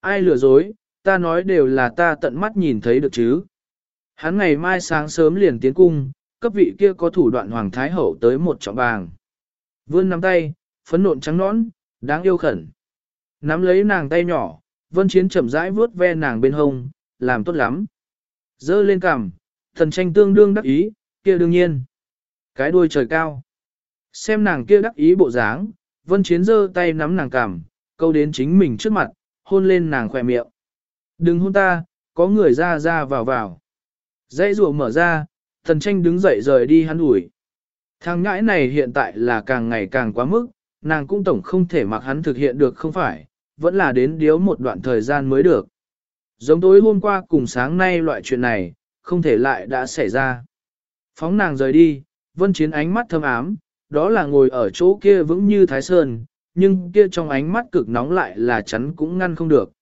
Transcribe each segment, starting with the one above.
Ai lừa dối, ta nói đều là ta tận mắt nhìn thấy được chứ. Hắn ngày mai sáng sớm liền tiến cung, cấp vị kia có thủ đoạn hoàng thái hậu tới một trọng bàng. Vươn nắm tay, phấn nộn trắng nõn, đáng yêu khẩn. Nắm lấy nàng tay nhỏ, vân chiến chậm rãi vuốt ve nàng bên hông, làm tốt lắm. Dơ lên cằm, thần tranh tương đương đắc ý, kia đương nhiên. Cái đuôi trời cao. Xem nàng kia đắc ý bộ dáng, vân chiến dơ tay nắm nàng cằm, câu đến chính mình trước mặt, hôn lên nàng khỏe miệng. Đừng hôn ta, có người ra ra vào vào. Dãy rùa mở ra, thần tranh đứng dậy rời đi hắn ủi. Thằng ngãi này hiện tại là càng ngày càng quá mức, nàng cũng tổng không thể mặc hắn thực hiện được không phải, vẫn là đến điếu một đoạn thời gian mới được. Giống tối hôm qua cùng sáng nay loại chuyện này, không thể lại đã xảy ra. Phóng nàng rời đi, vân chiến ánh mắt thâm ám, đó là ngồi ở chỗ kia vững như thái sơn, nhưng kia trong ánh mắt cực nóng lại là chắn cũng ngăn không được.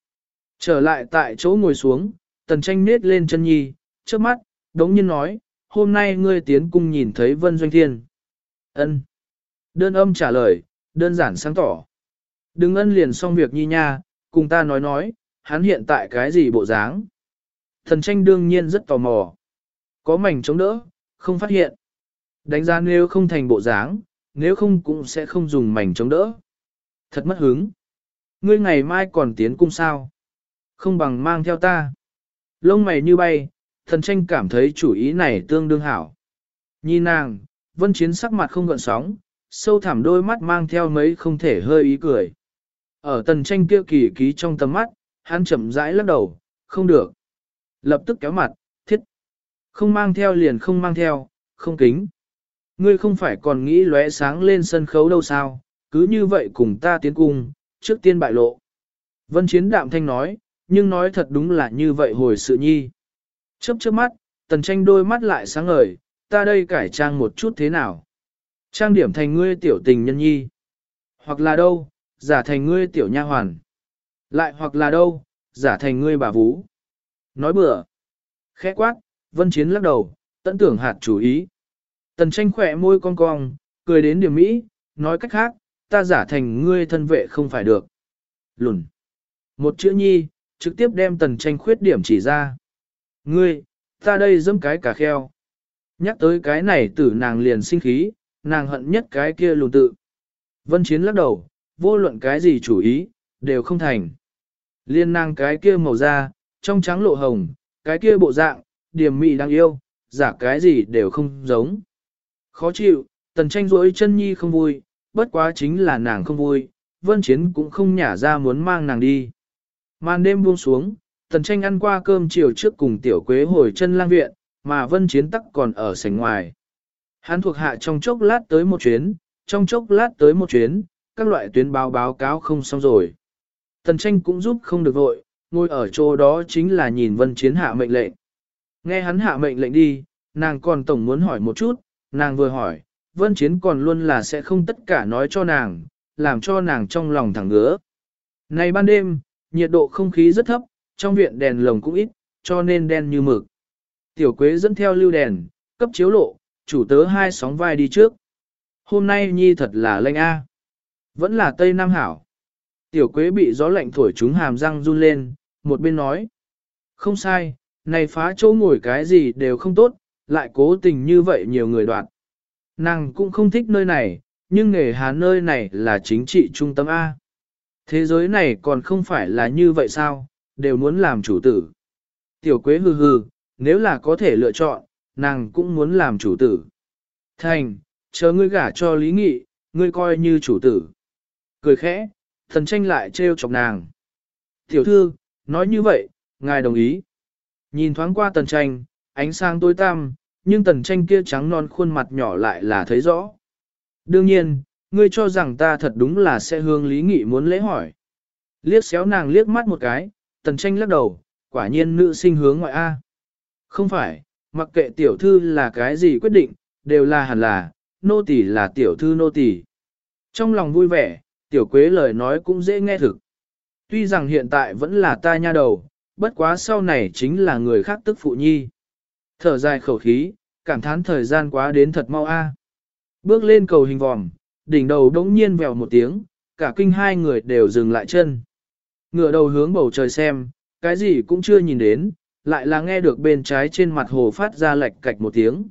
Trở lại tại chỗ ngồi xuống, tần tranh nết lên chân nhi, trước mắt, đống nhiên nói, hôm nay ngươi tiến cung nhìn thấy vân doanh thiên. ân Đơn âm trả lời, đơn giản sáng tỏ. Đừng ân liền xong việc nhi nha, cùng ta nói nói, hắn hiện tại cái gì bộ dáng. Thần tranh đương nhiên rất tò mò. Có mảnh chống đỡ, không phát hiện. Đánh giá nếu không thành bộ dáng, nếu không cũng sẽ không dùng mảnh chống đỡ. Thật mất hứng. Ngươi ngày mai còn tiến cung sao? Không bằng mang theo ta. Lông mày như bay, thần tranh cảm thấy chủ ý này tương đương hảo. Nhìn nàng, vân chiến sắc mặt không gợn sóng, sâu thẳm đôi mắt mang theo mấy không thể hơi ý cười. Ở tần tranh kia kỳ ký trong tầm mắt, hắn chậm rãi lắc đầu, không được. Lập tức kéo mặt, thiết. Không mang theo liền không mang theo, không kính. Ngươi không phải còn nghĩ lóe sáng lên sân khấu đâu sao, cứ như vậy cùng ta tiến cung, trước tiên bại lộ. Vân Chiến đạm thanh nói, nhưng nói thật đúng là như vậy hồi sự nhi. Chớp chớp mắt, tần tranh đôi mắt lại sáng ngời, ta đây cải trang một chút thế nào. Trang điểm thành ngươi tiểu tình nhân nhi. Hoặc là đâu, giả thành ngươi tiểu nha hoàn. Lại hoặc là đâu, giả thành ngươi bà vũ. Nói bừa. Khẽ quát, vân chiến lắc đầu, tận tưởng hạt chủ ý. Tần tranh khỏe môi cong cong, cười đến điểm mỹ, nói cách khác, ta giả thành ngươi thân vệ không phải được. Lùn. Một chữ nhi, trực tiếp đem tần tranh khuyết điểm chỉ ra. Ngươi, ta đây dâm cái cả kheo. Nhắc tới cái này tử nàng liền sinh khí, nàng hận nhất cái kia lùn tự. Vân Chiến lắc đầu, vô luận cái gì chủ ý, đều không thành. Liên nàng cái kia màu da, trong trắng lộ hồng, cái kia bộ dạng, điểm mị đang yêu, giả cái gì đều không giống. Khó chịu, tần tranh rỗi chân nhi không vui, bất quá chính là nàng không vui, vân chiến cũng không nhả ra muốn mang nàng đi. Màn đêm buông xuống, tần tranh ăn qua cơm chiều trước cùng tiểu quế hồi chân lang viện, mà vân chiến tắc còn ở sảnh ngoài. Hắn thuộc hạ trong chốc lát tới một chuyến, trong chốc lát tới một chuyến, các loại tuyến báo báo cáo không xong rồi. Tần tranh cũng giúp không được vội, ngồi ở chỗ đó chính là nhìn vân chiến hạ mệnh lệnh. Nghe hắn hạ mệnh lệnh đi, nàng còn tổng muốn hỏi một chút, nàng vừa hỏi, vân chiến còn luôn là sẽ không tất cả nói cho nàng, làm cho nàng trong lòng thẳng ngứa. Này ban đêm, nhiệt độ không khí rất thấp, trong viện đèn lồng cũng ít, cho nên đen như mực. Tiểu quế dẫn theo lưu đèn, cấp chiếu lộ, chủ tớ hai sóng vai đi trước. Hôm nay nhi thật là lanh a. Vẫn là Tây Nam Hảo. Tiểu quế bị gió lạnh thổi chúng hàm răng run lên, một bên nói. Không sai, này phá chỗ ngồi cái gì đều không tốt, lại cố tình như vậy nhiều người đoạt. Nàng cũng không thích nơi này, nhưng nghề hà nơi này là chính trị trung tâm A. Thế giới này còn không phải là như vậy sao, đều muốn làm chủ tử. Tiểu quế hừ hừ, nếu là có thể lựa chọn, nàng cũng muốn làm chủ tử. Thành, chờ ngươi gả cho lý nghị, ngươi coi như chủ tử. Cười khẽ, thần tranh lại trêu chọc nàng. Tiểu thư, nói như vậy, ngài đồng ý. Nhìn thoáng qua tần tranh, ánh sáng tối tăm, nhưng tần tranh kia trắng non khuôn mặt nhỏ lại là thấy rõ. Đương nhiên, ngươi cho rằng ta thật đúng là sẽ hương lý nghị muốn lễ hỏi. Liếc xéo nàng liếc mắt một cái, tần tranh lắc đầu, quả nhiên nữ sinh hướng ngoại A. Không phải, mặc kệ tiểu thư là cái gì quyết định, đều là hẳn là, nô tỳ là tiểu thư nô tỳ. Trong lòng vui vẻ, tiểu quế lời nói cũng dễ nghe thực. Tuy rằng hiện tại vẫn là ta nha đầu, bất quá sau này chính là người khác tức phụ nhi. Thở dài khẩu khí, cảm thán thời gian quá đến thật mau a. Bước lên cầu hình vòm, đỉnh đầu đống nhiên vèo một tiếng, cả kinh hai người đều dừng lại chân. Ngựa đầu hướng bầu trời xem, cái gì cũng chưa nhìn đến, lại là nghe được bên trái trên mặt hồ phát ra lạch cạch một tiếng.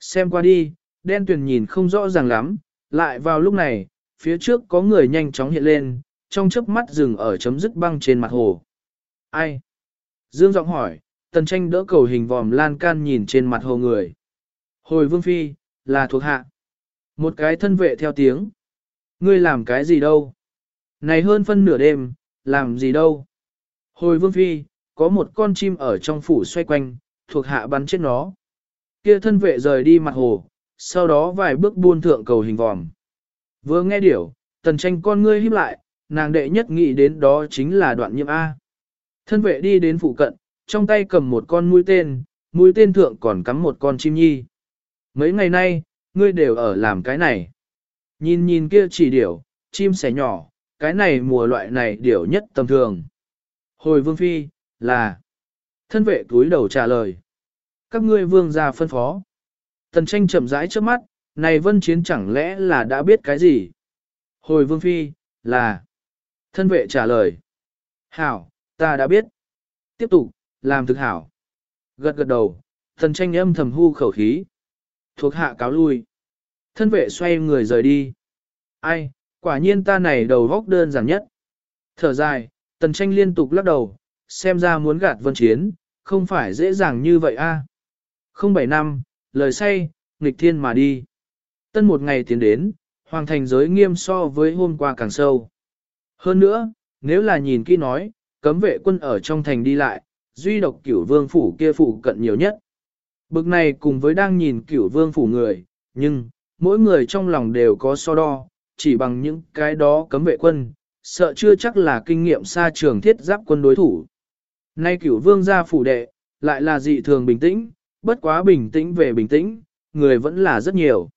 Xem qua đi, đen tuyền nhìn không rõ ràng lắm, lại vào lúc này, phía trước có người nhanh chóng hiện lên, trong chớp mắt dừng ở chấm dứt băng trên mặt hồ. Ai? Dương giọng hỏi, tần tranh đỡ cầu hình vòm lan can nhìn trên mặt hồ người. Hồi vương phi, là thuộc hạ. Một cái thân vệ theo tiếng. Ngươi làm cái gì đâu? Này hơn phân nửa đêm, làm gì đâu? Hồi vương phi, có một con chim ở trong phủ xoay quanh, thuộc hạ bắn chết nó. Kia thân vệ rời đi mặt hồ, sau đó vài bước buôn thượng cầu hình vòm. Vừa nghe điểu, tần tranh con ngươi híp lại, nàng đệ nhất nghĩ đến đó chính là đoạn nhiễm A. Thân vệ đi đến phụ cận, trong tay cầm một con mũi tên, mũi tên thượng còn cắm một con chim nhi. Mấy ngày nay, ngươi đều ở làm cái này. Nhìn nhìn kia chỉ điểu, chim sẻ nhỏ, cái này mùa loại này điểu nhất tầm thường. Hồi vương phi, là. Thân vệ túi đầu trả lời. Các ngươi vương gia phân phó. Tần tranh chậm rãi trước mắt, này vân chiến chẳng lẽ là đã biết cái gì? Hồi vương phi, là. Thân vệ trả lời. Hảo, ta đã biết. Tiếp tục, làm thực hảo. Gật gật đầu, tần tranh âm thầm hưu khẩu khí. Thuộc hạ cáo lui. Thân vệ xoay người rời đi. Ai, quả nhiên ta này đầu góc đơn giản nhất. Thở dài, tần tranh liên tục lắc đầu, xem ra muốn gạt vân chiến, không phải dễ dàng như vậy a. Không bảy năm, lời say, nghịch thiên mà đi. Tân một ngày tiến đến, hoàng thành giới nghiêm so với hôm qua càng sâu. Hơn nữa, nếu là nhìn kỹ nói, cấm vệ quân ở trong thành đi lại, duy độc cửu vương phủ kia phủ cận nhiều nhất. Bực này cùng với đang nhìn cửu vương phủ người, nhưng, mỗi người trong lòng đều có so đo, chỉ bằng những cái đó cấm vệ quân, sợ chưa chắc là kinh nghiệm xa trường thiết giáp quân đối thủ. Nay cửu vương gia phủ đệ, lại là dị thường bình tĩnh, bất quá bình tĩnh về bình tĩnh, người vẫn là rất nhiều.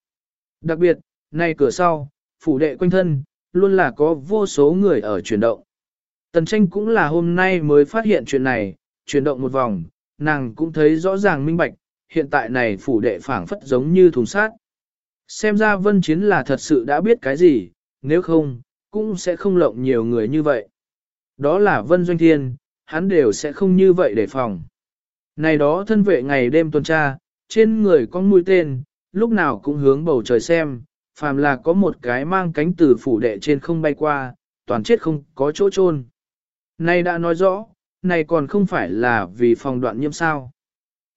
Đặc biệt, nay cửa sau, phủ đệ quanh thân, luôn là có vô số người ở chuyển động. Tần tranh cũng là hôm nay mới phát hiện chuyện này, chuyển động một vòng, nàng cũng thấy rõ ràng minh bạch, hiện tại này phủ đệ phảng phất giống như thùng sát. Xem ra vân chiến là thật sự đã biết cái gì, nếu không, cũng sẽ không lộng nhiều người như vậy. Đó là vân doanh thiên, hắn đều sẽ không như vậy để phòng. Này đó thân vệ ngày đêm tuần tra, trên người có mũi tên, lúc nào cũng hướng bầu trời xem, phàm là có một cái mang cánh từ phủ đệ trên không bay qua, toàn chết không có chỗ chôn. Này đã nói rõ, này còn không phải là vì phòng đoạn nhiễm sao.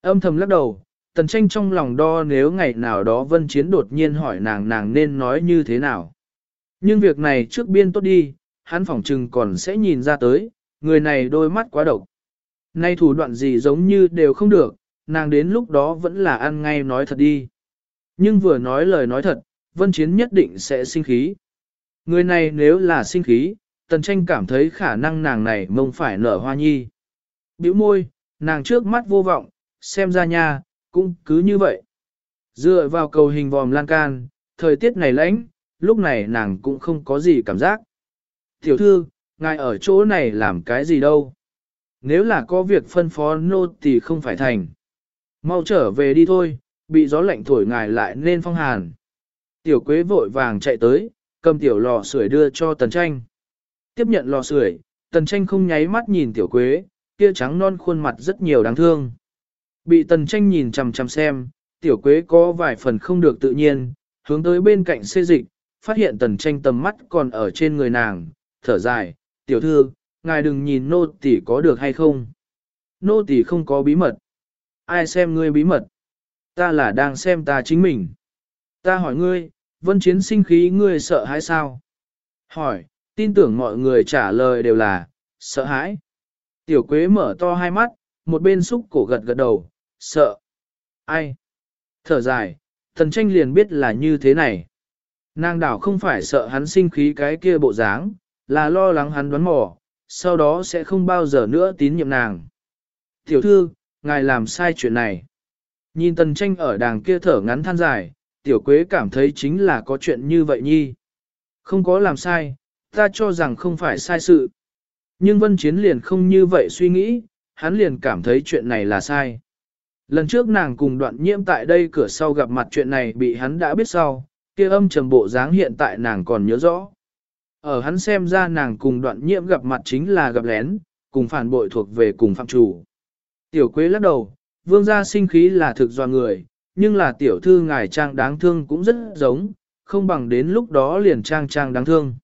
Âm thầm lắc đầu, tần tranh trong lòng đo nếu ngày nào đó vân chiến đột nhiên hỏi nàng nàng nên nói như thế nào. Nhưng việc này trước biên tốt đi, hắn phỏng trừng còn sẽ nhìn ra tới, người này đôi mắt quá độc. Nay thủ đoạn gì giống như đều không được, nàng đến lúc đó vẫn là ăn ngay nói thật đi. Nhưng vừa nói lời nói thật, vân chiến nhất định sẽ sinh khí. Người này nếu là sinh khí, tần tranh cảm thấy khả năng nàng này mông phải nở hoa nhi. Biểu môi, nàng trước mắt vô vọng, xem ra nha, cũng cứ như vậy. Dựa vào cầu hình vòm lan can, thời tiết này lạnh, lúc này nàng cũng không có gì cảm giác. Tiểu thư, ngài ở chỗ này làm cái gì đâu? Nếu là có việc phân phó nô thì không phải thành. Mau trở về đi thôi, bị gió lạnh thổi ngài lại nên phong hàn. Tiểu quế vội vàng chạy tới, cầm tiểu lò sưởi đưa cho tần tranh. Tiếp nhận lò sưởi, tần tranh không nháy mắt nhìn tiểu quế, kia trắng non khuôn mặt rất nhiều đáng thương. Bị tần tranh nhìn chằm chằm xem, tiểu quế có vài phần không được tự nhiên, hướng tới bên cạnh xê dịch, phát hiện tần tranh tầm mắt còn ở trên người nàng, thở dài, tiểu thư, ngài đừng nhìn nô tỷ có được hay không. Nô tỷ không có bí mật. Ai xem ngươi bí mật? Ta là đang xem ta chính mình. Ta hỏi ngươi, vân chiến sinh khí ngươi sợ hãi sao? Hỏi, tin tưởng mọi người trả lời đều là, sợ hãi. Tiểu quế mở to hai mắt, một bên xúc cổ gật gật đầu, sợ. Ai? Thở dài, thần tranh liền biết là như thế này. Nàng đảo không phải sợ hắn sinh khí cái kia bộ dáng, là lo lắng hắn đoán mò, sau đó sẽ không bao giờ nữa tín nhiệm nàng. Tiểu thư, ngài làm sai chuyện này. Nhìn tần tranh ở đàng kia thở ngắn than dài, tiểu quế cảm thấy chính là có chuyện như vậy nhi. Không có làm sai, ta cho rằng không phải sai sự. Nhưng vân chiến liền không như vậy suy nghĩ, hắn liền cảm thấy chuyện này là sai. Lần trước nàng cùng đoạn nhiễm tại đây cửa sau gặp mặt chuyện này bị hắn đã biết sau, kia âm trầm bộ dáng hiện tại nàng còn nhớ rõ. Ở hắn xem ra nàng cùng đoạn nhiễm gặp mặt chính là gặp lén, cùng phản bội thuộc về cùng phạm chủ. Tiểu quế lắc đầu, vương gia sinh khí là thực do người, nhưng là tiểu thư ngài trang đáng thương cũng rất giống, không bằng đến lúc đó liền trang trang đáng thương.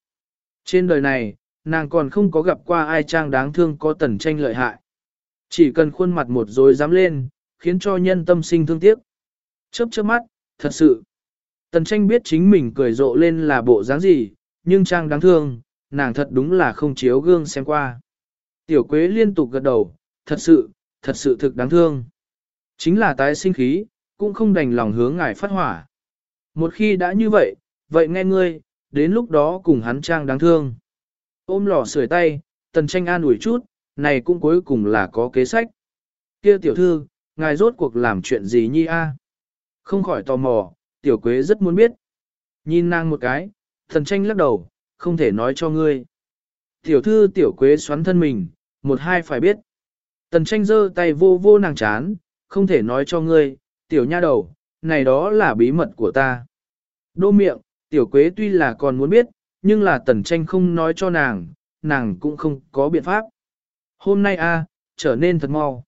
Trên đời này, nàng còn không có gặp qua ai trang đáng thương có tần tranh lợi hại. Chỉ cần khuôn mặt một rồi dám lên, khiến cho nhân tâm sinh thương tiếc. Chớp chớp mắt, thật sự. Tần tranh biết chính mình cười rộ lên là bộ dáng gì, nhưng trang đáng thương, nàng thật đúng là không chiếu gương xem qua. Tiểu quế liên tục gật đầu, thật sự, thật sự thực đáng thương. Chính là tái sinh khí, cũng không đành lòng hướng ngài phát hỏa. Một khi đã như vậy, vậy nghe ngươi, đến lúc đó cùng hắn trang đáng thương. Ôm lò sưởi tay, tần tranh an ủi chút, này cũng cuối cùng là có kế sách. Kia tiểu thư, ngài rốt cuộc làm chuyện gì nhi a? Không khỏi tò mò, tiểu quế rất muốn biết. Nhìn nàng một cái, thần tranh lắc đầu, không thể nói cho ngươi. Tiểu thư tiểu quế xoắn thân mình, một hai phải biết. Tần tranh giơ tay vô vô nàng chán, không thể nói cho ngươi, tiểu nha đầu, này đó là bí mật của ta. Đô miệng, tiểu quế tuy là còn muốn biết, nhưng là tần tranh không nói cho nàng, nàng cũng không có biện pháp. Hôm nay a trở nên thật mau.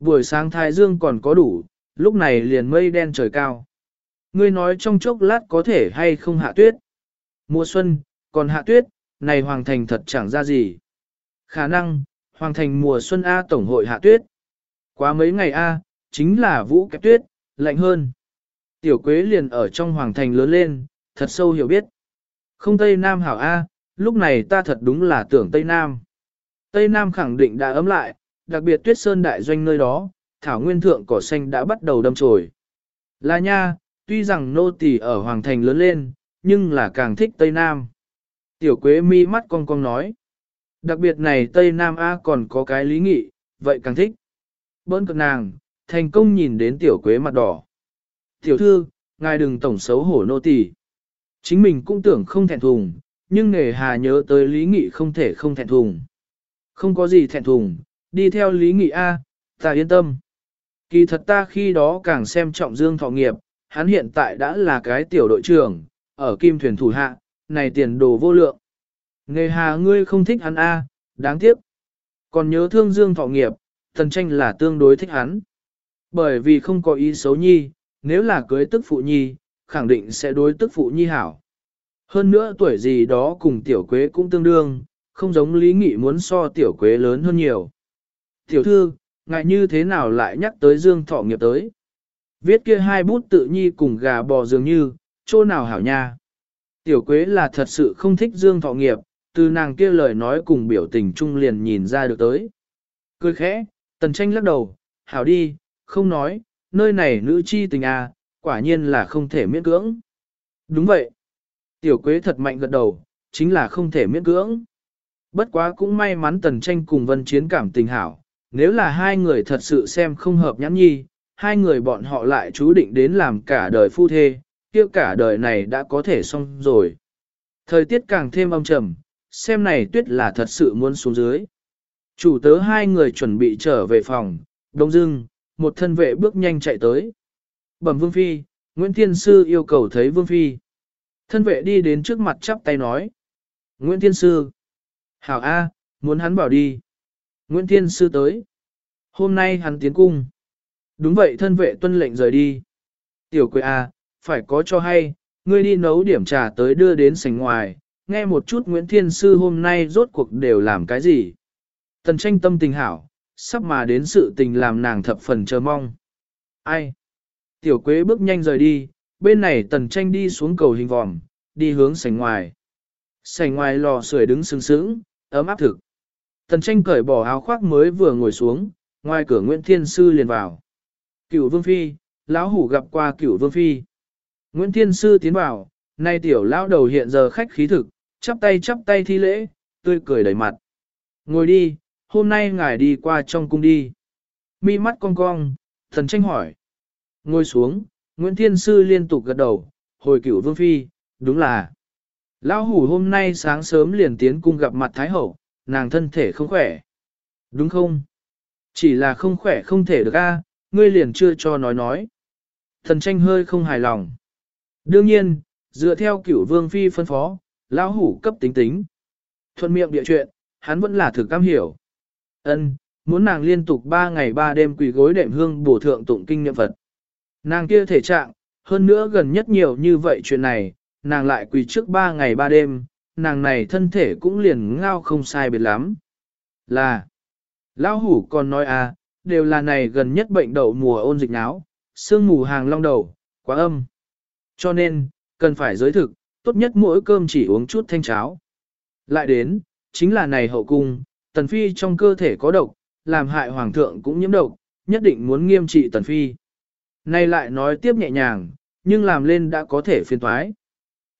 Buổi sáng thái dương còn có đủ, lúc này liền mây đen trời cao. Ngươi nói trong chốc lát có thể hay không hạ tuyết. Mùa xuân, còn hạ tuyết, này hoàng thành thật chẳng ra gì. Khả năng, hoàng thành mùa xuân A tổng hội hạ tuyết. Quá mấy ngày A, chính là vũ kẹp tuyết, lạnh hơn. Tiểu quế liền ở trong hoàng thành lớn lên, thật sâu hiểu biết. Không Tây Nam hảo A, lúc này ta thật đúng là tưởng Tây Nam. Tây Nam khẳng định đã ấm lại, đặc biệt tuyết sơn đại doanh nơi đó, thảo nguyên thượng cỏ xanh đã bắt đầu đâm chồi. Là nha, tuy rằng nô tỳ ở Hoàng Thành lớn lên, nhưng là càng thích Tây Nam. Tiểu Quế mi mắt cong cong nói. Đặc biệt này Tây Nam A còn có cái lý nghị, vậy càng thích. Bỡn cực nàng, thành công nhìn đến Tiểu Quế mặt đỏ. Tiểu thư, ngài đừng tổng xấu hổ nô tỳ. Chính mình cũng tưởng không thẹn thùng, nhưng nghề hà nhớ tới lý nghị không thể không thẹn thùng. Không có gì thẹn thùng, đi theo lý nghị A, ta yên tâm. Kỳ thật ta khi đó càng xem trọng dương thọ nghiệp, hắn hiện tại đã là cái tiểu đội trưởng, ở kim thuyền thủ hạ, này tiền đồ vô lượng. Nghề hà ngươi không thích hắn A, đáng tiếc. Còn nhớ thương dương thọ nghiệp, thần tranh là tương đối thích hắn. Bởi vì không có ý xấu nhi, nếu là cưới tức phụ nhi, khẳng định sẽ đối tức phụ nhi hảo. Hơn nữa tuổi gì đó cùng tiểu quế cũng tương đương, không giống lý nghị muốn so tiểu quế lớn hơn nhiều. Tiểu thư, ngại như thế nào lại nhắc tới dương thọ nghiệp tới? Viết kia hai bút tự nhi cùng gà bò dường như, chỗ nào hảo nha. Tiểu quế là thật sự không thích dương thọ nghiệp, từ nàng kia lời nói cùng biểu tình trung liền nhìn ra được tới. Cười khẽ, tần tranh lắc đầu, hảo đi, không nói, nơi này nữ chi tình à, quả nhiên là không thể miễn cưỡng. Đúng vậy. Tiểu quế thật mạnh gật đầu, chính là không thể miễn cưỡng. Bất quá cũng may mắn tần tranh cùng vân chiến cảm tình hảo, nếu là hai người thật sự xem không hợp nhãn nhi, hai người bọn họ lại chú định đến làm cả đời phu thê, kia cả đời này đã có thể xong rồi. Thời tiết càng thêm âm trầm, xem này tuyết là thật sự muốn xuống dưới. Chủ tớ hai người chuẩn bị trở về phòng, đông dưng, một thân vệ bước nhanh chạy tới. Bẩm Vương Phi, Nguyễn Thiên Sư yêu cầu thấy Vương Phi. Thân vệ đi đến trước mặt chắp tay nói. Nguyễn Thiên Sư. Hảo A, muốn hắn bảo đi. Nguyễn Thiên Sư tới. Hôm nay hắn tiến cung. Đúng vậy thân vệ tuân lệnh rời đi. Tiểu quê à, phải có cho hay, ngươi đi nấu điểm trà tới đưa đến sảnh ngoài, nghe một chút Nguyễn Thiên Sư hôm nay rốt cuộc đều làm cái gì. Tần tranh tâm tình hảo, sắp mà đến sự tình làm nàng thập phần chờ mong. Ai? Tiểu quế bước nhanh rời đi, bên này tần tranh đi xuống cầu hình vòm, đi hướng sảnh ngoài. Sảnh ngoài lò sưởi đứng sướng sững, ấm áp thực. Tần tranh cởi bỏ áo khoác mới vừa ngồi xuống, ngoài cửa Nguyễn Thiên Sư liền vào. Cửu Vương Phi, lão hủ gặp qua cửu Vương Phi. Nguyễn Thiên Sư tiến vào, nay tiểu lão đầu hiện giờ khách khí thực, chắp tay chắp tay thi lễ, tươi cười đầy mặt. Ngồi đi, hôm nay ngài đi qua trong cung đi. Mi mắt cong cong, thần tranh hỏi. Ngồi xuống, Nguyễn Thiên Sư liên tục gật đầu, hồi cửu Vương Phi, đúng là. Lão hủ hôm nay sáng sớm liền tiến cung gặp mặt Thái Hậu, nàng thân thể không khỏe. Đúng không? Chỉ là không khỏe không thể được a, ngươi liền chưa cho nói nói. Thần tranh hơi không hài lòng. Đương nhiên, dựa theo cửu vương phi phân phó, lão hủ cấp tính tính. Thuận miệng địa chuyện, hắn vẫn là thử cam hiểu. Ân, muốn nàng liên tục 3 ngày 3 đêm quỳ gối đệm hương bổ thượng tụng kinh niệm Phật. Nàng kia thể trạng, hơn nữa gần nhất nhiều như vậy chuyện này, nàng lại quỳ trước 3 ngày 3 đêm, nàng này thân thể cũng liền ngao không sai biệt lắm. Là, lão hủ còn nói à, đều là này gần nhất bệnh đậu mùa ôn dịch náo, sương mù hàng long đầu, quá âm. Cho nên, cần phải giới thực, tốt nhất mỗi cơm chỉ uống chút thanh cháo. Lại đến, chính là này hậu cung, tần phi trong cơ thể có độc, làm hại hoàng thượng cũng nhiễm độc, nhất định muốn nghiêm trị tần phi. nay lại nói tiếp nhẹ nhàng, nhưng làm lên đã có thể phiền toái.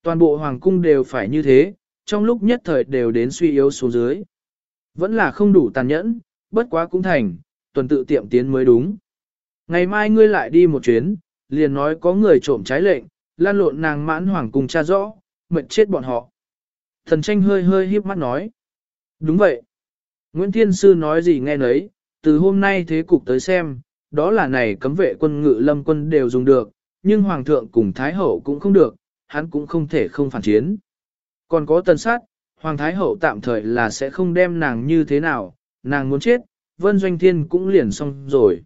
Toàn bộ hoàng cung đều phải như thế, trong lúc nhất thời đều đến suy yếu xuống dưới. Vẫn là không đủ tàn nhẫn, bất quá cũng thành, tuần tự tiệm tiến mới đúng. Ngày mai ngươi lại đi một chuyến, liền nói có người trộm trái lệnh, lan lộn nàng mãn hoàng cùng cha rõ, mệnh chết bọn họ. Thần tranh hơi hơi híp mắt nói. Đúng vậy. Nguyễn Thiên Sư nói gì nghe nấy, từ hôm nay thế cục tới xem, đó là này cấm vệ quân ngự lâm quân đều dùng được, nhưng Hoàng thượng cùng Thái Hậu cũng không được, hắn cũng không thể không phản chiến. Còn có tần sát, Hoàng Thái Hậu tạm thời là sẽ không đem nàng như thế nào, nàng muốn chết, Vân Doanh Thiên cũng liền xong rồi.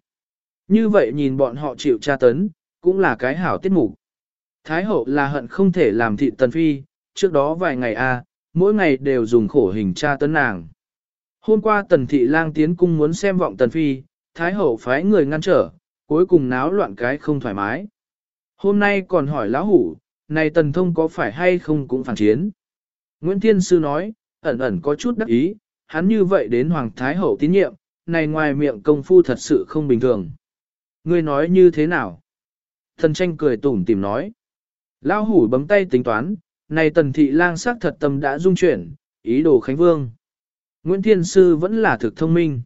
Như vậy nhìn bọn họ chịu tra tấn, cũng là cái hảo tiết mục. Thái Hậu là hận không thể làm thị tần phi, trước đó vài ngày a, mỗi ngày đều dùng khổ hình tra tấn nàng. Hôm qua tần thị lang tiến cung muốn xem vọng tần phi, Thái Hậu phái người ngăn trở, cuối cùng náo loạn cái không thoải mái. Hôm nay còn hỏi lão hủ, này tần thông có phải hay không cũng phản chiến. Nguyễn Thiên Sư nói, ẩn ẩn có chút đắc ý, hắn như vậy đến Hoàng Thái Hậu tín nhiệm, này ngoài miệng công phu thật sự không bình thường. Ngươi nói như thế nào? Thần tranh cười tủm tìm nói. Lão hủ bấm tay tính toán, này tần thị lang sắc thật tâm đã dung chuyển, ý đồ Khánh Vương. Nguyễn Thiên Sư vẫn là thực thông minh.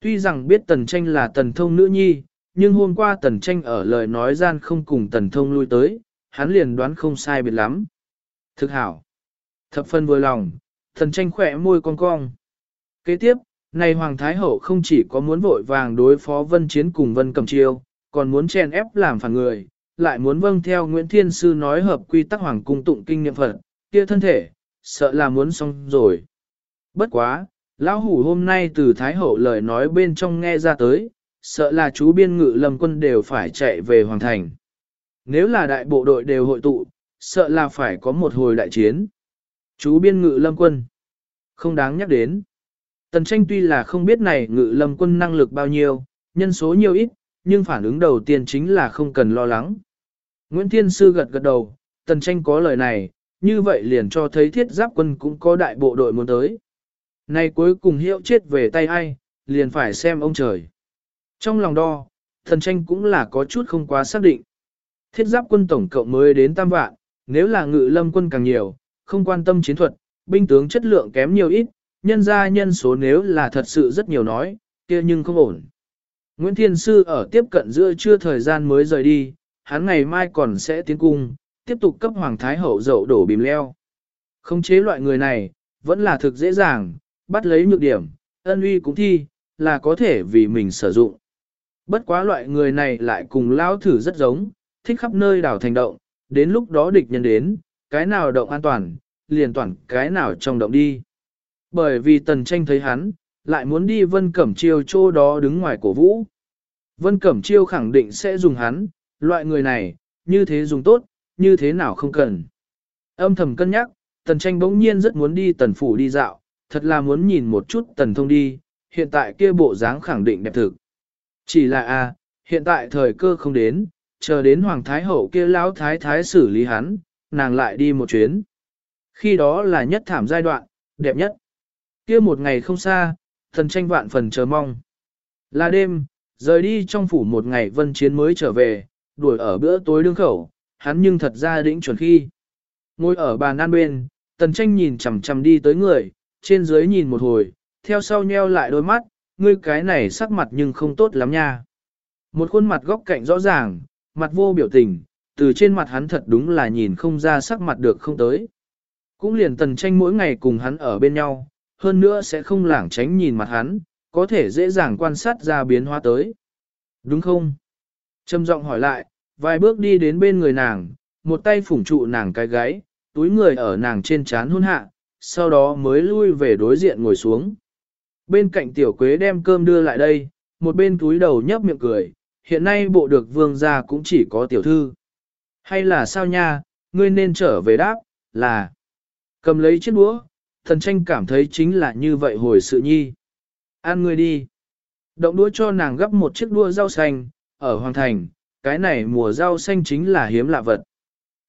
Tuy rằng biết tần tranh là tần thông nữ nhi, nhưng hôm qua tần tranh ở lời nói gian không cùng tần thông lui tới, hắn liền đoán không sai biệt lắm. Thực hảo. Thập phân vừa lòng, thần tranh khỏe môi cong cong. Kế tiếp, này Hoàng Thái Hậu không chỉ có muốn vội vàng đối phó vân chiến cùng vân cầm chiêu, còn muốn chen ép làm phản người, lại muốn vâng theo Nguyễn Thiên Sư nói hợp quy tắc Hoàng cung tụng kinh niệm Phật, kia thân thể, sợ là muốn xong rồi. Bất quá, lão hủ hôm nay từ Thái Hậu lời nói bên trong nghe ra tới, sợ là chú biên ngự lâm quân đều phải chạy về Hoàng Thành. Nếu là đại bộ đội đều hội tụ, sợ là phải có một hồi đại chiến. Chú biên ngự lâm quân. Không đáng nhắc đến. Tần tranh tuy là không biết này ngự lâm quân năng lực bao nhiêu, nhân số nhiều ít, nhưng phản ứng đầu tiên chính là không cần lo lắng. Nguyễn Thiên Sư gật gật đầu, tần tranh có lời này, như vậy liền cho thấy thiết giáp quân cũng có đại bộ đội muốn tới. Này cuối cùng hiệu chết về tay ai, liền phải xem ông trời. Trong lòng đo, thần tranh cũng là có chút không quá xác định. Thiết giáp quân tổng cộng mới đến tam vạn, nếu là ngự lâm quân càng nhiều, không quan tâm chiến thuật, binh tướng chất lượng kém nhiều ít, nhân ra nhân số nếu là thật sự rất nhiều nói, kia nhưng không ổn. Nguyễn Thiên Sư ở tiếp cận giữa trưa thời gian mới rời đi, hắn ngày mai còn sẽ tiến cung, tiếp tục cấp Hoàng Thái Hậu dậu đổ bìm leo. Không chế loại người này, vẫn là thực dễ dàng, bắt lấy nhược điểm, ân uy cũng thi, là có thể vì mình sử dụng. Bất quá loại người này lại cùng lao thử rất giống, thích khắp nơi đảo thành động, đến lúc đó địch nhân đến, cái nào động an toàn, liền toàn cái nào trong động đi. Bởi vì tần tranh thấy hắn, lại muốn đi vân cẩm chiêu chỗ đó đứng ngoài cổ vũ. Vân cẩm chiêu khẳng định sẽ dùng hắn, loại người này, như thế dùng tốt, như thế nào không cần. Âm thầm cân nhắc, tần tranh bỗng nhiên rất muốn đi tần phủ đi dạo, thật là muốn nhìn một chút tần thông đi, hiện tại kia bộ dáng khẳng định đẹp thực. Chỉ là a, à, hiện tại thời cơ không đến, chờ đến Hoàng Thái Hậu kia lão thái thái xử lý hắn, nàng lại đi một chuyến. Khi đó là nhất thảm giai đoạn, đẹp nhất. Kia một ngày không xa, thần tranh vạn phần chờ mong. Là đêm, rời đi trong phủ một ngày vân chiến mới trở về, đuổi ở bữa tối đương khẩu, hắn nhưng thật ra đĩnh chuẩn khi. Ngồi ở bàn ăn bên, tần tranh nhìn chằm chằm đi tới người, trên dưới nhìn một hồi, theo sau nheo lại đôi mắt, ngươi cái này sắc mặt nhưng không tốt lắm nha. Một khuôn mặt góc cạnh rõ ràng, mặt vô biểu tình, từ trên mặt hắn thật đúng là nhìn không ra sắc mặt được không tới. Cũng liền tần tranh mỗi ngày cùng hắn ở bên nhau, hơn nữa sẽ không lảng tránh nhìn mặt hắn, có thể dễ dàng quan sát ra biến hóa tới. Đúng không? Trầm giọng hỏi lại, vài bước đi đến bên người nàng, một tay phủng trụ nàng cái gáy, túi người ở nàng trên chán hôn hạ, sau đó mới lui về đối diện ngồi xuống. Bên cạnh tiểu quế đem cơm đưa lại đây, một bên túi đầu nhấp miệng cười, hiện nay bộ được vương gia cũng chỉ có tiểu thư. Hay là sao nha, ngươi nên trở về đáp, là cầm lấy chiếc đũa, thần tranh cảm thấy chính là như vậy hồi sự nhi. Ăn ngươi đi. Động đũa cho nàng gấp một chiếc đũa rau xanh, ở Hoàng Thành, cái này mùa rau xanh chính là hiếm lạ vật.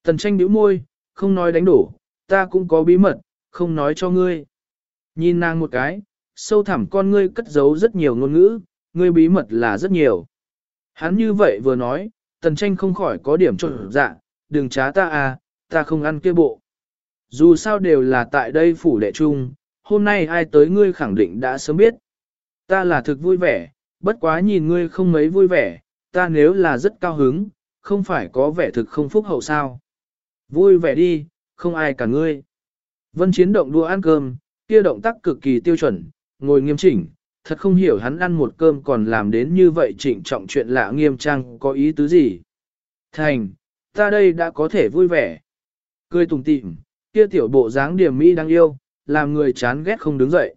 Thần tranh bĩu môi, không nói đánh đổ, ta cũng có bí mật, không nói cho ngươi. Nhìn nàng một cái, sâu thẳm con ngươi cất giấu rất nhiều ngôn ngữ, ngươi bí mật là rất nhiều. Hắn như vậy vừa nói, tần tranh không khỏi có điểm trộn dạ, đừng trá ta à, ta không ăn kia bộ. Dù sao đều là tại đây phủ đệ trung, hôm nay ai tới ngươi khẳng định đã sớm biết. Ta là thực vui vẻ, bất quá nhìn ngươi không mấy vui vẻ, ta nếu là rất cao hứng, không phải có vẻ thực không phúc hậu sao. Vui vẻ đi, không ai cả ngươi. Vân chiến động đua ăn cơm, kia động tác cực kỳ tiêu chuẩn, ngồi nghiêm chỉnh, thật không hiểu hắn ăn một cơm còn làm đến như vậy trịnh trọng chuyện lạ nghiêm trang có ý tứ gì. Thành, ta đây đã có thể vui vẻ. Cười tùng tịm, kia tiểu bộ dáng điểm mỹ đang yêu, làm người chán ghét không đứng dậy.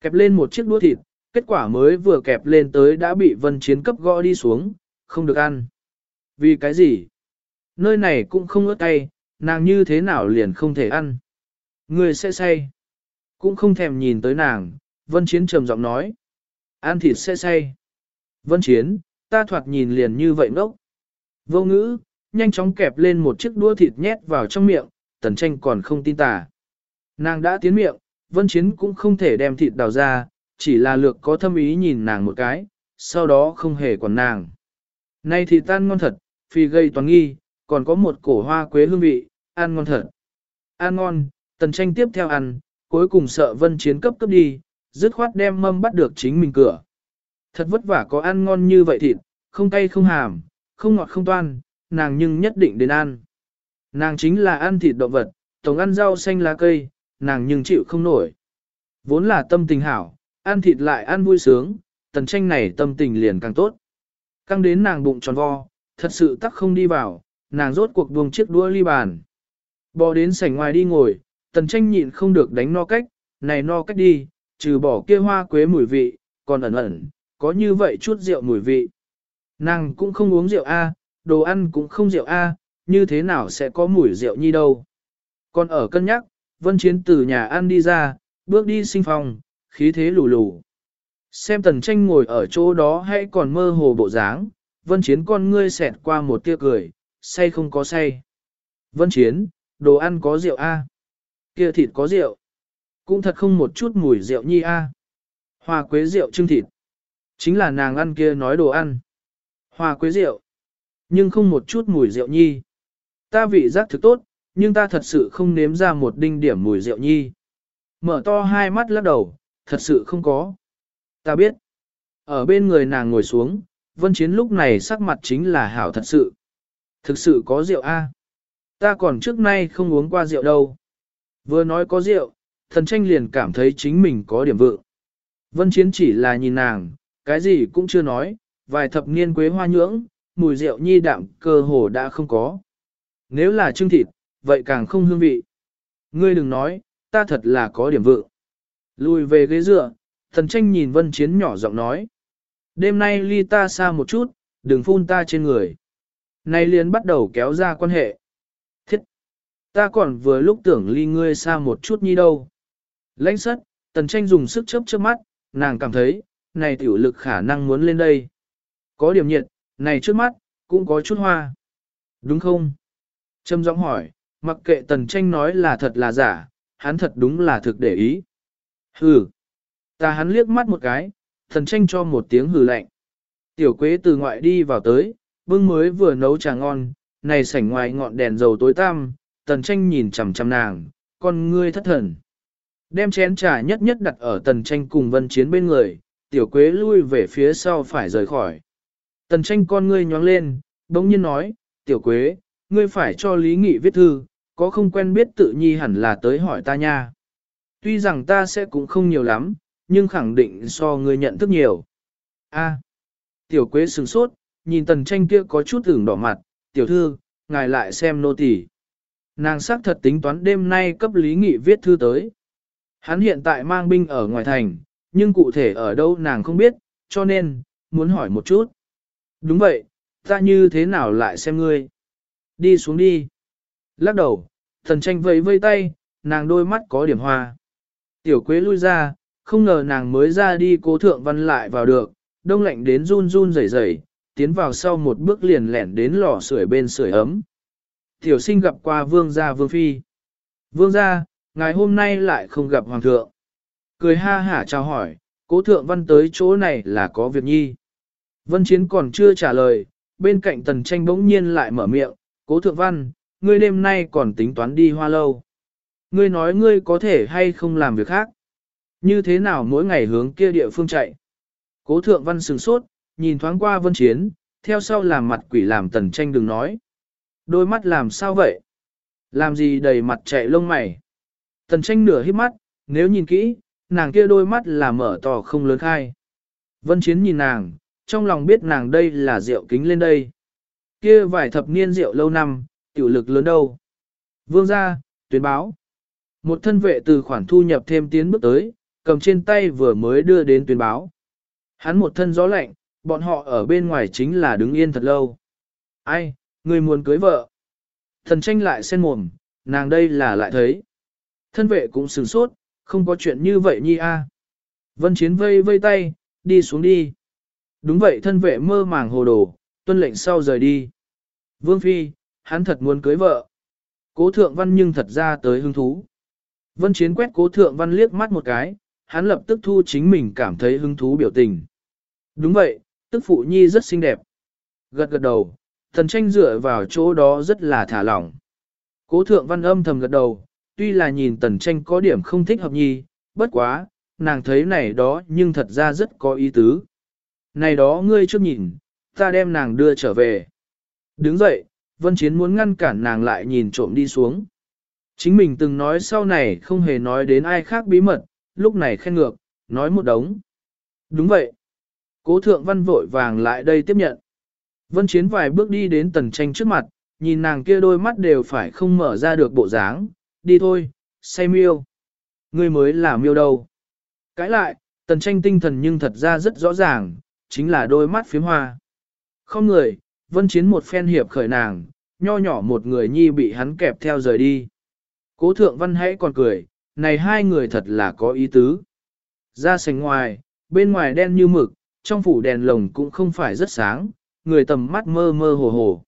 Kẹp lên một chiếc đũa thịt, kết quả mới vừa kẹp lên tới đã bị vân chiến cấp gõ đi xuống, không được ăn. Vì cái gì? Nơi này cũng không ướt tay, nàng như thế nào liền không thể ăn. Người sẽ say. Cũng không thèm nhìn tới nàng, vân chiến trầm giọng nói. Ăn thịt sẽ say. Vân chiến, ta thoạt nhìn liền như vậy ngốc. Vô ngữ, nhanh chóng kẹp lên một chiếc đũa thịt nhét vào trong miệng, tần tranh còn không tin tà. Nàng đã tiến miệng, vân chiến cũng không thể đem thịt đào ra, chỉ là lược có thâm ý nhìn nàng một cái, sau đó không hề còn nàng. Này thì tan ngon thật, phi gây toàn nghi, còn có một cổ hoa quế hương vị, ăn ngon thật. Ăn ngon, tần tranh tiếp theo ăn, cuối cùng sợ vân chiến cấp cấp đi, dứt khoát đem mâm bắt được chính mình cửa. Thật vất vả có ăn ngon như vậy thịt, không cay không hàm, không ngọt không toan, nàng nhưng nhất định đến ăn. Nàng chính là ăn thịt động vật, tổng ăn rau xanh lá cây, nàng nhưng chịu không nổi. Vốn là tâm tình hảo, ăn thịt lại ăn vui sướng, tần tranh này tâm tình liền càng tốt. Căng đến nàng bụng tròn vo, thật sự tắc không đi vào, nàng rốt cuộc buông chiếc đũa ly bàn. Bò đến sảnh ngoài đi ngồi, tần tranh nhịn không được đánh no cách, này no cách đi, trừ bỏ kia hoa quế mùi vị, còn ẩn ẩn, có như vậy chút rượu mùi vị. Nàng cũng không uống rượu A, đồ ăn cũng không rượu A, như thế nào sẽ có mùi rượu nhi đâu. Còn ở cân nhắc, vân chiến từ nhà ăn đi ra, bước đi sinh phòng, khí thế lù lù. Xem tần tranh ngồi ở chỗ đó hay còn mơ hồ bộ dáng, vân chiến con ngươi xẹt qua một tia cười, say không có say. Vân chiến, đồ ăn có rượu A. Kia thịt có rượu. Cũng thật không một chút mùi rượu nhi A. Hoa quế rượu trưng thịt. Chính là nàng ăn kia nói đồ ăn. Hoa quế rượu. Nhưng không một chút mùi rượu nhi. Ta vị giác thực tốt, nhưng ta thật sự không nếm ra một đinh điểm mùi rượu nhi. Mở to hai mắt lắc đầu, thật sự không có. Ta biết. Ở bên người nàng ngồi xuống, vân chiến lúc này sắc mặt chính là hảo thật sự. Thực sự có rượu a? Ta còn trước nay không uống qua rượu đâu. Vừa nói có rượu, thần tranh liền cảm thấy chính mình có điểm vượng. Vân chiến chỉ là nhìn nàng, cái gì cũng chưa nói, vài thập niên quế hoa nhưỡng, mùi rượu nhi đạm cơ hồ đã không có. Nếu là trưng thịt, vậy càng không hương vị. Ngươi đừng nói, ta thật là có điểm vượng. Lùi về ghế dựa, thần tranh nhìn vân chiến nhỏ giọng nói. Đêm nay ly ta xa một chút, đừng phun ta trên người. Nay liền bắt đầu kéo ra quan hệ. Thiết! Ta còn vừa lúc tưởng ly ngươi xa một chút nhi đâu. Lãnh sất, tần tranh dùng sức chớp chớp mắt, nàng cảm thấy, này tiểu lực khả năng muốn lên đây. Có điểm nhiệt, này trước mắt, cũng có chút hoa. Đúng không? Trâm giọng hỏi, mặc kệ tần tranh nói là thật là giả, hắn thật đúng là thực để ý. Hừ. Ta hắn liếc mắt một cái, tần tranh cho một tiếng hừ lạnh. Tiểu quế từ ngoại đi vào tới, bưng mới vừa nấu trà ngon, này sảnh ngoài ngọn đèn dầu tối tăm, tần tranh nhìn chằm chằm nàng, con ngươi thất thần. Đem chén trà nhất nhất đặt ở tần tranh cùng vân chiến bên người, tiểu quế lui về phía sau phải rời khỏi. Tần tranh con ngươi nhóng lên, bỗng nhiên nói, tiểu quế, ngươi phải cho lý nghị viết thư, có không quen biết tự nhi hẳn là tới hỏi ta nha. Tuy rằng ta sẽ cũng không nhiều lắm, nhưng khẳng định so ngươi nhận thức nhiều. A. tiểu quế sừng sốt, nhìn tần tranh kia có chút ửng đỏ mặt, tiểu thư, ngài lại xem nô tỳ. Nàng xác thật tính toán đêm nay cấp Lý Nghị viết thư tới. Hắn hiện tại mang binh ở ngoài thành, nhưng cụ thể ở đâu nàng không biết, cho nên, muốn hỏi một chút. Đúng vậy, ta như thế nào lại xem ngươi? Đi xuống đi. Lắc đầu, thần tranh vẫy vây tay, nàng đôi mắt có điểm hoa. Tiểu quế lui ra, không ngờ nàng mới ra đi cố thượng văn lại vào được, đông lạnh đến run run rẩy rẩy, tiến vào sau một bước liền lẻn đến lò sưởi bên sưởi ấm. Tiểu sinh gặp qua vương gia vương phi. Vương gia, ngài hôm nay lại không gặp hoàng thượng. Cười ha hả chào hỏi, cố thượng văn tới chỗ này là có việc nhi. Vân Chiến còn chưa trả lời, bên cạnh tần tranh bỗng nhiên lại mở miệng, cố thượng văn, ngươi đêm nay còn tính toán đi hoa lâu. Ngươi nói ngươi có thể hay không làm việc khác. Như thế nào mỗi ngày hướng kia địa phương chạy. Cố thượng văn sừng sốt, nhìn thoáng qua vân chiến, theo sau làm mặt quỷ làm tần tranh đừng nói. Đôi mắt làm sao vậy? Làm gì đầy mặt chạy lông mày? Tần tranh nửa hít mắt, nếu nhìn kỹ, nàng kia đôi mắt là mở to không lớn khai. Vân chiến nhìn nàng, trong lòng biết nàng đây là rượu kính lên đây. Kia vài thập niên rượu lâu năm, tiểu lực lớn đâu. Vương gia, tuyên báo. Một thân vệ từ khoản thu nhập thêm tiến bước tới, cầm trên tay vừa mới đưa đến tuyên báo. Hắn một thân gió lạnh, bọn họ ở bên ngoài chính là đứng yên thật lâu. Ai, người muốn cưới vợ. Thần tranh lại sen mồm, nàng đây là lại thấy. Thân vệ cũng sừng sốt, không có chuyện như vậy nhi a. Vân chiến vây vây tay, đi xuống đi. Đúng vậy thân vệ mơ màng hồ đồ, tuân lệnh sau rời đi. Vương Phi, hắn thật muốn cưới vợ. Cố thượng văn nhưng thật ra tới hứng thú. Vân chiến quét cố thượng văn liếc mắt một cái, hắn lập tức thu chính mình cảm thấy hứng thú biểu tình. Đúng vậy, tức phụ nhi rất xinh đẹp. Gật gật đầu, thần tranh dựa vào chỗ đó rất là thả lỏng. Cố thượng văn âm thầm gật đầu, tuy là nhìn tần tranh có điểm không thích hợp nhi, bất quá, nàng thấy này đó nhưng thật ra rất có ý tứ. Này đó ngươi trước nhìn, ta đem nàng đưa trở về. Đứng dậy, Vân Chiến muốn ngăn cản nàng lại nhìn trộm đi xuống. Chính mình từng nói sau này không hề nói đến ai khác bí mật, lúc này khen ngược, nói một đống. Đúng vậy. Cố thượng văn vội vàng lại đây tiếp nhận. Vân Chiến vài bước đi đến tần tranh trước mặt, nhìn nàng kia đôi mắt đều phải không mở ra được bộ dáng, đi thôi, say miêu. Ngươi mới là miêu đâu. Cãi lại, tần tranh tinh thần nhưng thật ra rất rõ ràng, chính là đôi mắt phím hoa. Không người, vân chiến một phen hiệp khởi nàng, nho nhỏ một người nhi bị hắn kẹp theo rời đi. Cố thượng văn hãy còn cười, này hai người thật là có ý tứ. Ra sành ngoài, bên ngoài đen như mực, trong phủ đèn lồng cũng không phải rất sáng, người tầm mắt mơ mơ hồ hồ.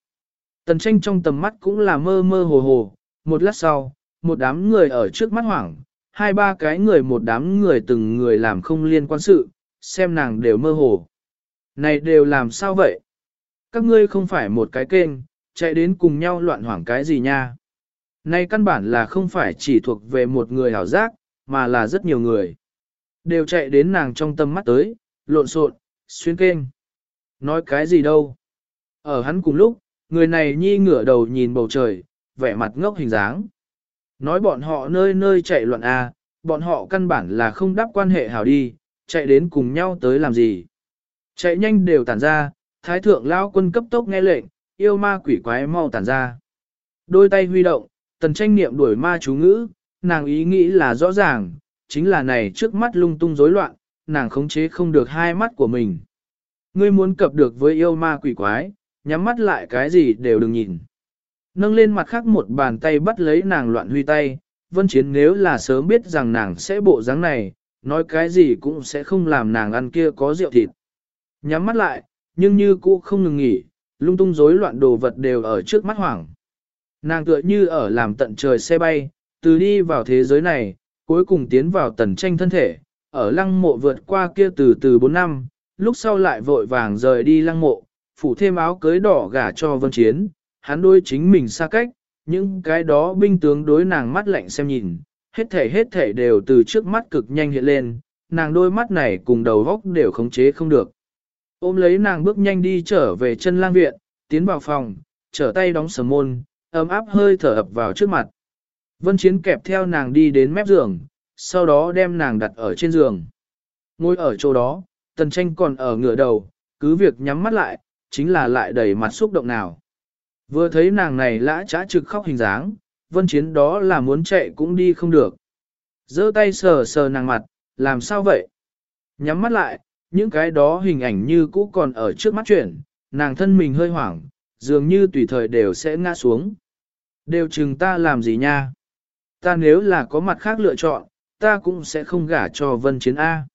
Tần tranh trong tầm mắt cũng là mơ mơ hồ hồ, một lát sau, một đám người ở trước mắt hoảng, hai ba cái người một đám người từng người làm không liên quan sự, xem nàng đều mơ hồ. Này đều làm sao vậy? Các ngươi không phải một cái kênh, chạy đến cùng nhau loạn hoảng cái gì nha? Này căn bản là không phải chỉ thuộc về một người hảo giác, mà là rất nhiều người. Đều chạy đến nàng trong tâm mắt tới, lộn xộn, xuyên kênh. Nói cái gì đâu? Ở hắn cùng lúc, người này nhi ngửa đầu nhìn bầu trời, vẻ mặt ngốc hình dáng. Nói bọn họ nơi nơi chạy loạn A, bọn họ căn bản là không đáp quan hệ hảo đi, chạy đến cùng nhau tới làm gì. Chạy nhanh đều tản ra, thái thượng lao quân cấp tốc nghe lệnh, yêu ma quỷ quái mau tản ra. Đôi tay huy động, tần tranh niệm đuổi ma chú ngữ, nàng ý nghĩ là rõ ràng, chính là này trước mắt lung tung rối loạn, nàng khống chế không được hai mắt của mình. Ngươi muốn cập được với yêu ma quỷ quái, nhắm mắt lại cái gì đều đừng nhìn. Nâng lên mặt khác một bàn tay bắt lấy nàng loạn huy tay, vân chiến nếu là sớm biết rằng nàng sẽ bộ dáng này, nói cái gì cũng sẽ không làm nàng ăn kia có rượu thịt. Nhắm mắt lại, nhưng như cũ không ngừng nghỉ, lung tung rối loạn đồ vật đều ở trước mắt hoảng. Nàng tựa như ở làm tận trời xe bay, từ đi vào thế giới này, cuối cùng tiến vào tần tranh thân thể, ở lăng mộ vượt qua kia từ từ 4 năm, lúc sau lại vội vàng rời đi lăng mộ, phủ thêm áo cưới đỏ gả cho vân chiến, hắn đôi chính mình xa cách, những cái đó binh tướng đối nàng mắt lạnh xem nhìn, hết thể hết thể đều từ trước mắt cực nhanh hiện lên, nàng đôi mắt này cùng đầu góc đều khống chế không được. Ôm lấy nàng bước nhanh đi trở về chân lang viện, tiến vào phòng, trở tay đóng sầm môn, ấm áp hơi thở ập vào trước mặt. Vân Chiến kẹp theo nàng đi đến mép giường, sau đó đem nàng đặt ở trên giường. Ngồi ở chỗ đó, tần tranh còn ở ngửa đầu, cứ việc nhắm mắt lại, chính là lại đầy mặt xúc động nào. Vừa thấy nàng này lã trá trực khóc hình dáng, vân chiến đó là muốn chạy cũng đi không được. giơ tay sờ sờ nàng mặt, làm sao vậy? Nhắm mắt lại, những cái đó hình ảnh như cũ còn ở trước mắt chuyển, nàng thân mình hơi hoảng, dường như tùy thời đều sẽ ngã xuống. Đều chừng ta làm gì nha? Ta nếu là có mặt khác lựa chọn, ta cũng sẽ không gả cho vân chiến A.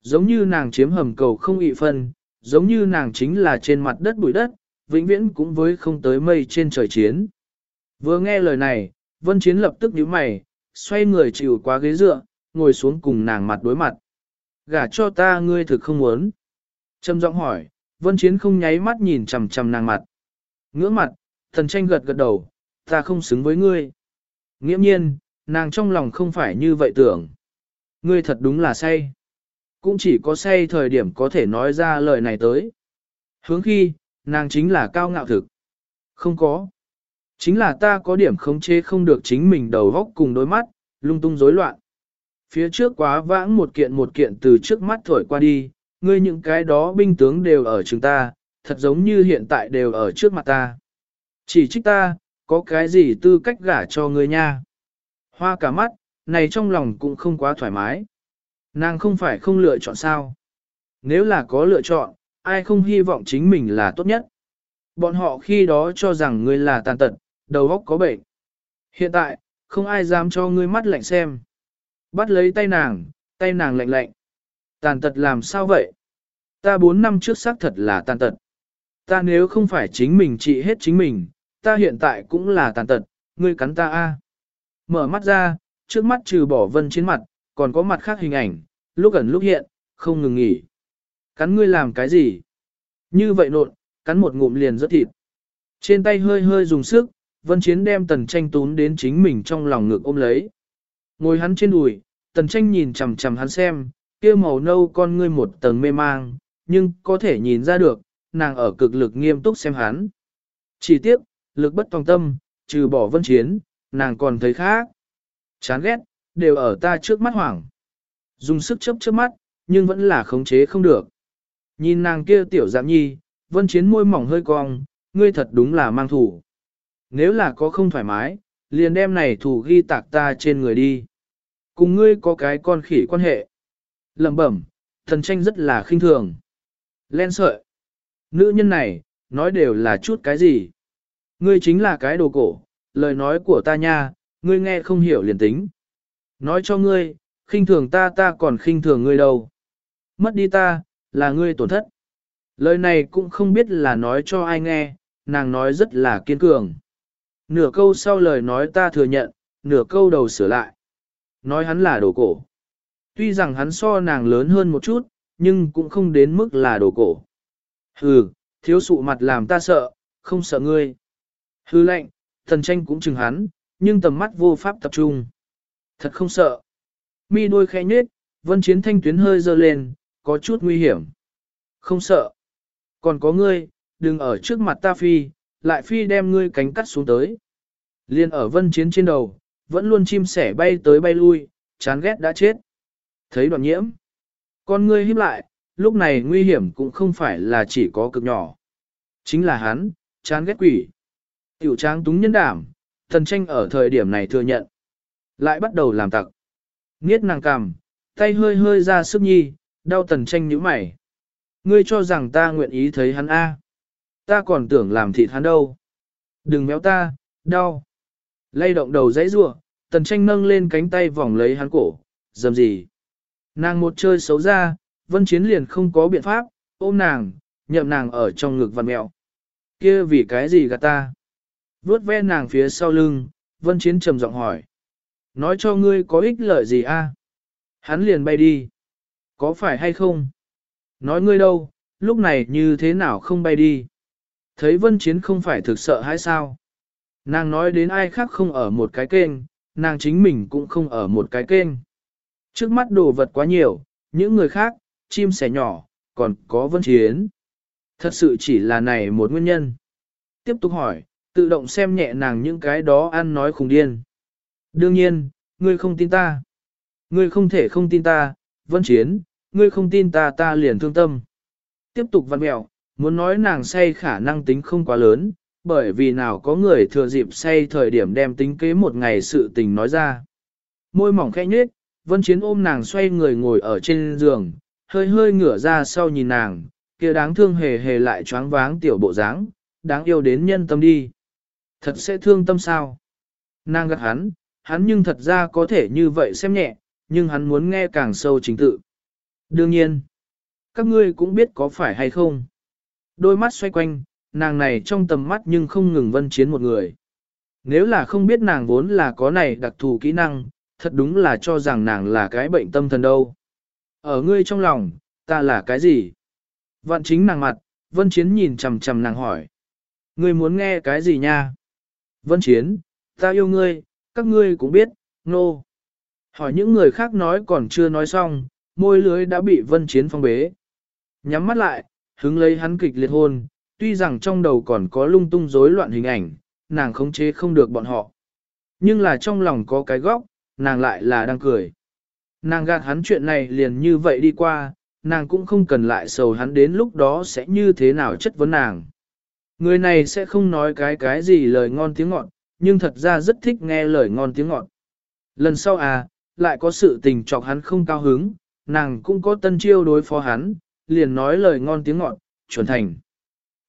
Giống như nàng chiếm hầm cầu không ị phân, giống như nàng chính là trên mặt đất bụi đất, vĩnh viễn cũng với không tới mây trên trời chiến. Vừa nghe lời này, vân chiến lập tức nhíu mày, xoay người chịu qua ghế dựa, ngồi xuống cùng nàng mặt đối mặt. Gả cho ta ngươi thực không muốn. Trầm giọng hỏi, vân chiến không nháy mắt nhìn chằm chằm nàng mặt. Ngưỡng mặt, thần tranh gật gật đầu, ta không xứng với ngươi. Nghiễm nhiên, nàng trong lòng không phải như vậy tưởng. Ngươi thật đúng là say. Cũng chỉ có say thời điểm có thể nói ra lời này tới. Hướng khi, nàng chính là cao ngạo thực. Không có. Chính là ta có điểm khống chế không được chính mình đầu góc cùng đôi mắt, lung tung rối loạn. Phía trước quá vãng một kiện một kiện từ trước mắt thổi qua đi, ngươi những cái đó binh tướng đều ở chúng ta, thật giống như hiện tại đều ở trước mặt ta. Chỉ trích ta, có cái gì tư cách gả cho ngươi nha. Hoa cả mắt, này trong lòng cũng không quá thoải mái. Nàng không phải không lựa chọn sao. Nếu là có lựa chọn, ai không hy vọng chính mình là tốt nhất. Bọn họ khi đó cho rằng ngươi là tàn tật, đầu óc có bệnh. Hiện tại, không ai dám cho ngươi mắt lạnh xem. Bắt lấy tay nàng, tay nàng lạnh lạnh. Tàn tật làm sao vậy? Ta bốn năm trước xác thật là tàn tật. Ta nếu không phải chính mình trị hết chính mình, ta hiện tại cũng là tàn tật, ngươi cắn ta a. Mở mắt ra, trước mắt trừ bỏ vân trên mặt, còn có mặt khác hình ảnh, lúc ẩn lúc hiện, không ngừng nghỉ. Cắn ngươi làm cái gì? Như vậy nộn, cắn một ngụm liền rất thịt. Trên tay hơi hơi dùng sức, vân chiến đem tần tranh tún đến chính mình trong lòng ngực ôm lấy. Ngồi hắn trên đùi, tần tranh nhìn chằm chằm hắn xem, kia màu nâu con ngươi một tầng mê mang, nhưng có thể nhìn ra được, nàng ở cực lực nghiêm túc xem hắn. Chỉ tiếc, lực bất tòng tâm, trừ bỏ vân chiến, nàng còn thấy khác. Chán ghét, đều ở ta trước mắt hoảng. Dùng sức chấp trước mắt, nhưng vẫn là khống chế không được. Nhìn nàng kia tiểu giảm nhi, vân chiến môi mỏng hơi cong, ngươi thật đúng là mang thủ. Nếu là có không thoải mái, liền đem này thủ ghi tạc ta trên người đi. Cùng ngươi có cái con khỉ quan hệ. Lẩm bẩm, thần tranh rất là khinh thường. Len sợi. Nữ nhân này, nói đều là chút cái gì. Ngươi chính là cái đồ cổ, lời nói của ta nha, ngươi nghe không hiểu liền tính. Nói cho ngươi, khinh thường ta ta còn khinh thường ngươi đâu. Mất đi ta, là ngươi tổn thất. Lời này cũng không biết là nói cho ai nghe, nàng nói rất là kiên cường. Nửa câu sau lời nói ta thừa nhận, nửa câu đầu sửa lại. Nói hắn là đồ cổ. Tuy rằng hắn so nàng lớn hơn một chút, nhưng cũng không đến mức là đồ cổ. Hừ, thiếu sụ mặt làm ta sợ, không sợ ngươi. Hư lệnh, thần tranh cũng chừng hắn, nhưng tầm mắt vô pháp tập trung. Thật không sợ. Mi đôi khẽ nhết, vân chiến thanh tuyến hơi dơ lên, có chút nguy hiểm. Không sợ. Còn có ngươi, đừng ở trước mặt ta phi, lại phi đem ngươi cánh cắt xuống tới. Liên ở vân chiến trên đầu, vẫn luôn chim sẻ bay tới bay lui, chán ghét đã chết. Thấy đoạn nhiễm. Con ngươi híp lại, lúc này nguy hiểm cũng không phải là chỉ có cực nhỏ. Chính là hắn, chán ghét quỷ. Tiểu tráng túng nhân đảm, thần tranh ở thời điểm này thừa nhận. Lại bắt đầu làm tặc. Nghiết nàng cằm, tay hơi hơi ra sức nhi, đau tần tranh nhíu mày. Ngươi cho rằng ta nguyện ý thấy hắn A. Ta còn tưởng làm thịt hắn đâu. Đừng méo ta, đau. Lay động đầu dãy rua, tần tranh nâng lên cánh tay vòng lấy hắn cổ, dầm gì. Nàng một chơi xấu ra, vân chiến liền không có biện pháp, ôm nàng, nhậm nàng ở trong ngực vằn mẹo. kia vì cái gì gạt ta? Vuốt ve nàng phía sau lưng, vân chiến trầm giọng hỏi. Nói cho ngươi có ích lợi gì a? Hắn liền bay đi. Có phải hay không? Nói ngươi đâu, lúc này như thế nào không bay đi? Thấy vân chiến không phải thực sợ hay sao? Nàng nói đến ai khác không ở một cái kênh, nàng chính mình cũng không ở một cái kênh. Trước mắt đồ vật quá nhiều, những người khác, chim sẻ nhỏ, còn có vân chiến. Thật sự chỉ là này một nguyên nhân. Tiếp tục hỏi, tự động xem nhẹ nàng những cái đó ăn nói khùng điên. Đương nhiên, ngươi không tin ta. Ngươi không thể không tin ta, vân chiến, ngươi không tin ta ta liền thương tâm. Tiếp tục văn mẹo, muốn nói nàng say khả năng tính không quá lớn, bởi vì nào có người thừa dịp say thời điểm đem tính kế một ngày sự tình nói ra. Môi mỏng khẽ nhếch, Vân Chiến ôm nàng xoay người ngồi ở trên giường, hơi hơi ngửa ra sau nhìn nàng, kia đáng thương hề hề lại choáng váng tiểu bộ dáng, đáng yêu đến nhân tâm đi. Thật sẽ thương tâm sao? Nàng gật hắn, hắn nhưng thật ra có thể như vậy xem nhẹ, nhưng hắn muốn nghe càng sâu chính tự. Đương nhiên, các ngươi cũng biết có phải hay không. Đôi mắt xoay quanh, nàng này trong tầm mắt nhưng không ngừng vân chiến một người. Nếu là không biết nàng vốn là có này đặc thù kỹ năng, thật đúng là cho rằng nàng là cái bệnh tâm thần đâu. Ở ngươi trong lòng, ta là cái gì? Vạn chính nàng mặt, vân chiến nhìn chầm chầm nàng hỏi. Ngươi muốn nghe cái gì nha? Vân chiến, ta yêu ngươi, các ngươi cũng biết, nô. No. Hỏi những người khác nói còn chưa nói xong, môi lưới đã bị vân chiến phong bế. Nhắm mắt lại, hứng lấy hắn kịch liệt hôn, tuy rằng trong đầu còn có lung tung rối loạn hình ảnh, nàng khống chế không được bọn họ. Nhưng là trong lòng có cái góc, nàng lại là đang cười. Nàng gạt hắn chuyện này liền như vậy đi qua, nàng cũng không cần lại sầu hắn đến lúc đó sẽ như thế nào chất vấn nàng. Người này sẽ không nói cái cái gì lời ngon tiếng ngọt, nhưng thật ra rất thích nghe lời ngon tiếng ngọt. Lần sau à, lại có sự tình chọc hắn không cao hứng, nàng cũng có tân chiêu đối phó hắn, liền nói lời ngon tiếng ngọt, chuẩn thành.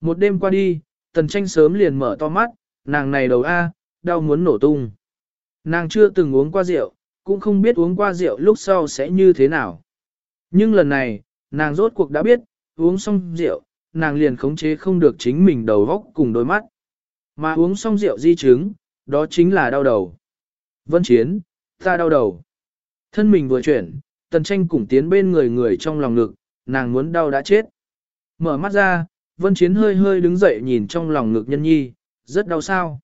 Một đêm qua đi, tần tranh sớm liền mở to mắt, nàng này đầu A, đau muốn nổ tung. Nàng chưa từng uống qua rượu, cũng không biết uống qua rượu lúc sau sẽ như thế nào. Nhưng lần này, nàng rốt cuộc đã biết, uống xong rượu, nàng liền khống chế không được chính mình đầu góc cùng đôi mắt. Mà uống xong rượu di chứng, đó chính là đau đầu. Vân Chiến, ta đau đầu. Thân mình vừa chuyển, tần tranh cùng tiến bên người người trong lòng ngực, nàng muốn đau đã chết. Mở mắt ra, Vân Chiến hơi hơi đứng dậy nhìn trong lòng ngực nhân nhi, rất đau sao.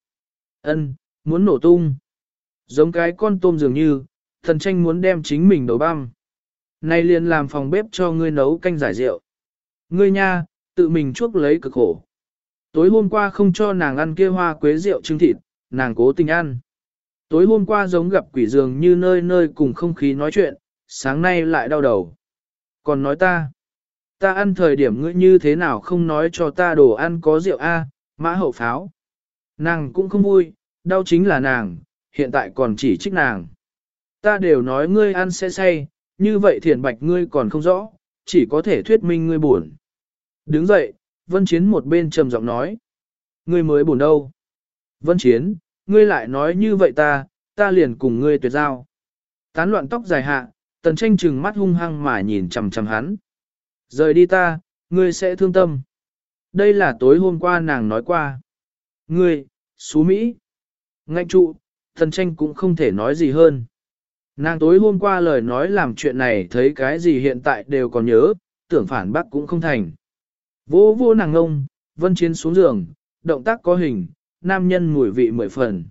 Ân, muốn nổ tung. Giống cái con tôm dường như, thần tranh muốn đem chính mình đổ băm. Nay liền làm phòng bếp cho ngươi nấu canh giải rượu. Ngươi nha, tự mình chuốc lấy cực khổ. Tối hôm qua không cho nàng ăn kia hoa quế rượu trứng thịt, nàng cố tình ăn. Tối hôm qua giống gặp quỷ dường như nơi nơi cùng không khí nói chuyện, sáng nay lại đau đầu. Còn nói ta, ta ăn thời điểm ngươi như thế nào không nói cho ta đồ ăn có rượu A, mã hậu pháo. Nàng cũng không vui, đau chính là nàng, hiện tại còn chỉ trích nàng. Ta đều nói ngươi ăn sẽ say, như vậy thiền bạch ngươi còn không rõ, chỉ có thể thuyết minh ngươi buồn. Đứng dậy, Vân Chiến một bên trầm giọng nói. Ngươi mới buồn đâu? Vân Chiến, ngươi lại nói như vậy ta, ta liền cùng ngươi tuyệt giao. Tán loạn tóc dài hạ, tần tranh trừng mắt hung hăng mà nhìn chằm chằm hắn. Rời đi ta, ngươi sẽ thương tâm. Đây là tối hôm qua nàng nói qua. Ngươi, xú Mỹ. Ngạnh trụ, tần tranh cũng không thể nói gì hơn. Nàng tối hôm qua lời nói làm chuyện này thấy cái gì hiện tại đều còn nhớ, tưởng phản bác cũng không thành. Vô vô nàng ngông, vân chiến xuống giường, động tác có hình, nam nhân mùi vị mười phần.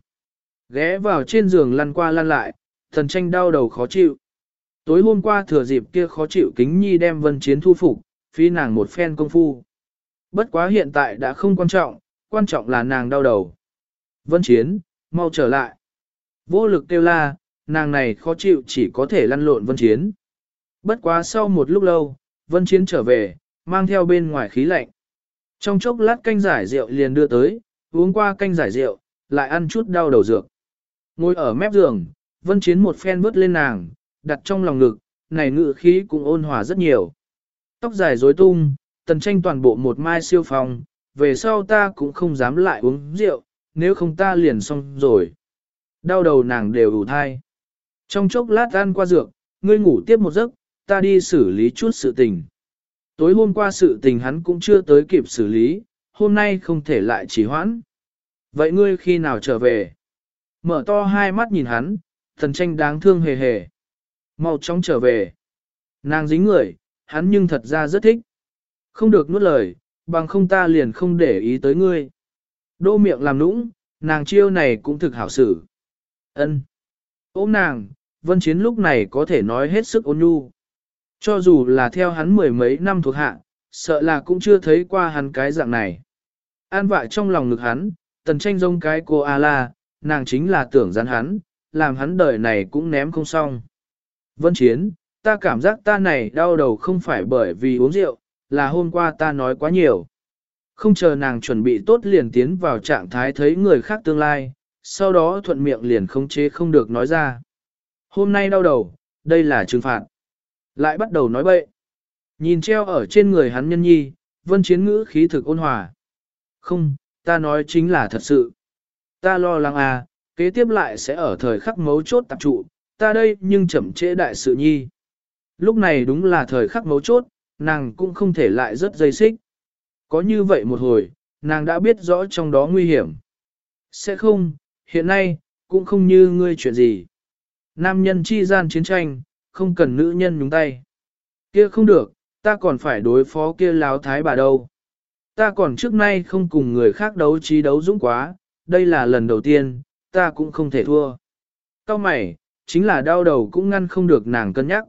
Ghé vào trên giường lăn qua lăn lại, thần tranh đau đầu khó chịu. Tối hôm qua thừa dịp kia khó chịu kính nhi đem vân chiến thu phục, phi nàng một phen công phu. Bất quá hiện tại đã không quan trọng, quan trọng là nàng đau đầu. Vân chiến, mau trở lại. Vô lực kêu la, nàng này khó chịu chỉ có thể lăn lộn vân chiến. Bất quá sau một lúc lâu, vân chiến trở về, mang theo bên ngoài khí lạnh. Trong chốc lát canh giải rượu liền đưa tới, uống qua canh giải rượu, lại ăn chút đau đầu dược. Ngồi ở mép giường, vân chiến một phen vớt lên nàng, đặt trong lòng ngực, này ngự khí cũng ôn hòa rất nhiều. Tóc dài rối tung, tần tranh toàn bộ một mai siêu phòng, về sau ta cũng không dám lại uống rượu, nếu không ta liền xong rồi. Đau đầu nàng đều đủ thai. Trong chốc lát ăn qua dược, ngươi ngủ tiếp một giấc, ta đi xử lý chút sự tình. Tối hôm qua sự tình hắn cũng chưa tới kịp xử lý, hôm nay không thể lại trì hoãn. Vậy ngươi khi nào trở về? Mở to hai mắt nhìn hắn, thần tranh đáng thương hề hề. Mau chóng trở về. Nàng dính người, hắn nhưng thật ra rất thích. Không được nuốt lời, bằng không ta liền không để ý tới ngươi. Đô miệng làm nũng, nàng chiêu này cũng thực hảo xử. Ân. Ôm nàng, vân chiến lúc này có thể nói hết sức ôn nhu. Cho dù là theo hắn mười mấy năm thuộc hạ, sợ là cũng chưa thấy qua hắn cái dạng này. An vại trong lòng ngực hắn, tần tranh rông cái cô A-la, nàng chính là tưởng rắn hắn, làm hắn đời này cũng ném không xong. Vân Chiến, ta cảm giác ta này đau đầu không phải bởi vì uống rượu, là hôm qua ta nói quá nhiều. Không chờ nàng chuẩn bị tốt liền tiến vào trạng thái thấy người khác tương lai, sau đó thuận miệng liền không chế không được nói ra. Hôm nay đau đầu, đây là trừng phạt. Lại bắt đầu nói bậy. Nhìn treo ở trên người hắn nhân nhi, vân chiến ngữ khí thực ôn hòa. Không, ta nói chính là thật sự. Ta lo lắng à, kế tiếp lại sẽ ở thời khắc mấu chốt tập trụ, ta đây nhưng chậm trễ đại sự nhi. Lúc này đúng là thời khắc mấu chốt, nàng cũng không thể lại rất dây xích. Có như vậy một hồi, nàng đã biết rõ trong đó nguy hiểm. Sẽ không, hiện nay, cũng không như ngươi chuyện gì. Nam nhân chi gian chiến tranh, không cần nữ nhân nhúng tay. Kia không được, ta còn phải đối phó kia láo thái bà đâu. Ta còn trước nay không cùng người khác đấu trí đấu dũng quá, đây là lần đầu tiên, ta cũng không thể thua. Cao mày, chính là đau đầu cũng ngăn không được nàng cân nhắc.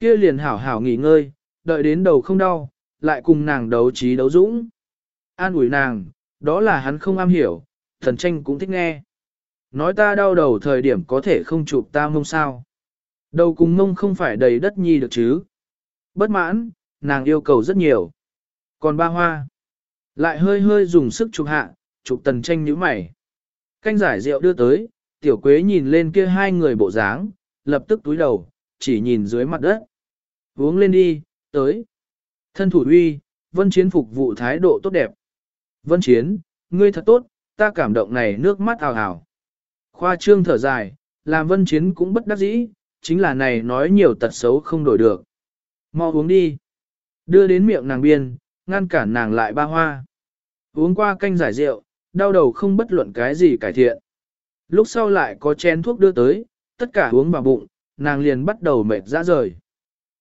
Kia liền hảo hảo nghỉ ngơi, đợi đến đầu không đau, lại cùng nàng đấu trí đấu dũng. An ủi nàng, đó là hắn không am hiểu, thần tranh cũng thích nghe. Nói ta đau đầu thời điểm có thể không chụp ta mông sao. Đầu cùng mông không phải đầy đất nhi được chứ. Bất mãn, nàng yêu cầu rất nhiều. Còn ba hoa, lại hơi hơi dùng sức chụp hạ, chụp tần tranh nhíu mày. Canh giải rượu đưa tới, tiểu quế nhìn lên kia hai người bộ dáng, lập tức túi đầu, chỉ nhìn dưới mặt đất. Uống lên đi, tới. Thân thủ uy, vân chiến phục vụ thái độ tốt đẹp. Vân chiến, ngươi thật tốt, ta cảm động này nước mắt ào ào. Khoa trương thở dài, làm vân chiến cũng bất đắc dĩ, chính là này nói nhiều tật xấu không đổi được. Mau uống đi. Đưa đến miệng nàng biên, ngăn cản nàng lại ba hoa. Uống qua canh giải rượu, đau đầu không bất luận cái gì cải thiện. Lúc sau lại có chén thuốc đưa tới, tất cả uống vào bụng, nàng liền bắt đầu mệt ra rời.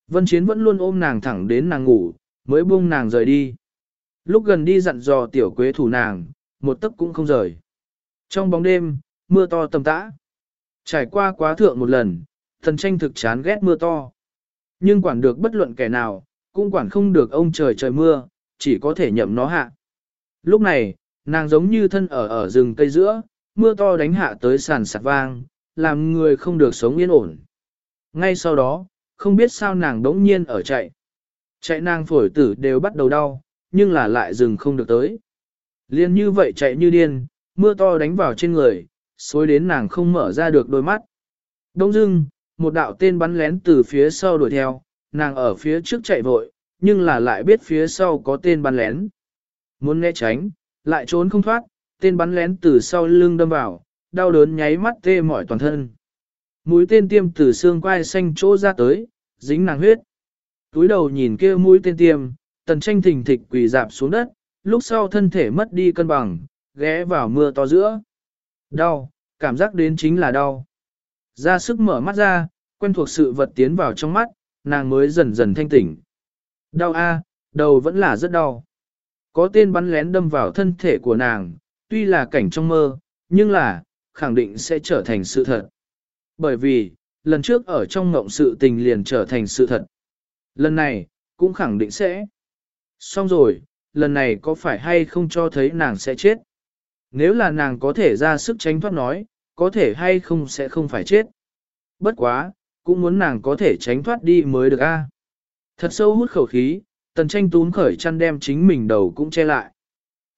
Vân Chiến vẫn luôn ôm nàng thẳng đến nàng ngủ, mới buông nàng rời đi. Lúc gần đi dặn dò tiểu quế thủ nàng, một tấc cũng không rời. Trong bóng đêm, mưa to tầm tã. Trải qua quá thượng một lần, thần tranh thực chán ghét mưa to. Nhưng quản được bất luận kẻ nào, cũng quản không được ông trời trời mưa, chỉ có thể nhậm nó hạ. Lúc này, nàng giống như thân ở ở rừng cây giữa, mưa to đánh hạ tới sàn sạt vang, làm người không được sống yên ổn. Ngay sau đó, không biết sao nàng đống nhiên ở chạy. Chạy nàng phổi tử đều bắt đầu đau, nhưng là lại dừng không được tới. Liên như vậy chạy như điên, mưa to đánh vào trên người, xối đến nàng không mở ra được đôi mắt. Đông dưng, một đạo tên bắn lén từ phía sau đuổi theo, nàng ở phía trước chạy vội, nhưng là lại biết phía sau có tên bắn lén. Muốn né tránh, lại trốn không thoát, tên bắn lén từ sau lưng đâm vào, đau đớn nháy mắt tê mỏi toàn thân. Mũi tên tiêm từ xương quai xanh chỗ ra tới, dính nàng huyết. Túi đầu nhìn kia mũi tên tiêm, tần tranh thình thịch quỳ dạp xuống đất, lúc sau thân thể mất đi cân bằng, ghé vào mưa to giữa. Đau, cảm giác đến chính là đau. Ra sức mở mắt ra, quen thuộc sự vật tiến vào trong mắt, nàng mới dần dần thanh tỉnh. Đau a, đầu vẫn là rất đau. Có tên bắn lén đâm vào thân thể của nàng, tuy là cảnh trong mơ, nhưng là, khẳng định sẽ trở thành sự thật. Bởi vì, lần trước ở trong ngộng sự tình liền trở thành sự thật. Lần này, cũng khẳng định sẽ. Xong rồi, lần này có phải hay không cho thấy nàng sẽ chết? Nếu là nàng có thể ra sức tránh thoát nói, có thể hay không sẽ không phải chết. Bất quá, cũng muốn nàng có thể tránh thoát đi mới được a. Thật sâu hút khẩu khí, tần tranh tún khởi chăn đem chính mình đầu cũng che lại.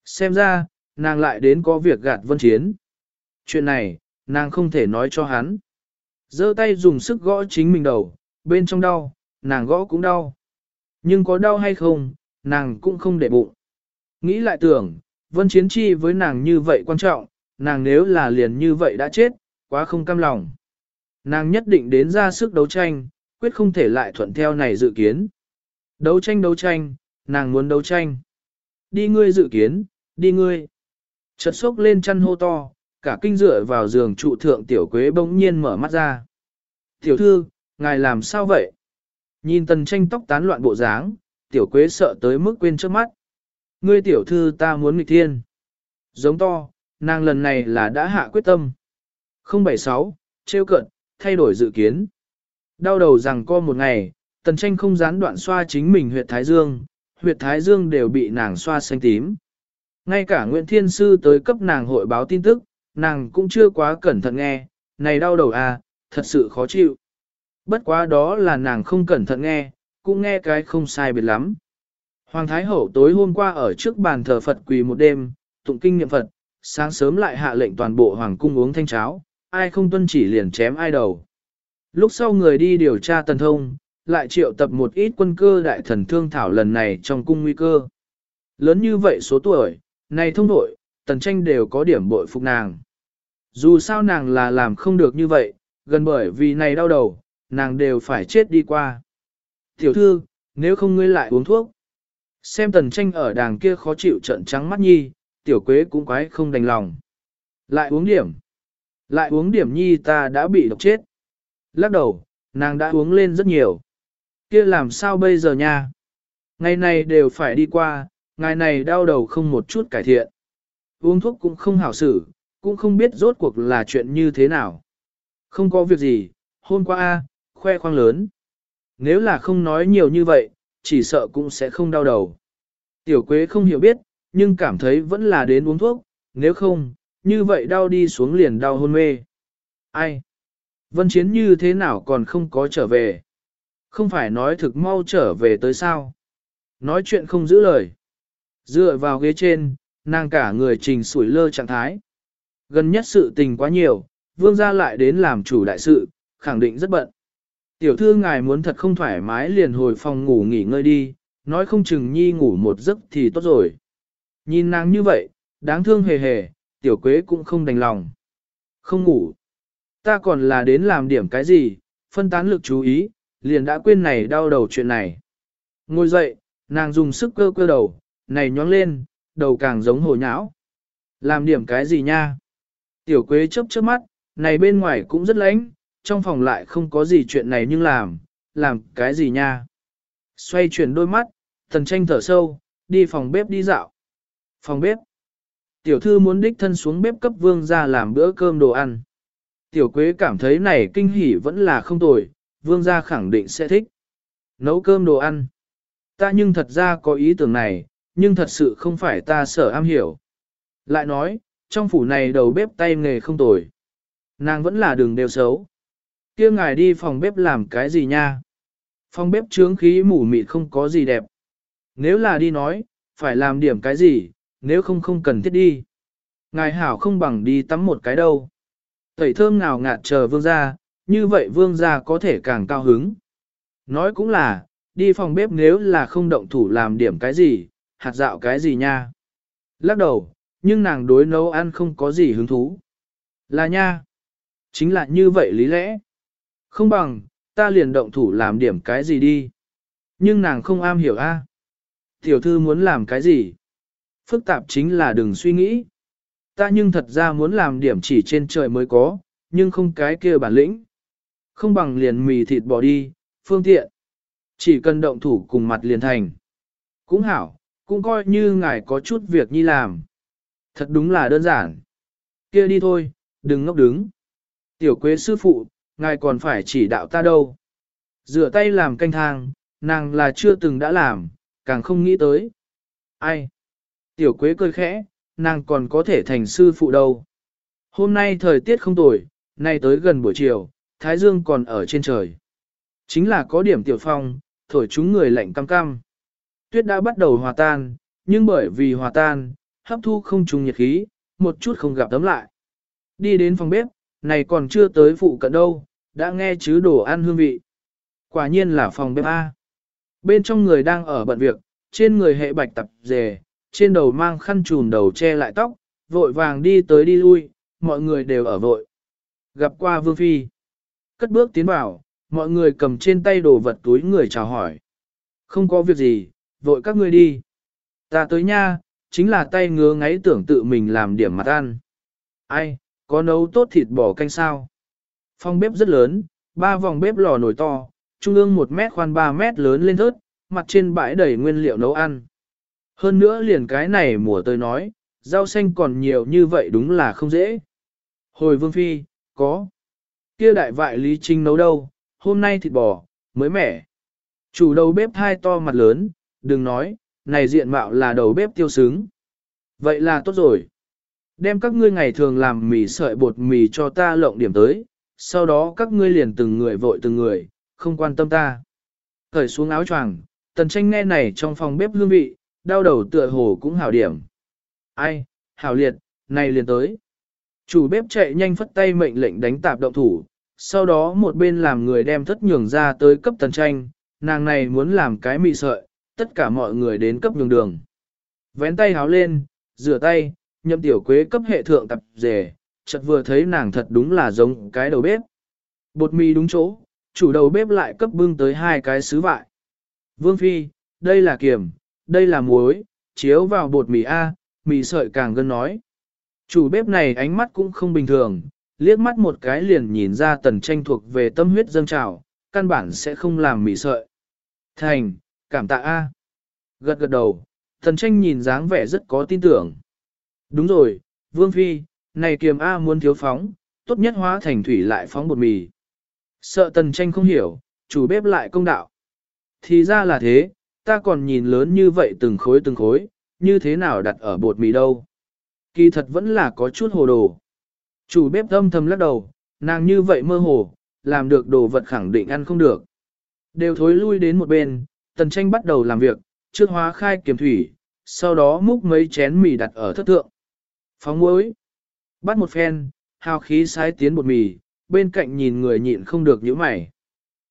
Xem ra, nàng lại đến có việc gạt vân chiến. Chuyện này, nàng không thể nói cho hắn. giơ tay dùng sức gõ chính mình đầu, bên trong đau, nàng gõ cũng đau. Nhưng có đau hay không, nàng cũng không để bụng. Nghĩ lại tưởng, vân chiến chi với nàng như vậy quan trọng, nàng nếu là liền như vậy đã chết, quá không cam lòng. Nàng nhất định đến ra sức đấu tranh, quyết không thể lại thuận theo này dự kiến. Đấu tranh đấu tranh, nàng muốn đấu tranh. Đi ngươi dự kiến, đi ngươi. Chợt sốc lên chăn hô to, cả kinh dựa vào giường trụ thượng tiểu quế bỗng nhiên mở mắt ra. Tiểu thư, ngài làm sao vậy? Nhìn tần tranh tóc tán loạn bộ dáng, tiểu quế sợ tới mức quên trước mắt. Ngươi tiểu thư ta muốn nghịch thiên. Giống to, nàng lần này là đã hạ quyết tâm. 076, trêu cận, thay đổi dự kiến. Đau đầu rằng co một ngày, tần tranh không gián đoạn xoa chính mình huyệt thái dương, huyệt thái dương đều bị nàng xoa xanh tím. Ngay cả Nguyễn Thiên Sư tới cấp nàng hội báo tin tức, nàng cũng chưa quá cẩn thận nghe, này đau đầu à, thật sự khó chịu. Bất quá đó là nàng không cẩn thận nghe, cũng nghe cái không sai biệt lắm. Hoàng Thái Hậu tối hôm qua ở trước bàn thờ Phật quỳ một đêm, tụng kinh niệm Phật, sáng sớm lại hạ lệnh toàn bộ Hoàng cung uống thanh cháo, ai không tuân chỉ liền chém ai đầu. Lúc sau người đi điều tra tần thông, lại triệu tập một ít quân cơ đại thần thương thảo lần này trong cung nguy cơ. Lớn như vậy số tuổi, này thông đội, tần tranh đều có điểm bội phục nàng. Dù sao nàng là làm không được như vậy, gần bởi vì này đau đầu, nàng đều phải chết đi qua. Tiểu thư, nếu không ngươi lại uống thuốc. Xem tần tranh ở đàng kia khó chịu trận trắng mắt nhi, tiểu quế cũng quái không đành lòng. Lại uống điểm. Lại uống điểm nhi ta đã bị độc chết. Lắc đầu, nàng đã uống lên rất nhiều. Kia làm sao bây giờ nha? Ngày này đều phải đi qua, ngày này đau đầu không một chút cải thiện. Uống thuốc cũng không hảo xử, cũng không biết rốt cuộc là chuyện như thế nào. Không có việc gì, hôm qua a khoe khoang lớn. Nếu là không nói nhiều như vậy, chỉ sợ cũng sẽ không đau đầu. Tiểu quế không hiểu biết, nhưng cảm thấy vẫn là đến uống thuốc, nếu không, như vậy đau đi xuống liền đau hôn mê. Ai? Vân Chiến như thế nào còn không có trở về? Không phải nói thực mau trở về tới sao? Nói chuyện không giữ lời. Dựa vào ghế trên, nàng cả người trình sủi lơ trạng thái. Gần nhất sự tình quá nhiều, vương gia lại đến làm chủ đại sự, khẳng định rất bận. Tiểu thư ngài muốn thật không thoải mái liền hồi phòng ngủ nghỉ ngơi đi, nói không chừng nhi ngủ một giấc thì tốt rồi. Nhìn nàng như vậy, đáng thương hề hề, tiểu quế cũng không đành lòng. Không ngủ. Ta còn là đến làm điểm cái gì, phân tán lực chú ý, liền đã quên này đau đầu chuyện này. Ngồi dậy, nàng dùng sức cơ cơ đầu, này nhoáng lên, đầu càng giống hồ nhão. Làm điểm cái gì nha? Tiểu quế chớp chớp mắt, này bên ngoài cũng rất lạnh, trong phòng lại không có gì chuyện này nhưng làm, làm cái gì nha? Xoay chuyển đôi mắt, thần tranh thở sâu, đi phòng bếp đi dạo. Phòng bếp. Tiểu thư muốn đích thân xuống bếp cấp vương ra làm bữa cơm đồ ăn. Tiểu quế cảm thấy này kinh hỉ vẫn là không tồi, vương gia khẳng định sẽ thích. Nấu cơm đồ ăn. Ta nhưng thật ra có ý tưởng này, nhưng thật sự không phải ta sở am hiểu. Lại nói, trong phủ này đầu bếp tay nghề không tồi. Nàng vẫn là đường đều xấu. kia ngài đi phòng bếp làm cái gì nha? Phòng bếp trướng khí mủ mịt không có gì đẹp. Nếu là đi nói, phải làm điểm cái gì, nếu không không cần thiết đi. Ngài hảo không bằng đi tắm một cái đâu. Tẩy thơm nào ngạt chờ vương gia, như vậy vương gia có thể càng cao hứng. Nói cũng là, đi phòng bếp nếu là không động thủ làm điểm cái gì, hạt dạo cái gì nha. Lắc đầu, nhưng nàng đối nấu ăn không có gì hứng thú. Là nha. Chính là như vậy lý lẽ. Không bằng, ta liền động thủ làm điểm cái gì đi. Nhưng nàng không am hiểu a. À? Tiểu thư muốn làm cái gì? Phức tạp chính là đừng suy nghĩ. Ta nhưng thật ra muốn làm điểm chỉ trên trời mới có, nhưng không cái kia bản lĩnh. Không bằng liền mì thịt bỏ đi, phương tiện. Chỉ cần động thủ cùng mặt liền thành. Cũng hảo, cũng coi như ngài có chút việc nhi làm. Thật đúng là đơn giản. Kia đi thôi, đừng ngốc đứng. Tiểu quế sư phụ, ngài còn phải chỉ đạo ta đâu. Rửa tay làm canh thang, nàng là chưa từng đã làm, càng không nghĩ tới. Ai? Tiểu quế cười khẽ, nàng còn có thể thành sư phụ đâu. Hôm nay thời tiết không tồi, nay tới gần buổi chiều, thái dương còn ở trên trời. Chính là có điểm tiểu phong, thổi chúng người lạnh cam cam. Tuyết đã bắt đầu hòa tan, nhưng bởi vì hòa tan, hấp thu không trùng nhiệt khí, một chút không gặp tấm lại. Đi đến phòng bếp, này còn chưa tới phụ cận đâu, đã nghe chứ đồ ăn hương vị. Quả nhiên là phòng bếp A. Bên trong người đang ở bận việc, trên người hệ bạch tập dề, trên đầu mang khăn trùn đầu che lại tóc, vội vàng đi tới đi lui, mọi người đều ở vội. Gặp qua Vương Phi. Cất bước tiến vào, mọi người cầm trên tay đồ vật túi người chào hỏi. Không có việc gì, vội các ngươi đi. Ta tới nha, chính là tay ngứa ngáy tưởng tự mình làm điểm mặt ăn. Ai, có nấu tốt thịt bò canh sao? Phòng bếp rất lớn, ba vòng bếp lò nồi to, trung ương 1 mét khoan 3 mét lớn lên thớt, mặt trên bãi đầy nguyên liệu nấu ăn. Hơn nữa liền cái này mùa tới nói, rau xanh còn nhiều như vậy đúng là không dễ. Hồi vương phi, có. Kia đại vại lý trinh nấu đâu, hôm nay thịt bò, mới mẻ. Chủ đầu bếp hai to mặt lớn, đừng nói, này diện mạo là đầu bếp tiêu sướng. Vậy là tốt rồi. Đem các ngươi ngày thường làm mì sợi bột mì cho ta lộng điểm tới, sau đó các ngươi liền từng người vội từng người, không quan tâm ta. Cởi xuống áo choàng, tần tranh nghe này trong phòng bếp hương vị, đau đầu tựa hồ cũng hảo điểm. Ai, hảo liệt, này liền tới. Chủ bếp chạy nhanh phất tay mệnh lệnh đánh tạp động thủ, sau đó một bên làm người đem thất nhường ra tới cấp tần tranh, nàng này muốn làm cái mị sợi, tất cả mọi người đến cấp nhường đường. Vén tay háo lên, rửa tay, nhậm tiểu quế cấp hệ thượng tập rể, chợt vừa thấy nàng thật đúng là giống cái đầu bếp. Bột mì đúng chỗ, chủ đầu bếp lại cấp bưng tới hai cái sứ vại. Vương Phi, đây là kiềm, đây là muối, chiếu vào bột mì A, mì sợi càng gân nói. Chủ bếp này ánh mắt cũng không bình thường, liếc mắt một cái liền nhìn ra tần tranh thuộc về tâm huyết dâng trào, căn bản sẽ không làm mì sợi. Thành, cảm tạ A. Gật gật đầu, thần tranh nhìn dáng vẻ rất có tin tưởng. Đúng rồi, Vương Phi, này kiềm A muốn thiếu phóng, tốt nhất hóa thành thủy lại phóng bột mì. Sợ tần tranh không hiểu, chủ bếp lại công đạo. Thì ra là thế, ta còn nhìn lớn như vậy từng khối từng khối, như thế nào đặt ở bột mì đâu. Kỳ thật vẫn là có chút hồ đồ. Chủ bếp âm thầm lắc đầu, nàng như vậy mơ hồ, làm được đồ vật khẳng định ăn không được. Đều thối lui đến một bên, tần tranh bắt đầu làm việc, trước hóa khai kiểm thủy, sau đó múc mấy chén mì đặt ở thất thượng. Phóng muối, bắt một phen, hào khí sái tiến bột mì, bên cạnh nhìn người nhịn không được nhíu mày.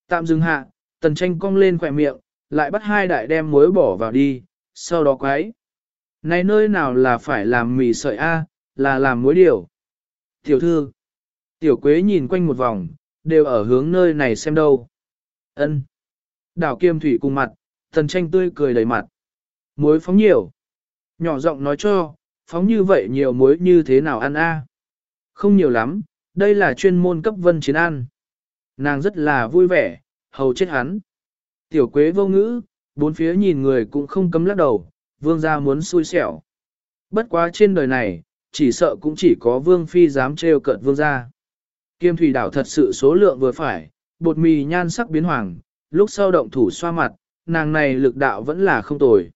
Tạm dừng hạ, tần tranh cong lên khỏe miệng, lại bắt hai đại đem muối bỏ vào đi, sau đó quấy. Này nơi nào là phải làm mì sợi A, là làm muối điều. Tiểu thư, tiểu quế nhìn quanh một vòng, đều ở hướng nơi này xem đâu. ân Đảo kiêm thủy cùng mặt, thần tranh tươi cười đầy mặt. Muối phóng nhiều. Nhỏ giọng nói cho, phóng như vậy nhiều muối như thế nào ăn a? Không nhiều lắm, đây là chuyên môn cấp vân chiến ăn. Nàng rất là vui vẻ, hầu chết hắn. Tiểu quế vô ngữ, bốn phía nhìn người cũng không cấm lắc đầu, vương gia muốn xui xẻo. Bất quá trên đời này, chỉ sợ cũng chỉ có vương phi dám trêu cợt vương gia. Kiêm thủy đảo thật sự số lượng vừa phải, bột mì nhan sắc biến hoàng, lúc sau động thủ xoa mặt, nàng này lực đạo vẫn là không tồi.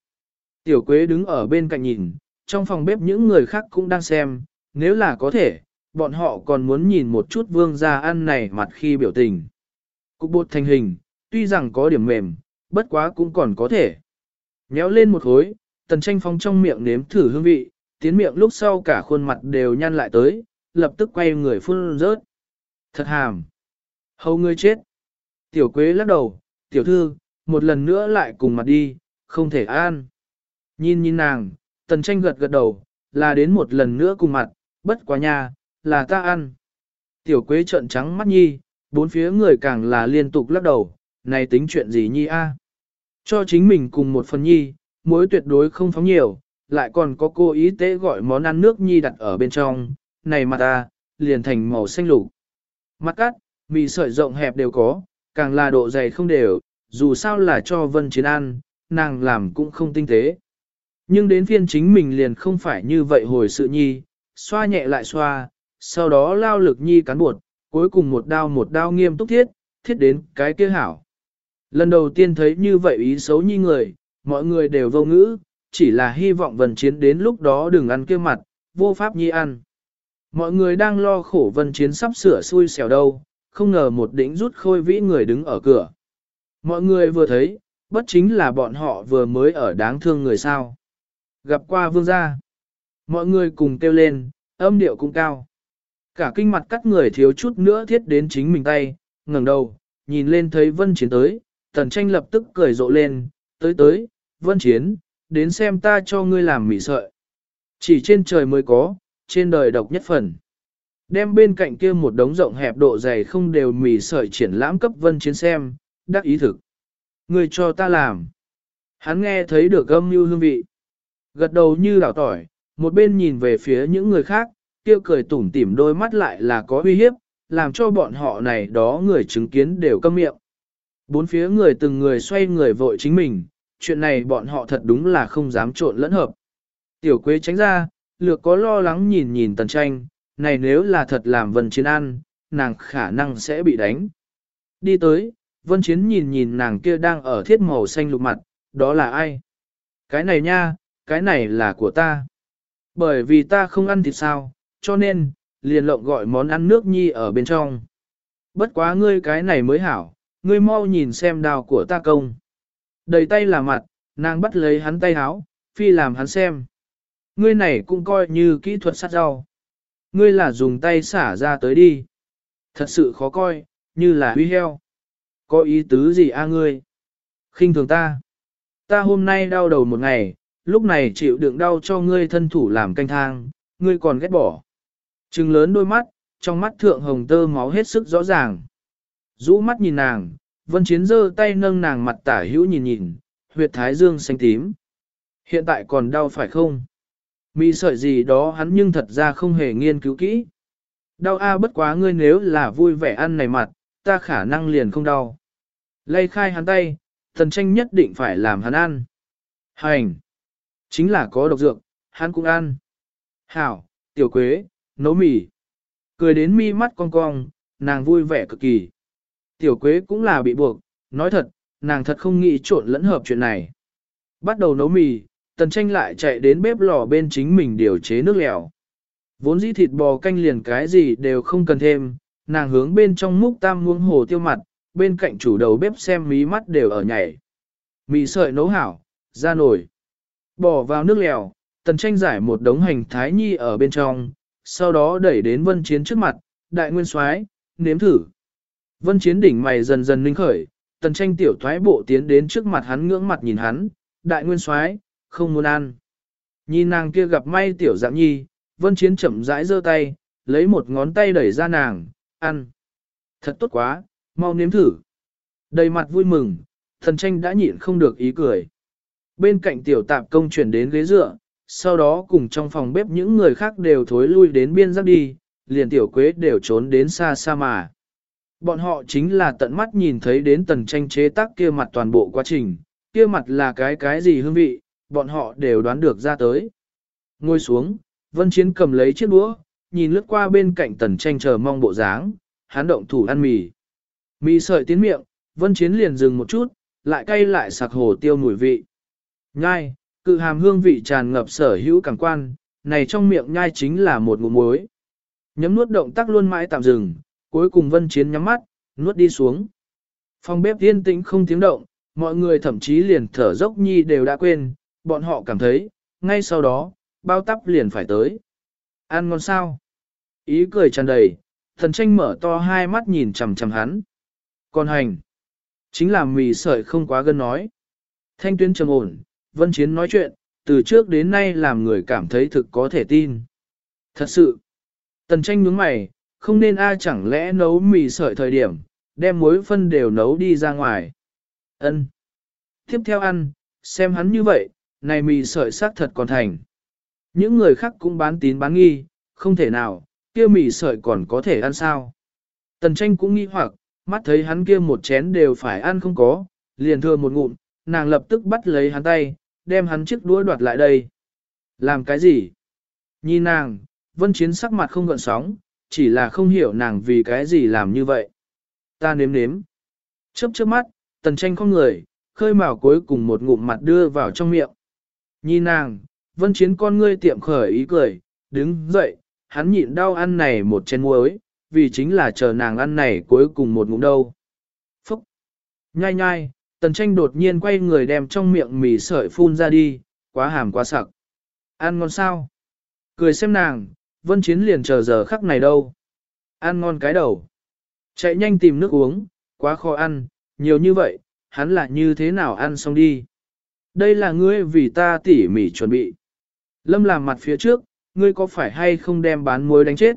Tiểu quế đứng ở bên cạnh nhìn, trong phòng bếp những người khác cũng đang xem, nếu là có thể, bọn họ còn muốn nhìn một chút vương gia ăn này mặt khi biểu tình. Cục bột thành hình, tuy rằng có điểm mềm, bất quá cũng còn có thể. Nhéo lên một khối, tần tranh phong trong miệng nếm thử hương vị, tiến miệng lúc sau cả khuôn mặt đều nhăn lại tới, lập tức quay người phun rớt. Thật hàm. Hầu ngươi chết. Tiểu quế lắc đầu, tiểu thư, một lần nữa lại cùng mặt đi, không thể an. Nhìn nhìn nàng, tần tranh gật gật đầu, là đến một lần nữa cùng mặt, bất quá nha, là ta ăn. Tiểu quế trợn trắng mắt nhi, bốn phía người càng là liên tục lắc đầu, này tính chuyện gì nhi a? Cho chính mình cùng một phần nhi, muối tuyệt đối không phóng nhiều, lại còn có cô ý tế gọi món ăn nước nhi đặt ở bên trong, này mặt ta, liền thành màu xanh lục. Mặt cắt, mì sợi rộng hẹp đều có, càng là độ dày không đều, dù sao là cho vân chiến ăn, nàng làm cũng không tinh tế. Nhưng đến phiên chính mình liền không phải như vậy hồi sự nhi, xoa nhẹ lại xoa, sau đó lao lực nhi cán buộc, cuối cùng một đao một đao nghiêm túc thiết, thiết đến cái kia hảo. Lần đầu tiên thấy như vậy ý xấu nhi người, mọi người đều vô ngữ, chỉ là hy vọng vân chiến đến lúc đó đừng ăn kia mặt, vô pháp nhi ăn. Mọi người đang lo khổ vân chiến sắp sửa xui xẻo đâu, không ngờ một đỉnh rút khôi vĩ người đứng ở cửa. Mọi người vừa thấy, bất chính là bọn họ vừa mới ở đáng thương người sao. Gặp qua vương gia. Mọi người cùng kêu lên, âm điệu cũng cao. Cả kinh mặt cắt người thiếu chút nữa thiết đến chính mình tay, ngẩng đầu, nhìn lên thấy vân chiến tới, tần tranh lập tức cười rộ lên, tới tới, vân chiến, đến xem ta cho ngươi làm mỉ sợi. Chỉ trên trời mới có, trên đời độc nhất phần. Đem bên cạnh kia một đống rộng hẹp độ dày không đều mì sợi triển lãm cấp vân chiến xem, đắc ý thực. người cho ta làm. Hắn nghe thấy được âm mưu hương vị. Gật đầu như đảo tỏi, một bên nhìn về phía những người khác, kia cười tủm tỉm đôi mắt lại là có uy hiếp, làm cho bọn họ này đó người chứng kiến đều câm miệng. Bốn phía người từng người xoay người vội chính mình, chuyện này bọn họ thật đúng là không dám trộn lẫn hợp. Tiểu quế tránh ra, lược có lo lắng nhìn nhìn tần tranh, này nếu là thật làm vân chiến ăn, nàng khả năng sẽ bị đánh. Đi tới, vân chiến nhìn nhìn nàng kia đang ở thiết màu xanh lục mặt, đó là ai? Cái này nha, cái này là của ta. Bởi vì ta không ăn thịt sao, cho nên, liền lộng gọi món ăn nước nhi ở bên trong. Bất quá ngươi cái này mới hảo, ngươi mau nhìn xem đào của ta công. Đầy tay là mặt, nàng bắt lấy hắn tay háo, phi làm hắn xem. Ngươi này cũng coi như kỹ thuật sát rau. Ngươi là dùng tay xả ra tới đi. Thật sự khó coi, như là huy heo. Có ý tứ gì a ngươi? khinh thường ta. Ta hôm nay đau đầu một ngày, lúc này chịu đựng đau cho ngươi thân thủ làm canh thang, ngươi còn ghét bỏ. Trừng lớn đôi mắt, trong mắt thượng hồng tơ máu hết sức rõ ràng. rũ mắt nhìn nàng, vân chiến giơ tay nâng nàng mặt tả hữu nhìn nhìn, huyệt thái dương xanh tím. Hiện tại còn đau phải không? Mì sợi gì đó hắn nhưng thật ra không hề nghiên cứu kỹ. Đau a bất quá ngươi nếu là vui vẻ ăn này mặt, ta khả năng liền không đau. Lây khai hắn tay, thần tranh nhất định phải làm hắn ăn. Hành! Chính là có độc dược, hắn cũng ăn. Hảo, tiểu quế, nấu mì. Cười đến mi mắt cong cong, nàng vui vẻ cực kỳ. Tiểu quế cũng là bị buộc, nói thật, nàng thật không nghĩ trộn lẫn hợp chuyện này. Bắt đầu nấu mì, tần tranh lại chạy đến bếp lò bên chính mình điều chế nước lèo. Vốn dĩ thịt bò canh liền cái gì đều không cần thêm, nàng hướng bên trong múc tam muỗng hồ tiêu mặt, bên cạnh chủ đầu bếp xem mí mắt đều ở nhảy. Mì sợi nấu hảo, ra nồi. Bỏ vào nước lèo, tần tranh giải một đống hành thái nhi ở bên trong, sau đó đẩy đến vân chiến trước mặt, đại nguyên soái nếm thử. Vân chiến đỉnh mày dần dần ninh khởi, tần tranh tiểu thoái bộ tiến đến trước mặt hắn ngưỡng mặt nhìn hắn, đại nguyên soái không muốn ăn. Nhìn nàng kia gặp may tiểu dạng nhi, vân chiến chậm rãi giơ tay, lấy một ngón tay đẩy ra nàng, ăn. Thật tốt quá, mau nếm thử. Đầy mặt vui mừng, thần tranh đã nhịn không được ý cười. Bên cạnh tiểu tạp công chuyển đến ghế dựa, sau đó cùng trong phòng bếp những người khác đều thối lui đến biên giáp đi, liền tiểu quế đều trốn đến xa xa mà. Bọn họ chính là tận mắt nhìn thấy đến tần tranh chế tác kia mặt toàn bộ quá trình, kia mặt là cái cái gì hương vị, bọn họ đều đoán được ra tới. Ngồi xuống, Vân Chiến cầm lấy chiếc đũa, nhìn lướt qua bên cạnh tần tranh chờ mong bộ dáng, hắn động thủ ăn mì. Mì sợi tiến miệng, Vân Chiến liền dừng một chút, lại cay lại sặc hồ tiêu mùi vị. Nhai, cự hàm hương vị tràn ngập sở hữu cảm quan, này trong miệng nhai chính là một ngụm muối. Nhấm nuốt động tác luôn mãi tạm dừng, cuối cùng Vân Chiến nhắm mắt, nuốt đi xuống. Phòng bếp yên tĩnh không tiếng động, mọi người thậm chí liền thở dốc nhi đều đã quên, bọn họ cảm thấy, ngay sau đó, bao tắp liền phải tới. Ăn ngon sao? Ý cười tràn đầy, thần tranh mở to hai mắt nhìn chằm chằm hắn. Còn hành, chính là mì sợi không quá gân nói. Thanh tuyến trầm ổn, vân chiến nói chuyện, từ trước đến nay làm người cảm thấy thực có thể tin. Thật sự, tần tranh nhướng mày, không nên ai chẳng lẽ nấu mì sợi thời điểm, đem muối phân đều nấu đi ra ngoài. Ân. Tiếp theo ăn, xem hắn như vậy, này mì sợi xác thật còn thành. Những người khác cũng bán tín bán nghi, không thể nào, kia mì sợi còn có thể ăn sao. Tần tranh cũng nghi hoặc, mắt thấy hắn kia một chén đều phải ăn không có, liền thừa một ngụm, nàng lập tức bắt lấy hắn tay, đem hắn chiếc đũa đoạt lại đây. Làm cái gì? Nhìn nàng, vân chiến sắc mặt không gợn sóng, chỉ là không hiểu nàng vì cái gì làm như vậy. Ta nếm nếm. Chớp chớp mắt, tần tranh không người, khơi mào cuối cùng một ngụm mặt đưa vào trong miệng. Nhìn nàng, vân chiến con ngươi tiệm khởi ý cười, đứng dậy, hắn nhịn đau ăn này một chén muối, vì chính là chờ nàng ăn này cuối cùng một ngụm đâu. Phúc! Nhai nhai, tần tranh đột nhiên quay người đem trong miệng mì sợi phun ra đi, quá hàm quá sặc. Ăn ngon sao? Cười xem nàng, vân chiến liền chờ giờ khắc này đâu. Ăn ngon cái đầu. Chạy nhanh tìm nước uống, quá khó ăn, nhiều như vậy, hắn là như thế nào ăn xong đi. Đây là ngươi vì ta tỉ mỉ chuẩn bị. Lâm làm mặt phía trước, ngươi có phải hay không đem bán muối đánh chết?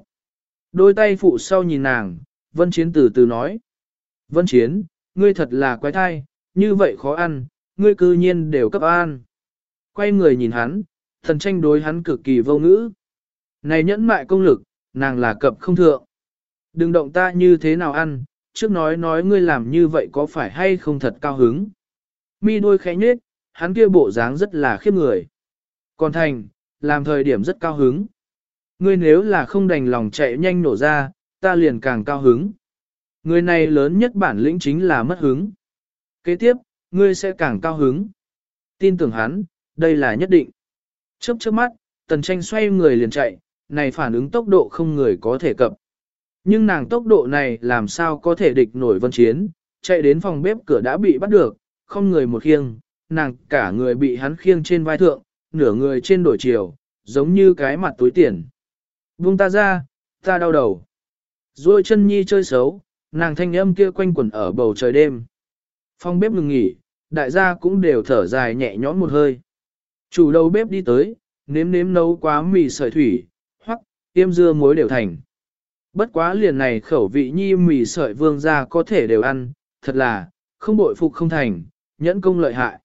Đôi tay phụ sau nhìn nàng, Vân Chiến từ từ nói. Vân Chiến, ngươi thật là quái thai, như vậy khó ăn, ngươi cư nhiên đều cấp an. Quay người nhìn hắn, thần tranh đối hắn cực kỳ vô ngữ. Này nhẫn mại công lực, nàng là cập không thượng. Đừng động ta như thế nào ăn, trước nói nói ngươi làm như vậy có phải hay không thật cao hứng. Mi đôi khẽ nhếch hắn kia bộ dáng rất là khiếp người. Còn thành, làm thời điểm rất cao hứng. Ngươi nếu là không đành lòng chạy nhanh nổ ra, ta liền càng cao hứng. Người này lớn nhất bản lĩnh chính là mất hứng. Kế tiếp, ngươi sẽ càng cao hứng. Tin tưởng hắn, đây là nhất định. Chớp chớp mắt, tần tranh xoay người liền chạy, này phản ứng tốc độ không người có thể cập. Nhưng nàng tốc độ này làm sao có thể địch nổi vân chiến, chạy đến phòng bếp cửa đã bị bắt được, không người một khiêng, nàng cả người bị hắn khiêng trên vai thượng, nửa người trên đổi chiều, giống như cái mặt túi tiền. Buông ta ra, ta đau đầu. Rồi chân nhi chơi xấu, nàng thanh âm kia quanh quẩn ở bầu trời đêm. Phong bếp ngừng nghỉ, đại gia cũng đều thở dài nhẹ nhõm một hơi. Chủ đầu bếp đi tới, nếm nếm nấu quá mì sợi thủy, hoặc tiêm dưa muối đều thành. Bất quá liền này khẩu vị nhi mì sợi vương gia có thể đều ăn, thật là, không bội phục không thành, nhẫn công lợi hại.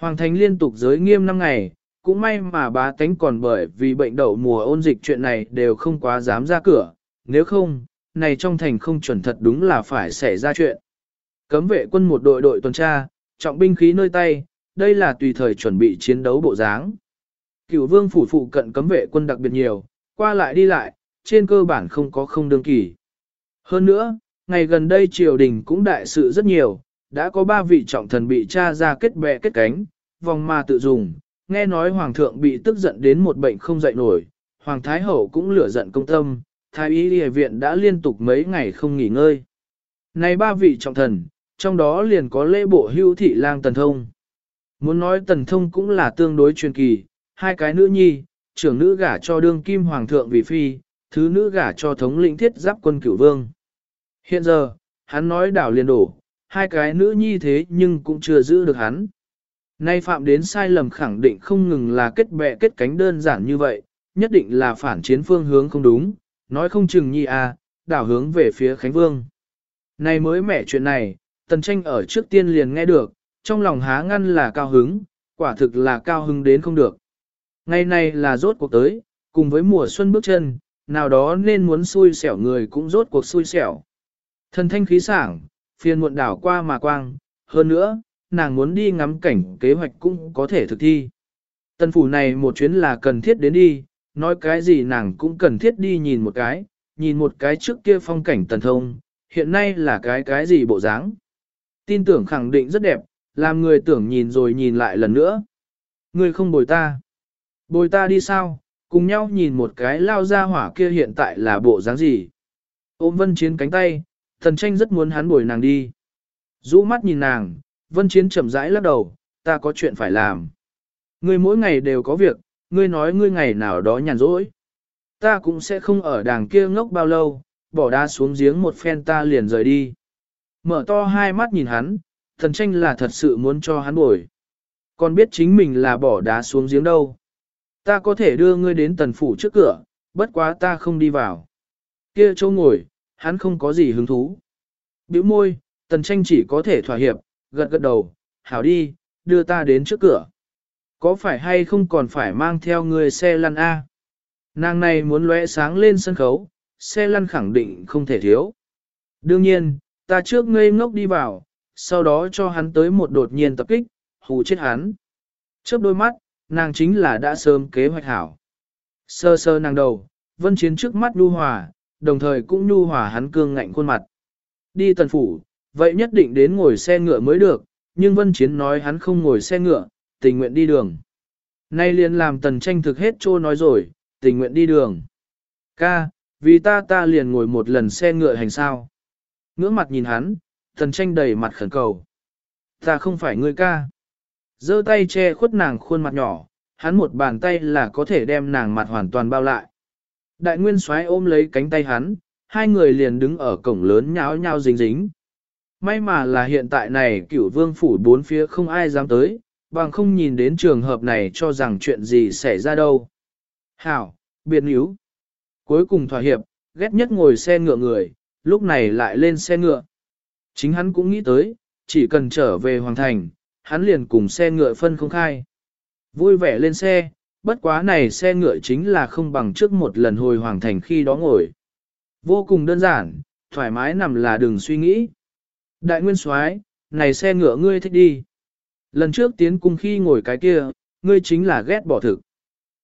Hoàng thành liên tục giới nghiêm năm ngày, cũng may mà bá tánh còn bởi vì bệnh đậu mùa ôn dịch chuyện này đều không quá dám ra cửa, nếu không, này trong thành không chuẩn thật đúng là phải xảy ra chuyện. Cấm vệ quân một đội đội tuần tra, trọng binh khí nơi tay, đây là tùy thời chuẩn bị chiến đấu bộ dáng. Cửu vương phủ phụ cận cấm vệ quân đặc biệt nhiều, qua lại đi lại, trên cơ bản không có không đương kỳ. Hơn nữa, ngày gần đây triều đình cũng đại sự rất nhiều, đã có ba vị trọng thần bị tra ra kết bè kết cánh, vòng ma tự dùng, nghe nói hoàng thượng bị tức giận đến một bệnh không dậy nổi, hoàng thái hậu cũng lửa giận công tâm, thái y y viện đã liên tục mấy ngày không nghỉ ngơi. Này ba vị trọng thần, trong đó liền có lễ bộ hưu thị lang tần thông. Muốn nói tần thông cũng là tương đối truyền kỳ, hai cái nữ nhi, trưởng nữ gả cho đương kim hoàng thượng vì phi, thứ nữ gả cho thống lĩnh thiết giáp quân cửu vương. Hiện giờ, hắn nói đảo liền đổ, hai cái nữ nhi thế nhưng cũng chưa giữ được hắn. Nay phạm đến sai lầm khẳng định không ngừng là kết bè kết cánh đơn giản như vậy, nhất định là phản chiến phương hướng không đúng, nói không chừng nhi à, đảo hướng về phía Khánh Vương. Này mới mẻ chuyện này, tần tranh ở trước tiên liền nghe được, trong lòng há ngăn là cao hứng, quả thực là cao hứng đến không được. Ngày này là rốt cuộc tới, cùng với mùa xuân bước chân, nào đó nên muốn xui xẻo người cũng rốt cuộc xui xẻo. Thần thanh khí sảng, phiền muộn đảo qua mà quang, hơn nữa, nàng muốn đi ngắm cảnh kế hoạch cũng có thể thực thi. Tân phủ này một chuyến là cần thiết đến đi, nói cái gì nàng cũng cần thiết đi nhìn một cái, nhìn một cái trước kia phong cảnh tần thông, hiện nay là cái cái gì bộ dáng. Tin tưởng khẳng định rất đẹp, làm người tưởng nhìn rồi nhìn lại lần nữa. Người không bồi ta. Bồi ta đi sao, cùng nhau nhìn một cái lao ra hỏa kia hiện tại là bộ dáng gì. Ôm vân chiến cánh tay, thần tranh rất muốn hắn bồi nàng đi. rũ mắt nhìn nàng, vân chiến chậm rãi lắc đầu, ta có chuyện phải làm. Ngươi mỗi ngày đều có việc, ngươi nói ngươi ngày nào đó nhàn rỗi. Ta cũng sẽ không ở đàng kia ngốc bao lâu, bỏ đá xuống giếng một phen ta liền rời đi. Mở to hai mắt nhìn hắn, thần tranh là thật sự muốn cho hắn bồi. Còn biết chính mình là bỏ đá xuống giếng đâu. Ta có thể đưa ngươi đến tần phủ trước cửa, bất quá ta không đi vào. Kia châu ngồi, hắn không có gì hứng thú. Biểu môi, tần tranh chỉ có thể thỏa hiệp, gật gật đầu, hảo đi, đưa ta đến trước cửa. Có phải hay không còn phải mang theo người xe lăn A? Nàng này muốn lóe sáng lên sân khấu, xe lăn khẳng định không thể thiếu. Đương nhiên, ta trước ngây ngốc đi vào, sau đó cho hắn tới một đột nhiên tập kích, hù chết hắn. Chớp đôi mắt, nàng chính là đã sớm kế hoạch hảo. Sơ sơ nàng đầu, vân chiến trước mắt lưu hòa, đồng thời cũng nhu hòa hắn cương ngạnh khuôn mặt. Đi tần phủ, vậy nhất định đến ngồi xe ngựa mới được, nhưng vân chiến nói hắn không ngồi xe ngựa, tình nguyện đi đường. Nay liền làm tần tranh thực hết trô nói rồi, tình nguyện đi đường. Ca, vì ta ta liền ngồi một lần xe ngựa hành sao. Ngưỡng mặt nhìn hắn, tần tranh đầy mặt khẩn cầu. Ta không phải ngươi ca giơ tay che khuất nàng khuôn mặt nhỏ, hắn một bàn tay là có thể đem nàng mặt hoàn toàn bao lại. Đại nguyên soái ôm lấy cánh tay hắn, hai người liền đứng ở cổng lớn nháo nhao dính dính. May mà là hiện tại này cửu vương phủ bốn phía không ai dám tới, bằng không nhìn đến trường hợp này cho rằng chuyện gì xảy ra đâu. Hảo, biệt níu. Cuối cùng thỏa hiệp, ghét nhất ngồi xe ngựa người, lúc này lại lên xe ngựa. Chính hắn cũng nghĩ tới, chỉ cần trở về Hoàng Thành, hắn liền cùng xe ngựa phân không khai. Vui vẻ lên xe, bất quá này xe ngựa chính là không bằng trước một lần hồi hoàng thành khi đó ngồi. Vô cùng đơn giản, thoải mái nằm là đừng suy nghĩ. Đại nguyên soái, này xe ngựa ngươi thích đi. Lần trước tiến cung khi ngồi cái kia, ngươi chính là ghét bỏ thực.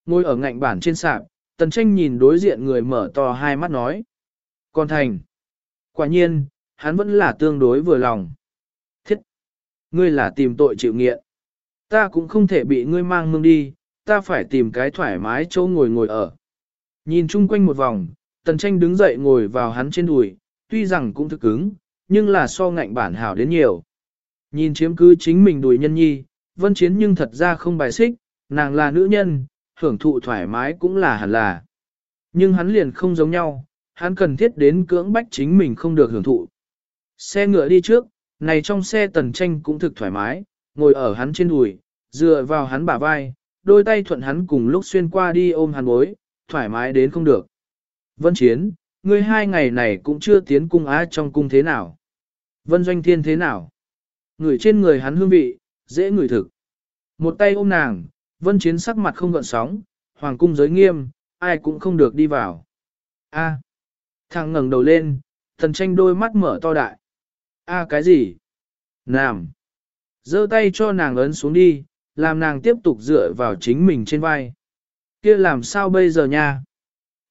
Ngồi ở ngạnh bản trên sạp, tần tranh nhìn đối diện người mở to hai mắt nói. Con thành. Quả nhiên, hắn vẫn là tương đối vừa lòng thiết ngươi là tìm tội chịu nghiện. Ta cũng không thể bị ngươi mang mương đi, ta phải tìm cái thoải mái chỗ ngồi ngồi ở. Nhìn chung quanh một vòng, tần tranh đứng dậy ngồi vào hắn trên đùi, tuy rằng cũng thực cứng, nhưng là so ngạnh bản hảo đến nhiều. Nhìn chiếm cứ chính mình đùi nhân nhi, vân chiến nhưng thật ra không bài xích, nàng là nữ nhân, hưởng thụ thoải mái cũng là hẳn là. Nhưng hắn liền không giống nhau, hắn cần thiết đến cưỡng bách chính mình không được hưởng thụ. Xe ngựa đi trước, này trong xe tần tranh cũng thực thoải mái, ngồi ở hắn trên đùi, dựa vào hắn bả vai, đôi tay thuận hắn cùng lúc xuyên qua đi ôm hắn bối, thoải mái đến không được. Vân Chiến, ngươi hai ngày này cũng chưa tiến cung á trong cung thế nào. Vân Doanh Thiên thế nào? Người trên người hắn hương vị, dễ ngửi thực. Một tay ôm nàng, Vân Chiến sắc mặt không gợn sóng, hoàng cung giới nghiêm, ai cũng không được đi vào. A. Thằng ngẩng đầu lên, thần tranh đôi mắt mở to đại. A cái gì? Nam. giơ tay cho nàng ấn xuống đi, làm nàng tiếp tục dựa vào chính mình trên vai. Kia làm sao bây giờ nha?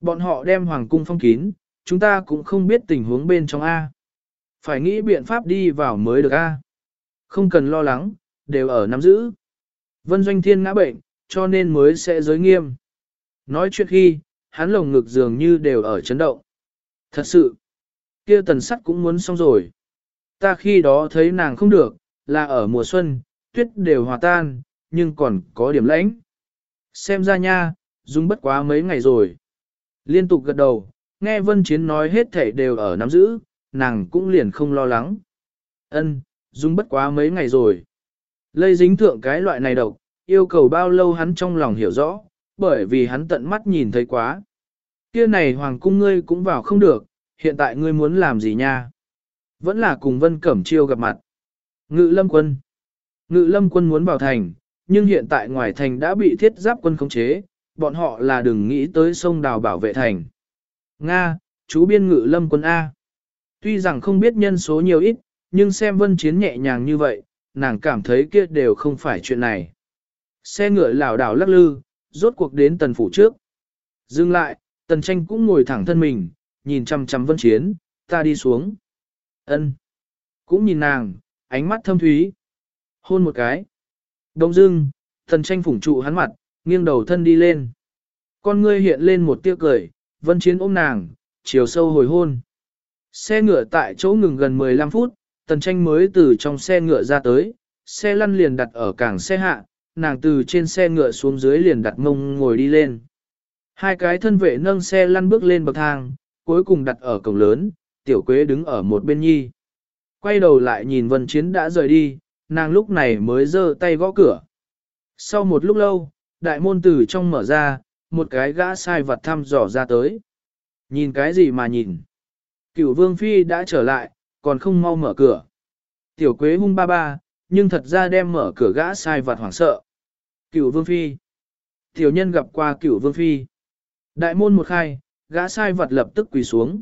Bọn họ đem hoàng cung phong kín, chúng ta cũng không biết tình huống bên trong A. Phải nghĩ biện pháp đi vào mới được A. Không cần lo lắng, đều ở nắm giữ. Vân Doanh Thiên ngã bệnh, cho nên mới sẽ giới nghiêm. Nói chuyện khi, hắn lồng ngực dường như đều ở chấn động. Thật sự, kia tần sắt cũng muốn xong rồi. Ta khi đó thấy nàng không được, là ở mùa xuân, tuyết đều hòa tan, nhưng còn có điểm lãnh. Xem ra nha, dung bất quá mấy ngày rồi. Liên tục gật đầu, nghe Vân Chiến nói hết thảy đều ở nắm giữ, nàng cũng liền không lo lắng. Ân, dung bất quá mấy ngày rồi. Lây dính thượng cái loại này độc, yêu cầu bao lâu hắn trong lòng hiểu rõ, bởi vì hắn tận mắt nhìn thấy quá. Kia này hoàng cung ngươi cũng vào không được, hiện tại ngươi muốn làm gì nha? Vẫn là cùng Vân Cẩm Chiêu gặp mặt. Ngự lâm quân. Ngự lâm quân muốn vào thành, nhưng hiện tại ngoài thành đã bị thiết giáp quân khống chế, bọn họ là đừng nghĩ tới sông đào bảo vệ thành. Nga, chú biên ngự lâm quân A. Tuy rằng không biết nhân số nhiều ít, nhưng xem vân chiến nhẹ nhàng như vậy, nàng cảm thấy kia đều không phải chuyện này. Xe ngựa lảo đảo lắc lư, rốt cuộc đến tần phủ trước. Dừng lại, tần tranh cũng ngồi thẳng thân mình, nhìn chăm chăm vân chiến, ta đi xuống. ân Cũng nhìn nàng, ánh mắt thâm thúy. Hôn một cái. Đông dưng, thần tranh phủng trụ hắn mặt, nghiêng đầu thân đi lên. Con ngươi hiện lên một tia cười, vân chiến ôm nàng, chiều sâu hồi hôn. Xe ngựa tại chỗ ngừng gần 15 phút, tần tranh mới từ trong xe ngựa ra tới, xe lăn liền đặt ở cảng xe hạ, nàng từ trên xe ngựa xuống dưới liền đặt mông ngồi đi lên. Hai cái thân vệ nâng xe lăn bước lên bậc thang, cuối cùng đặt ở cổng lớn, tiểu quế đứng ở một bên nhi. Quay đầu lại nhìn vân chiến đã rời đi, nàng lúc này mới giơ tay gõ cửa. Sau một lúc lâu, đại môn từ trong mở ra, một cái gã sai vật thăm dò ra tới. Nhìn cái gì mà nhìn? Cửu vương phi đã trở lại, còn không mau mở cửa. Tiểu quế hung ba ba, nhưng thật ra đem mở cửa gã sai vật hoảng sợ. Cửu vương phi. Tiểu nhân gặp qua cửu vương phi. Đại môn một khai, gã sai vật lập tức quỳ xuống.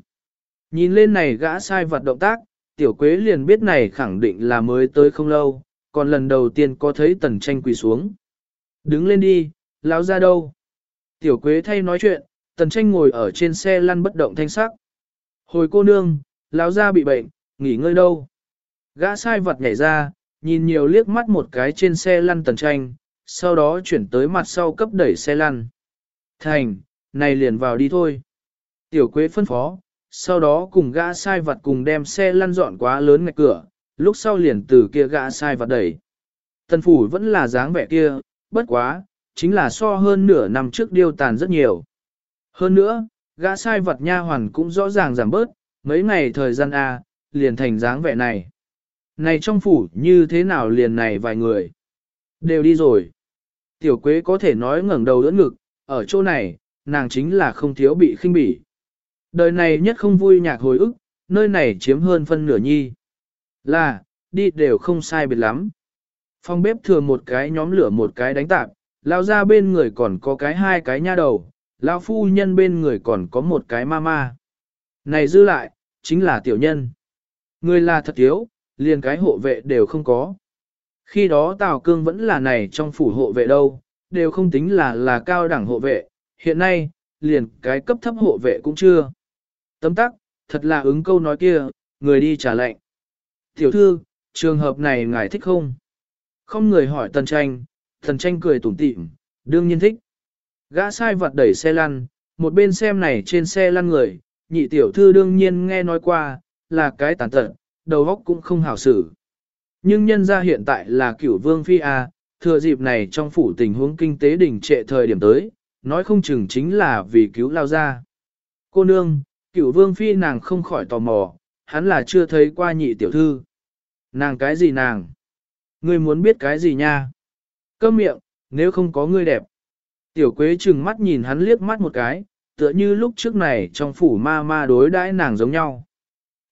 Nhìn lên này gã sai vật động tác, tiểu quế liền biết này khẳng định là mới tới không lâu, còn lần đầu tiên có thấy tần tranh quỳ xuống. Đứng lên đi, lão ra đâu? Tiểu quế thay nói chuyện, tần tranh ngồi ở trên xe lăn bất động thanh sắc. Hồi cô nương, lão ra bị bệnh, nghỉ ngơi đâu? Gã sai vật nhảy ra, nhìn nhiều liếc mắt một cái trên xe lăn tần tranh, sau đó chuyển tới mặt sau cấp đẩy xe lăn. Thành, này liền vào đi thôi. Tiểu quế phân phó, sau đó cùng gã sai vật cùng đem xe lăn dọn quá lớn ngạch cửa, lúc sau liền từ kia gã sai vật đẩy. Tần phủ vẫn là dáng vẻ kia, bất quá, chính là so hơn nửa năm trước điêu tàn rất nhiều. Hơn nữa, gã sai vật nha hoàn cũng rõ ràng giảm bớt, mấy ngày thời gian A, liền thành dáng vẻ này. Này trong phủ như thế nào liền này vài người? Đều đi rồi. Tiểu quế có thể nói ngẩng đầu đỡ ngực, ở chỗ này, nàng chính là không thiếu bị khinh bỉ. Đời này nhất không vui nhạc hồi ức, nơi này chiếm hơn phân nửa nhi. Là, đi đều không sai biệt lắm. Phòng bếp thừa một cái nhóm lửa một cái đánh tạp, lao ra bên người còn có cái hai cái nha đầu, lao phu nhân bên người còn có một cái ma ma. Này dư lại, chính là tiểu nhân. Người là thật thiếu, liền cái hộ vệ đều không có. Khi đó Tào Cương vẫn là này trong phủ hộ vệ đâu, đều không tính là là cao đẳng hộ vệ, hiện nay, liền cái cấp thấp hộ vệ cũng chưa. Tấm tắc, thật là ứng câu nói kia, người đi trả lệnh. Tiểu thư, trường hợp này ngài thích không? Không người hỏi tần tranh, tần tranh cười tủm tỉm, đương nhiên thích. Gã sai vật đẩy xe lăn, một bên xem này trên xe lăn người, nhị tiểu thư đương nhiên nghe nói qua, là cái tàn tận, đầu óc cũng không hảo xử. Nhưng nhân ra hiện tại là cửu vương phi A, thừa dịp này trong phủ tình huống kinh tế đỉnh trệ thời điểm tới, nói không chừng chính là vì cứu lao ra. Cô nương, cửu vương phi nàng không khỏi tò mò, hắn là chưa thấy qua nhị tiểu thư. Nàng cái gì nàng? Ngươi muốn biết cái gì nha? Cơm miệng, nếu không có ngươi đẹp. Tiểu quế trừng mắt nhìn hắn liếc mắt một cái, tựa như lúc trước này trong phủ ma ma đối đãi nàng giống nhau.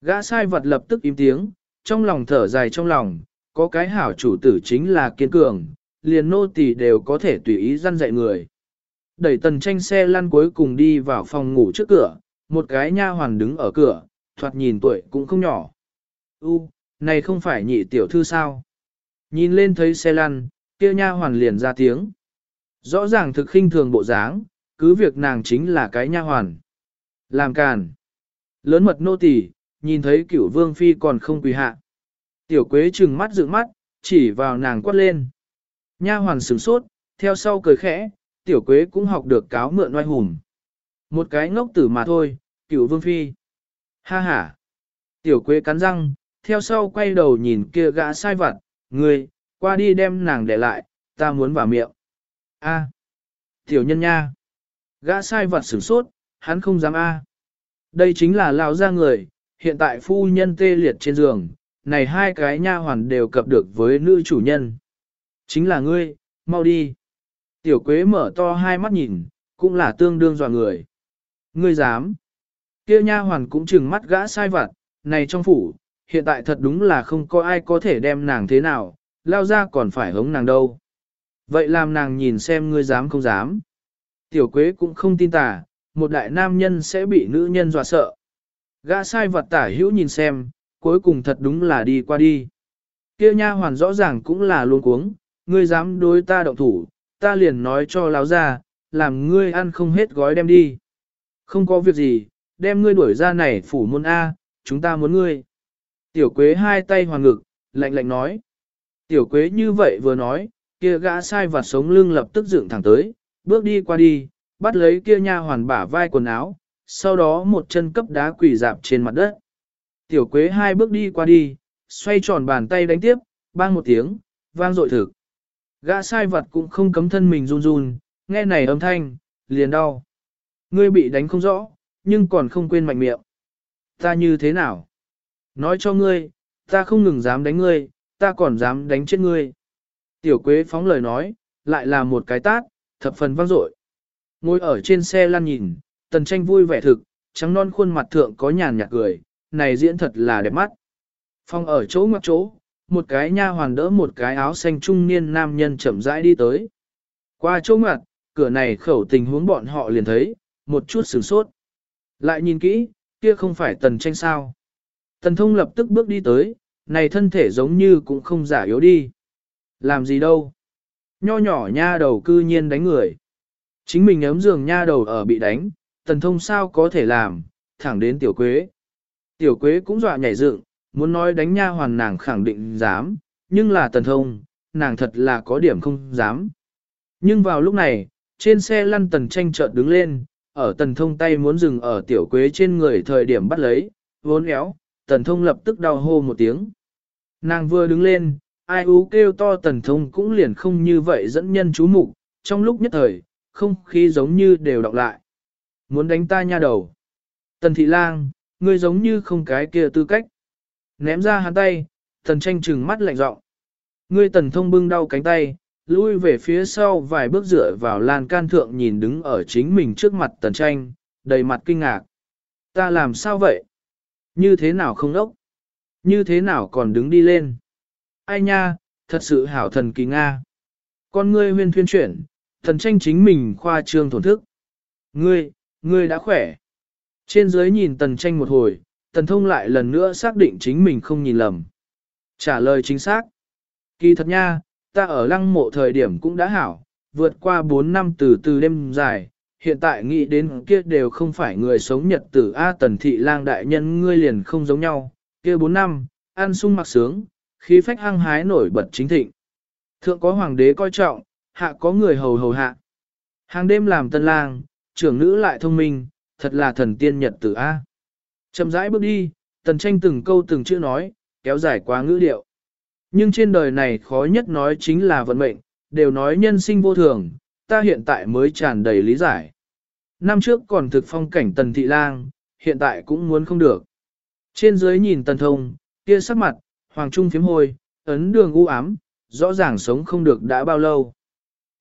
Gã sai vật lập tức im tiếng, trong lòng thở dài trong lòng, có cái hảo chủ tử chính là kiên cường, liền nô tỳ đều có thể tùy ý dăn dạy người. Đẩy tần tranh xe lăn cuối cùng đi vào phòng ngủ trước cửa, một cái nha hoàn đứng ở cửa, thoạt nhìn tuổi cũng không nhỏ. U, này không phải nhị tiểu thư sao? Nhìn lên thấy xe lăn, kia nha hoàn liền ra tiếng. Rõ ràng thực khinh thường bộ dáng, cứ việc nàng chính là cái nha hoàn. Làm càn. Lớn mật nô tỳ, nhìn thấy cửu vương phi còn không quỳ hạ. Tiểu quế trừng mắt dựng mắt, chỉ vào nàng quát lên. Nha hoàn sửng sốt, theo sau cười khẽ, tiểu quế cũng học được cáo mượn oai hùng. Một cái ngốc tử mà thôi, cửu vương phi. Ha ha. Tiểu quế cắn răng, theo sau quay đầu nhìn kia gã sai vặt, người, qua đi đem nàng để lại, ta muốn vào miệng. A. Tiểu nhân nha. Gã sai vặt sửng sốt, hắn không dám A. Đây chính là lao ra người, hiện tại phu nhân tê liệt trên giường, này hai cái nha hoàn đều cập được với nữ chủ nhân. Chính là ngươi, mau đi. Tiểu quế mở to hai mắt nhìn, cũng là tương đương dọa người. Ngươi dám. kia nha hoàn cũng chừng mắt gã sai vặt, này trong phủ, hiện tại thật đúng là không có ai có thể đem nàng thế nào, lao ra còn phải hống nàng đâu. Vậy làm nàng nhìn xem ngươi dám không dám. Tiểu quế cũng không tin tà, một đại nam nhân sẽ bị nữ nhân dọa sợ. Gã sai vật tả hữu nhìn xem, cuối cùng thật đúng là đi qua đi. Kia nha hoàn rõ ràng cũng là luôn cuống, ngươi dám đối ta động thủ, ta liền nói cho láo ra, làm ngươi ăn không hết gói đem đi. Không có việc gì, đem ngươi đuổi ra này phủ môn A, chúng ta muốn ngươi. Tiểu quế hai tay hoàn ngực, lạnh lạnh nói. Tiểu quế như vậy vừa nói, kia gã sai vặt sống lưng lập tức dựng thẳng tới, bước đi qua đi, bắt lấy kia nha hoàn bả vai quần áo, sau đó một chân cấp đá quỳ dạp trên mặt đất. Tiểu quế hai bước đi qua đi, xoay tròn bàn tay đánh tiếp, bang một tiếng, vang dội thực. Gã sai vật cũng không cấm thân mình run run, nghe này âm thanh, liền đau. Ngươi bị đánh không rõ, nhưng còn không quên mạnh miệng. Ta như thế nào? Nói cho ngươi, ta không ngừng dám đánh ngươi, ta còn dám đánh chết ngươi. Tiểu quế phóng lời nói, lại là một cái tát, thập phần vang dội. Ngồi ở trên xe lăn nhìn, tần tranh vui vẻ thực, trắng non khuôn mặt thượng có nhàn nhạt cười, này diễn thật là đẹp mắt. Phong ở chỗ ngoặc chỗ, một cái nha hoàn đỡ một cái áo xanh trung niên nam nhân chậm rãi đi tới. Qua chỗ ngoặc, cửa này khẩu tình huống bọn họ liền thấy, một chút sửng sốt. Lại nhìn kỹ, kia không phải tần tranh sao. Tần thông lập tức bước đi tới, này thân thể giống như cũng không giả yếu đi. Làm gì đâu. Nho nhỏ nha đầu cư nhiên đánh người. Chính mình ấm giường nha đầu ở bị đánh, tần thông sao có thể làm, thẳng đến tiểu quế. Tiểu quế cũng dọa nhảy dựng, muốn nói đánh nha hoàn nàng khẳng định dám, nhưng là tần thông, nàng thật là có điểm không dám. Nhưng vào lúc này, trên xe lăn tần tranh chợt đứng lên, ở tần thông tay muốn dừng ở tiểu quế trên người thời điểm bắt lấy, vốn éo, tần thông lập tức đau hô một tiếng. Nàng vừa đứng lên, ai ú kêu to tần thông cũng liền không như vậy dẫn nhân chú mục trong lúc nhất thời, không khí giống như đều đọc lại. Muốn đánh ta nha đầu. Tần thị lang, ngươi giống như không cái kia tư cách. Ném ra hắn tay, tần tranh trừng mắt lạnh giọng. Ngươi tần thông bưng đau cánh tay, lui về phía sau vài bước dựa vào lan can thượng nhìn đứng ở chính mình trước mặt tần tranh, đầy mặt kinh ngạc. Ta làm sao vậy? Như thế nào không ốc? Như thế nào còn đứng đi lên? Ai nha, thật sự hảo thần kỳ Nga. Con ngươi huyên thuyên chuyển, thần tranh chính mình khoa trương thổn thức. Ngươi, ngươi đã khỏe. Trên dưới nhìn tần tranh một hồi, tần thông lại lần nữa xác định chính mình không nhìn lầm. Trả lời chính xác. Kỳ thật nha, ta ở lăng mộ thời điểm cũng đã hảo, vượt qua 4 năm từ từ đêm dài, hiện tại nghĩ đến kia đều không phải người sống nhật tử A tần thị lang đại nhân ngươi liền không giống nhau, kia 4 năm, ăn sung mặc sướng, khí phách hăng hái nổi bật chính thịnh. Thượng có hoàng đế coi trọng, hạ có người hầu hầu hạ. Hàng đêm làm tân lang, trưởng nữ lại thông minh, thật là thần tiên nhật tử A. Chậm rãi bước đi, tần tranh từng câu từng chữ nói, kéo dài quá ngữ điệu. Nhưng trên đời này khó nhất nói chính là vận mệnh, đều nói nhân sinh vô thường, ta hiện tại mới tràn đầy lý giải. Năm trước còn thực phong cảnh tần thị lang, hiện tại cũng muốn không được. Trên dưới nhìn tần thông, kia sắc mặt, hoàng trung phiếm hôi, ấn đường u ám, rõ ràng sống không được đã bao lâu.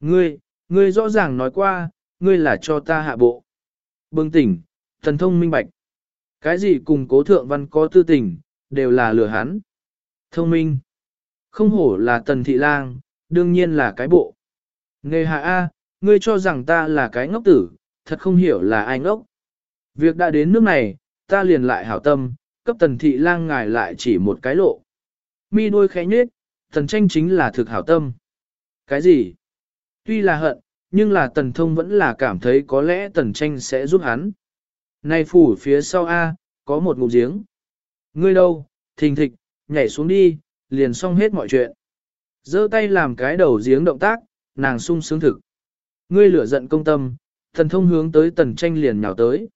Ngươi, ngươi rõ ràng nói qua, ngươi là cho ta hạ bộ. Bừng tỉnh, tần thông minh bạch. Cái gì cùng cố thượng văn có tư tình, đều là lừa hắn. Thông minh. Không hổ là tần thị lang, đương nhiên là cái bộ. Nghề hạ A, ngươi cho rằng ta là cái ngốc tử, thật không hiểu là ai ngốc. Việc đã đến nước này, ta liền lại hảo tâm, cấp tần thị lang ngài lại chỉ một cái lộ. Mi đôi khẽ nhết, tần tranh chính là thực hảo tâm. Cái gì? Tuy là hận, nhưng là tần thông vẫn là cảm thấy có lẽ tần tranh sẽ giúp hắn. Này phủ phía sau A, có một ngụm giếng. Ngươi đâu, thình thịch, nhảy xuống đi, liền xong hết mọi chuyện. giơ tay làm cái đầu giếng động tác, nàng sung sướng thực. Ngươi lửa giận công tâm, thần thông hướng tới tần tranh liền nhào tới.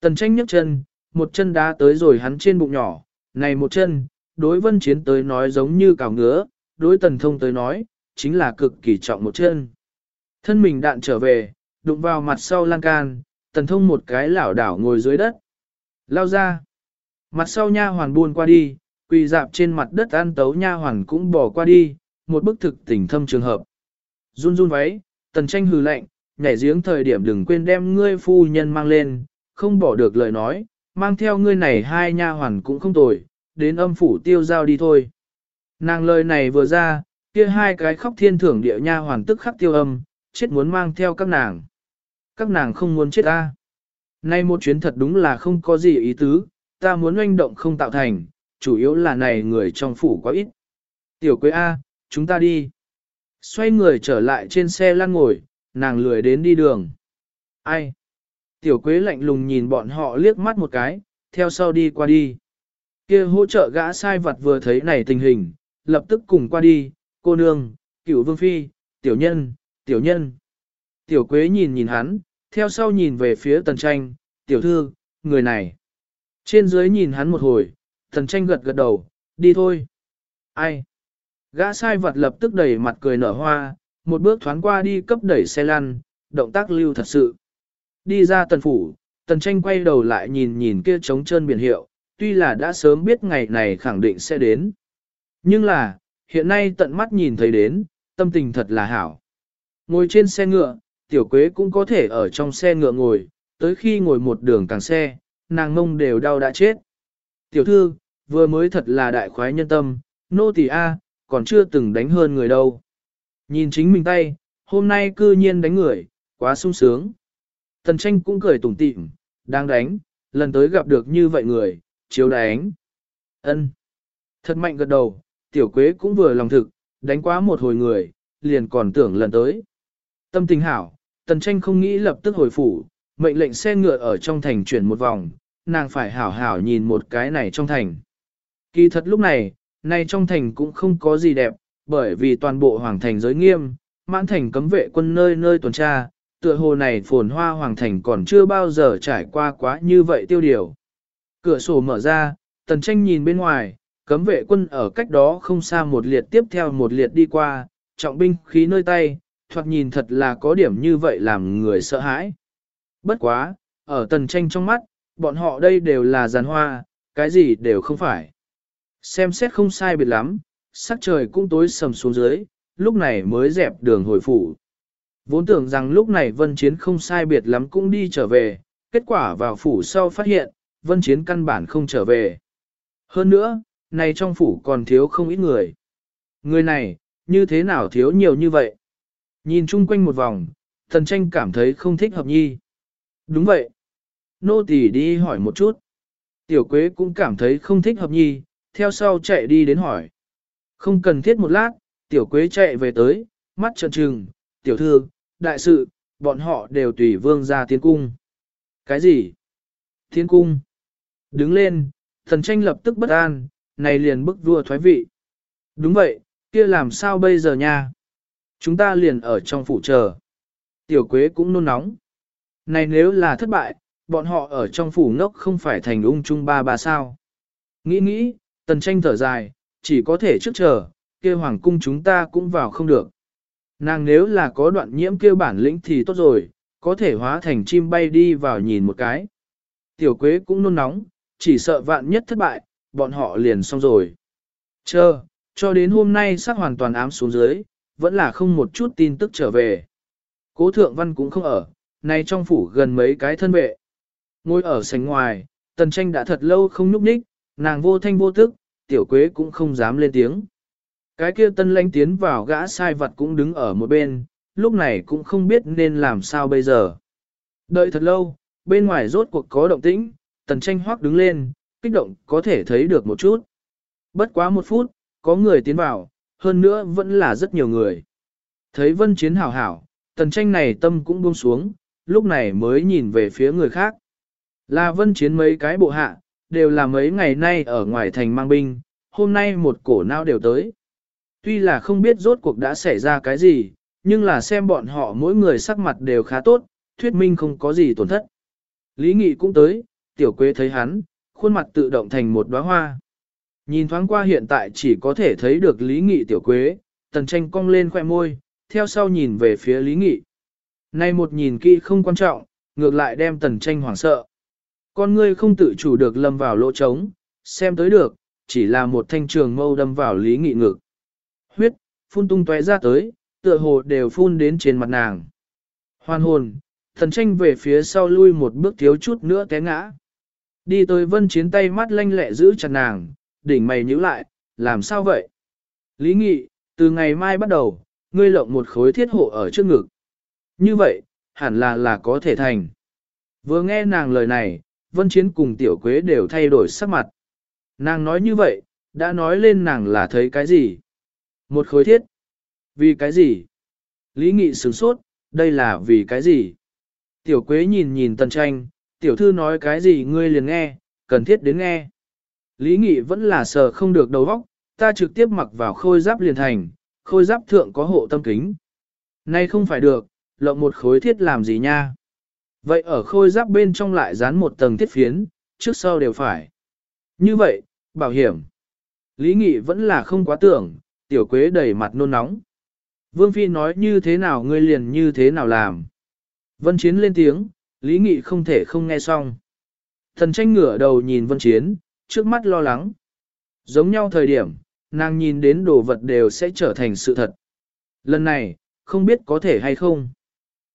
Tần tranh nhấc chân, một chân đá tới rồi hắn trên bụng nhỏ, này một chân, đối vân chiến tới nói giống như cào ngứa, đối tần thông tới nói, chính là cực kỳ trọng một chân. Thân mình đạn trở về, đụng vào mặt sau lan can, tần thông một cái lảo đảo ngồi dưới đất. Lao ra. Mặt sau nha hoàn buôn qua đi, quỳ dạp trên mặt đất ăn tấu nha hoàn cũng bỏ qua đi, một bức thực tình thâm trường hợp. Run run váy, tần tranh hừ lạnh, nhảy giếng thời điểm đừng quên đem ngươi phu nhân mang lên, không bỏ được lời nói, mang theo ngươi này hai nha hoàn cũng không tồi, đến âm phủ tiêu giao đi thôi. Nàng lời này vừa ra, kia hai cái khóc thiên thưởng địa nha hoàn tức khắc tiêu âm, chết muốn mang theo các nàng. Các nàng không muốn chết ta. Nay một chuyến thật đúng là không có gì ý tứ, ta muốn oanh động không tạo thành, chủ yếu là này người trong phủ quá ít. Tiểu quế A, chúng ta đi. Xoay người trở lại trên xe lăn ngồi, nàng lười đến đi đường. Ai? Tiểu quế lạnh lùng nhìn bọn họ liếc mắt một cái, theo sau đi qua đi. kia hỗ trợ gã sai vật vừa thấy này tình hình, lập tức cùng qua đi, cô nương, cửu vương phi, tiểu nhân, tiểu nhân. Tiểu quế nhìn nhìn hắn, theo sau nhìn về phía tần tranh, tiểu thư, người này. Trên dưới nhìn hắn một hồi, tần tranh gật gật đầu, đi thôi. Ai? Gã sai vật lập tức đẩy mặt cười nở hoa, một bước thoáng qua đi cấp đẩy xe lăn, động tác lưu thật sự. Đi ra tần phủ, tần tranh quay đầu lại nhìn nhìn kia trống chân biển hiệu, tuy là đã sớm biết ngày này khẳng định sẽ đến. Nhưng là, hiện nay tận mắt nhìn thấy đến, tâm tình thật là hảo. Ngồi trên xe ngựa, tiểu quế cũng có thể ở trong xe ngựa ngồi, tới khi ngồi một đường càng xe, nàng ngông đều đau đã chết. Tiểu thư, vừa mới thật là đại khoái nhân tâm, nô tỳ A, còn chưa từng đánh hơn người đâu. Nhìn chính mình tay, hôm nay cư nhiên đánh người, quá sung sướng. Tần tranh cũng cười tủm tỉm, đang đánh, lần tới gặp được như vậy người, chiếu đánh. ân Thật mạnh gật đầu, tiểu quế cũng vừa lòng thực, đánh quá một hồi người, liền còn tưởng lần tới. Tâm tình hảo, tần tranh không nghĩ lập tức hồi phủ, mệnh lệnh xe ngựa ở trong thành chuyển một vòng, nàng phải hảo hảo nhìn một cái này trong thành. Kỳ thật lúc này, nay trong thành cũng không có gì đẹp, bởi vì toàn bộ hoàng thành giới nghiêm, mãn thành cấm vệ quân nơi nơi tuần tra, tựa hồ này phồn hoa hoàng thành còn chưa bao giờ trải qua quá như vậy tiêu điều. Cửa sổ mở ra, tần tranh nhìn bên ngoài, cấm vệ quân ở cách đó không xa một liệt tiếp theo một liệt đi qua, trọng binh khí nơi tay, thoạt nhìn thật là có điểm như vậy làm người sợ hãi. Bất quá, ở tần tranh trong mắt, bọn họ đây đều là giàn hoa, cái gì đều không phải. Xem xét không sai biệt lắm, sắc trời cũng tối sầm xuống dưới, lúc này mới dẹp đường hồi phủ. Vốn tưởng rằng lúc này vân chiến không sai biệt lắm cũng đi trở về, kết quả vào phủ sau phát hiện, vân chiến căn bản không trở về. Hơn nữa, này trong phủ còn thiếu không ít người. Người này, như thế nào thiếu nhiều như vậy? Nhìn chung quanh một vòng, thần tranh cảm thấy không thích hợp nhi. Đúng vậy. Nô tỳ đi hỏi một chút. Tiểu quế cũng cảm thấy không thích hợp nhi, theo sau chạy đi đến hỏi. Không cần thiết một lát, tiểu quế chạy về tới, mắt trợn trừng, tiểu thư, đại sự, bọn họ đều tùy vương ra tiến cung. Cái gì? Tiến cung. Đứng lên, thần tranh lập tức bất an, này liền bức vua thoái vị. Đúng vậy, kia làm sao bây giờ nha? Chúng ta liền ở trong phủ chờ. Tiểu quế cũng nôn nóng. Này nếu là thất bại, bọn họ ở trong phủ ngốc không phải thành ung chung ba bà sao. Nghĩ nghĩ, tần tranh thở dài, chỉ có thể trước chờ, kia hoàng cung chúng ta cũng vào không được. Nàng nếu là có đoạn nhiễm kia bản lĩnh thì tốt rồi, có thể hóa thành chim bay đi vào nhìn một cái. Tiểu quế cũng nôn nóng, chỉ sợ vạn nhất thất bại, bọn họ liền xong rồi. Chờ, cho đến hôm nay sắc hoàn toàn ám xuống dưới, vẫn là không một chút tin tức trở về. Cố thượng văn cũng không ở, nay trong phủ gần mấy cái thân vệ. Ngồi ở sánh ngoài, tần tranh đã thật lâu không nhúc nhích, nàng vô thanh vô tức, tiểu quế cũng không dám lên tiếng. Cái kia tân lãnh tiến vào gã sai vật cũng đứng ở một bên, lúc này cũng không biết nên làm sao bây giờ. Đợi thật lâu, bên ngoài rốt cuộc có động tĩnh, tần tranh hoác đứng lên, kích động có thể thấy được một chút. Bất quá một phút, có người tiến vào, hơn nữa vẫn là rất nhiều người. Thấy vân chiến hảo hảo, tần tranh này tâm cũng buông xuống, lúc này mới nhìn về phía người khác. Là vân chiến mấy cái bộ hạ, đều là mấy ngày nay ở ngoài thành mang binh, hôm nay một cổ nao đều tới. Tuy là không biết rốt cuộc đã xảy ra cái gì, nhưng là xem bọn họ mỗi người sắc mặt đều khá tốt, thuyết minh không có gì tổn thất. Lý Nghị cũng tới, tiểu quế thấy hắn, khuôn mặt tự động thành một đóa hoa. Nhìn thoáng qua hiện tại chỉ có thể thấy được Lý Nghị tiểu quế, tần tranh cong lên khoẻ môi, theo sau nhìn về phía Lý Nghị. Nay một nhìn kỹ không quan trọng, ngược lại đem tần tranh hoảng sợ. Con ngươi không tự chủ được lâm vào lỗ trống, xem tới được, chỉ là một thanh trường mâu đâm vào Lý Nghị ngực. Huyết, phun tung tóe ra tới, tựa hồ đều phun đến trên mặt nàng. Hoàn hồn, thần tranh về phía sau lui một bước thiếu chút nữa té ngã. Đi tới vân chiến tay mắt lanh lẹ giữ chặt nàng, đỉnh mày nhíu lại, làm sao vậy? Lý nghị, từ ngày mai bắt đầu, ngươi lộng một khối thiết hộ ở trước ngực. Như vậy, hẳn là là có thể thành. Vừa nghe nàng lời này, vân chiến cùng tiểu quế đều thay đổi sắc mặt. Nàng nói như vậy, đã nói lên nàng là thấy cái gì? Một khối thiết. Vì cái gì? Lý nghị sửng sốt, đây là vì cái gì? Tiểu quế nhìn nhìn tần tranh, tiểu thư nói cái gì ngươi liền nghe, cần thiết đến nghe. Lý nghị vẫn là sờ không được đầu óc, ta trực tiếp mặc vào khôi giáp liền thành, khôi giáp thượng có hộ tâm kính. Nay không phải được, lộng một khối thiết làm gì nha? Vậy ở khôi giáp bên trong lại dán một tầng thiết phiến, trước sau đều phải. Như vậy, bảo hiểm. Lý Nghị vẫn là không quá tưởng, tiểu quế đầy mặt nôn nóng. Vương Phi nói như thế nào ngươi liền như thế nào làm. Vân Chiến lên tiếng, Lý Nghị không thể không nghe xong. Thần tranh ngửa đầu nhìn Vân Chiến, trước mắt lo lắng. Giống nhau thời điểm, nàng nhìn đến đồ vật đều sẽ trở thành sự thật. Lần này, không biết có thể hay không.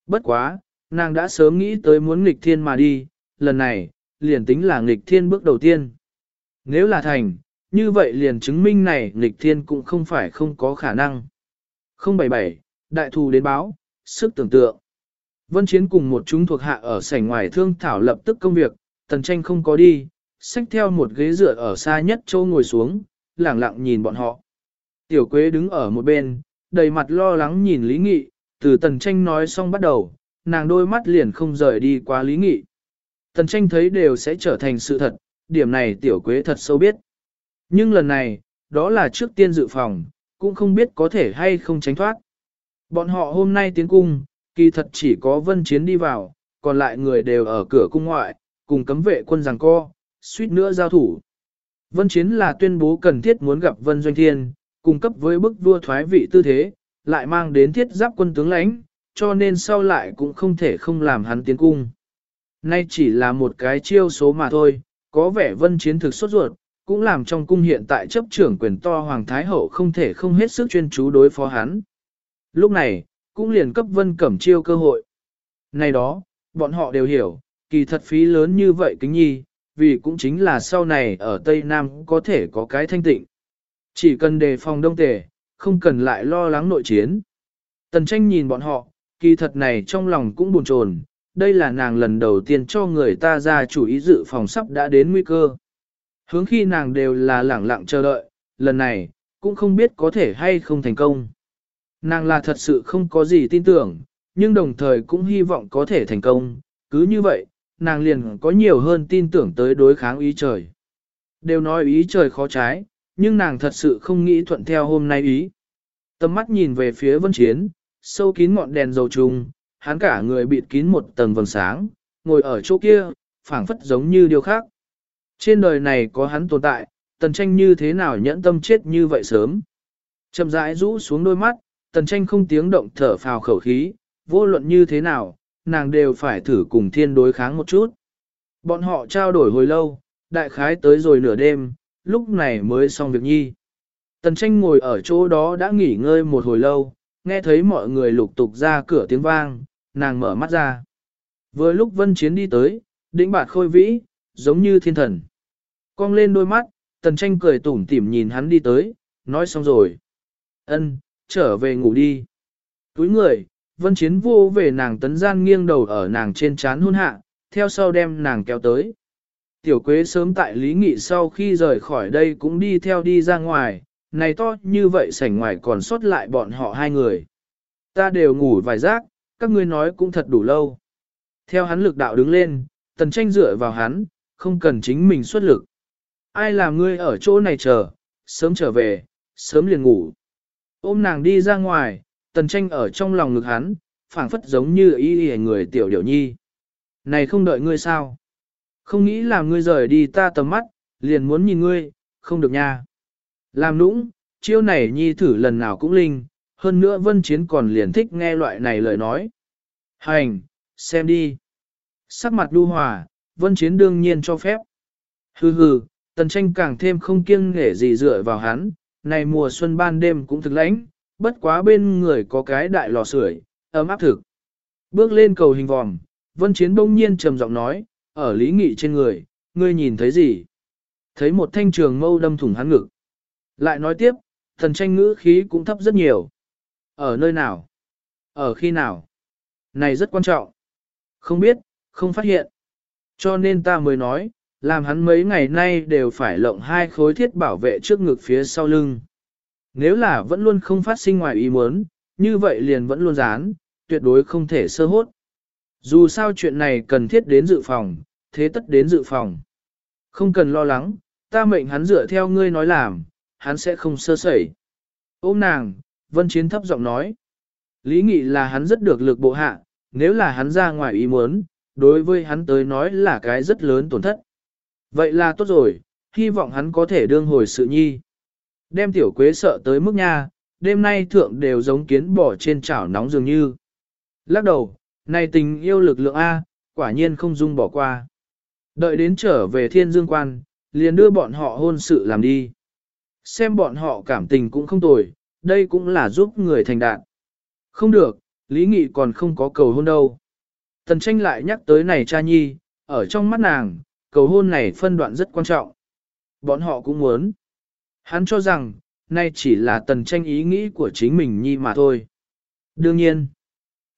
Bất quá, nàng đã sớm nghĩ tới muốn nghịch thiên mà đi, lần này, liền tính là nghịch thiên bước đầu tiên. Nếu là thành, như vậy liền chứng minh này nghịch thiên cũng không phải không có khả năng. 077, đại thù đến báo, sức tưởng tượng. Vân Chiến cùng một chúng thuộc hạ ở sảnh ngoài thương thảo lập tức công việc, tần tranh không có đi, xách theo một ghế dựa ở xa nhất châu ngồi xuống, lẳng lặng nhìn bọn họ. Tiểu Quế đứng ở một bên, đầy mặt lo lắng nhìn Lý Nghị, từ tần tranh nói xong bắt đầu, nàng đôi mắt liền không rời đi qua Lý Nghị. Tần tranh thấy đều sẽ trở thành sự thật, điểm này Tiểu Quế thật sâu biết. Nhưng lần này, đó là trước tiên dự phòng, cũng không biết có thể hay không tránh thoát. Bọn họ hôm nay tiến cung, kỳ thật chỉ có vân chiến đi vào, còn lại người đều ở cửa cung ngoại, cùng cấm vệ quân giằng co, suýt nữa giao thủ. Vân chiến là tuyên bố cần thiết muốn gặp vân doanh thiên, cung cấp với bức vua thoái vị tư thế, lại mang đến thiết giáp quân tướng lãnh, cho nên sau lại cũng không thể không làm hắn tiến cung. Nay chỉ là một cái chiêu số mà thôi, có vẻ vân chiến thực sốt ruột, cũng làm trong cung hiện tại chấp trưởng quyền to Hoàng Thái Hậu không thể không hết sức chuyên chú đối phó hắn. Lúc này, cũng liền cấp vân cẩm chiêu cơ hội. Này đó, bọn họ đều hiểu, kỳ thật phí lớn như vậy kính nhi, vì cũng chính là sau này ở Tây Nam có thể có cái thanh tịnh. Chỉ cần đề phòng đông tề, không cần lại lo lắng nội chiến. Tần tranh nhìn bọn họ, kỳ thật này trong lòng cũng buồn chồn, đây là nàng lần đầu tiên cho người ta ra chủ ý dự phòng sắp đã đến nguy cơ. Hướng khi nàng đều là lẳng lặng chờ đợi, lần này, cũng không biết có thể hay không thành công. Nàng là thật sự không có gì tin tưởng, nhưng đồng thời cũng hy vọng có thể thành công, cứ như vậy, nàng liền có nhiều hơn tin tưởng tới đối kháng ý trời. Đều nói ý trời khó trái, nhưng nàng thật sự không nghĩ thuận theo hôm nay ý. Tầm mắt nhìn về phía vân chiến, sâu kín ngọn đèn dầu trùng, hắn cả người bịt kín một tầng vầng sáng, ngồi ở chỗ kia, phảng phất giống như điều khác. Trên đời này có hắn tồn tại, tần tranh như thế nào nhẫn tâm chết như vậy sớm. Chậm rãi rũ xuống đôi mắt, tần tranh không tiếng động thở phào khẩu khí, vô luận như thế nào, nàng đều phải thử cùng thiên đối kháng một chút. Bọn họ trao đổi hồi lâu, đại khái tới rồi nửa đêm, lúc này mới xong việc nhi. Tần tranh ngồi ở chỗ đó đã nghỉ ngơi một hồi lâu, nghe thấy mọi người lục tục ra cửa tiếng vang, nàng mở mắt ra. Vừa lúc vân chiến đi tới, đĩnh bạt khôi vĩ, giống như thiên thần. Cong lên đôi mắt, tần tranh cười tủm tỉm nhìn hắn đi tới, nói xong rồi. ân trở về ngủ đi. Túi người, vân chiến vô về nàng tấn gian nghiêng đầu ở nàng trên chán hôn hạ, theo sau đem nàng kéo tới. Tiểu quế sớm tại lý nghị sau khi rời khỏi đây cũng đi theo đi ra ngoài, này to như vậy sảnh ngoài còn sót lại bọn họ hai người. Ta đều ngủ vài giấc, các ngươi nói cũng thật đủ lâu. Theo hắn lực đạo đứng lên, tần tranh dựa vào hắn, không cần chính mình xuất lực. Ai làm ngươi ở chỗ này chờ, sớm trở về, sớm liền ngủ. Ôm nàng đi ra ngoài, tần tranh ở trong lòng ngực hắn, phảng phất giống như y y người tiểu điểu nhi. Này không đợi ngươi sao? Không nghĩ là ngươi rời đi ta tầm mắt, liền muốn nhìn ngươi, không được nha. Làm nũng, chiêu này nhi thử lần nào cũng linh, hơn nữa vân chiến còn liền thích nghe loại này lời nói. Hành, xem đi. Sắc mặt đu hòa, vân chiến đương nhiên cho phép. Hừ hừ, tần tranh càng thêm không kiêng nghể gì dựa vào hắn, này mùa xuân ban đêm cũng thực lãnh, bất quá bên người có cái đại lò sưởi, ấm áp thực. Bước lên cầu hình vòm, vân chiến bỗng nhiên trầm giọng nói, ở lý nghị trên người, ngươi nhìn thấy gì? Thấy một thanh trường mâu đâm thủng hắn ngực. Lại nói tiếp, thần tranh ngữ khí cũng thấp rất nhiều. Ở nơi nào? Ở khi nào? Này rất quan trọng. Không biết, không phát hiện. Cho nên ta mới nói, làm hắn mấy ngày nay đều phải lộng hai khối thiết bảo vệ trước ngực phía sau lưng. Nếu là vẫn luôn không phát sinh ngoài ý muốn, như vậy liền vẫn luôn dán, tuyệt đối không thể sơ hốt. Dù sao chuyện này cần thiết đến dự phòng, thế tất đến dự phòng. Không cần lo lắng, ta mệnh hắn dựa theo ngươi nói làm, hắn sẽ không sơ sẩy. Ôm nàng, Vân Chiến thấp giọng nói. Lý nghị là hắn rất được lực bộ hạ, nếu là hắn ra ngoài ý muốn, đối với hắn tới nói là cái rất lớn tổn thất. Vậy là tốt rồi, hy vọng hắn có thể đương hồi sự nhi. Đem tiểu quế sợ tới mức nha, đêm nay thượng đều giống kiến bỏ trên chảo nóng dường như. Lắc đầu, này tình yêu lực lượng A, quả nhiên không dung bỏ qua. Đợi đến trở về thiên dương quan, liền đưa bọn họ hôn sự làm đi. Xem bọn họ cảm tình cũng không tồi, đây cũng là giúp người thành đạt. Không được, Lý Nghị còn không có cầu hôn đâu. Tần tranh lại nhắc tới này cha nhi, ở trong mắt nàng, cầu hôn này phân đoạn rất quan trọng. Bọn họ cũng muốn. Hắn cho rằng, nay chỉ là tần tranh ý nghĩ của chính mình nhi mà thôi. Đương nhiên,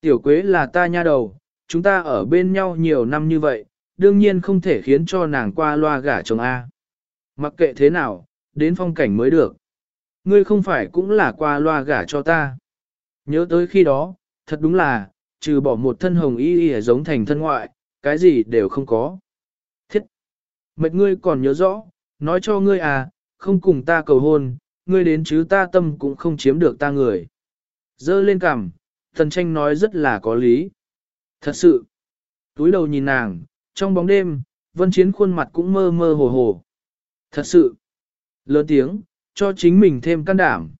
tiểu quế là ta nha đầu, chúng ta ở bên nhau nhiều năm như vậy, đương nhiên không thể khiến cho nàng qua loa gả chồng A. Mặc kệ thế nào, đến phong cảnh mới được. Ngươi không phải cũng là qua loa gả cho ta. Nhớ tới khi đó, thật đúng là, trừ bỏ một thân hồng y y giống thành thân ngoại, cái gì đều không có. Thiết! Mệt ngươi còn nhớ rõ, nói cho ngươi à, không cùng ta cầu hôn, ngươi đến chứ ta tâm cũng không chiếm được ta người. Dơ lên cằm, thần tranh nói rất là có lý. Thật sự! Túi đầu nhìn nàng, trong bóng đêm, vân chiến khuôn mặt cũng mơ mơ hồ hồ. Thật sự! Lớn tiếng, cho chính mình thêm can đảm.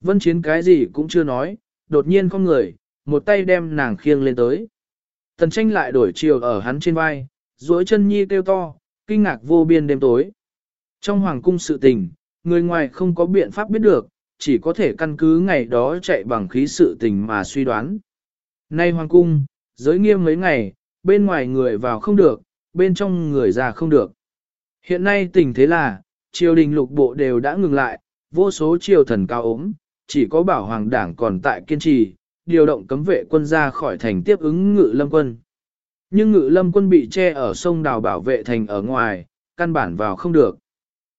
Vân chiến cái gì cũng chưa nói, đột nhiên không người, một tay đem nàng khiêng lên tới. Tần tranh lại đổi chiều ở hắn trên vai, duỗi chân nhi kêu to, kinh ngạc vô biên đêm tối. Trong hoàng cung sự tình, người ngoài không có biện pháp biết được, chỉ có thể căn cứ ngày đó chạy bằng khí sự tình mà suy đoán. Nay hoàng cung, giới nghiêm mấy ngày, bên ngoài người vào không được, bên trong người ra không được. Hiện nay tình thế là, triều đình lục bộ đều đã ngừng lại, vô số triều thần cao ốm, chỉ có bảo hoàng đảng còn tại kiên trì, điều động cấm vệ quân ra khỏi thành tiếp ứng ngự lâm quân. Nhưng ngự lâm quân bị che ở sông đào bảo vệ thành ở ngoài, căn bản vào không được.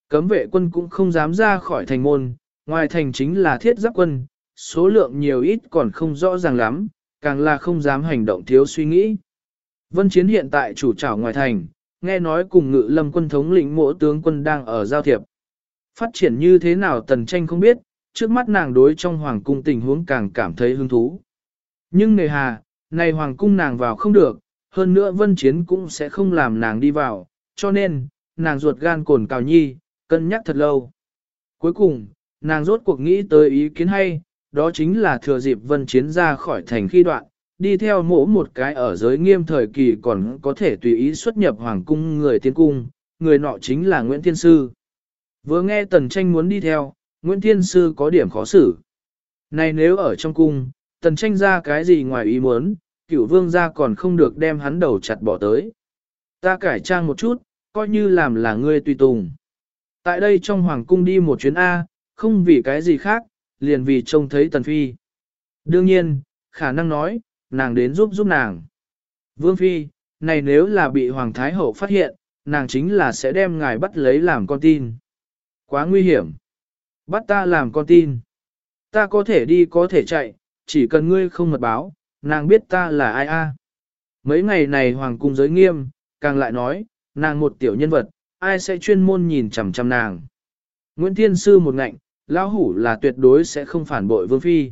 Cấm vệ quân cũng không dám ra khỏi thành môn, ngoài thành chính là thiết giáp quân, số lượng nhiều ít còn không rõ ràng lắm, càng là không dám hành động thiếu suy nghĩ. Vân Chiến hiện tại chủ trảo ngoài thành, nghe nói cùng ngự lâm quân thống lĩnh mỗ tướng quân đang ở giao thiệp. Phát triển như thế nào tần tranh không biết, trước mắt nàng đối trong hoàng cung tình huống càng cảm thấy hứng thú. Nhưng nề hà, này hoàng cung nàng vào không được, hơn nữa vân chiến cũng sẽ không làm nàng đi vào, cho nên, nàng ruột gan cồn cào nhi, cân nhắc thật lâu. Cuối cùng, nàng rốt cuộc nghĩ tới ý kiến hay, đó chính là thừa dịp vân chiến ra khỏi thành khi đoạn, đi theo mỗ một cái ở giới nghiêm thời kỳ còn có thể tùy ý xuất nhập hoàng cung người tiến cung, người nọ chính là Nguyễn Thiên Sư. Vừa nghe tần tranh muốn đi theo, Nguyễn Thiên Sư có điểm khó xử. Này nếu ở trong cung, tần tranh ra cái gì ngoài ý muốn, cửu vương ra còn không được đem hắn đầu chặt bỏ tới. Ta cải trang một chút, coi như làm là ngươi tùy tùng. Tại đây trong hoàng cung đi một chuyến A, không vì cái gì khác, liền vì trông thấy tần phi. Đương nhiên, khả năng nói, nàng đến giúp giúp nàng. Vương phi, này nếu là bị hoàng thái hậu phát hiện, nàng chính là sẽ đem ngài bắt lấy làm con tin. Quá nguy hiểm. Bắt ta làm con tin. Ta có thể đi có thể chạy, chỉ cần ngươi không mật báo, nàng biết ta là ai a. Mấy ngày này hoàng cung giới nghiêm, càng lại nói, nàng một tiểu nhân vật, ai sẽ chuyên môn nhìn chằm chằm nàng. Nguyễn Thiên Sư một ngạnh, lão hủ là tuyệt đối sẽ không phản bội vương phi.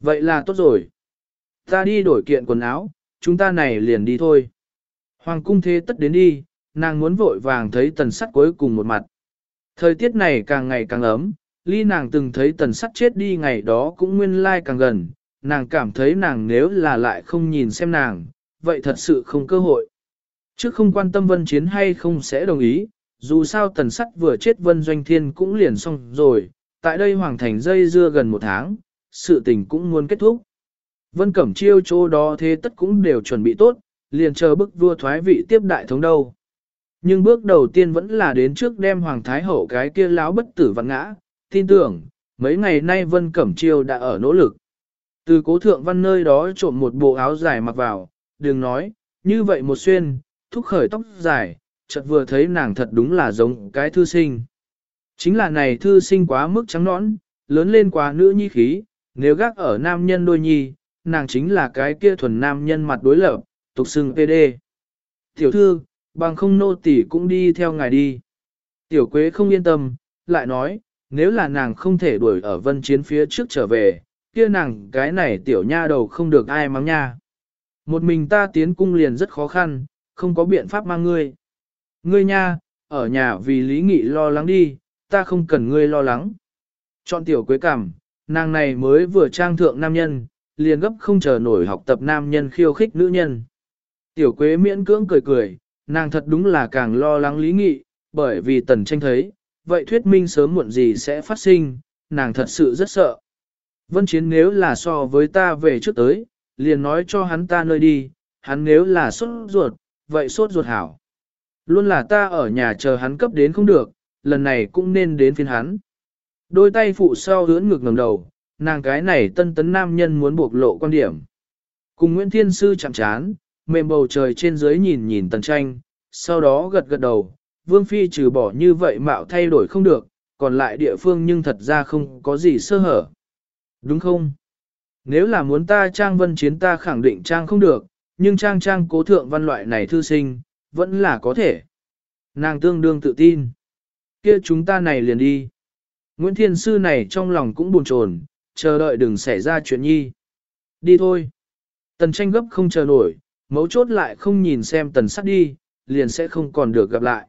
Vậy là tốt rồi. Ta đi đổi kiện quần áo, chúng ta này liền đi thôi. Hoàng cung thế tất đến đi, nàng muốn vội vàng thấy tần sắt cuối cùng một mặt. Thời tiết này càng ngày càng ấm, ly nàng từng thấy tần sắt chết đi ngày đó cũng nguyên lai càng gần, nàng cảm thấy nàng nếu là lại không nhìn xem nàng, vậy thật sự không cơ hội. Chứ không quan tâm vân chiến hay không sẽ đồng ý, dù sao tần sắt vừa chết vân doanh thiên cũng liền xong rồi, tại đây hoàng thành dây dưa gần một tháng, sự tình cũng muốn kết thúc. Vân cẩm chiêu chỗ đó thế tất cũng đều chuẩn bị tốt, liền chờ bức vua thoái vị tiếp đại thống đâu. Nhưng bước đầu tiên vẫn là đến trước đem Hoàng Thái Hậu cái kia láo bất tử văn ngã, tin tưởng, mấy ngày nay Vân Cẩm Chiêu đã ở nỗ lực. Từ cố thượng văn nơi đó trộm một bộ áo dài mặc vào, đừng nói, như vậy một xuyên, thúc khởi tóc dài, chợt vừa thấy nàng thật đúng là giống cái thư sinh. Chính là này thư sinh quá mức trắng nõn, lớn lên quá nữ nhi khí, nếu gác ở nam nhân đôi nhi, nàng chính là cái kia thuần nam nhân mặt đối lập, tục xưng PD. Tiểu thư, bằng không nô tỷ cũng đi theo ngài đi. Tiểu quế không yên tâm, lại nói, nếu là nàng không thể đuổi ở vân chiến phía trước trở về, kia nàng cái này tiểu nha đầu không được ai mắng nha. Một mình ta tiến cung liền rất khó khăn, không có biện pháp mang ngươi. Ngươi nha, ở nhà vì lý nghị lo lắng đi, ta không cần ngươi lo lắng. Chọn tiểu quế cảm, nàng này mới vừa trang thượng nam nhân, liền gấp không chờ nổi học tập nam nhân khiêu khích nữ nhân. Tiểu quế miễn cưỡng cười cười, nàng thật đúng là càng lo lắng lý nghị, bởi vì tần tranh thấy, vậy thuyết minh sớm muộn gì sẽ phát sinh, nàng thật sự rất sợ. Vân chiến nếu là so với ta về trước tới, liền nói cho hắn ta nơi đi, hắn nếu là sốt ruột, vậy sốt ruột hảo. Luôn là ta ở nhà chờ hắn cấp đến không được, lần này cũng nên đến phiên hắn. Đôi tay phụ sau hướng ngực ngẩng đầu, nàng cái này tân tấn nam nhân muốn bộc lộ quan điểm. Cùng Nguyễn Thiên Sư chạm chán, mềm bầu trời trên dưới nhìn nhìn tần tranh, sau đó gật gật đầu, Vương Phi trừ bỏ như vậy mạo thay đổi không được, còn lại địa phương nhưng thật ra không có gì sơ hở. Đúng không? Nếu là muốn ta trang vân chiến ta khẳng định trang không được, nhưng trang trang cố thượng văn loại này thư sinh, vẫn là có thể. Nàng tương đương tự tin. kia chúng ta này liền đi. Nguyễn Thiên Sư này trong lòng cũng buồn chồn, chờ đợi đừng xảy ra chuyện nhi. Đi thôi. Tần tranh gấp không chờ nổi, mấu chốt lại không nhìn xem tần sắt đi, liền sẽ không còn được gặp lại.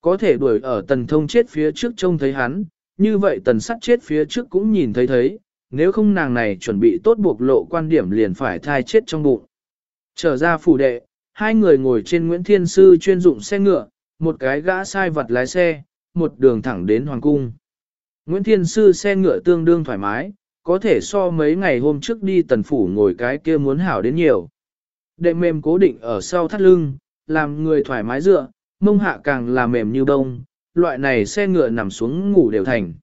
Có thể đuổi ở tần thông chết phía trước trông thấy hắn, như vậy tần sắt chết phía trước cũng nhìn thấy thấy, nếu không nàng này chuẩn bị tốt buộc lộ quan điểm liền phải thai chết trong bụng. Trở ra phủ đệ, hai người ngồi trên Nguyễn Thiên Sư chuyên dụng xe ngựa, một cái gã sai vật lái xe, một đường thẳng đến Hoàng Cung. Nguyễn Thiên Sư xe ngựa tương đương thoải mái, có thể so mấy ngày hôm trước đi tần phủ ngồi cái kia muốn hảo đến nhiều. Đệm mềm cố định ở sau thắt lưng, làm người thoải mái dựa, mông hạ càng là mềm như bông, loại này xe ngựa nằm xuống ngủ đều thành.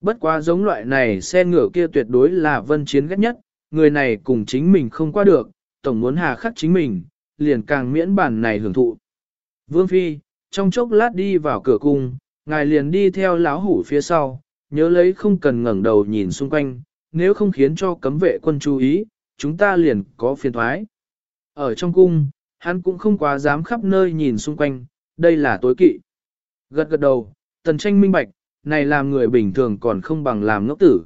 Bất quá giống loại này xe ngựa kia tuyệt đối là vân chiến ghét nhất, người này cùng chính mình không qua được, tổng muốn hà khắc chính mình, liền càng miễn bản này hưởng thụ. Vương Phi, trong chốc lát đi vào cửa cung, ngài liền đi theo lão hủ phía sau, nhớ lấy không cần ngẩng đầu nhìn xung quanh, nếu không khiến cho cấm vệ quân chú ý, chúng ta liền có phiền thoái. Ở trong cung, hắn cũng không quá dám khắp nơi nhìn xung quanh, đây là tối kỵ. Gật gật đầu, tần tranh minh bạch, này làm người bình thường còn không bằng làm ngốc tử.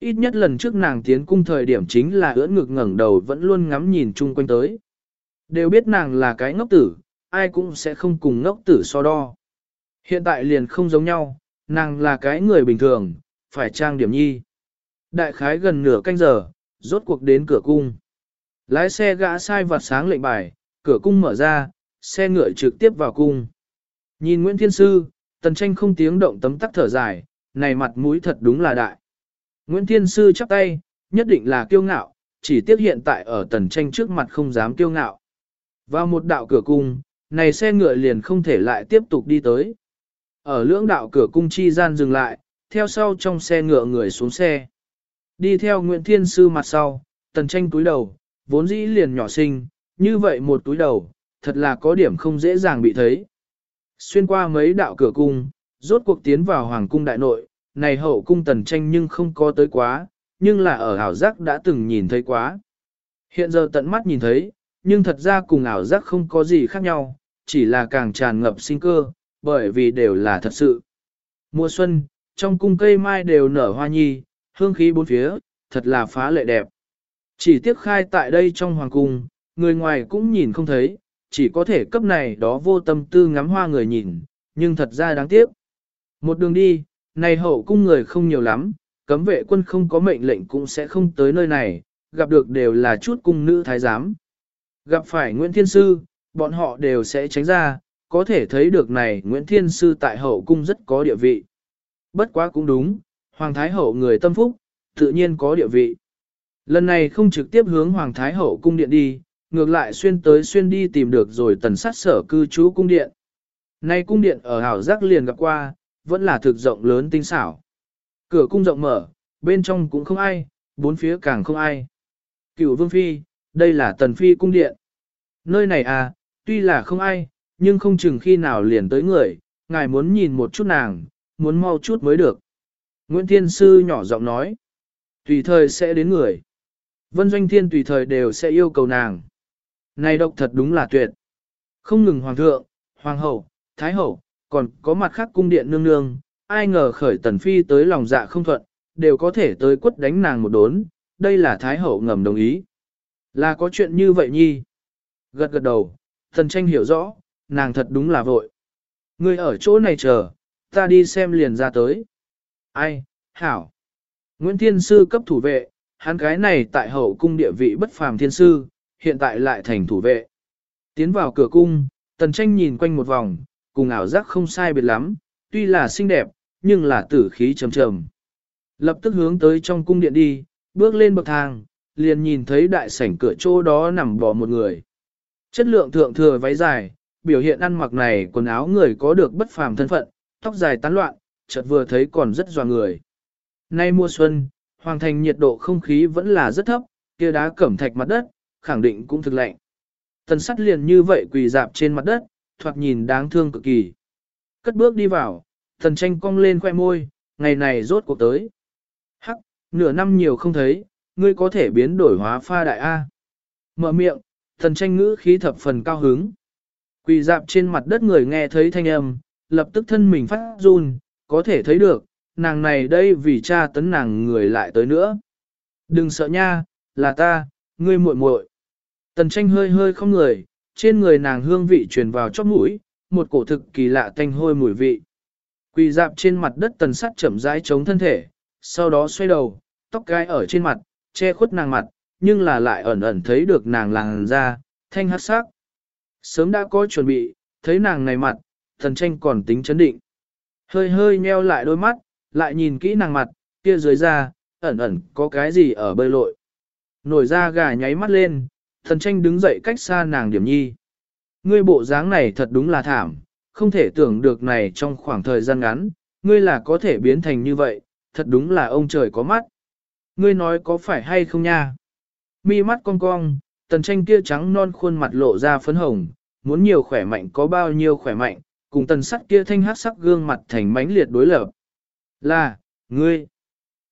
Ít nhất lần trước nàng tiến cung thời điểm chính là ưỡn ngực ngẩng đầu vẫn luôn ngắm nhìn chung quanh tới. Đều biết nàng là cái ngốc tử, ai cũng sẽ không cùng ngốc tử so đo. Hiện tại liền không giống nhau, nàng là cái người bình thường, phải trang điểm nhi. Đại khái gần nửa canh giờ, rốt cuộc đến cửa cung. Lái xe gã sai vặt sáng lệnh bài, cửa cung mở ra, xe ngựa trực tiếp vào cung. Nhìn Nguyễn Thiên Sư, tần tranh không tiếng động tấm tắc thở dài, này mặt mũi thật đúng là đại. Nguyễn Thiên Sư chắp tay, nhất định là kiêu ngạo, chỉ tiếc hiện tại ở tần tranh trước mặt không dám kiêu ngạo. Vào một đạo cửa cung, này xe ngựa liền không thể lại tiếp tục đi tới. Ở lưỡng đạo cửa cung chi gian dừng lại, theo sau trong xe ngựa người xuống xe. Đi theo Nguyễn Thiên Sư mặt sau, tần tranh túi đầu, vốn dĩ liền nhỏ xinh, như vậy một túi đầu, thật là có điểm không dễ dàng bị thấy. Xuyên qua mấy đạo cửa cung, rốt cuộc tiến vào hoàng cung đại nội, này hậu cung tần tranh nhưng không có tới quá, nhưng là ở ảo giác đã từng nhìn thấy quá. Hiện giờ tận mắt nhìn thấy, nhưng thật ra cùng ảo giác không có gì khác nhau, chỉ là càng tràn ngập sinh cơ, bởi vì đều là thật sự. Mùa xuân, trong cung cây mai đều nở hoa nhi, hương khí bốn phía, thật là phá lệ đẹp. Chỉ tiếc khai tại đây trong hoàng cung, người ngoài cũng nhìn không thấy, chỉ có thể cấp này đó vô tâm tư ngắm hoa người nhìn, nhưng thật ra đáng tiếc. Một đường đi, này hậu cung người không nhiều lắm, cấm vệ quân không có mệnh lệnh cũng sẽ không tới nơi này, gặp được đều là chút cung nữ thái giám. Gặp phải Nguyễn Thiên Sư, bọn họ đều sẽ tránh ra, có thể thấy được này Nguyễn Thiên Sư tại hậu cung rất có địa vị. Bất quá cũng đúng, Hoàng Thái Hậu người tâm phúc, tự nhiên có địa vị. Lần này không trực tiếp hướng Hoàng Thái Hậu cung điện đi, ngược lại xuyên tới xuyên đi tìm được rồi tần sát sở cư trú cung điện. Nay cung điện ở hảo giác liền gặp qua, vẫn là thực rộng lớn tinh xảo. Cửa cung rộng mở, bên trong cũng không ai, bốn phía càng không ai. Cựu vương phi, đây là tần phi cung điện. Nơi này à, tuy là không ai, nhưng không chừng khi nào liền tới người, ngài muốn nhìn một chút nàng, muốn mau chút mới được. Nguyễn Thiên Sư nhỏ giọng nói, tùy thời sẽ đến người. Vân Doanh Thiên tùy thời đều sẽ yêu cầu nàng. Này độc thật đúng là tuyệt. Không ngừng hoàng thượng, hoàng hậu, thái hậu, còn có mặt khác cung điện nương nương, ai ngờ khởi tần phi tới lòng dạ không thuận, đều có thể tới quất đánh nàng một đốn, đây là thái hậu ngầm đồng ý. Là có chuyện như vậy nhi. Gật gật đầu, thần tranh hiểu rõ, nàng thật đúng là vội. Ngươi ở chỗ này chờ, ta đi xem liền ra tới. Ai, hảo. Nguyễn Thiên Sư cấp thủ vệ, hắn cái này tại hậu cung địa vị bất phàm thiên sư, hiện tại lại thành thủ vệ. Tiến vào cửa cung, tần tranh nhìn quanh một vòng, cùng ảo giác không sai biệt lắm, tuy là xinh đẹp, nhưng là tử khí trầm trầm. Lập tức hướng tới trong cung điện đi, bước lên bậc thang, liền nhìn thấy đại sảnh cửa chỗ đó nằm bò một người. Chất lượng thượng thừa váy dài, biểu hiện ăn mặc này quần áo người có được bất phàm thân phận, tóc dài tán loạn, chợt vừa thấy còn rất dò người. Nay mùa xuân, hoàng thành nhiệt độ không khí vẫn là rất thấp, kia đá cẩm thạch mặt đất, khẳng định cũng thực lạnh. Tần sắt liền như vậy quỳ dạp trên mặt đất, thoạt nhìn đáng thương cực kỳ. Cất bước đi vào, thần tranh cong lên khoe môi, ngày này rốt cuộc tới. Hắc, nửa năm nhiều không thấy, ngươi có thể biến đổi hóa pha đại A. Mở miệng, thần tranh ngữ khí thập phần cao hứng. Quỳ dạp trên mặt đất người nghe thấy thanh âm, lập tức thân mình phát run, có thể thấy được, nàng này đây vì cha tấn nàng người lại tới nữa. Đừng sợ nha, là ta, ngươi muội muội. Tần tranh hơi hơi không người, trên người nàng hương vị truyền vào chóp mũi, một cổ thực kỳ lạ tanh hôi mùi vị. Quỳ dạp trên mặt đất tần sắt chậm rãi chống thân thể, sau đó xoay đầu, tóc gai ở trên mặt, che khuất nàng mặt, nhưng là lại ẩn ẩn thấy được nàng làng ra, thanh hát sắc. Sớm đã có chuẩn bị, thấy nàng này mặt, thần tranh còn tính chấn định. Hơi hơi nheo lại đôi mắt, lại nhìn kỹ nàng mặt, kia dưới da, ẩn ẩn có cái gì ở bơi lội. Nổi da gà nháy mắt lên, thần tranh đứng dậy cách xa nàng điểm nhi. Ngươi bộ dáng này thật đúng là thảm, không thể tưởng được này trong khoảng thời gian ngắn, ngươi là có thể biến thành như vậy, thật đúng là ông trời có mắt. Ngươi nói có phải hay không nha? Mi mắt cong cong, tần tranh kia trắng non khuôn mặt lộ ra phấn hồng, muốn nhiều khỏe mạnh có bao nhiêu khỏe mạnh, cùng tần sắt kia thanh hát sắc gương mặt thành mánh liệt đối lập. Là, ngươi.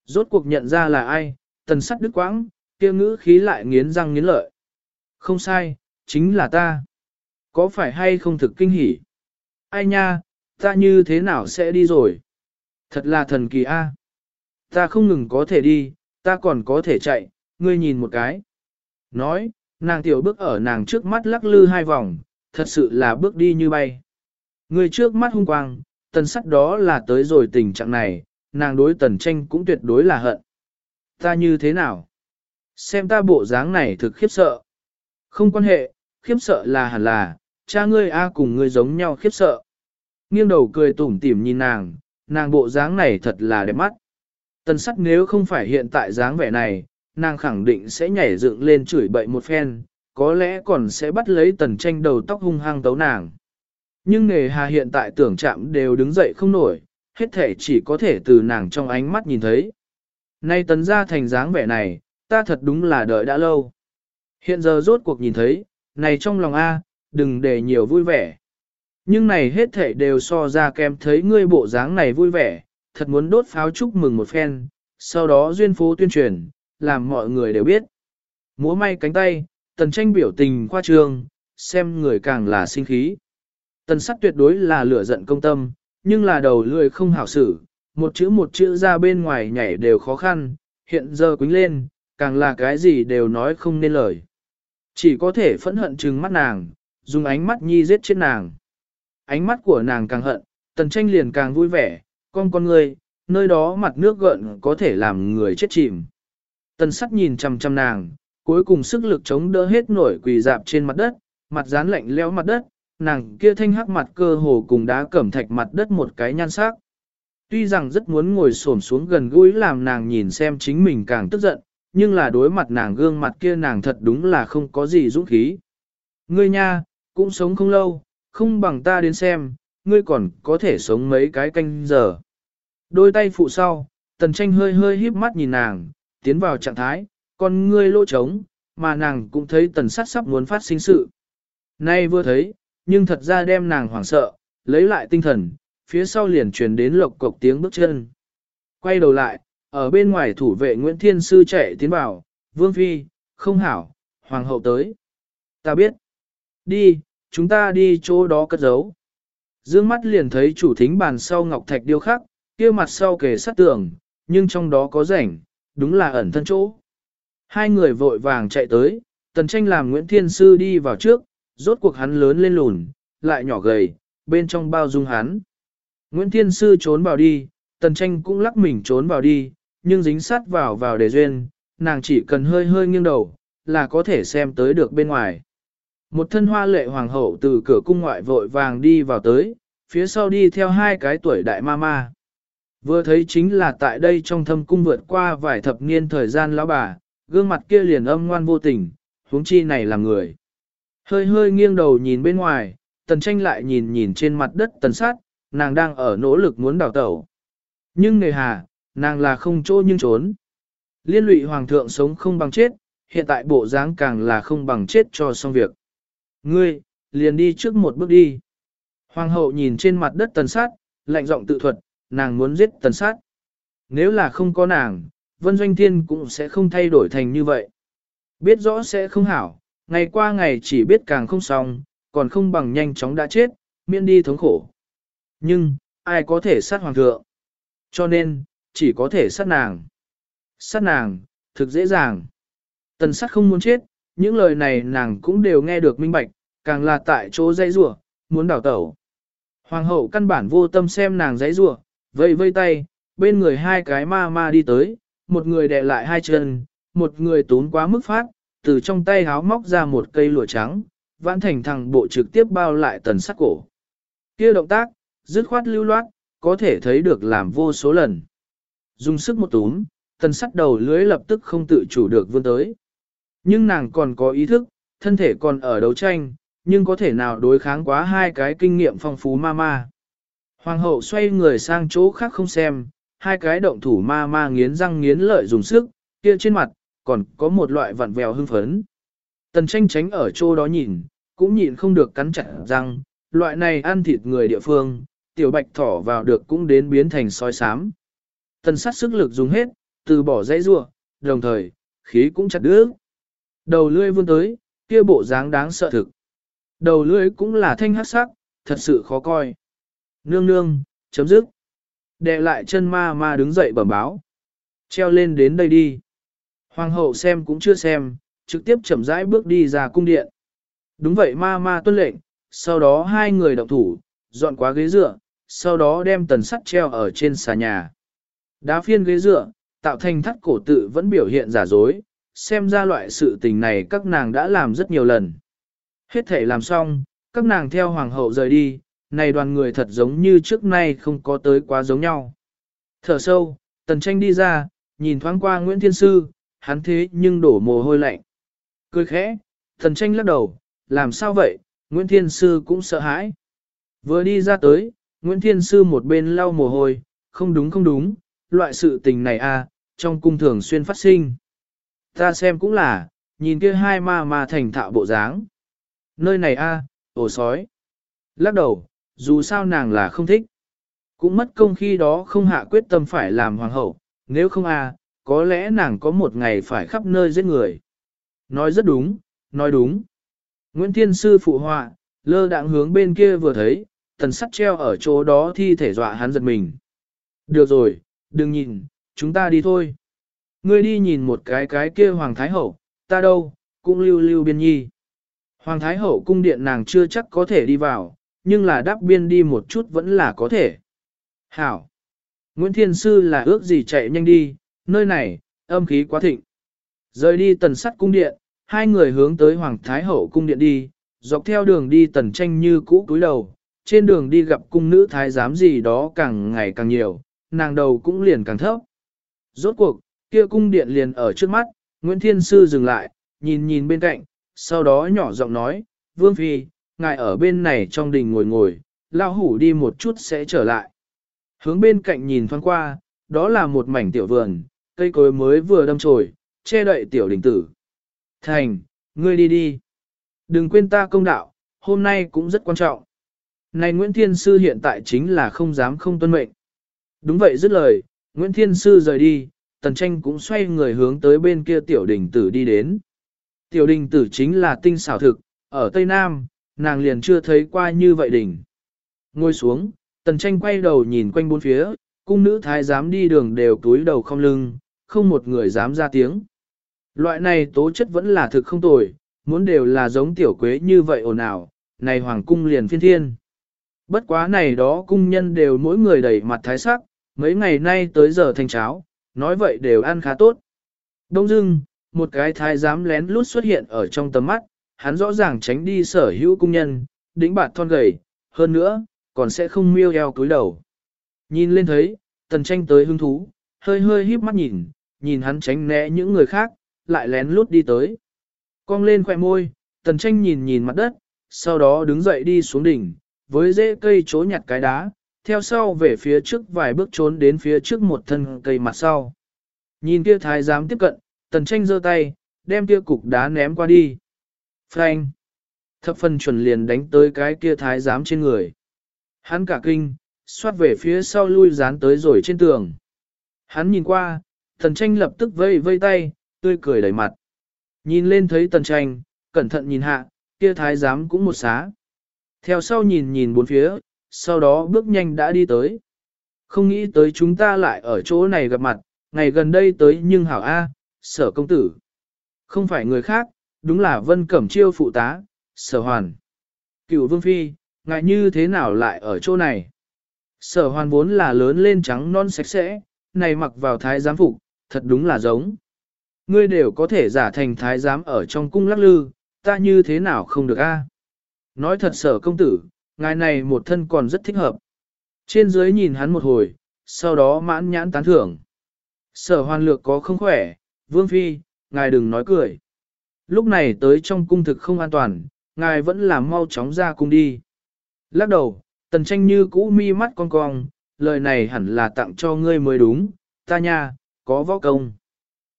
Rốt cuộc nhận ra là ai, tần sắt đứt quãng, kia ngữ khí lại nghiến răng nghiến lợi. Không sai, chính là ta. Có phải hay không thực kinh hỉ? Ai nha, ta như thế nào sẽ đi rồi? Thật là thần kỳ a. Ta không ngừng có thể đi, ta còn có thể chạy, ngươi nhìn một cái. Nói, nàng tiểu bước ở nàng trước mắt lắc lư hai vòng, thật sự là bước đi như bay. Ngươi trước mắt hung quang, tần sắt đó là tới rồi tình trạng này, nàng đối tần tranh cũng tuyệt đối là hận. Ta như thế nào? Xem ta bộ dáng này thực khiếp sợ. Không quan hệ, khiếp sợ là hẳn là, cha ngươi A cùng ngươi giống nhau khiếp sợ. Nghiêng đầu cười tủm tỉm nhìn nàng, nàng bộ dáng này thật là đẹp mắt. Tần sắt nếu không phải hiện tại dáng vẻ này, nàng khẳng định sẽ nhảy dựng lên chửi bậy một phen, có lẽ còn sẽ bắt lấy tần tranh đầu tóc hung hăng tấu nàng. Nhưng nghề hà hiện tại tưởng chạm đều đứng dậy không nổi, hết thể chỉ có thể từ nàng trong ánh mắt nhìn thấy. Nay tấn ra thành dáng vẻ này, ta thật đúng là đợi đã lâu. Hiện giờ rốt cuộc nhìn thấy, này trong lòng A, đừng để nhiều vui vẻ. Nhưng này hết thể đều so ra kém thấy ngươi bộ dáng này vui vẻ, thật muốn đốt pháo chúc mừng một phen, sau đó duyên phố tuyên truyền, làm mọi người đều biết. Múa may cánh tay, tần tranh biểu tình khoa trương, xem người càng là sinh khí. Tần sắt tuyệt đối là lửa giận công tâm, nhưng là đầu lười không hảo xử, một chữ một chữ ra bên ngoài nhảy đều khó khăn, hiện giờ quính lên, càng là cái gì đều nói không nên lời. Chỉ có thể phẫn hận trừng mắt nàng, dùng ánh mắt nhi giết chết nàng. Ánh mắt của nàng càng hận, tần tranh liền càng vui vẻ, con con người, nơi đó mặt nước gợn có thể làm người chết chìm. Tần sắt nhìn chằm chằm nàng, cuối cùng sức lực chống đỡ hết nổi quỳ dạp trên mặt đất, mặt dán lạnh leo mặt đất, nàng kia thanh hắc mặt cơ hồ cùng đá cẩm thạch mặt đất một cái nhan sắc. Tuy rằng rất muốn ngồi xổm xuống gần gũi làm nàng nhìn xem chính mình càng tức giận, nhưng là đối mặt nàng gương mặt kia nàng thật đúng là không có gì dũng khí. Ngươi nha, cũng sống không lâu, không bằng ta đến xem, ngươi còn có thể sống mấy cái canh giờ. Đôi tay phụ sau, tần tranh hơi hơi híp mắt nhìn nàng, tiến vào trạng thái, con ngươi lỗ trống, mà nàng cũng thấy tần sát sắp muốn phát sinh sự. Nay vừa thấy, nhưng thật ra đem nàng hoảng sợ, lấy lại tinh thần, phía sau liền truyền đến lộc cộc tiếng bước chân. Quay đầu lại, ở bên ngoài thủ vệ Nguyễn Thiên Sư chạy tiến vào, Vương Phi, không hảo, Hoàng hậu tới. Ta biết. Đi, chúng ta đi chỗ đó cất giấu. Dương mắt liền thấy chủ thính bàn sau ngọc thạch điêu khắc, kia mặt sau kề sát tường, nhưng trong đó có rảnh, đúng là ẩn thân chỗ. Hai người vội vàng chạy tới, tần tranh làm Nguyễn Thiên Sư đi vào trước, rốt cuộc hắn lớn lên lùn, lại nhỏ gầy, bên trong bao dung hắn. Nguyễn Thiên Sư trốn vào đi, tần tranh cũng lắc mình trốn vào đi, nhưng dính sát vào vào để duyên, nàng chỉ cần hơi hơi nghiêng đầu, là có thể xem tới được bên ngoài. Một thân hoa lệ hoàng hậu từ cửa cung ngoại vội vàng đi vào tới, phía sau đi theo hai cái tuổi đại ma ma. Vừa thấy chính là tại đây trong thâm cung vượt qua vài thập niên thời gian lão bà, gương mặt kia liền âm ngoan vô tình, huống chi này là người. Hơi hơi nghiêng đầu nhìn bên ngoài, tần tranh lại nhìn nhìn trên mặt đất tần sát, nàng đang ở nỗ lực muốn đào tẩu. Nhưng nề hà, nàng là không chỗ nhưng trốn. Liên lụy hoàng thượng sống không bằng chết, hiện tại bộ dáng càng là không bằng chết cho xong việc. Ngươi, liền đi trước một bước đi. Hoàng hậu nhìn trên mặt đất tần sát, lạnh giọng tự thuật, nàng muốn giết tần sát. Nếu là không có nàng, Vân Doanh Thiên cũng sẽ không thay đổi thành như vậy. Biết rõ sẽ không hảo, ngày qua ngày chỉ biết càng không xong, còn không bằng nhanh chóng đã chết, miễn đi thống khổ. Nhưng, ai có thể sát hoàng thượng? Cho nên, chỉ có thể sát nàng. Sát nàng, thực dễ dàng. Tần sát không muốn chết, những lời này nàng cũng đều nghe được minh bạch, càng là tại chỗ dây rủa muốn đảo tẩu. Hoàng hậu căn bản vô tâm xem nàng dãy rủa vây vây tay, bên người hai cái ma ma đi tới, một người đè lại hai chân, một người tốn quá mức phát, từ trong tay háo móc ra một cây lụa trắng, vãn thành thằng bộ trực tiếp bao lại tần sắc cổ. Kia động tác, dứt khoát lưu loát, có thể thấy được làm vô số lần. Dùng sức một túm, tần sắt đầu lưới lập tức không tự chủ được vươn tới. Nhưng nàng còn có ý thức, thân thể còn ở đấu tranh, nhưng có thể nào đối kháng quá hai cái kinh nghiệm phong phú ma ma. Hoàng hậu xoay người sang chỗ khác không xem, hai cái động thủ ma ma nghiến răng nghiến lợi dùng sức, kia trên mặt, còn có một loại vặn vẹo hưng phấn. Tần tranh tránh ở chỗ đó nhìn, cũng nhịn không được cắn chặt răng, loại này ăn thịt người địa phương, tiểu bạch thỏ vào được cũng đến biến thành sói sám. Tần sát sức lực dùng hết, từ bỏ dãy rua, đồng thời, khí cũng chặt đứa. Đầu lưỡi vươn tới, kia bộ dáng đáng sợ thực. Đầu lưỡi cũng là thanh hắc sắc, thật sự khó coi. Nương nương, chấm dứt. đè lại chân ma ma đứng dậy bẩm báo. Treo lên đến đây đi. Hoàng hậu xem cũng chưa xem, trực tiếp chậm rãi bước đi ra cung điện. Đúng vậy ma ma tuân lệnh, sau đó hai người động thủ, dọn quá ghế dựa, sau đó đem tần sắt treo ở trên xà nhà. Đá phiên ghế dựa, tạo thành thắt cổ tự vẫn biểu hiện giả dối, xem ra loại sự tình này các nàng đã làm rất nhiều lần. Hết thể làm xong, các nàng theo hoàng hậu rời đi, này đoàn người thật giống như trước nay không có tới quá giống nhau. Thở sâu, tần tranh đi ra, nhìn thoáng qua Nguyễn Thiên Sư, hắn thế nhưng đổ mồ hôi lạnh. Cười khẽ, thần tranh lắc đầu, làm sao vậy, Nguyễn Thiên Sư cũng sợ hãi. Vừa đi ra tới, Nguyễn Thiên Sư một bên lau mồ hôi, không đúng không đúng, loại sự tình này a, à, trong cung thường xuyên phát sinh. Ta xem cũng là, nhìn kia hai ma ma thành thạo bộ dáng. Nơi này a, à, ổ sói. Lắc đầu, dù sao nàng là không thích. Cũng mất công khi đó không hạ quyết tâm phải làm hoàng hậu, nếu không a, à, có lẽ nàng có một ngày phải khắp nơi giết người. Nói rất đúng, nói đúng. Nguyễn Thiên Sư phụ họa, lơ đạng hướng bên kia vừa thấy, tần sắt treo ở chỗ đó thi thể dọa hắn giật mình. Được rồi, đừng nhìn, chúng ta đi thôi. Ngươi đi nhìn một cái cái kia Hoàng Thái Hậu, ta đâu, cũng lưu lưu biên nhi. Hoàng Thái Hậu cung điện nàng chưa chắc có thể đi vào, nhưng là đáp biên đi một chút vẫn là có thể. Hảo! Nguyễn Thiên Sư là ước gì chạy nhanh đi, nơi này, âm khí quá thịnh. Rời đi tần sắt cung điện, hai người hướng tới Hoàng Thái Hậu cung điện đi, dọc theo đường đi tần tranh như cũ cúi đầu, trên đường đi gặp cung nữ thái giám gì đó càng ngày càng nhiều, nàng đầu cũng liền càng thấp. Rốt cuộc, kia cung điện liền ở trước mắt, Nguyễn Thiên Sư dừng lại, nhìn nhìn bên cạnh, sau đó nhỏ giọng nói, Vương Phi, ngài ở bên này trong đình ngồi ngồi, lao hủ đi một chút sẽ trở lại. Hướng bên cạnh nhìn thoáng qua, đó là một mảnh tiểu vườn, cây cối mới vừa đâm chồi, che đậy tiểu đình tử. Thành, ngươi đi đi. Đừng quên ta công đạo, hôm nay cũng rất quan trọng. Này Nguyễn Thiên Sư hiện tại chính là không dám không tuân mệnh. Đúng vậy dứt lời, Nguyễn Thiên Sư rời đi, Tần Tranh cũng xoay người hướng tới bên kia tiểu đình tử đi đến. Tiểu đình tử chính là tinh xảo thực, ở Tây Nam, nàng liền chưa thấy qua như vậy đỉnh. Ngồi xuống, Tần Tranh quay đầu nhìn quanh bốn phía, cung nữ thái giám đi đường đều túi đầu không lưng, không một người dám ra tiếng. Loại này tố chất vẫn là thực không tồi, muốn đều là giống tiểu quế như vậy ồn ào, này hoàng cung liền phiên thiên. Bất quá này đó cung nhân đều mỗi người đẩy mặt thái sắc, mấy ngày nay tới giờ thành cháo, nói vậy đều ăn khá tốt. Đông dưng, một cái thái giám lén lút xuất hiện ở trong tầm mắt, hắn rõ ràng tránh đi sở hữu cung nhân, đĩnh bạt thon gầy, hơn nữa, còn sẽ không miêu eo cúi đầu. Nhìn lên thấy, tần tranh tới hứng thú, hơi hơi híp mắt nhìn, nhìn hắn tránh né những người khác, lại lén lút đi tới. Cong lên khỏe môi, tần tranh nhìn nhìn mặt đất, sau đó đứng dậy đi xuống đỉnh, với rễ cây chỗ nhặt cái đá, theo sau về phía trước vài bước trốn đến phía trước một thân cây mặt sau. Nhìn kia thái giám tiếp cận, tần tranh giơ tay, đem kia cục đá ném qua đi. Frank! Thập phần chuẩn liền đánh tới cái kia thái giám trên người. Hắn cả kinh, xoát về phía sau lui dán tới rồi trên tường. Hắn nhìn qua, tần tranh lập tức vây vây tay, tươi cười đầy mặt. Nhìn lên thấy tần tranh, cẩn thận nhìn hạ, kia thái giám cũng một xá. Theo sau nhìn nhìn bốn phía, sau đó bước nhanh đã đi tới. Không nghĩ tới chúng ta lại ở chỗ này gặp mặt, ngày gần đây tới nhưng hảo A, sở công tử. Không phải người khác, đúng là vân cẩm chiêu phụ tá, sở hoàn. Cựu vương phi, ngại như thế nào lại ở chỗ này? Sở hoàn vốn là lớn lên trắng non sạch sẽ, này mặc vào thái giám phục, thật đúng là giống. Ngươi đều có thể giả thành thái giám ở trong cung lắc lư, ta như thế nào không được a? Nói thật sở công tử, ngài này một thân còn rất thích hợp. Trên dưới nhìn hắn một hồi, sau đó mãn nhãn tán thưởng. Sở hoàn lược có không khỏe, vương phi, ngài đừng nói cười. Lúc này tới trong cung thực không an toàn, ngài vẫn làm mau chóng ra cung đi. Lắc đầu, tần tranh như cũ mi mắt con cong, lời này hẳn là tặng cho ngươi mới đúng, ta nha, có võ công.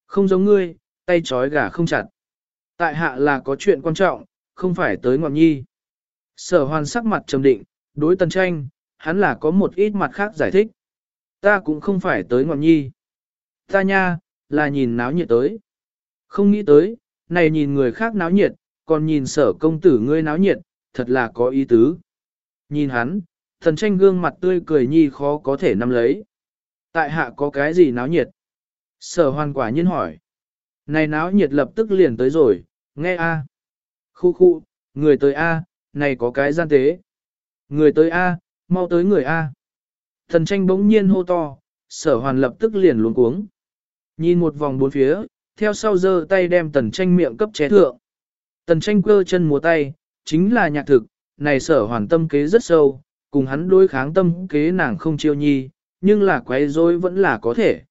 Không giống ngươi, tay trói gà không chặt. Tại hạ là có chuyện quan trọng, không phải tới ngọn nhi. Sở hoàn sắc mặt trầm định, đối tần tranh, hắn là có một ít mặt khác giải thích. Ta cũng không phải tới ngọn nhi. Ta nha, là nhìn náo nhiệt tới. Không nghĩ tới, này nhìn người khác náo nhiệt, còn nhìn sở công tử ngươi náo nhiệt, thật là có ý tứ. Nhìn hắn, thần tranh gương mặt tươi cười nhi khó có thể nắm lấy. Tại hạ có cái gì náo nhiệt? Sở hoàn quả nhiên hỏi. Này náo nhiệt lập tức liền tới rồi, nghe a. Khu khu, người tới a, này có cái gian tế. Người tới A, mau tới người A. Thần tranh bỗng nhiên hô to, sở hoàn lập tức liền luống cuống. Nhìn một vòng bốn phía, theo sau giơ tay đem tần tranh miệng cấp ché thượng. Tần tranh cơ chân múa tay, chính là nhạc thực, này sở hoàn tâm kế rất sâu, cùng hắn đối kháng tâm kế nàng không chiêu nhi, nhưng là quấy rối vẫn là có thể.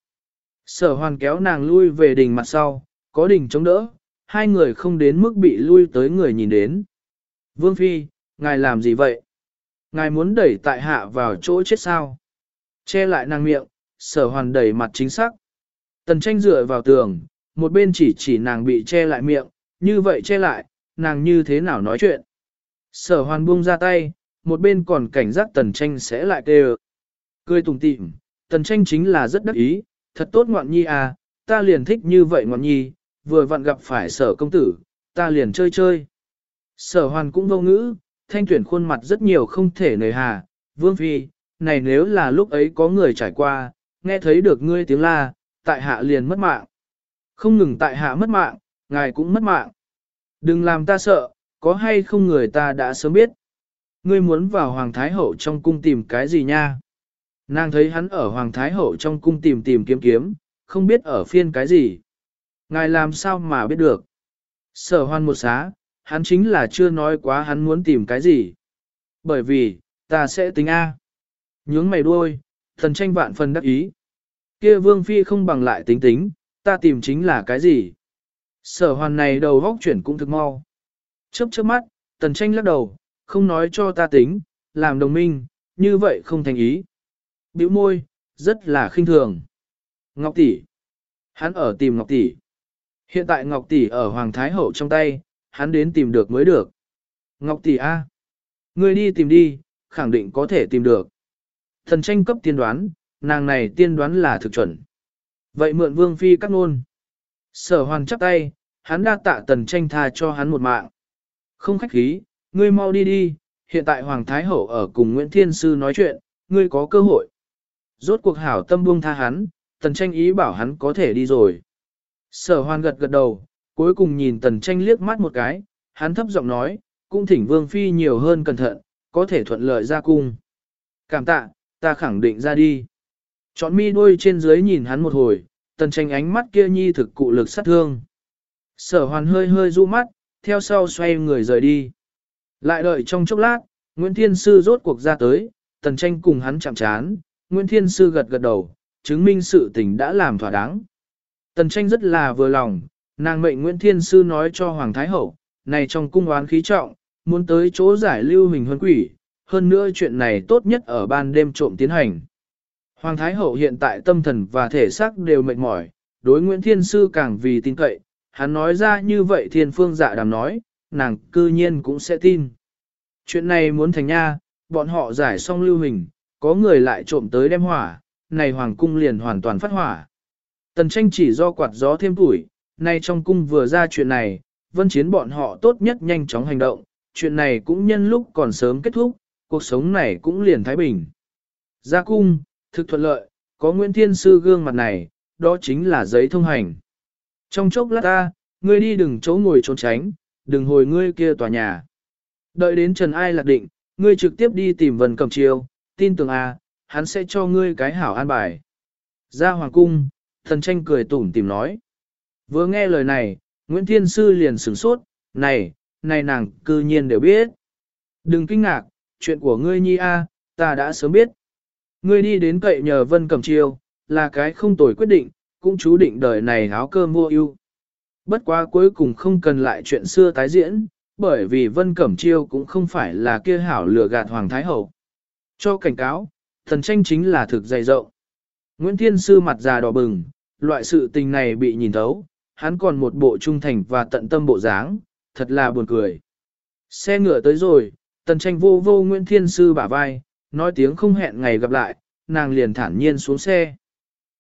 Sở hoàn kéo nàng lui về đỉnh mặt sau, có đỉnh chống đỡ, hai người không đến mức bị lui tới người nhìn đến. Vương Phi, ngài làm gì vậy? Ngài muốn đẩy tại hạ vào chỗ chết sao? Che lại nàng miệng, sở hoàn đẩy mặt chính xác. Tần tranh dựa vào tường, một bên chỉ chỉ nàng bị che lại miệng, như vậy che lại, nàng như thế nào nói chuyện. Sở hoàn buông ra tay, một bên còn cảnh giác tần tranh sẽ lại kêu. Cười tùng tịm, tần tranh chính là rất đắc ý, thật tốt ngoạn nhi à, ta liền thích như vậy ngoạn nhi, vừa vặn gặp phải sở công tử, ta liền chơi chơi. Sở hoàn cũng vô ngữ, thanh tuyển khuôn mặt rất nhiều không thể nề hà, vương phi, này nếu là lúc ấy có người trải qua, nghe thấy được ngươi tiếng la, tại hạ liền mất mạng. Không ngừng tại hạ mất mạng, ngài cũng mất mạng. Đừng làm ta sợ, có hay không người ta đã sớm biết. Ngươi muốn vào Hoàng Thái Hậu trong cung tìm cái gì nha? Nàng thấy hắn ở Hoàng Thái Hậu trong cung tìm tìm kiếm kiếm, không biết ở phiên cái gì. Ngài làm sao mà biết được? Sở hoan một xá, hắn chính là chưa nói quá hắn muốn tìm cái gì. Bởi vì, ta sẽ tính A. Nhướng mày đuôi, thần tranh vạn phần đắc ý. Kia vương phi không bằng lại tính tính, ta tìm chính là cái gì. Sở hoàn này đầu góc chuyển cũng thực mau. Chớp chớp mắt, tần tranh lắc đầu, không nói cho ta tính, làm đồng minh, như vậy không thành ý. Biểu môi, rất là khinh thường. Ngọc tỷ, hắn ở tìm Ngọc tỷ. Hiện tại Ngọc tỷ ở Hoàng Thái Hậu trong tay, hắn đến tìm được mới được. Ngọc tỷ A. Ngươi đi tìm đi, khẳng định có thể tìm được. Thần tranh cấp tiên đoán, nàng này tiên đoán là thực chuẩn. Vậy mượn vương phi cắt ngôn. Sở hoàn chắp tay, hắn đa tạ tần tranh tha cho hắn một mạng. Không khách khí, ngươi mau đi đi, hiện tại Hoàng Thái Hậu ở cùng Nguyễn Thiên Sư nói chuyện, ngươi có cơ hội. Rốt cuộc hảo tâm buông tha hắn, tần tranh ý bảo hắn có thể đi rồi. Sở hoàn gật gật đầu, cuối cùng nhìn tần tranh liếc mắt một cái, hắn thấp giọng nói, cung thỉnh vương phi nhiều hơn cẩn thận, có thể thuận lợi ra cung. Cảm tạ, ta khẳng định ra đi. Chọn mi đuôi trên dưới nhìn hắn một hồi, tần tranh ánh mắt kia nhi thực cụ lực sát thương. Sở hoàn hơi hơi du mắt, theo sau xoay người rời đi. Lại đợi trong chốc lát, Nguyễn Thiên Sư rốt cuộc ra tới, tần tranh cùng hắn chạm chán, Nguyễn Thiên Sư gật gật đầu, chứng minh sự tình đã làm thỏa đáng. Tần tranh rất là vừa lòng, nàng mệnh Nguyễn Thiên Sư nói cho Hoàng Thái Hậu, này trong cung oán khí trọng, muốn tới chỗ giải lưu hình huân quỷ, hơn nữa chuyện này tốt nhất ở ban đêm trộm tiến hành. Hoàng Thái Hậu hiện tại tâm thần và thể xác đều mệt mỏi, đối Nguyễn Thiên Sư càng vì tin cậy, hắn nói ra như vậy thiên phương dạ đàm nói, nàng cư nhiên cũng sẽ tin. Chuyện này muốn thành nha, bọn họ giải xong lưu hình, có người lại trộm tới đem hỏa, này hoàng cung liền hoàn toàn phát hỏa. Tần tranh chỉ do quạt gió thêm tuổi, nay trong cung vừa ra chuyện này, vân chiến bọn họ tốt nhất nhanh chóng hành động, chuyện này cũng nhân lúc còn sớm kết thúc, cuộc sống này cũng liền thái bình. Ra cung, thực thuận lợi, có Nguyễn Thiên Sư gương mặt này, đó chính là giấy thông hành. Trong chốc lát ta, ngươi đi đừng chỗ ngồi trốn tránh, đừng hồi ngươi kia tòa nhà. Đợi đến Trần Ai lạc định, ngươi trực tiếp đi tìm Vân Cẩm Chiêu, tin tưởng a, hắn sẽ cho ngươi cái hảo an bài. Ra hoàng cung, thần tranh cười tủm tìm nói. Vừa nghe lời này, Nguyễn Thiên Sư liền sửng sốt, này, này nàng cư nhiên đều biết. Đừng kinh ngạc, chuyện của ngươi nhi a, ta đã sớm biết. Ngươi đi đến cậy nhờ Vân Cẩm Chiêu, là cái không tồi quyết định, cũng chú định đời này áo cơm mua ưu. Bất quá cuối cùng không cần lại chuyện xưa tái diễn, bởi vì Vân Cẩm Chiêu cũng không phải là kia hảo lừa gạt Hoàng Thái Hậu. Cho cảnh cáo, thần tranh chính là thực dày rộng. Nguyễn Thiên Sư mặt già đỏ bừng, loại sự tình này bị nhìn thấu, hắn còn một bộ trung thành và tận tâm bộ dáng, thật là buồn cười. Xe ngựa tới rồi, tần tranh vô vô Nguyễn Thiên Sư bả vai, nói tiếng không hẹn ngày gặp lại, nàng liền thản nhiên xuống xe.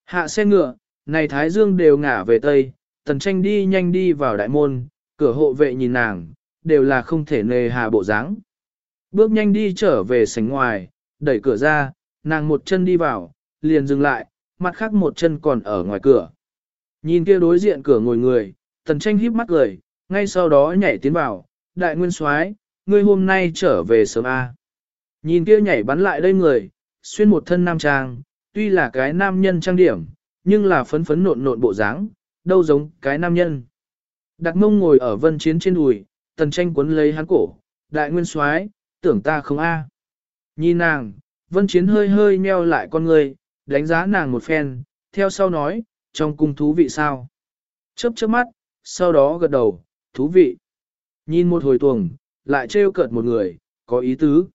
Hạ xe ngựa, này Thái Dương đều ngả về Tây, tần tranh đi nhanh đi vào đại môn, cửa hộ vệ nhìn nàng, đều là không thể nề hà bộ dáng. Bước nhanh đi trở về sảnh ngoài, đẩy cửa ra, nàng một chân đi vào, liền dừng lại, mặt khác một chân còn ở ngoài cửa. Nhìn kia đối diện cửa ngồi người, tần tranh híp mắt cười, ngay sau đó nhảy tiến vào, đại nguyên soái, ngươi hôm nay trở về sớm A. Nhìn kia nhảy bắn lại đây người, xuyên một thân nam trang, tuy là cái nam nhân trang điểm, nhưng là phấn phấn nộn nộn bộ dáng, đâu giống cái nam nhân. Đặc mông ngồi ở vân chiến trên đùi, tần tranh cuốn lấy hắn cổ, đại nguyên soái tưởng ta không a Nhìn nàng, vân chiến hơi hơi meo lại con người, đánh giá nàng một phen, theo sau nói, trong cung thú vị sao? Chớp chớp mắt, sau đó gật đầu, thú vị. Nhìn một hồi tuồng, lại trêu cợt một người, có ý tứ.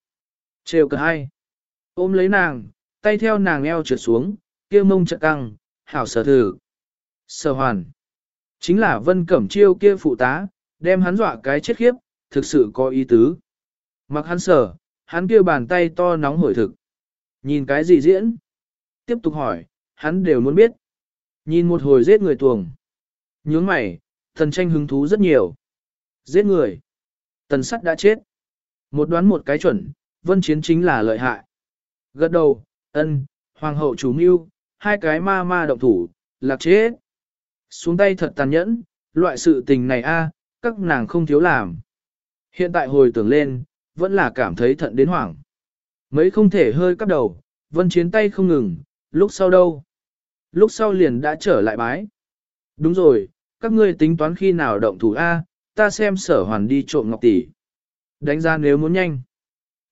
Trêu cợt hay? Ôm lấy nàng, tay theo nàng eo trượt xuống, kia mông chợt căng, hảo sở thử. Sở hoàn. Chính là vân cẩm chiêu kia phụ tá, đem hắn dọa cái chết khiếp, thực sự có ý tứ. Mặc hắn sở, hắn kia bàn tay to nóng hổi thực. Nhìn cái gì diễn? Tiếp tục hỏi, hắn đều muốn biết. Nhìn một hồi giết người tuồng. Nhướng mày, thần tranh hứng thú rất nhiều. Giết người. Tần sắt đã chết. Một đoán một cái chuẩn, vân chiến chính là lợi hại. Gật đầu, ân, hoàng hậu chủ mưu, hai cái ma ma động thủ, lạc chết. Xuống tay thật tàn nhẫn, loại sự tình này a, các nàng không thiếu làm. Hiện tại hồi tưởng lên, vẫn là cảm thấy thận đến hoảng. Mấy không thể hơi cắp đầu, vân chiến tay không ngừng, lúc sau đâu? Lúc sau liền đã trở lại bái. Đúng rồi, các ngươi tính toán khi nào động thủ A, ta xem sở hoàn đi trộm ngọc tỷ. Đánh ra nếu muốn nhanh.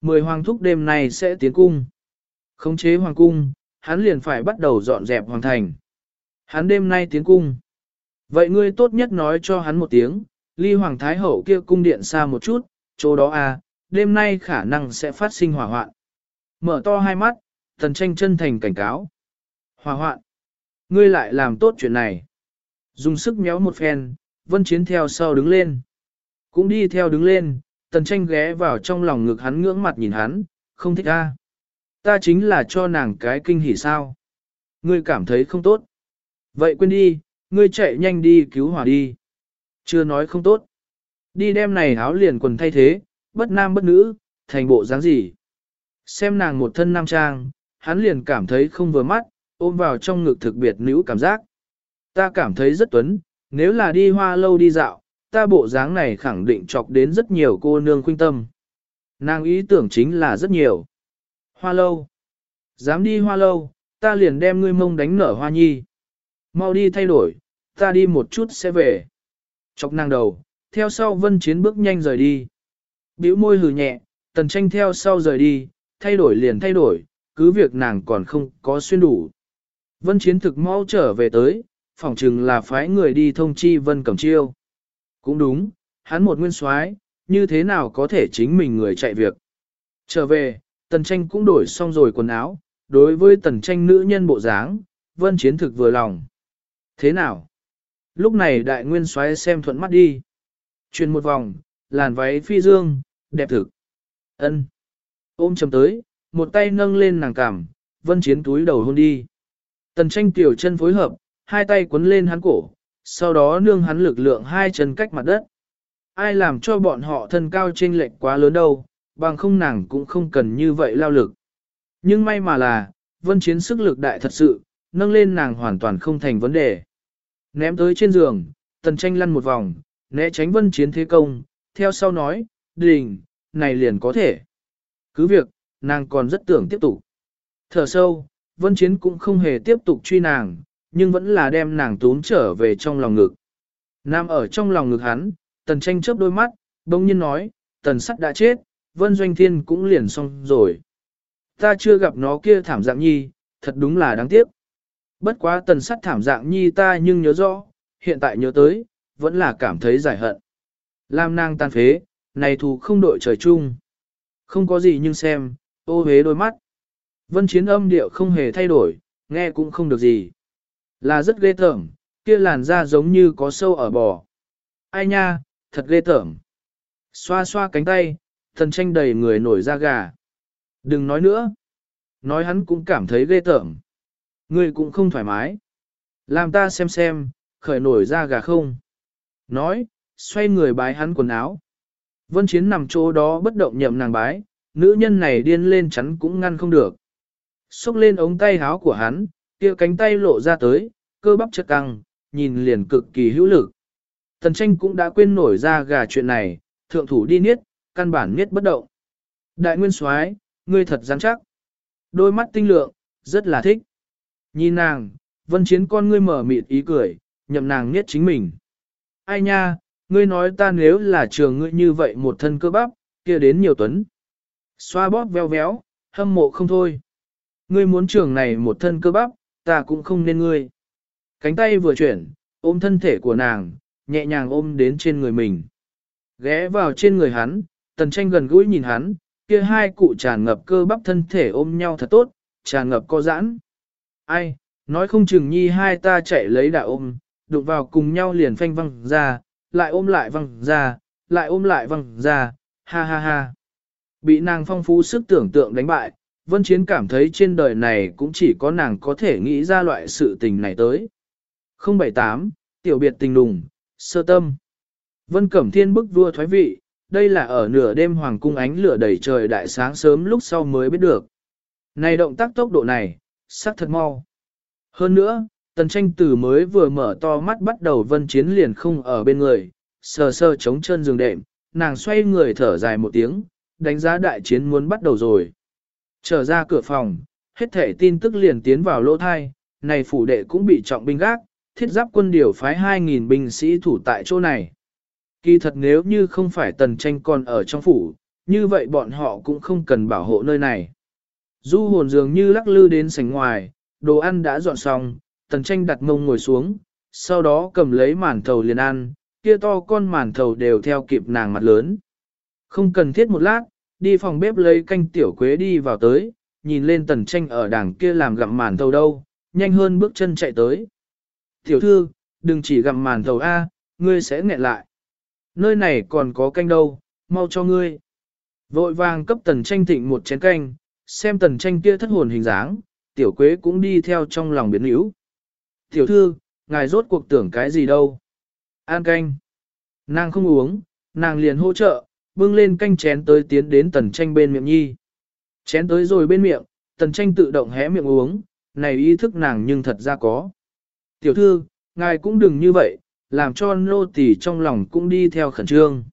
Mười hoàng thúc đêm nay sẽ tiến cung. Khống chế hoàng cung, hắn liền phải bắt đầu dọn dẹp hoàng thành. Hắn đêm nay tiến cung. Vậy ngươi tốt nhất nói cho hắn một tiếng, ly hoàng thái hậu kia cung điện xa một chút, chỗ đó à, đêm nay khả năng sẽ phát sinh hỏa hoạn. Mở to hai mắt, tần tranh chân thành cảnh cáo. Hỏa hoạn. Ngươi lại làm tốt chuyện này. Dùng sức méo một phen, vân chiến theo sau đứng lên. Cũng đi theo đứng lên, tần tranh ghé vào trong lòng ngực hắn ngưỡng mặt nhìn hắn, không thích a. Ta chính là cho nàng cái kinh hỉ sao. Ngươi cảm thấy không tốt. Vậy quên đi, ngươi chạy nhanh đi cứu hỏa đi. Chưa nói không tốt. Đi đem này áo liền quần thay thế, bất nam bất nữ, thành bộ dáng gì. Xem nàng một thân nam trang, hắn liền cảm thấy không vừa mắt, ôm vào trong ngực thực biệt nữ cảm giác. Ta cảm thấy rất tuấn, nếu là đi hoa lâu đi dạo, ta bộ dáng này khẳng định chọc đến rất nhiều cô nương khuynh tâm. Nàng ý tưởng chính là rất nhiều. Hoa lâu. Dám đi hoa lâu, ta liền đem ngươi mông đánh nở hoa nhi. Mau đi thay đổi, ta đi một chút sẽ về. Chọc nàng đầu, theo sau vân chiến bước nhanh rời đi. Biểu môi hừ nhẹ, tần tranh theo sau rời đi, thay đổi liền thay đổi, cứ việc nàng còn không có xuyên đủ. Vân chiến thực mau trở về tới, phỏng chừng là phái người đi thông chi Vân Cẩm Chiêu. Cũng đúng, hắn một nguyên soái, như thế nào có thể chính mình người chạy việc. Trở về, tần tranh cũng đổi xong rồi quần áo, đối với tần tranh nữ nhân bộ dáng, Vân chiến thực vừa lòng. Thế nào? Lúc này đại nguyên xoáy xem thuận mắt đi. Chuyển một vòng, làn váy phi dương, đẹp thực. ân Ôm chầm tới, một tay nâng lên nàng cằm, vân chiến túi đầu hôn đi. Tần tranh tiểu chân phối hợp, hai tay quấn lên hắn cổ, sau đó nương hắn lực lượng hai chân cách mặt đất. Ai làm cho bọn họ thân cao trên lệch quá lớn đâu, bằng không nàng cũng không cần như vậy lao lực. Nhưng may mà là, vân chiến sức lực đại thật sự, nâng lên nàng hoàn toàn không thành vấn đề. Ném tới trên giường, tần tranh lăn một vòng, né tránh vân chiến thế công, theo sau nói, đình, này liền có thể. Cứ việc, nàng còn rất tưởng tiếp tục. Thở sâu, vân chiến cũng không hề tiếp tục truy nàng, nhưng vẫn là đem nàng tốn trở về trong lòng ngực. Nam ở trong lòng ngực hắn, tần tranh chớp đôi mắt, đông nhiên nói, tần sắt đã chết, vân doanh thiên cũng liền xong rồi. Ta chưa gặp nó kia thảm dạng nhi, thật đúng là đáng tiếc. Bất quá tần sắt thảm dạng nhi ta nhưng nhớ rõ, hiện tại nhớ tới, vẫn là cảm thấy giải hận. Lam Nang tan phế, này thù không đội trời chung. Không có gì nhưng xem, ô hế đôi mắt. Vân chiến âm điệu không hề thay đổi, nghe cũng không được gì. Là rất ghê tởm, kia làn da giống như có sâu ở bò. Ai nha, thật ghê tởm. Xoa xoa cánh tay, thần tranh đầy người nổi da gà. Đừng nói nữa. Nói hắn cũng cảm thấy ghê tởm. Người cũng không thoải mái. Làm ta xem xem, khởi nổi da gà không. Nói, xoay người bái hắn quần áo. Vân Chiến nằm chỗ đó bất động nhậm nàng bái, nữ nhân này điên lên chắn cũng ngăn không được. Xúc lên ống tay háo của hắn, kia cánh tay lộ ra tới, cơ bắp chất căng, nhìn liền cực kỳ hữu lực. Tần tranh cũng đã quên nổi ra gà chuyện này, thượng thủ đi niết, căn bản niết bất động. Đại nguyên soái, ngươi thật rắn chắc. Đôi mắt tinh lượng, rất là thích. Nhìn nàng, vân chiến con ngươi mở mịt ý cười, nhậm nàng niết chính mình. Ai nha, ngươi nói ta nếu là trường ngươi như vậy một thân cơ bắp, kia đến nhiều tuấn. Xoa bóp veo véo, hâm mộ không thôi. Ngươi muốn trường này một thân cơ bắp, ta cũng không nên ngươi. Cánh tay vừa chuyển, ôm thân thể của nàng, nhẹ nhàng ôm đến trên người mình. Ghé vào trên người hắn, tần tranh gần gũi nhìn hắn, kia hai cụ tràn ngập cơ bắp thân thể ôm nhau thật tốt, tràn ngập co giãn. Ai, nói không chừng nhi hai ta chạy lấy đà ôm, đụng vào cùng nhau liền phanh văng ra, lại ôm lại văng ra, lại ôm lại văng ra, ha ha ha. Bị nàng phong phú sức tưởng tượng đánh bại, Vân Chiến cảm thấy trên đời này cũng chỉ có nàng có thể nghĩ ra loại sự tình này tới. 078, Tiểu biệt tình đùng, sơ tâm. Vân Cẩm Thiên bức vua thoái vị, đây là ở nửa đêm hoàng cung ánh lửa đầy trời đại sáng sớm lúc sau mới biết được. Này động tác tốc độ này, sắc thật mau. Hơn nữa, tần tranh tử mới vừa mở to mắt bắt đầu vân chiến liền không ở bên người, sờ sờ chống chân giường đệm, nàng xoay người thở dài một tiếng, đánh giá đại chiến muốn bắt đầu rồi. Trở ra cửa phòng, hết thể tin tức liền tiến vào lỗ thai, này phủ đệ cũng bị trọng binh gác, thiết giáp quân điều phái 2.000 binh sĩ thủ tại chỗ này. Kỳ thật nếu như không phải tần tranh còn ở trong phủ, như vậy bọn họ cũng không cần bảo hộ nơi này. Du hồn dường như lắc lư đến sảnh ngoài, đồ ăn đã dọn xong, tần tranh đặt mông ngồi xuống, sau đó cầm lấy màn thầu liền ăn, kia to con màn thầu đều theo kịp nàng mặt lớn. Không cần thiết một lát, đi phòng bếp lấy canh tiểu quế đi vào tới, nhìn lên tần tranh ở đảng kia làm gặm màn thầu đâu, nhanh hơn bước chân chạy tới. Tiểu thư, đừng chỉ gặm màn thầu A, ngươi sẽ nghẹn lại. Nơi này còn có canh đâu, mau cho ngươi. Vội vàng cấp tần tranh thịnh một chén canh, xem tần tranh kia thất hồn hình dáng, tiểu quế cũng đi theo trong lòng biến hữu. Tiểu thư, ngài rốt cuộc tưởng cái gì đâu? An canh. Nàng không uống, nàng liền hỗ trợ, bưng lên canh chén tới tiến đến tần tranh bên miệng nhi. Chén tới rồi bên miệng, tần tranh tự động hé miệng uống, này ý thức nàng nhưng thật ra có. Tiểu thư, ngài cũng đừng như vậy, làm cho nô tỳ trong lòng cũng đi theo khẩn trương.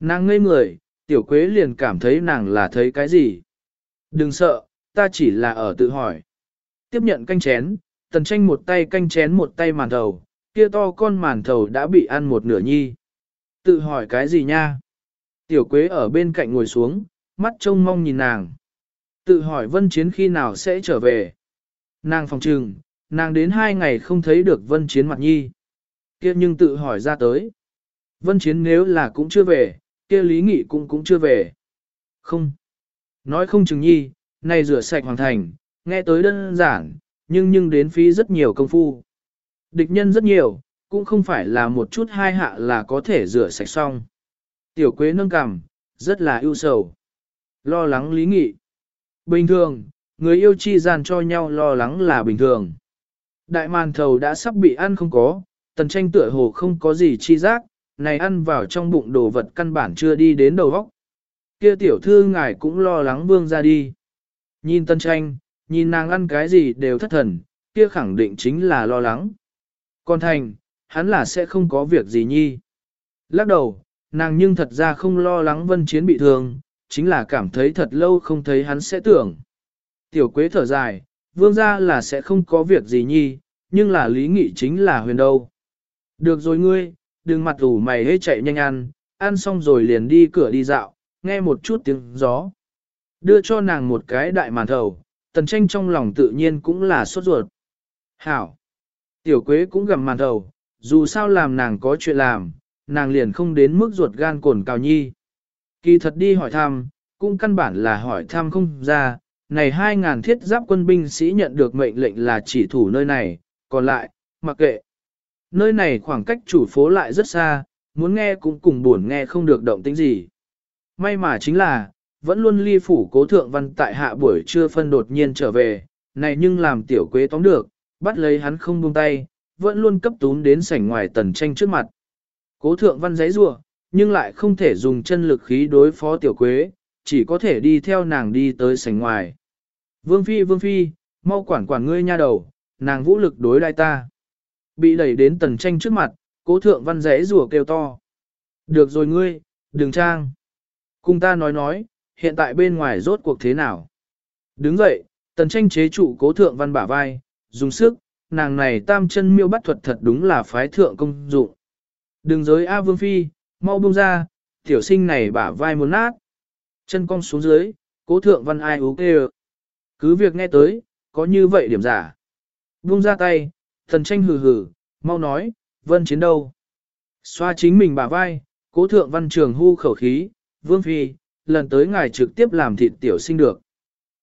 Nàng ngây người, tiểu quế liền cảm thấy nàng là thấy cái gì. Đừng sợ, ta chỉ là ở tự hỏi. Tiếp nhận canh chén, tần tranh một tay canh chén một tay màn thầu, kia to con màn thầu đã bị ăn một nửa nhi. Tự hỏi cái gì nha? Tiểu quế ở bên cạnh ngồi xuống, mắt trông mong nhìn nàng. Tự hỏi vân chiến khi nào sẽ trở về. Nàng phòng trừng, nàng đến hai ngày không thấy được vân chiến mặt nhi kia nhưng tự hỏi ra tới. Vân chiến nếu là cũng chưa về, kia lý nghị cũng cũng chưa về. Không. Nói không chừng nhi, này rửa sạch hoàn thành, nghe tới đơn giản, nhưng nhưng đến phí rất nhiều công phu. Địch nhân rất nhiều, cũng không phải là một chút hai hạ là có thể rửa sạch xong. Tiểu quế nâng cằm, rất là ưu sầu. Lo lắng lý nghị. Bình thường, người yêu chi gian cho nhau lo lắng là bình thường. Đại màn thầu đã sắp bị ăn không có, tần tranh tựa hồ không có gì chi giác, này ăn vào trong bụng đồ vật căn bản chưa đi đến đầu óc. Kia tiểu thư ngài cũng lo lắng vương ra đi. Nhìn Tần tranh, nhìn nàng ăn cái gì đều thất thần, kia khẳng định chính là lo lắng. Còn thành, hắn là sẽ không có việc gì nhi. Lắc đầu, nàng nhưng thật ra không lo lắng vân chiến bị thương, chính là cảm thấy thật lâu không thấy hắn sẽ tưởng. Tiểu quế thở dài, vương ra là sẽ không có việc gì nhi, nhưng là lý nghị chính là huyền đâu. Được rồi ngươi, đừng mặt ủ mày hết chạy nhanh ăn, ăn xong rồi liền đi cửa đi dạo, nghe một chút tiếng gió. Đưa cho nàng một cái đại màn thầu, tần tranh trong lòng tự nhiên cũng là sốt ruột. Hảo! Tiểu quế cũng gầm màn thầu, dù sao làm nàng có chuyện làm, nàng liền không đến mức ruột gan cồn cào nhi. Kỳ thật đi hỏi thăm, cũng căn bản là hỏi thăm không ra, này 2.000 thiết giáp quân binh sĩ nhận được mệnh lệnh là chỉ thủ nơi này, còn lại, mặc kệ. Nơi này khoảng cách chủ phố lại rất xa, muốn nghe cũng cùng buồn nghe không được động tĩnh gì. May mà chính là, vẫn luôn ly phủ cố thượng văn tại hạ buổi trưa phân đột nhiên trở về, này nhưng làm tiểu quế tóm được, bắt lấy hắn không buông tay, vẫn luôn cấp tún đến sảnh ngoài tần tranh trước mặt. Cố thượng văn giấy rủa nhưng lại không thể dùng chân lực khí đối phó tiểu quế, chỉ có thể đi theo nàng đi tới sảnh ngoài. Vương phi vương phi, mau quản quản ngươi nha đầu, nàng vũ lực đối đai ta. Bị đẩy đến tần tranh trước mặt, cố thượng văn rẽ rủa kêu to. Được rồi ngươi, đừng trang. Cùng ta nói nói, hiện tại bên ngoài rốt cuộc thế nào. Đứng dậy, tần tranh chế trụ cố thượng văn bả vai, dùng sức, nàng này tam chân miêu bắt thuật thật đúng là phái thượng công dụng. Đừng giới A Vương Phi, mau buông ra, tiểu sinh này bả vai muốn nát. Chân cong xuống dưới, cố thượng văn ai ú kê Cứ việc nghe tới, có như vậy điểm giả. Buông ra tay, thần tranh hừ hừ, mau nói, vân chiến đâu. Xoa chính mình bả vai, cố thượng văn trường hưu khẩu khí, Vương Phi, lần tới ngài trực tiếp làm thịt tiểu sinh được.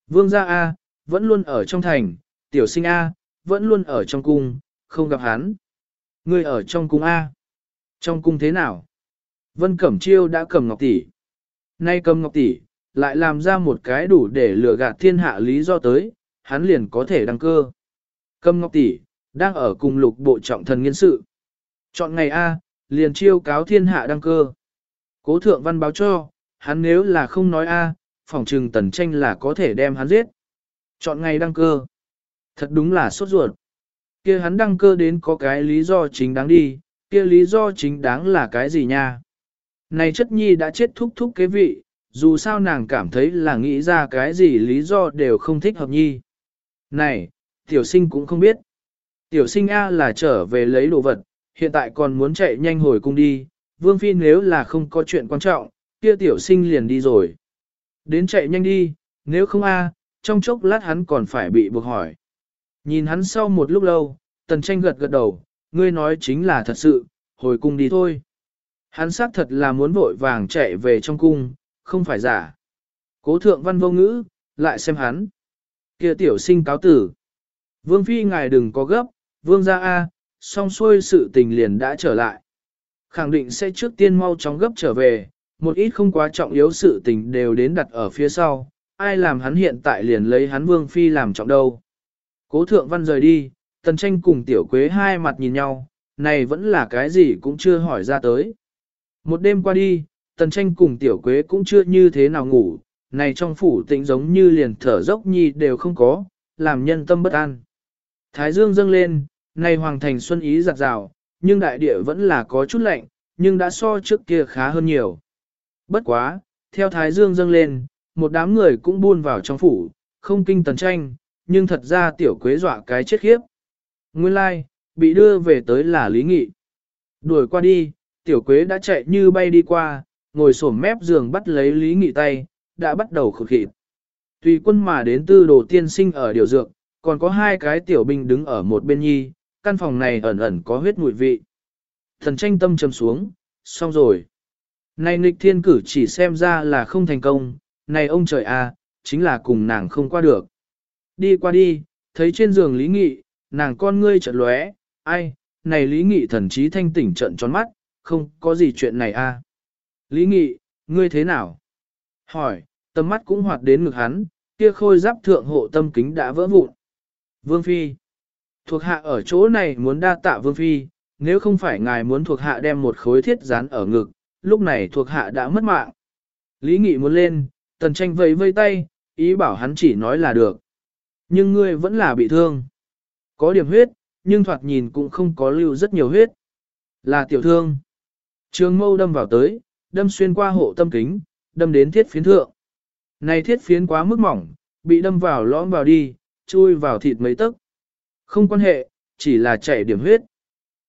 Vương gia A, vẫn luôn ở trong thành, tiểu sinh A, vẫn luôn ở trong cung, không gặp hắn. Người ở trong cung A. Trong cung thế nào? Vân Cẩm Chiêu đã cầm ngọc tỷ. Nay cầm ngọc tỷ, lại làm ra một cái đủ để lừa gạt thiên hạ lý do tới, hắn liền có thể đăng cơ. Cầm ngọc tỷ, đang ở cùng lục bộ trọng thần nghiên sự. Chọn ngày A, liền chiêu cáo thiên hạ đăng cơ. Cố thượng văn báo cho, hắn nếu là không nói A, phỏng trừng tần tranh là có thể đem hắn giết. Chọn ngày đăng cơ. Thật đúng là sốt ruột. kia hắn đăng cơ đến có cái lý do chính đáng đi, kia lý do chính đáng là cái gì nha? Này chất nhi đã chết thúc thúc kế vị, dù sao nàng cảm thấy là nghĩ ra cái gì lý do đều không thích hợp nhi. Này, tiểu sinh cũng không biết. Tiểu sinh A là trở về lấy đồ vật, hiện tại còn muốn chạy nhanh hồi cung đi, vương phi nếu là không có chuyện quan trọng, kia tiểu sinh liền đi rồi. Đến chạy nhanh đi, nếu không A, trong chốc lát hắn còn phải bị buộc hỏi. Nhìn hắn sau một lúc lâu, tần tranh gật gật đầu, ngươi nói chính là thật sự, hồi cung đi thôi. Hắn xác thật là muốn vội vàng chạy về trong cung, không phải giả. Cố thượng văn vô ngữ, lại xem hắn. kia tiểu sinh cáo tử. Vương phi ngài đừng có gấp, vương gia A, song xuôi sự tình liền đã trở lại. Khẳng định sẽ trước tiên mau chóng gấp trở về, một ít không quá trọng yếu sự tình đều đến đặt ở phía sau, ai làm hắn hiện tại liền lấy hắn vương phi làm trọng đâu. Cố thượng văn rời đi, tần tranh cùng tiểu quế hai mặt nhìn nhau, này vẫn là cái gì cũng chưa hỏi ra tới. Một đêm qua đi, tần tranh cùng tiểu quế cũng chưa như thế nào ngủ, này trong phủ tĩnh giống như liền thở dốc nhi đều không có, làm nhân tâm bất an. Thái dương dâng lên, này hoàng thành xuân ý giặt rào, nhưng đại địa vẫn là có chút lạnh, nhưng đã so trước kia khá hơn nhiều. Bất quá, theo thái dương dâng lên, một đám người cũng buôn vào trong phủ, không kinh tần tranh, nhưng thật ra tiểu quế dọa cái chết khiếp. Nguyên lai, like, bị đưa về tới là Lý Nghị. Đuổi qua đi, tiểu quế đã chạy như bay đi qua, ngồi xổm mép giường bắt lấy Lý Nghị tay, đã bắt đầu khụt khịt. Tùy quân mà đến tư đồ tiên sinh ở điều dược, còn có hai cái tiểu binh đứng ở một bên nhi, căn phòng này ẩn ẩn có huyết mùi vị. Thần tranh tâm trầm xuống, xong rồi. Này nghịch thiên cử chỉ xem ra là không thành công, này ông trời a, chính là cùng nàng không qua được. Đi qua đi, thấy trên giường Lý Nghị, nàng con ngươi trợn lóe, ai, này Lý Nghị thần trí thanh tỉnh trận tròn mắt, không có gì chuyện này a. Lý Nghị, ngươi thế nào? Hỏi, tầm mắt cũng hoạt đến ngực hắn, kia khôi giáp thượng hộ tâm kính đã vỡ vụn. Vương Phi, thuộc hạ ở chỗ này muốn đa tạ Vương Phi, nếu không phải ngài muốn thuộc hạ đem một khối thiết dán ở ngực, lúc này thuộc hạ đã mất mạng. Lý Nghị muốn lên, tần tranh vây vây tay, ý bảo hắn chỉ nói là được. Nhưng ngươi vẫn là bị thương. Có điểm huyết, nhưng thoạt nhìn cũng không có lưu rất nhiều huyết. Là tiểu thương. Trường mâu đâm vào tới, đâm xuyên qua hộ tâm kính, đâm đến thiết phiến thượng. Này thiết phiến quá mức mỏng, bị đâm vào lõm vào đi, chui vào thịt mấy tấc. Không quan hệ, chỉ là chảy điểm huyết.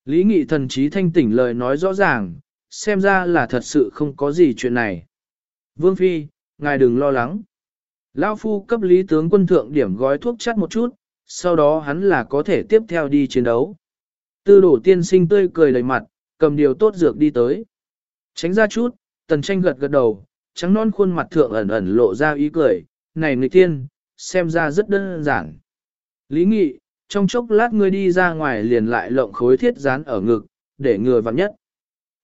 Lý nghị thần trí thanh tỉnh lời nói rõ ràng, xem ra là thật sự không có gì chuyện này. Vương Phi, ngài đừng lo lắng. Lão Phu cấp lý tướng quân thượng điểm gói thuốc chắt một chút, sau đó hắn là có thể tiếp theo đi chiến đấu. Tư đổ tiên sinh tươi cười đầy mặt, cầm điều tốt dược đi tới. Tránh ra chút, tần tranh gật gật đầu, trắng non khuôn mặt thượng ẩn ẩn lộ ra ý cười, này người tiên, xem ra rất đơn giản. Lý nghị, trong chốc lát ngươi đi ra ngoài liền lại lộng khối thiết dán ở ngực, để ngừa vặn nhất.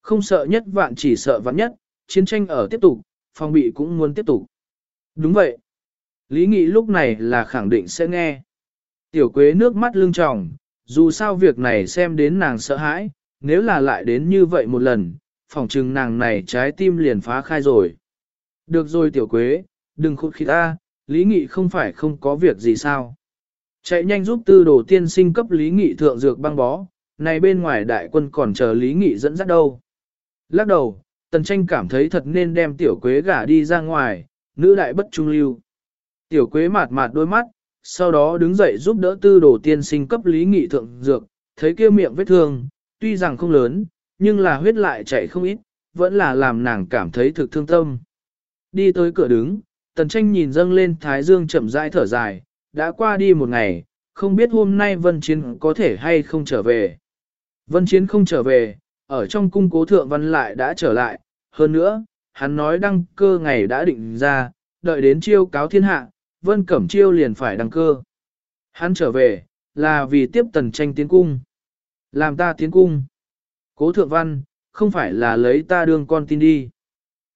Không sợ nhất vạn chỉ sợ vạn nhất, chiến tranh ở tiếp tục, phòng bị cũng muốn tiếp tục. Đúng vậy. Lý Nghị lúc này là khẳng định sẽ nghe. Tiểu Quế nước mắt lưng tròng, dù sao việc này xem đến nàng sợ hãi, nếu là lại đến như vậy một lần, phòng trừng nàng này trái tim liền phá khai rồi. Được rồi Tiểu Quế, đừng khụt khí ta, Lý Nghị không phải không có việc gì sao. Chạy nhanh giúp tư đồ tiên sinh cấp Lý Nghị thượng dược băng bó, này bên ngoài đại quân còn chờ Lý Nghị dẫn dắt đâu. Lắc đầu, Tần Tranh cảm thấy thật nên đem Tiểu Quế gả đi ra ngoài, nữ đại bất trung lưu. Tiểu Quế mạt mạt đôi mắt, sau đó đứng dậy giúp đỡ tư đồ tiên sinh cấp lý nghị thượng dược, thấy kia miệng vết thương, tuy rằng không lớn, nhưng là huyết lại chảy không ít, vẫn là làm nàng cảm thấy thực thương tâm. Đi tới cửa đứng, tần tranh nhìn dâng lên thái dương chậm rãi thở dài, đã qua đi một ngày, không biết hôm nay Vân Chiến có thể hay không trở về. Vân Chiến không trở về, ở trong cung cố thượng văn lại đã trở lại, hơn nữa, hắn nói đăng cơ ngày đã định ra, đợi đến chiêu cáo thiên hạ, Vân Cẩm Chiêu liền phải đăng cơ. Hắn trở về, là vì tiếp tần tranh tiến cung. Làm ta tiến cung. Cố thượng văn, không phải là lấy ta đương con tin đi.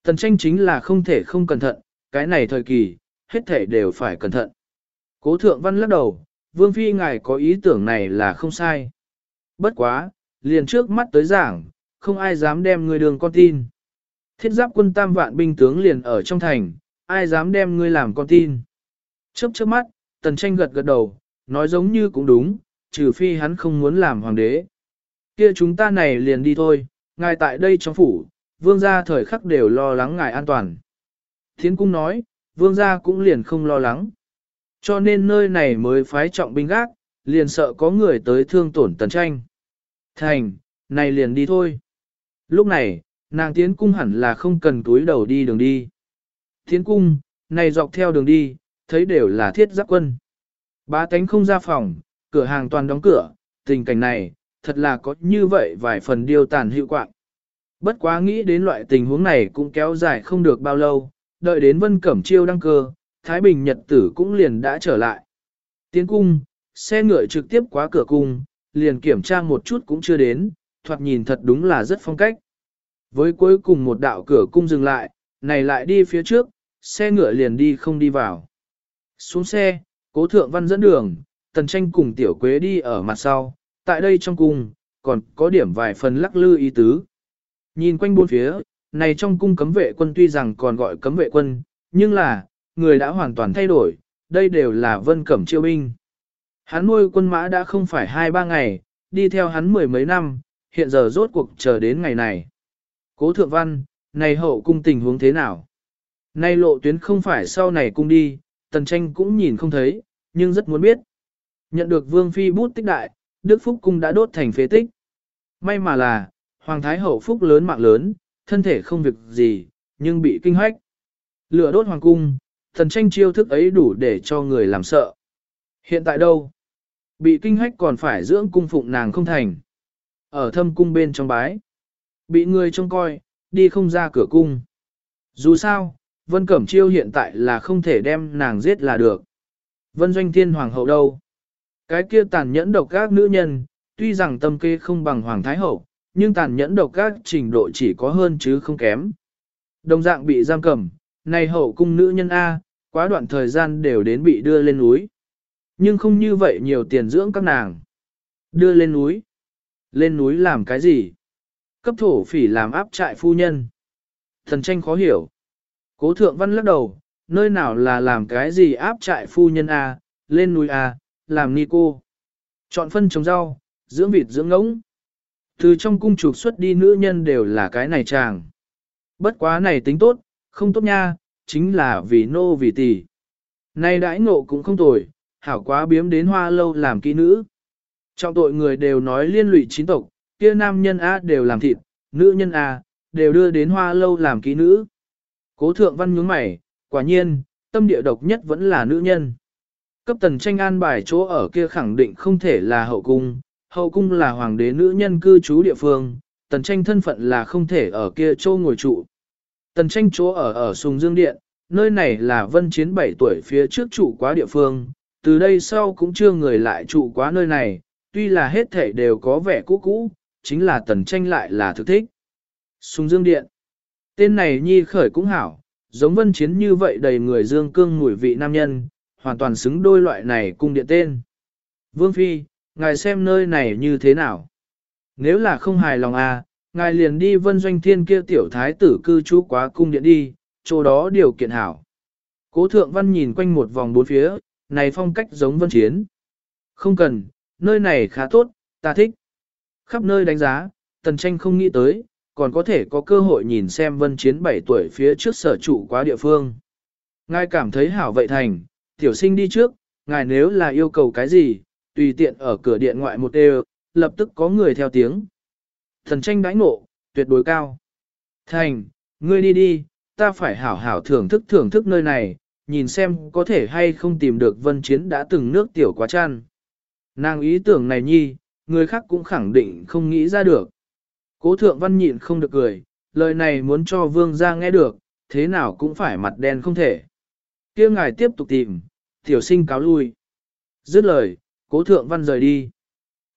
Tần tranh chính là không thể không cẩn thận, cái này thời kỳ, hết thể đều phải cẩn thận. Cố thượng văn lắc đầu, vương phi ngài có ý tưởng này là không sai. Bất quá, liền trước mắt tới giảng, không ai dám đem người đường con tin. Thiết giáp quân tam vạn binh tướng liền ở trong thành, ai dám đem ngươi làm con tin. Chớp chớp mắt, tần tranh gật gật đầu, nói giống như cũng đúng, trừ phi hắn không muốn làm hoàng đế. Kia chúng ta này liền đi thôi, ngài tại đây trong phủ, vương gia thời khắc đều lo lắng ngài an toàn. Thiến cung nói, vương gia cũng liền không lo lắng. Cho nên nơi này mới phái trọng binh gác, liền sợ có người tới thương tổn tần tranh. Thành, này liền đi thôi. Lúc này, nàng tiến cung hẳn là không cần túi đầu đi đường đi. Tiến cung, này dọc theo đường đi, thấy đều là thiết giáp quân. Ba tánh không ra phòng, cửa hàng toàn đóng cửa, tình cảnh này, thật là có như vậy vài phần điều tàn hiệu quạng. Bất quá nghĩ đến loại tình huống này cũng kéo dài không được bao lâu, đợi đến Vân Cẩm Chiêu đăng cơ, Thái Bình Nhật Tử cũng liền đã trở lại. Tiến cung, xe ngựa trực tiếp qua cửa cung, liền kiểm tra một chút cũng chưa đến, thoạt nhìn thật đúng là rất phong cách. Với cuối cùng một đạo cửa cung dừng lại, này lại đi phía trước, xe ngựa liền đi không đi vào. Xuống xe, cố thượng văn dẫn đường, tần tranh cùng tiểu quế đi ở mặt sau, tại đây trong cung, còn có điểm vài phần lắc lư ý tứ. Nhìn quanh bốn phía, này trong cung cấm vệ quân tuy rằng còn gọi cấm vệ quân, nhưng là, người đã hoàn toàn thay đổi, đây đều là vân cẩm chiêu binh. Hắn nuôi quân mã đã không phải hai ba ngày, đi theo hắn mười mấy năm, hiện giờ rốt cuộc chờ đến ngày này. Cố thượng văn, này hậu cung tình huống thế nào? nay lộ tuyến không phải sau này cung đi, tần tranh cũng nhìn không thấy, nhưng rất muốn biết. Nhận được vương phi bút tích đại, Đức Phúc cung đã đốt thành phế tích. May mà là, Hoàng Thái Hậu Phúc lớn mạng lớn, thân thể không việc gì, nhưng bị kinh hoách. Lửa đốt Hoàng cung, thần tranh chiêu thức ấy đủ để cho người làm sợ. Hiện tại đâu? Bị kinh hoách còn phải dưỡng cung phụng nàng không thành. Ở thâm cung bên trong bái. Bị người trông coi, đi không ra cửa cung. Dù sao, Vân Cẩm Chiêu hiện tại là không thể đem nàng giết là được. Vân Doanh Thiên Hoàng hậu đâu? Cái kia tàn nhẫn độc các nữ nhân, tuy rằng tâm kê không bằng Hoàng Thái Hậu, nhưng tàn nhẫn độc các trình độ chỉ có hơn chứ không kém. Đồng dạng bị giam cầm, này hậu cung nữ nhân A, quá đoạn thời gian đều đến bị đưa lên núi. Nhưng không như vậy nhiều tiền dưỡng các nàng. Đưa lên núi. Lên núi làm cái gì? Cấp thổ phỉ làm áp trại phu nhân. Thần tranh khó hiểu. Cố thượng văn lắc đầu, nơi nào là làm cái gì áp trại phu nhân A, lên núi A, làm ni cô. Chọn phân trồng rau, dưỡng vịt dưỡng ngỗng. Từ trong cung trục xuất đi nữ nhân đều là cái này chàng. Bất quá này tính tốt, không tốt nha, chính là vì nô vì tỷ. Nay đãi ngộ cũng không tồi, hảo quá biếm đến hoa lâu làm kỹ nữ. Trong tội người đều nói liên lụy chính tộc, kia nam nhân A đều làm thịt, nữ nhân A, đều đưa đến hoa lâu làm kỹ nữ. Cố thượng văn nhướng mày, quả nhiên, tâm địa độc nhất vẫn là nữ nhân. Cấp tần tranh an bài chỗ ở kia khẳng định không thể là hậu cung, hậu cung là hoàng đế nữ nhân cư trú địa phương, tần tranh thân phận là không thể ở kia châu ngồi trụ. Tần tranh chỗ ở ở Sùng Dương Điện, nơi này là vân chiến 7 tuổi phía trước trụ quá địa phương, từ đây sau cũng chưa người lại trụ quá nơi này, tuy là hết thể đều có vẻ cũ cũ, chính là tần tranh lại là thực thích. Sùng Dương Điện Tên này nhi khởi cũng hảo, giống vân chiến như vậy đầy người dương cương mùi vị nam nhân, hoàn toàn xứng đôi loại này cung điện tên. Vương Phi, ngài xem nơi này như thế nào? Nếu là không hài lòng à, ngài liền đi vân doanh thiên kia tiểu thái tử cư trú quá cung điện đi, chỗ đó điều kiện hảo. Cố thượng văn nhìn quanh một vòng bốn phía, này phong cách giống vân chiến. Không cần, nơi này khá tốt, ta thích. Khắp nơi đánh giá, tần tranh không nghĩ tới, còn có thể có cơ hội nhìn xem vân chiến 7 tuổi phía trước sở trụ quá địa phương. Ngài cảm thấy hảo vậy thành, tiểu sinh đi trước, ngài nếu là yêu cầu cái gì, tùy tiện ở cửa điện ngoại một đều, lập tức có người theo tiếng. Thần tranh đãi ngộ, tuyệt đối cao. Thành, ngươi đi đi, ta phải hảo hảo thưởng thức thưởng thức nơi này, nhìn xem có thể hay không tìm được vân chiến đã từng nước tiểu quá chăn. Nàng ý tưởng này nhi, người khác cũng khẳng định không nghĩ ra được. Cố thượng văn nhịn không được cười, lời này muốn cho vương gia nghe được, thế nào cũng phải mặt đen không thể. kia ngài tiếp tục tìm, tiểu sinh cáo lui. Dứt lời, cố thượng văn rời đi.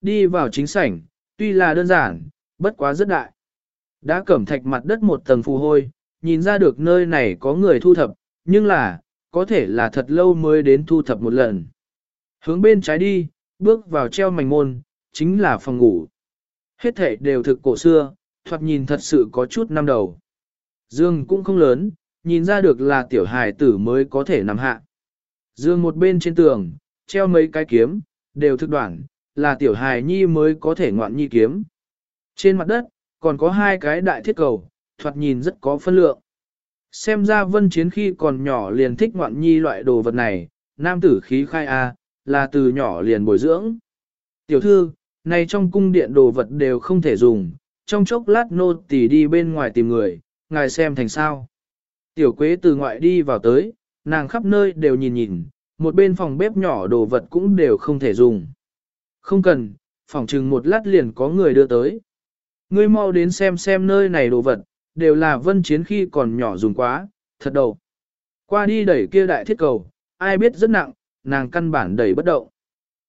Đi vào chính sảnh, tuy là đơn giản, bất quá rất đại. Đã cẩm thạch mặt đất một tầng phù hôi, nhìn ra được nơi này có người thu thập, nhưng là, có thể là thật lâu mới đến thu thập một lần. Hướng bên trái đi, bước vào treo mảnh môn, chính là phòng ngủ. Hết thể đều thực cổ xưa, thoạt nhìn thật sự có chút năm đầu. Dương cũng không lớn, nhìn ra được là tiểu hài tử mới có thể nằm hạ. Dương một bên trên tường, treo mấy cái kiếm, đều thực đoạn, là tiểu hài nhi mới có thể ngoạn nhi kiếm. Trên mặt đất, còn có hai cái đại thiết cầu, thoạt nhìn rất có phân lượng. Xem ra vân chiến khi còn nhỏ liền thích ngoạn nhi loại đồ vật này, nam tử khí khai A, là từ nhỏ liền bồi dưỡng. Tiểu thư, này trong cung điện đồ vật đều không thể dùng, trong chốc lát nô tỳ đi bên ngoài tìm người, ngài xem thành sao. Tiểu quế từ ngoại đi vào tới, nàng khắp nơi đều nhìn nhìn, một bên phòng bếp nhỏ đồ vật cũng đều không thể dùng. Không cần, phòng chừng một lát liền có người đưa tới. Ngươi mau đến xem xem nơi này đồ vật, đều là vân chiến khi còn nhỏ dùng quá, thật đầu. Qua đi đẩy kia đại thiết cầu, ai biết rất nặng, nàng căn bản đẩy bất động.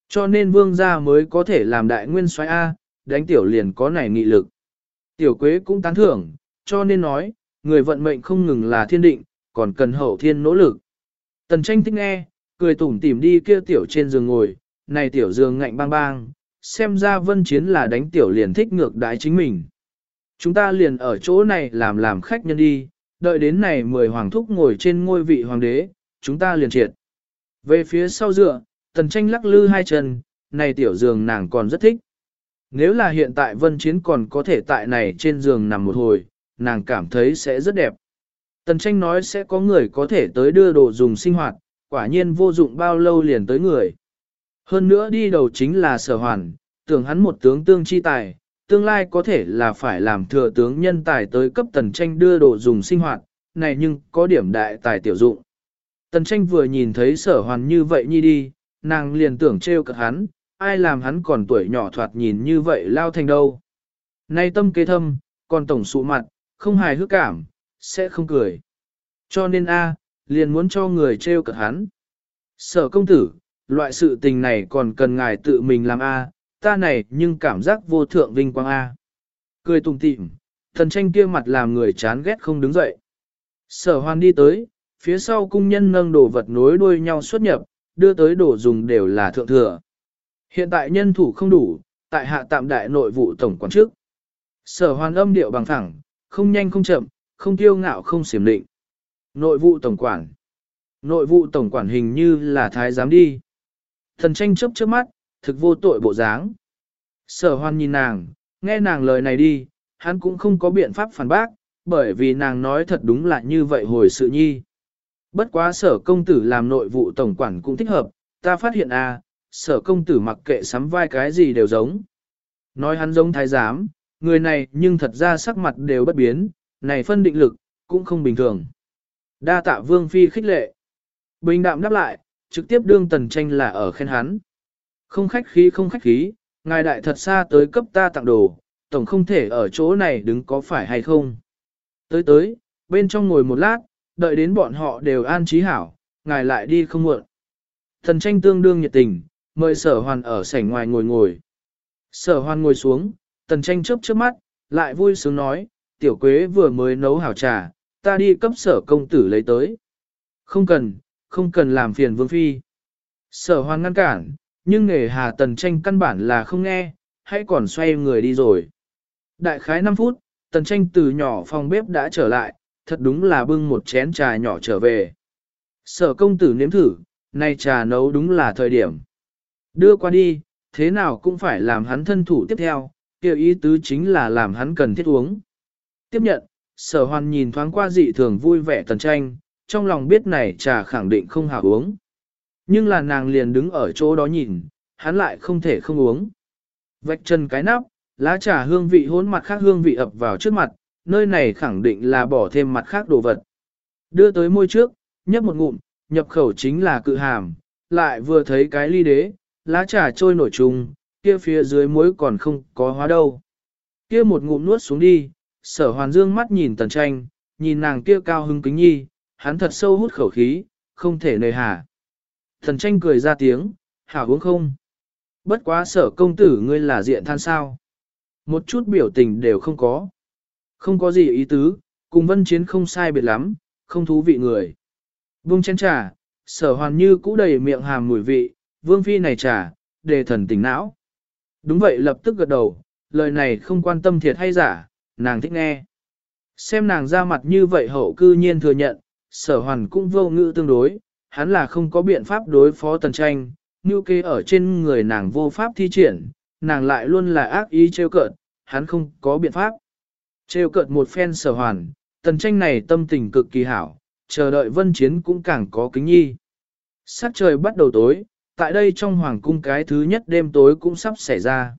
Cho nên vương gia mới có thể làm đại nguyên xoay A, đánh tiểu liền có này nghị lực. Tiểu quế cũng tán thưởng, cho nên nói, người vận mệnh không ngừng là thiên định, còn cần hậu thiên nỗ lực. Tần tranh thích nghe, cười tủm tỉm đi kia tiểu trên giường ngồi, này tiểu giường ngạnh bang bang, xem ra vân chiến là đánh tiểu liền thích ngược đái chính mình. Chúng ta liền ở chỗ này làm làm khách nhân đi, đợi đến này mười hoàng thúc ngồi trên ngôi vị hoàng đế, chúng ta liền triệt. Về phía sau dựa, tần tranh lắc lư hai chân, này tiểu giường nàng còn rất thích. Nếu là hiện tại vân chiến còn có thể tại này trên giường nằm một hồi, nàng cảm thấy sẽ rất đẹp. Tần tranh nói sẽ có người có thể tới đưa đồ dùng sinh hoạt, quả nhiên vô dụng bao lâu liền tới người. Hơn nữa đi đầu chính là sở hoàn, tưởng hắn một tướng tương chi tài, tương lai có thể là phải làm thừa tướng nhân tài tới cấp tần tranh đưa đồ dùng sinh hoạt, này nhưng có điểm đại tài tiểu dụng. Tần tranh vừa nhìn thấy sở hoàn như vậy nhi đi, nàng liền tưởng trêu cợt hắn, ai làm hắn còn tuổi nhỏ thoạt nhìn như vậy lao thành đâu. Nay tâm kế thâm, còn tổng sụ mặt, không hài hước cảm, sẽ không cười. Cho nên A, liền muốn cho người trêu cợt hắn. Sở công tử, loại sự tình này còn cần ngài tự mình làm A, ta này nhưng cảm giác vô thượng vinh quang A. Cười tùng tịm, thần tranh kia mặt làm người chán ghét không đứng dậy. Sở Hoan đi tới, phía sau cung nhân nâng đồ vật nối đuôi nhau xuất nhập, đưa tới đồ dùng đều là thượng thừa. Hiện tại nhân thủ không đủ, tại hạ tạm đại nội vụ tổng quản trước. Sở Hoan âm điệu bằng thẳng, không nhanh không chậm, không kiêu ngạo không xiểm định. Nội vụ tổng quản. Nội vụ tổng quản hình như là thái giám đi. Thần tranh chấp trước mắt, thực vô tội bộ dáng. Sở hoan nhìn nàng, nghe nàng lời này đi, hắn cũng không có biện pháp phản bác, bởi vì nàng nói thật đúng là như vậy hồi sự nhi. Bất quá sở công tử làm nội vụ tổng quản cũng thích hợp, ta phát hiện à, sở công tử mặc kệ sắm vai cái gì đều giống. Nói hắn giống thái giám, người này nhưng thật ra sắc mặt đều bất biến, này phân định lực, cũng không bình thường. Đa tạ vương phi khích lệ. Bình đạm đáp lại, trực tiếp đương tần tranh là ở khen hắn. Không khách khí không khách khí, ngài đại thật xa tới cấp ta tặng đồ, tổng không thể ở chỗ này đứng có phải hay không. Tới tới, bên trong ngồi một lát, đợi đến bọn họ đều an trí hảo, ngài lại đi không muộn. Thần tranh tương đương nhiệt tình, mời sở hoàn ở sảnh ngoài ngồi ngồi. Sở hoàn ngồi xuống, tần tranh chớp chớp mắt, lại vui sướng nói, tiểu quế vừa mới nấu hảo trà, ta đi cấp sở công tử lấy tới. Không cần, không cần làm phiền vương phi. Sở hoan ngăn cản, nhưng nghề hà tần tranh căn bản là không nghe, hãy còn xoay người đi rồi. Đại khái 5 phút, tần tranh từ nhỏ phòng bếp đã trở lại, thật đúng là bưng một chén trà nhỏ trở về. Sở công tử nếm thử, nay trà nấu đúng là thời điểm. Đưa qua đi, thế nào cũng phải làm hắn thân thủ tiếp theo, kêu ý tứ chính là làm hắn cần thiết uống. Tiếp nhận, sở hoàn nhìn thoáng qua dị thường vui vẻ tần tranh, trong lòng biết này trà khẳng định không hảo uống. Nhưng là nàng liền đứng ở chỗ đó nhìn, hắn lại không thể không uống. Vạch chân cái nắp, lá trà hương vị hỗn mặt khác hương vị ập vào trước mặt, nơi này khẳng định là bỏ thêm mặt khác đồ vật. Đưa tới môi trước, nhấp một ngụm, nhập khẩu chính là cự hàm, lại vừa thấy cái ly đế, lá trà trôi nổi trùng, kia phía dưới muối còn không có hóa đâu. Kia một ngụm nuốt xuống đi, sở hoàn dương mắt nhìn tần tranh, nhìn nàng kia cao hưng kính nhi, hắn thật sâu hút khẩu khí, không thể nề hà. Thần tranh cười ra tiếng, hảo uống không? Bất quá sở công tử ngươi là diện than sao? Một chút biểu tình đều không có. Không có gì ý tứ, cùng vân chiến không sai biệt lắm, không thú vị người. Vương chén trà, sở hoàn như cũ đầy miệng hàm mùi vị, vương phi này trà, đề thần tỉnh não. Đúng vậy lập tức gật đầu, lời này không quan tâm thiệt hay giả, nàng thích nghe. Xem nàng ra mặt như vậy hậu cư nhiên thừa nhận, sở hoàn cũng vô ngữ tương đối, hắn là không có biện pháp đối phó tần tranh, như kê ở trên người nàng vô pháp thi triển, nàng lại luôn là ác ý trêu cợt, hắn không có biện pháp. Trêu cợt một phen sở hoàn, tần tranh này tâm tình cực kỳ hảo, chờ đợi vân chiến cũng càng có kính nhi. Sát trời bắt đầu tối, tại đây trong hoàng cung cái thứ nhất đêm tối cũng sắp xảy ra.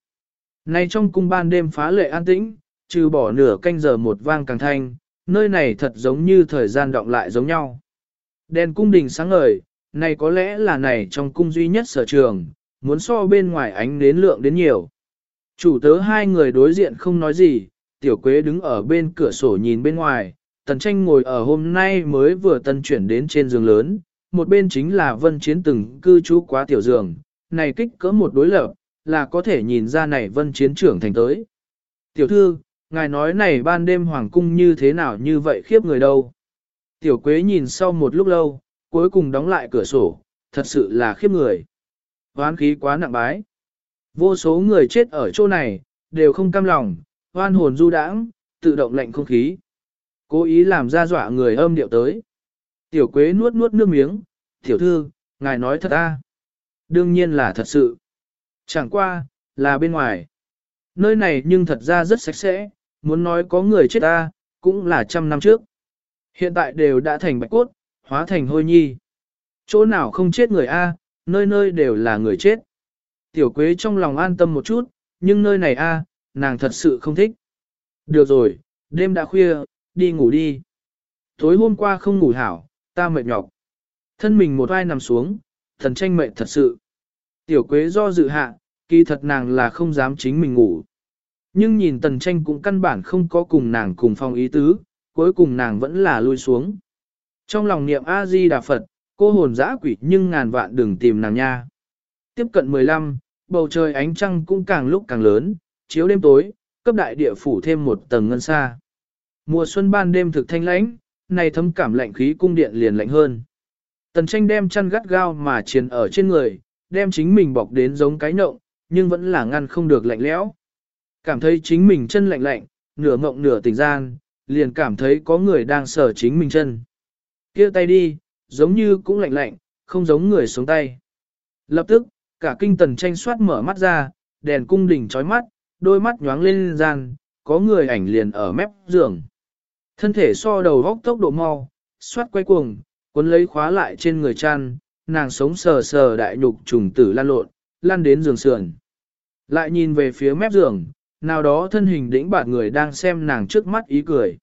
Nay trong cung ban đêm phá lệ an tĩnh, trừ bỏ nửa canh giờ một vang càng thanh, nơi này thật giống như thời gian động lại giống nhau. Đèn cung đình sáng ngời, này có lẽ là này trong cung duy nhất sở trường, muốn so bên ngoài ánh đến lượng đến nhiều. Chủ tớ hai người đối diện không nói gì, tiểu quế đứng ở bên cửa sổ nhìn bên ngoài, tần tranh ngồi ở hôm nay mới vừa tân chuyển đến trên giường lớn, một bên chính là vân chiến từng cư trú quá tiểu giường, này kích cỡ một đối lập, là có thể nhìn ra này vân chiến trưởng thành tới. Tiểu thư, ngài nói này ban đêm hoàng cung như thế nào như vậy khiếp người đâu. Tiểu quế nhìn sau một lúc lâu, cuối cùng đóng lại cửa sổ, thật sự là khiếp người. Hoán khí quá nặng bái. Vô số người chết ở chỗ này, đều không cam lòng, hoan hồn du đãng, tự động lệnh không khí. Cố ý làm ra dọa người âm điệu tới. Tiểu quế nuốt nuốt nước miếng, tiểu thư, ngài nói thật ta Đương nhiên là thật sự. Chẳng qua, là bên ngoài. Nơi này nhưng thật ra rất sạch sẽ, muốn nói có người chết ta, cũng là trăm năm trước. Hiện tại đều đã thành bạch cốt, hóa thành hôi nhi. Chỗ nào không chết người A, nơi nơi đều là người chết. Tiểu quế trong lòng an tâm một chút, nhưng nơi này A, nàng thật sự không thích. Được rồi, đêm đã khuya, đi ngủ đi. Tối hôm qua không ngủ hảo, ta mệt nhọc. Thân mình một vai nằm xuống, thần tranh mệt thật sự. Tiểu quế do dự hạ, kỳ thật nàng là không dám chính mình ngủ. Nhưng nhìn tần tranh cũng căn bản không có cùng nàng cùng phong ý tứ, cuối cùng nàng vẫn là lui xuống. Trong lòng niệm A-di-đà Phật, cô hồn dã quỷ nhưng ngàn vạn đừng tìm nàng nha. Tiếp cận 15, bầu trời ánh trăng cũng càng lúc càng lớn, chiếu đêm tối, cấp đại địa phủ thêm một tầng ngân xa. Mùa xuân ban đêm thực thanh lãnh, này thấm cảm lạnh khí cung điện liền lạnh hơn. Tần tranh đem chăn gắt gao mà triền ở trên người, đem chính mình bọc đến giống cái nộng, nhưng vẫn là ngăn không được lạnh lẽo. Cảm thấy chính mình chân lạnh lạnh, nửa mộng nửa tỉnh gian, liền cảm thấy có người đang sờ chính mình chân. kia tay đi, giống như cũng lạnh lạnh, không giống người xuống tay. Lập tức, cả kinh tần tranh soát mở mắt ra, đèn cung đỉnh chói mắt, đôi mắt nhoáng lên gian, có người ảnh liền ở mép giường. Thân thể so đầu góc tốc độ mau, xoát quay cuồng, cuốn lấy khóa lại trên người chăn, nàng sống sờ sờ đại nhục trùng tử lan lộn, lan đến giường sườn. Lại nhìn về phía mép giường, nào đó thân hình đĩnh bạt người đang xem nàng trước mắt ý cười.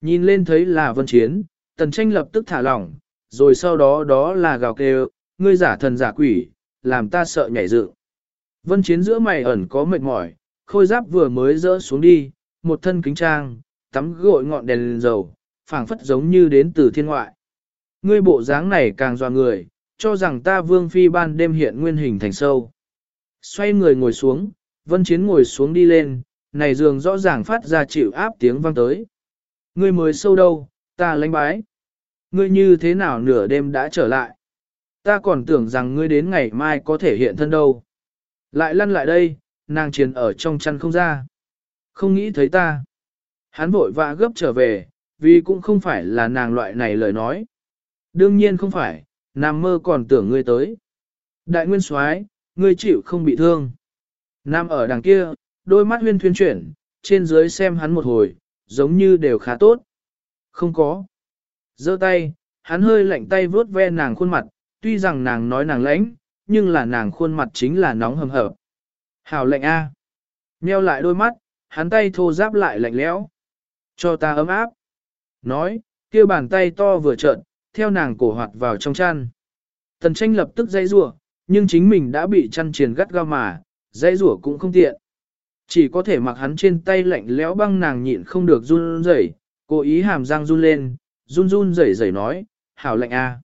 Nhìn lên thấy là vân chiến, tần tranh lập tức thả lỏng, rồi sau đó đó là gào kêu, ngươi giả thần giả quỷ, làm ta sợ nhảy dựng. Vân chiến giữa mày ẩn có mệt mỏi, khôi giáp vừa mới rỡ xuống đi, một thân kính trang, tắm gội ngọn đèn đèn dầu, phảng phất giống như đến từ thiên ngoại. Ngươi bộ dáng này càng dò người, cho rằng ta vương phi ban đêm hiện nguyên hình thành sâu. Xoay người ngồi xuống, vân chiến ngồi xuống đi lên, này giường rõ ràng phát ra chịu áp tiếng vang tới. Ngươi mới sâu đâu, ta lánh bái. Ngươi như thế nào nửa đêm đã trở lại? Ta còn tưởng rằng ngươi đến ngày mai có thể hiện thân đâu. Lại lăn lại đây, nàng chiến ở trong chăn không ra. Không nghĩ thấy ta. Hắn vội vã gấp trở về, vì cũng không phải là nàng loại này lời nói. Đương nhiên không phải, nàng mơ còn tưởng ngươi tới. Đại nguyên soái, ngươi chịu không bị thương. Nam ở đằng kia, đôi mắt huyên thuyên chuyển, trên dưới xem hắn một hồi, giống như đều khá tốt. Không có. giơ tay, hắn hơi lạnh tay vướt ve nàng khuôn mặt, Tuy rằng nàng nói nàng lãnh, nhưng là nàng khuôn mặt chính là nóng hầm hập. Hảo lạnh A. Nheo lại đôi mắt, hắn tay thô giáp lại lạnh lẽo. Cho ta ấm áp. Nói, kia bàn tay to vừa trợn, theo nàng cổ hoạt vào trong chăn. Tần tranh lập tức dây rủa nhưng chính mình đã bị chăn triền gắt gao mà, dãy rủa cũng không tiện. Chỉ có thể mặc hắn trên tay lạnh lẽo băng nàng nhịn không được run rẩy, cố ý hàm răng run lên, run run rẩy rẩy nói, hảo lạnh a.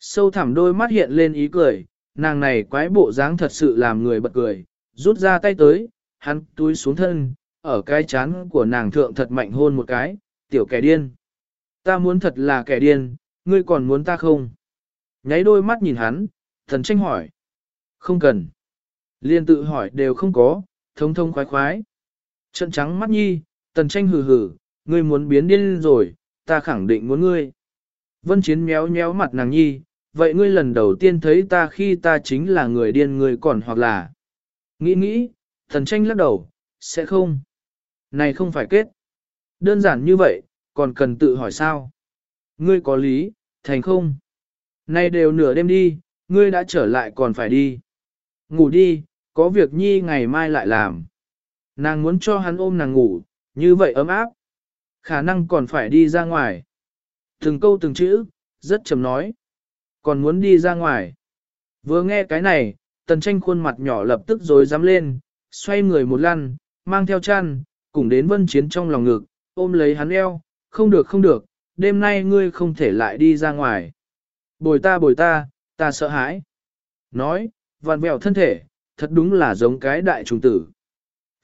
Sâu thẳm đôi mắt hiện lên ý cười, nàng này quái bộ dáng thật sự làm người bật cười, rút ra tay tới, hắn túi xuống thân, ở cái chán của nàng thượng thật mạnh hôn một cái, tiểu kẻ điên. Ta muốn thật là kẻ điên, ngươi còn muốn ta không? Nháy đôi mắt nhìn hắn, thần tranh hỏi. Không cần. Liên tự hỏi đều không có, thông thông khoái khoái. Trận trắng mắt nhi, tần tranh hừ hừ, ngươi muốn biến điên rồi, ta khẳng định muốn ngươi. Vân chiến méo méo mặt nàng nhi, vậy ngươi lần đầu tiên thấy ta khi ta chính là người điên người còn hoặc là. Nghĩ nghĩ, thần tranh lắc đầu, sẽ không. Này không phải kết. Đơn giản như vậy, còn cần tự hỏi sao. Ngươi có lý, thành không. nay đều nửa đêm đi, ngươi đã trở lại còn phải đi. Ngủ đi, có việc nhi ngày mai lại làm. Nàng muốn cho hắn ôm nàng ngủ, như vậy ấm áp. Khả năng còn phải đi ra ngoài. Từng câu từng chữ, rất chầm nói. Còn muốn đi ra ngoài. Vừa nghe cái này, tần tranh khuôn mặt nhỏ lập tức rồi dám lên, xoay người một lăn, mang theo chăn, cùng đến vân chiến trong lòng ngực, ôm lấy hắn eo, không được không được, đêm nay ngươi không thể lại đi ra ngoài. Bồi ta bồi ta, ta sợ hãi. Nói, vặn vẹo thân thể, thật đúng là giống cái đại trùng tử.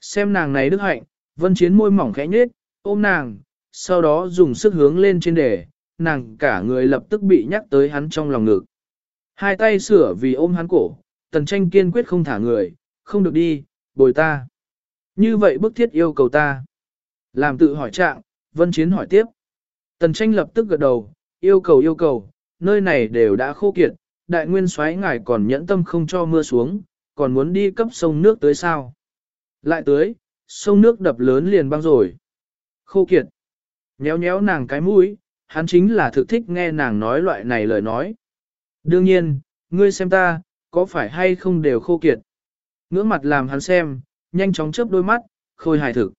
Xem nàng này đức hạnh, vân chiến môi mỏng khẽ nhết, ôm nàng, sau đó dùng sức hướng lên trên đề, nàng cả người lập tức bị nhắc tới hắn trong lòng ngực. Hai tay sửa vì ôm hắn cổ, tần tranh kiên quyết không thả người, không được đi, bồi ta. Như vậy bức thiết yêu cầu ta. Làm tự hỏi trạng, vân chiến hỏi tiếp. Tần tranh lập tức gật đầu, yêu cầu yêu cầu, nơi này đều đã khô kiệt, đại nguyên soái ngài còn nhẫn tâm không cho mưa xuống, còn muốn đi cấp sông nước tới sao. Lại tới, sông nước đập lớn liền băng rồi. Khô kiệt. Nhéo nhéo nàng cái mũi, hắn chính là thực thích nghe nàng nói loại này lời nói. Đương nhiên, ngươi xem ta, có phải hay không đều khô kiệt. Ngưỡng mặt làm hắn xem, nhanh chóng chớp đôi mắt, khôi hài thực.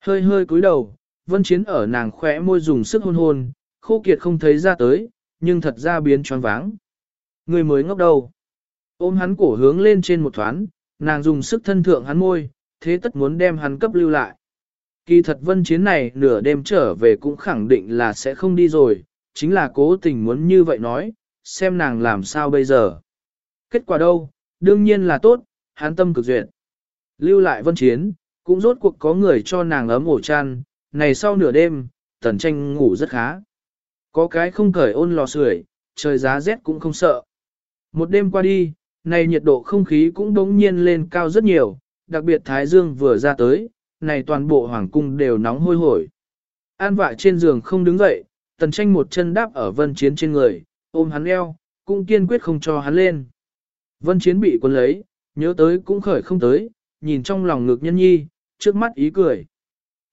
Hơi hơi cúi đầu, vân chiến ở nàng khỏe môi dùng sức hôn hôn, khô kiệt không thấy ra tới, nhưng thật ra biến choáng váng. ngươi mới ngốc đầu. Ôm hắn cổ hướng lên trên một thoáng, nàng dùng sức thân thượng hắn môi, thế tất muốn đem hắn cấp lưu lại. Kỳ thật vân chiến này nửa đêm trở về cũng khẳng định là sẽ không đi rồi, chính là cố tình muốn như vậy nói, xem nàng làm sao bây giờ. Kết quả đâu, đương nhiên là tốt, hắn tâm cực duyệt. Lưu lại vân chiến, cũng rốt cuộc có người cho nàng ấm ổ chăn, này sau nửa đêm, tần tranh ngủ rất khá. Có cái không cởi ôn lò sưởi, trời giá rét cũng không sợ. Một đêm qua đi, này nhiệt độ không khí cũng đống nhiên lên cao rất nhiều, đặc biệt Thái Dương vừa ra tới, này toàn bộ hoàng cung đều nóng hôi hổi. An vạ trên giường không đứng dậy, tần tranh một chân đáp ở vân chiến trên người, ôm hắn eo, cũng kiên quyết không cho hắn lên. Vân chiến bị quân lấy, nhớ tới cũng khởi không tới, nhìn trong lòng ngực nhân nhi, trước mắt ý cười.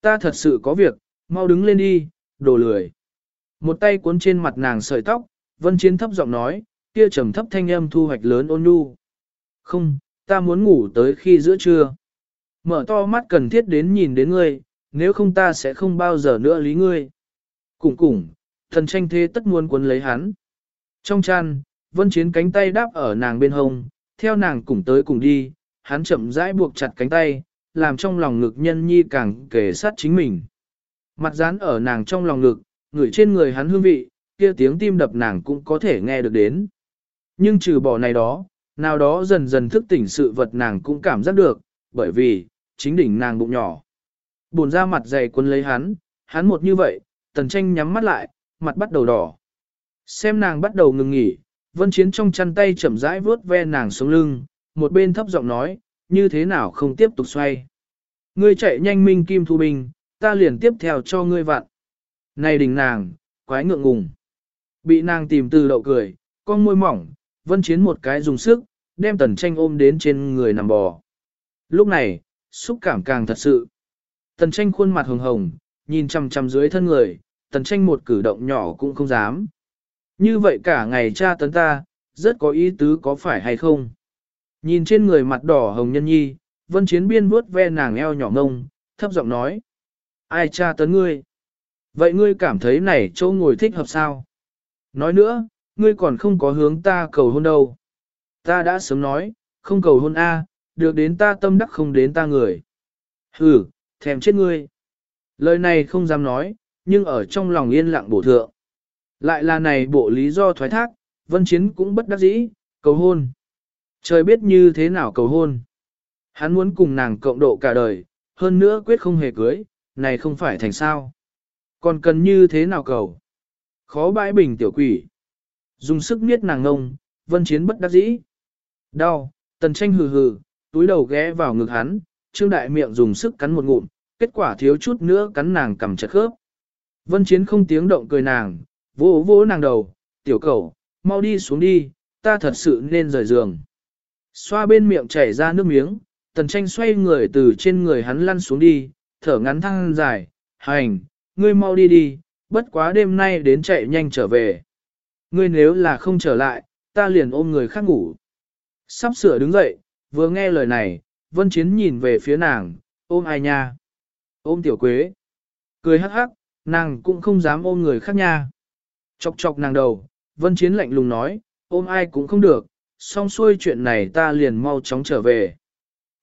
Ta thật sự có việc, mau đứng lên đi, đồ lười. Một tay cuốn trên mặt nàng sợi tóc, vân chiến thấp giọng nói, kia trầm thấp thanh âm thu hoạch lớn ôn nhu. Không, ta muốn ngủ tới khi giữa trưa. Mở to mắt cần thiết đến nhìn đến ngươi, nếu không ta sẽ không bao giờ nữa lý ngươi. Cùng cùng, thần tranh thế tất muốn cuốn lấy hắn. Trong chăn, vân chiến cánh tay đáp ở nàng bên hông, theo nàng cùng tới cùng đi, hắn chậm rãi buộc chặt cánh tay, làm trong lòng ngực nhân nhi càng kề sát chính mình. Mặt dán ở nàng trong lòng ngực, người trên người hắn hương vị, kia tiếng tim đập nàng cũng có thể nghe được đến. Nhưng trừ bỏ này đó, nào đó dần dần thức tỉnh sự vật nàng cũng cảm giác được, bởi vì, chính đỉnh nàng bụng nhỏ. Buồn ra mặt dày quân lấy hắn, hắn một như vậy, tần tranh nhắm mắt lại, mặt bắt đầu đỏ. Xem nàng bắt đầu ngừng nghỉ, vân chiến trong chăn tay chậm rãi vướt ve nàng xuống lưng, một bên thấp giọng nói, như thế nào không tiếp tục xoay. Ngươi chạy nhanh minh kim thu bình, ta liền tiếp theo cho ngươi vặn. Này đình nàng, quái ngượng ngùng. Bị nàng tìm từ đậu cười, con môi mỏng, vân chiến một cái dùng sức, đem tần tranh ôm đến trên người nằm bò. Lúc này, xúc cảm càng thật sự. Tần tranh khuôn mặt hồng hồng, nhìn chằm chằm dưới thân người, tần tranh một cử động nhỏ cũng không dám. Như vậy cả ngày cha tấn ta, rất có ý tứ có phải hay không. Nhìn trên người mặt đỏ hồng nhân nhi, vân chiến biên vuốt ve nàng eo nhỏ ngông, thấp giọng nói. Ai cha tấn ngươi? Vậy ngươi cảm thấy này chỗ ngồi thích hợp sao? Nói nữa, ngươi còn không có hướng ta cầu hôn đâu. Ta đã sớm nói, không cầu hôn A, được đến ta tâm đắc không đến ta người. Hừ, thèm chết ngươi. Lời này không dám nói, nhưng ở trong lòng yên lặng bổ thượng. Lại là này bộ lý do thoái thác, vân chiến cũng bất đắc dĩ, cầu hôn. Trời biết như thế nào cầu hôn. Hắn muốn cùng nàng cộng độ cả đời, hơn nữa quyết không hề cưới, này không phải thành sao. Còn cần như thế nào cầu? Khó bãi bình tiểu quỷ. Dùng sức miết nàng ngông, vân chiến bất đắc dĩ. Đau, tần tranh hừ hừ, túi đầu ghé vào ngực hắn, trương đại miệng dùng sức cắn một ngụm, kết quả thiếu chút nữa cắn nàng cầm chặt khớp. Vân chiến không tiếng động cười nàng, vỗ vỗ nàng đầu, tiểu cầu, mau đi xuống đi, ta thật sự nên rời giường. Xoa bên miệng chảy ra nước miếng, tần tranh xoay người từ trên người hắn lăn xuống đi, thở ngắn thăng dài, hành, ngươi mau đi đi, bất quá đêm nay đến chạy nhanh trở về. Ngươi nếu là không trở lại, ta liền ôm người khác ngủ. Sắp sửa đứng dậy, vừa nghe lời này, Vân Chiến nhìn về phía nàng, ôm ai nha? Ôm tiểu quế. Cười hắc hắc, nàng cũng không dám ôm người khác nha. Chọc chọc nàng đầu, Vân Chiến lạnh lùng nói, ôm ai cũng không được, xong xuôi chuyện này ta liền mau chóng trở về.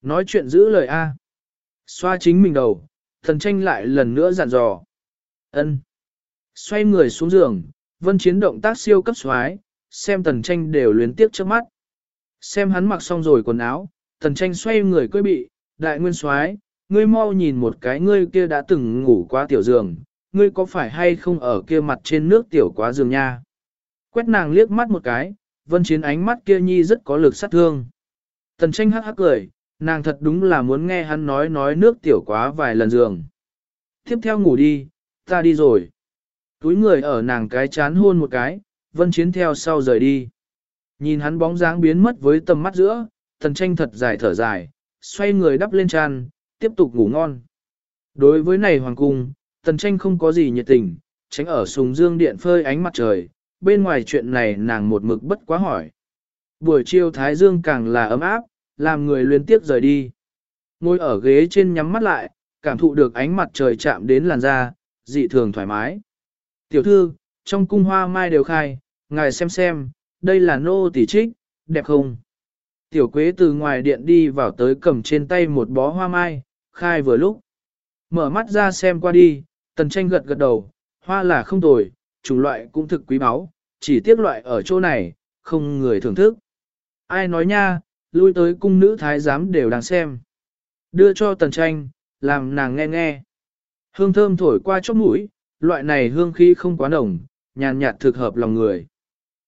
Nói chuyện giữ lời A. Xoa chính mình đầu, thần tranh lại lần nữa dặn dò. ân Xoay người xuống giường, Vân Chiến động tác siêu cấp xoái, xem tần tranh đều luyến tiếc trước mắt. Xem hắn mặc xong rồi quần áo, tần tranh xoay người quê bị, đại nguyên xoái, ngươi mau nhìn một cái ngươi kia đã từng ngủ qua tiểu giường, ngươi có phải hay không ở kia mặt trên nước tiểu quá giường nha. Quét nàng liếc mắt một cái, vân chiến ánh mắt kia nhi rất có lực sát thương. Tần tranh hắc hắc cười, nàng thật đúng là muốn nghe hắn nói nói nước tiểu quá vài lần giường. Tiếp theo ngủ đi, ta đi rồi. Túi người ở nàng cái chán hôn một cái, vân chiến theo sau rời đi. Nhìn hắn bóng dáng biến mất với tầm mắt giữa, thần tranh thật dài thở dài, xoay người đắp lên tràn, tiếp tục ngủ ngon. Đối với này hoàng cung, tần tranh không có gì nhiệt tình, tránh ở sùng dương điện phơi ánh mặt trời, bên ngoài chuyện này nàng một mực bất quá hỏi. Buổi chiều thái dương càng là ấm áp, làm người liên tiếp rời đi. Ngồi ở ghế trên nhắm mắt lại, cảm thụ được ánh mặt trời chạm đến làn da, dị thường thoải mái. Tiểu thư, trong cung hoa mai đều khai, ngài xem xem, đây là nô tỷ trích, đẹp không? Tiểu quế từ ngoài điện đi vào tới cầm trên tay một bó hoa mai, khai vừa lúc. Mở mắt ra xem qua đi, tần tranh gật gật đầu, hoa là không tồi, chủng loại cũng thực quý báu, chỉ tiếc loại ở chỗ này, không người thưởng thức. Ai nói nha, lui tới cung nữ thái giám đều đang xem. Đưa cho tần tranh, làm nàng nghe nghe. Hương thơm thổi qua chóp mũi, loại này hương khí không quá nồng, nhàn nhạt thực hợp lòng người.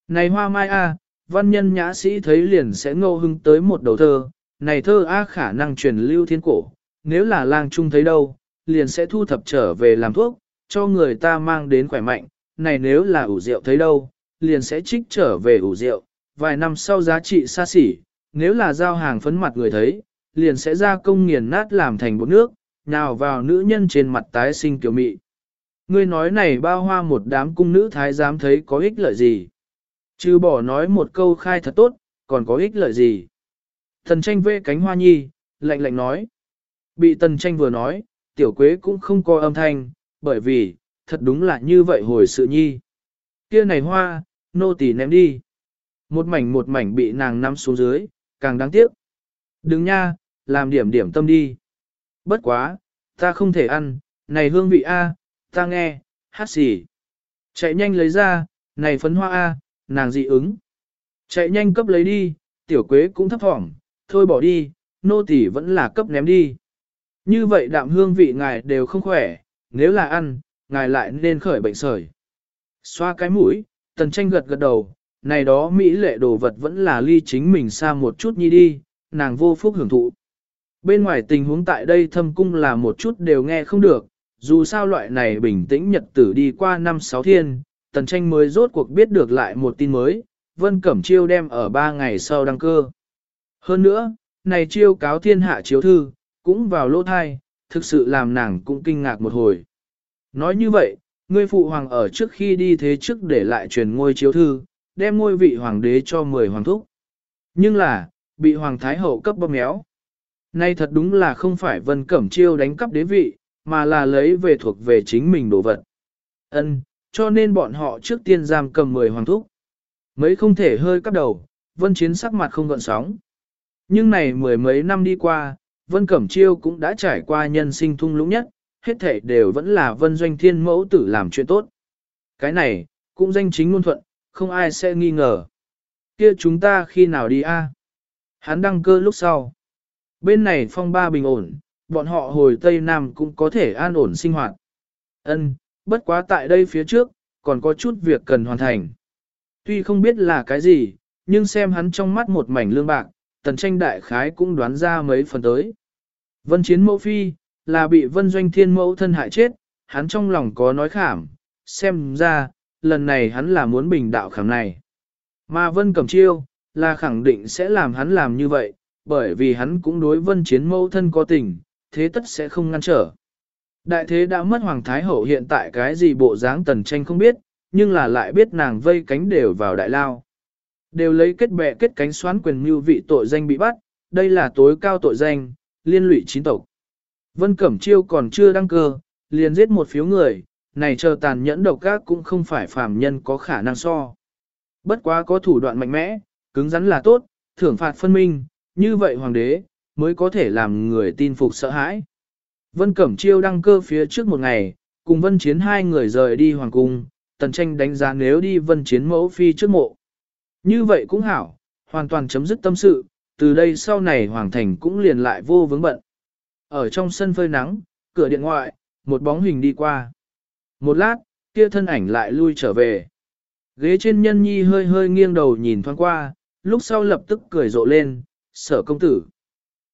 Này hoa mai a, văn nhân nhã sĩ thấy liền sẽ ngô hưng tới một đầu thơ, này thơ a khả năng truyền lưu thiên cổ, nếu là lang trung thấy đâu, liền sẽ thu thập trở về làm thuốc, cho người ta mang đến khỏe mạnh, này nếu là ủ rượu thấy đâu, liền sẽ trích trở về ủ rượu, vài năm sau giá trị xa xỉ, nếu là giao hàng phấn mặt người thấy, liền sẽ ra công nghiền nát làm thành bột nước, nào vào nữ nhân trên mặt tái sinh kiểu mị. Ngươi nói này bao hoa một đám cung nữ thái giám thấy có ích lợi gì? Chứ bỏ nói một câu khai thật tốt, còn có ích lợi gì? Thần tranh vê cánh hoa nhi, lạnh lạnh nói. Bị tần tranh vừa nói, tiểu quế cũng không có âm thanh, bởi vì, thật đúng là như vậy hồi sự nhi. Kia này hoa, nô tỳ ném đi. Một mảnh một mảnh bị nàng nắm xuống dưới, càng đáng tiếc. Đừng nha, làm điểm điểm tâm đi. Bất quá, ta không thể ăn, này hương vị A, ta nghe, hát xì. Chạy nhanh lấy ra, này phấn hoa A, nàng dị ứng. Chạy nhanh cấp lấy đi, tiểu quế cũng thấp thỏm, thôi bỏ đi, nô tỳ vẫn là cấp ném đi. Như vậy đạm hương vị ngài đều không khỏe, nếu là ăn, ngài lại nên khởi bệnh sởi. Xoa cái mũi, tần tranh gật gật đầu, này đó Mỹ lệ đồ vật vẫn là ly chính mình xa một chút nhi đi, nàng vô phúc hưởng thụ. Bên ngoài tình huống tại đây thâm cung là một chút đều nghe không được, dù sao loại này bình tĩnh nhật tử đi qua năm sáu thiên, tần tranh mới rốt cuộc biết được lại một tin mới, Vân Cẩm Chiêu đem ở ba ngày sau đăng cơ. Hơn nữa, này chiêu cáo thiên hạ chiếu thư, cũng vào lỗ thai, thực sự làm nàng cũng kinh ngạc một hồi. Nói như vậy, ngươi phụ hoàng ở trước khi đi thế trước để lại truyền ngôi chiếu thư, đem ngôi vị hoàng đế cho 10 hoàng thúc. Nhưng là, bị hoàng thái hậu cấp bóp méo. Nay thật đúng là không phải Vân Cẩm Chiêu đánh cắp đế vị, mà là lấy về thuộc về chính mình đồ vật. Ân, cho nên bọn họ trước tiên giam cầm 10 hoàng thúc. Mấy không thể hơi cắp đầu, Vân Chiến sắc mặt không gợn sóng. Nhưng này mười mấy năm đi qua, Vân Cẩm Chiêu cũng đã trải qua nhân sinh thung lũng nhất, hết thể đều vẫn là Vân Doanh Thiên mẫu tử làm chuyện tốt. Cái này, cũng danh chính ngôn thuận, không ai sẽ nghi ngờ. Kia chúng ta khi nào đi a? Hắn đăng cơ lúc sau. Bên này phong ba bình ổn, bọn họ hồi Tây Nam cũng có thể an ổn sinh hoạt. Ân, bất quá tại đây phía trước, còn có chút việc cần hoàn thành. Tuy không biết là cái gì, nhưng xem hắn trong mắt một mảnh lương bạc, tần tranh đại khái cũng đoán ra mấy phần tới. Vân chiến mẫu phi, là bị vân doanh thiên mẫu thân hại chết, hắn trong lòng có nói khảm, xem ra, lần này hắn là muốn bình đạo khảm này. Mà vân cầm chiêu, là khẳng định sẽ làm hắn làm như vậy, bởi vì hắn cũng đối vân chiến mẫu thân có tình, thế tất sẽ không ngăn trở. Đại thế đã mất Hoàng Thái Hậu hiện tại cái gì bộ dáng tần tranh không biết, nhưng là lại biết nàng vây cánh đều vào đại lao. Đều lấy kết bè kết cánh xoán quyền mưu vị tội danh bị bắt, đây là tối cao tội danh, liên lụy chín tộc. Vân Cẩm Chiêu còn chưa đăng cơ, liền giết một phiếu người, này chờ tàn nhẫn độc ác cũng không phải phàm nhân có khả năng so. Bất quá có thủ đoạn mạnh mẽ, cứng rắn là tốt, thưởng phạt phân minh, như vậy hoàng đế, mới có thể làm người tin phục sợ hãi. Vân Cẩm Chiêu đăng cơ phía trước một ngày, cùng Vân Chiến hai người rời đi hoàng cung, tần tranh đánh giá nếu đi Vân Chiến mẫu phi trước mộ. Như vậy cũng hảo, hoàn toàn chấm dứt tâm sự, từ đây sau này hoàng thành cũng liền lại vô vướng bận. Ở trong sân phơi nắng, cửa điện ngoại, một bóng hình đi qua. Một lát, kia thân ảnh lại lui trở về. Ghế trên nhân nhi hơi hơi nghiêng đầu nhìn thoáng qua, lúc sau lập tức cười rộ lên, sở công tử.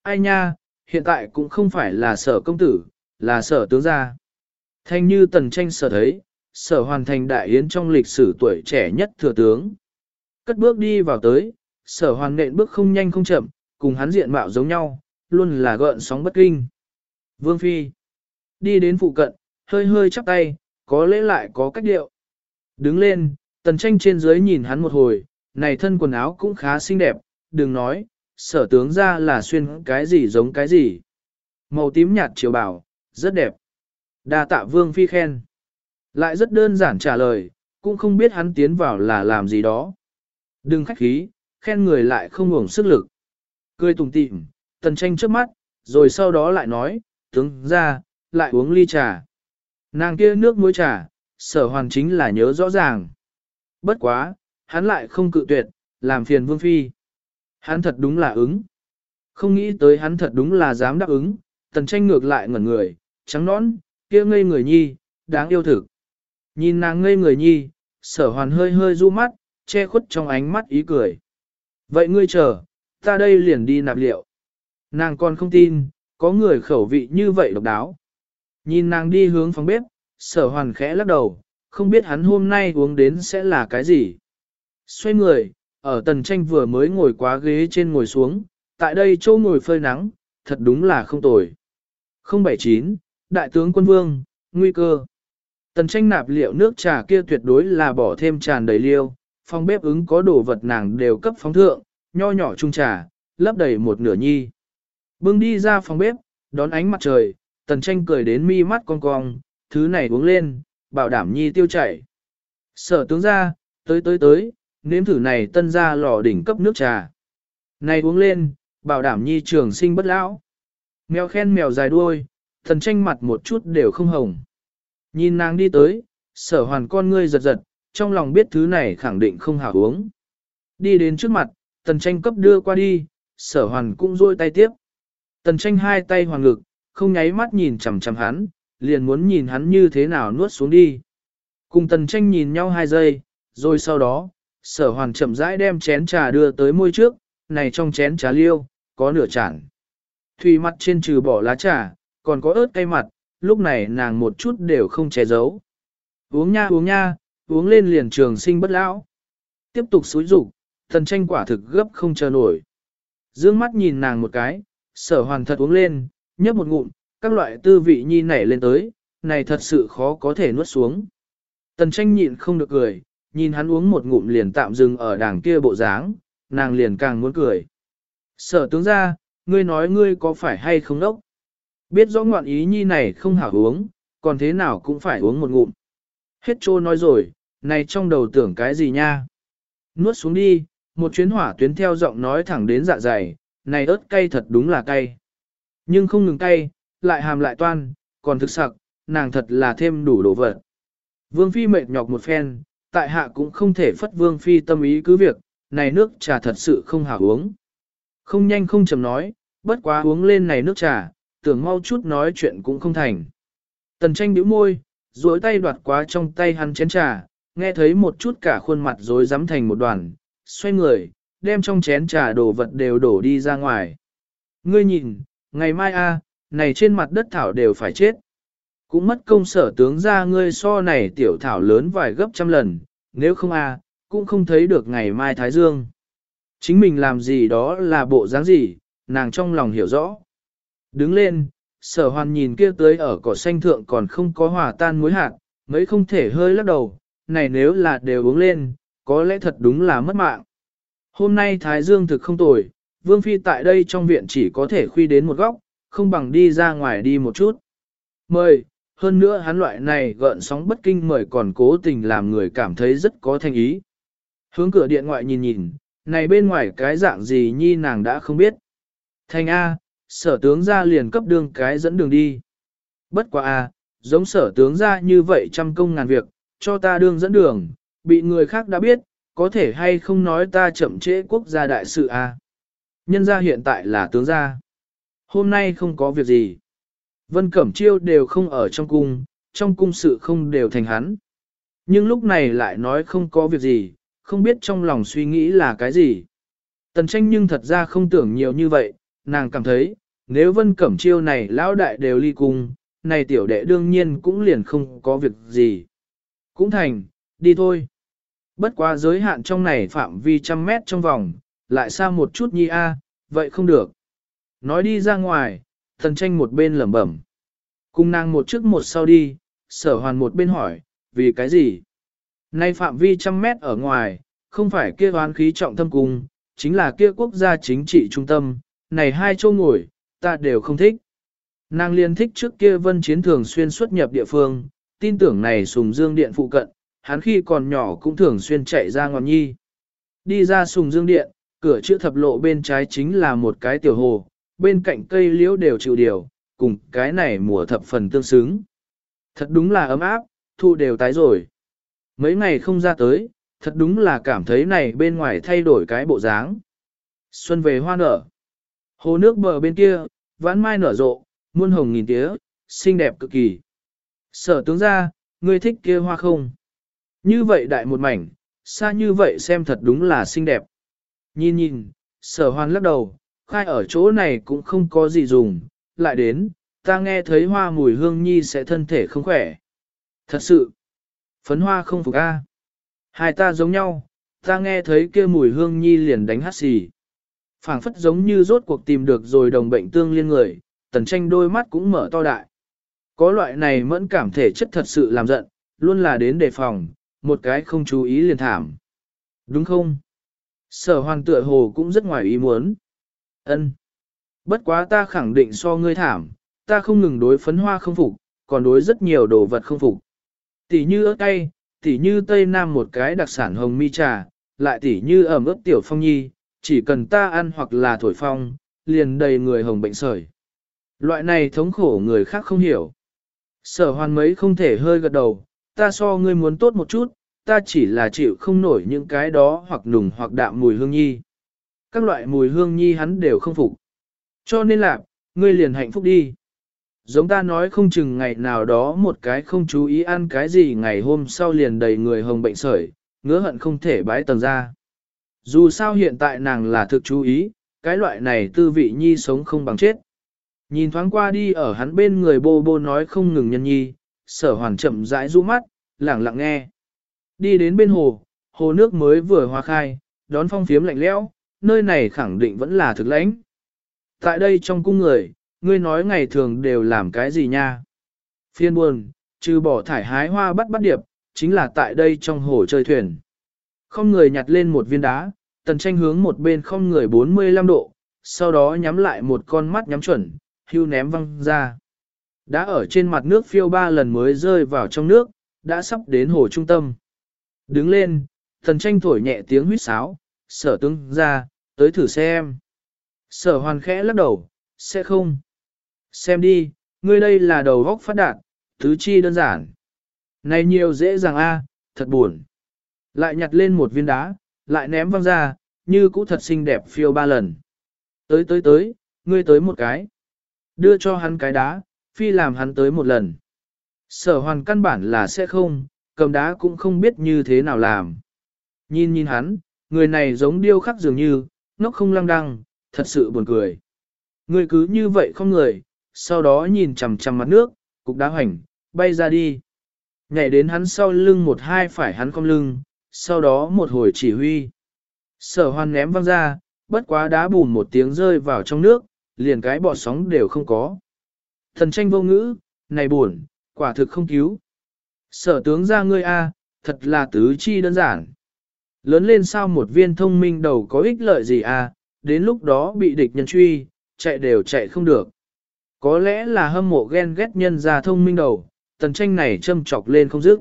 Ai nha, hiện tại cũng không phải là sở công tử, là sở tướng gia. Thanh như tần tranh sở thấy, sở hoàn thành đại yến trong lịch sử tuổi trẻ nhất thừa tướng. Cất bước đi vào tới, sở hoàn nện bước không nhanh không chậm, cùng hắn diện mạo giống nhau, luôn là gợn sóng bất kinh. Vương Phi đi đến phụ cận, hơi hơi chắp tay, có lễ lại có cách điệu. Đứng lên, tần tranh trên dưới nhìn hắn một hồi, này thân quần áo cũng khá xinh đẹp, đừng nói, sở tướng ra là xuyên cái gì giống cái gì. Màu tím nhạt chiều bảo, rất đẹp. đa tạ vương phi khen. Lại rất đơn giản trả lời, cũng không biết hắn tiến vào là làm gì đó. Đừng khách khí, khen người lại không ngủng sức lực. Cười tùng tịm, tần tranh trước mắt, rồi sau đó lại nói, tướng ra, lại uống ly trà. Nàng kia nước muối trà, sở hoàn chính là nhớ rõ ràng. Bất quá, hắn lại không cự tuyệt, làm phiền vương phi. Hắn thật đúng là ứng. Không nghĩ tới hắn thật đúng là dám đáp ứng, tần tranh ngược lại ngẩn người, trắng nõn, kia ngây người nhi, đáng yêu thực. Nhìn nàng ngây người nhi, sở hoàn hơi hơi du mắt, che khuất trong ánh mắt ý cười. Vậy ngươi chờ, ta đây liền đi nạp liệu. Nàng còn không tin, có người khẩu vị như vậy độc đáo. Nhìn nàng đi hướng phòng bếp, sở hoàn khẽ lắc đầu, không biết hắn hôm nay uống đến sẽ là cái gì. Xoay người, ở tần tranh vừa mới ngồi quá ghế trên ngồi xuống, tại đây châu ngồi phơi nắng, thật đúng là không tồi. 079, Đại tướng quân vương, nguy cơ. Tần tranh nạp liệu nước trà kia tuyệt đối là bỏ thêm tràn đầy liêu, phòng bếp ứng có đồ vật nàng đều cấp phóng thượng, nho nhỏ chung trà, lấp đầy một nửa nhi. Bưng đi ra phòng bếp, đón ánh mặt trời, tần tranh cười đến mi mắt cong cong, thứ này uống lên, bảo đảm nhi tiêu chảy. Sở tướng ra, tới tới tới, nếm thử này tân ra lò đỉnh cấp nước trà. Này uống lên, bảo đảm nhi trường sinh bất lão. Mèo khen mèo dài đuôi, thần tranh mặt một chút đều không hồng. Nhìn nàng đi tới, sở hoàn con ngươi giật giật, trong lòng biết thứ này khẳng định không hảo uống. Đi đến trước mặt, tần tranh cấp đưa qua đi, sở hoàn cũng rôi tay tiếp. Tần tranh hai tay hoàn ngực, không nháy mắt nhìn chằm chằm hắn, liền muốn nhìn hắn như thế nào nuốt xuống đi. Cùng tần tranh nhìn nhau hai giây, rồi sau đó, sở hoàn chậm rãi đem chén trà đưa tới môi trước, này trong chén trà liêu, có nửa chản. Thủy mặt trên trừ bỏ lá trà, còn có ớt cay mặt, lúc này nàng một chút đều không che giấu. Uống nha uống nha, uống lên liền trường sinh bất lão. Tiếp tục xúi rục, thần tranh quả thực gấp không chờ nổi. Dương mắt nhìn nàng một cái, sở hoàn thật uống lên, nhấp một ngụm, các loại tư vị nhi nảy lên tới, này thật sự khó có thể nuốt xuống. Tần tranh nhịn không được cười, nhìn hắn uống một ngụm liền tạm dừng ở đàng kia bộ dáng, nàng liền càng muốn cười. Sở tướng ra, ngươi nói ngươi có phải hay không đốc? Biết rõ ngoạn ý nhi này không hảo uống, còn thế nào cũng phải uống một ngụm. Hết trô nói rồi, này trong đầu tưởng cái gì nha? Nuốt xuống đi, một chuyến hỏa tuyến theo giọng nói thẳng đến dạ dày, này ớt cay thật đúng là cay. Nhưng không ngừng cay, lại hàm lại toan, còn thực sặc, nàng thật là thêm đủ đồ vật. Vương Phi mệt nhọc một phen, tại hạ cũng không thể phất Vương Phi tâm ý cứ việc, này nước trà thật sự không hảo uống. Không nhanh không chậm nói, bất quá uống lên này nước trà, tưởng mau chút nói chuyện cũng không thành. Tần tranh bĩu môi, duỗi tay đoạt quá trong tay hắn chén trà, nghe thấy một chút cả khuôn mặt rối rắm thành một đoàn, xoay người, đem trong chén trà đồ vật đều đổ đi ra ngoài. Ngươi nhìn, ngày mai a, này trên mặt đất thảo đều phải chết. Cũng mất công sở tướng ra ngươi so này tiểu thảo lớn vài gấp trăm lần, nếu không a, cũng không thấy được ngày mai Thái Dương. Chính mình làm gì đó là bộ dáng gì, nàng trong lòng hiểu rõ. Đứng lên, sở hoàn nhìn kia tới ở cỏ xanh thượng còn không có hòa tan muối hạt, mấy không thể hơi lắc đầu, này nếu là đều uống lên, có lẽ thật đúng là mất mạng. Hôm nay Thái Dương thực không tồi, Vương Phi tại đây trong viện chỉ có thể khuy đến một góc, không bằng đi ra ngoài đi một chút. Mời, hơn nữa hắn loại này gợn sóng bất kinh mời còn cố tình làm người cảm thấy rất có thành ý. Hướng cửa điện ngoại nhìn nhìn, này bên ngoài cái dạng gì nhi nàng đã không biết. Thành A, sở tướng ra liền cấp đường cái dẫn đường đi. Bất quả A, giống sở tướng ra như vậy trăm công ngàn việc, cho ta đương dẫn đường, bị người khác đã biết, có thể hay không nói ta chậm trễ quốc gia đại sự A. Nhân gia hiện tại là tướng gia. Hôm nay không có việc gì. Vân Cẩm Chiêu đều không ở trong cung, trong cung sự không đều thành hắn. Nhưng lúc này lại nói không có việc gì, không biết trong lòng suy nghĩ là cái gì. Tần tranh nhưng thật ra không tưởng nhiều như vậy, nàng cảm thấy, nếu Vân Cẩm Chiêu này lão đại đều ly cung, này tiểu đệ đương nhiên cũng liền không có việc gì. Cũng thành, đi thôi. Bất quá giới hạn trong này phạm vi trăm mét trong vòng, lại xa một chút nhi a, vậy không được. Nói đi ra ngoài, thần tranh một bên lẩm bẩm. Cung nàng một trước một sau đi, sở hoàn một bên hỏi, vì cái gì? Nay phạm vi trăm mét ở ngoài, không phải kia hoán khí trọng tâm cung, chính là kia quốc gia chính trị trung tâm, này hai châu ngồi, ta đều không thích. Nàng liên thích trước kia vân chiến thường xuyên xuất nhập địa phương, tin tưởng này sùng dương điện phụ cận, hắn khi còn nhỏ cũng thường xuyên chạy ra ngọn nhi. Đi ra sùng dương điện, cửa chữ thập lộ bên trái chính là một cái tiểu hồ, bên cạnh cây liễu đều chịu điều, cùng cái này mùa thập phần tương xứng. Thật đúng là ấm áp, thu đều tái rồi. Mấy ngày không ra tới, thật đúng là cảm thấy này bên ngoài thay đổi cái bộ dáng. Xuân về hoa nở. Hồ nước bờ bên kia, vãn mai nở rộ, muôn hồng nghìn tía, xinh đẹp cực kỳ. Sở tướng ra, ngươi thích kia hoa không? Như vậy đại một mảnh, xa như vậy xem thật đúng là xinh đẹp. Nhìn nhìn, sở hoan lắc đầu, khai ở chỗ này cũng không có gì dùng, lại đến, ta nghe thấy hoa mùi hương nhi sẽ thân thể không khỏe. Thật sự, phấn hoa không phục a. Hai ta giống nhau, ta nghe thấy kia mùi hương nhi liền đánh hát xì. phảng phất giống như rốt cuộc tìm được rồi đồng bệnh tương liên người, tần tranh đôi mắt cũng mở to đại. Có loại này mẫn cảm thể chất thật sự làm giận, luôn là đến đề phòng, một cái không chú ý liền thảm. Đúng không? Sở hoàng tựa hồ cũng rất ngoài ý muốn ân Bất quá ta khẳng định so ngươi thảm, ta không ngừng đối phấn hoa không phục, còn đối rất nhiều đồ vật không phục. Tỷ như ớt cay, tỷ như Tây Nam một cái đặc sản hồng mi trà, lại tỷ như ẩm ướt tiểu phong nhi, chỉ cần ta ăn hoặc là thổi phong, liền đầy người hồng bệnh sởi. Loại này thống khổ người khác không hiểu. Sở hoàn mấy không thể hơi gật đầu, ta so ngươi muốn tốt một chút, ta chỉ là chịu không nổi những cái đó hoặc nùng hoặc đạm mùi hương nhi. Các loại mùi hương nhi hắn đều không phục. Cho nên là, ngươi liền hạnh phúc đi. Giống ta nói không chừng ngày nào đó một cái không chú ý ăn cái gì ngày hôm sau liền đầy người hồng bệnh sởi, ngứa hận không thể bái tầng ra. Dù sao hiện tại nàng là thực chú ý, cái loại này tư vị nhi sống không bằng chết. Nhìn thoáng qua đi ở hắn bên người bô bô nói không ngừng nhân nhi, sở hoàn chậm rãi rũ mắt, lẳng lặng nghe. Đi đến bên hồ, hồ nước mới vừa hoa khai, đón phong phiếm lạnh lẽo, nơi này khẳng định vẫn là thực lãnh. Tại đây trong cung người, ngươi nói ngày thường đều làm cái gì nha? Phiên buồn, trừ bỏ thải hái hoa bắt bắt điệp, chính là tại đây trong hồ chơi thuyền. Không người nhặt lên một viên đá, tần tranh hướng một bên không người 45 độ, sau đó nhắm lại một con mắt nhắm chuẩn, hưu ném văng ra. Đã ở trên mặt nước phiêu ba lần mới rơi vào trong nước, đã sắp đến hồ trung tâm. Đứng lên, tần tranh thổi nhẹ tiếng huyết sáo, sở tướng ra, tới thử xem. Sở hoàn khẽ lắc đầu, sẽ không. Xem đi, ngươi đây là đầu góc phát đạt, thứ chi đơn giản. Này nhiều dễ dàng a, thật buồn. Lại nhặt lên một viên đá, lại ném văng ra, như cũ thật xinh đẹp phiêu ba lần. Tới tới tới, ngươi tới một cái. Đưa cho hắn cái đá, phi làm hắn tới một lần. Sở hoàn căn bản là sẽ không, cầm đá cũng không biết như thế nào làm. Nhìn nhìn hắn, người này giống điêu khắc dường như, nó không lăng đăng, thật sự buồn cười. Người cứ như vậy không người, sau đó nhìn chằm chằm mặt nước, cục đá hoành, bay ra đi. Nhảy đến hắn sau lưng một hai phải hắn không lưng, sau đó một hồi chỉ huy. Sở hoan ném văng ra, bất quá đá bùn một tiếng rơi vào trong nước, liền cái bọt sóng đều không có. Thần tranh vô ngữ, này buồn, quả thực không cứu. Sở tướng ra ngươi a, thật là tứ chi đơn giản. Lớn lên sao một viên thông minh đầu có ích lợi gì a, đến lúc đó bị địch nhân truy, chạy đều chạy không được. Có lẽ là hâm mộ ghen ghét nhân ra thông minh đầu, tần tranh này châm chọc lên không dứt.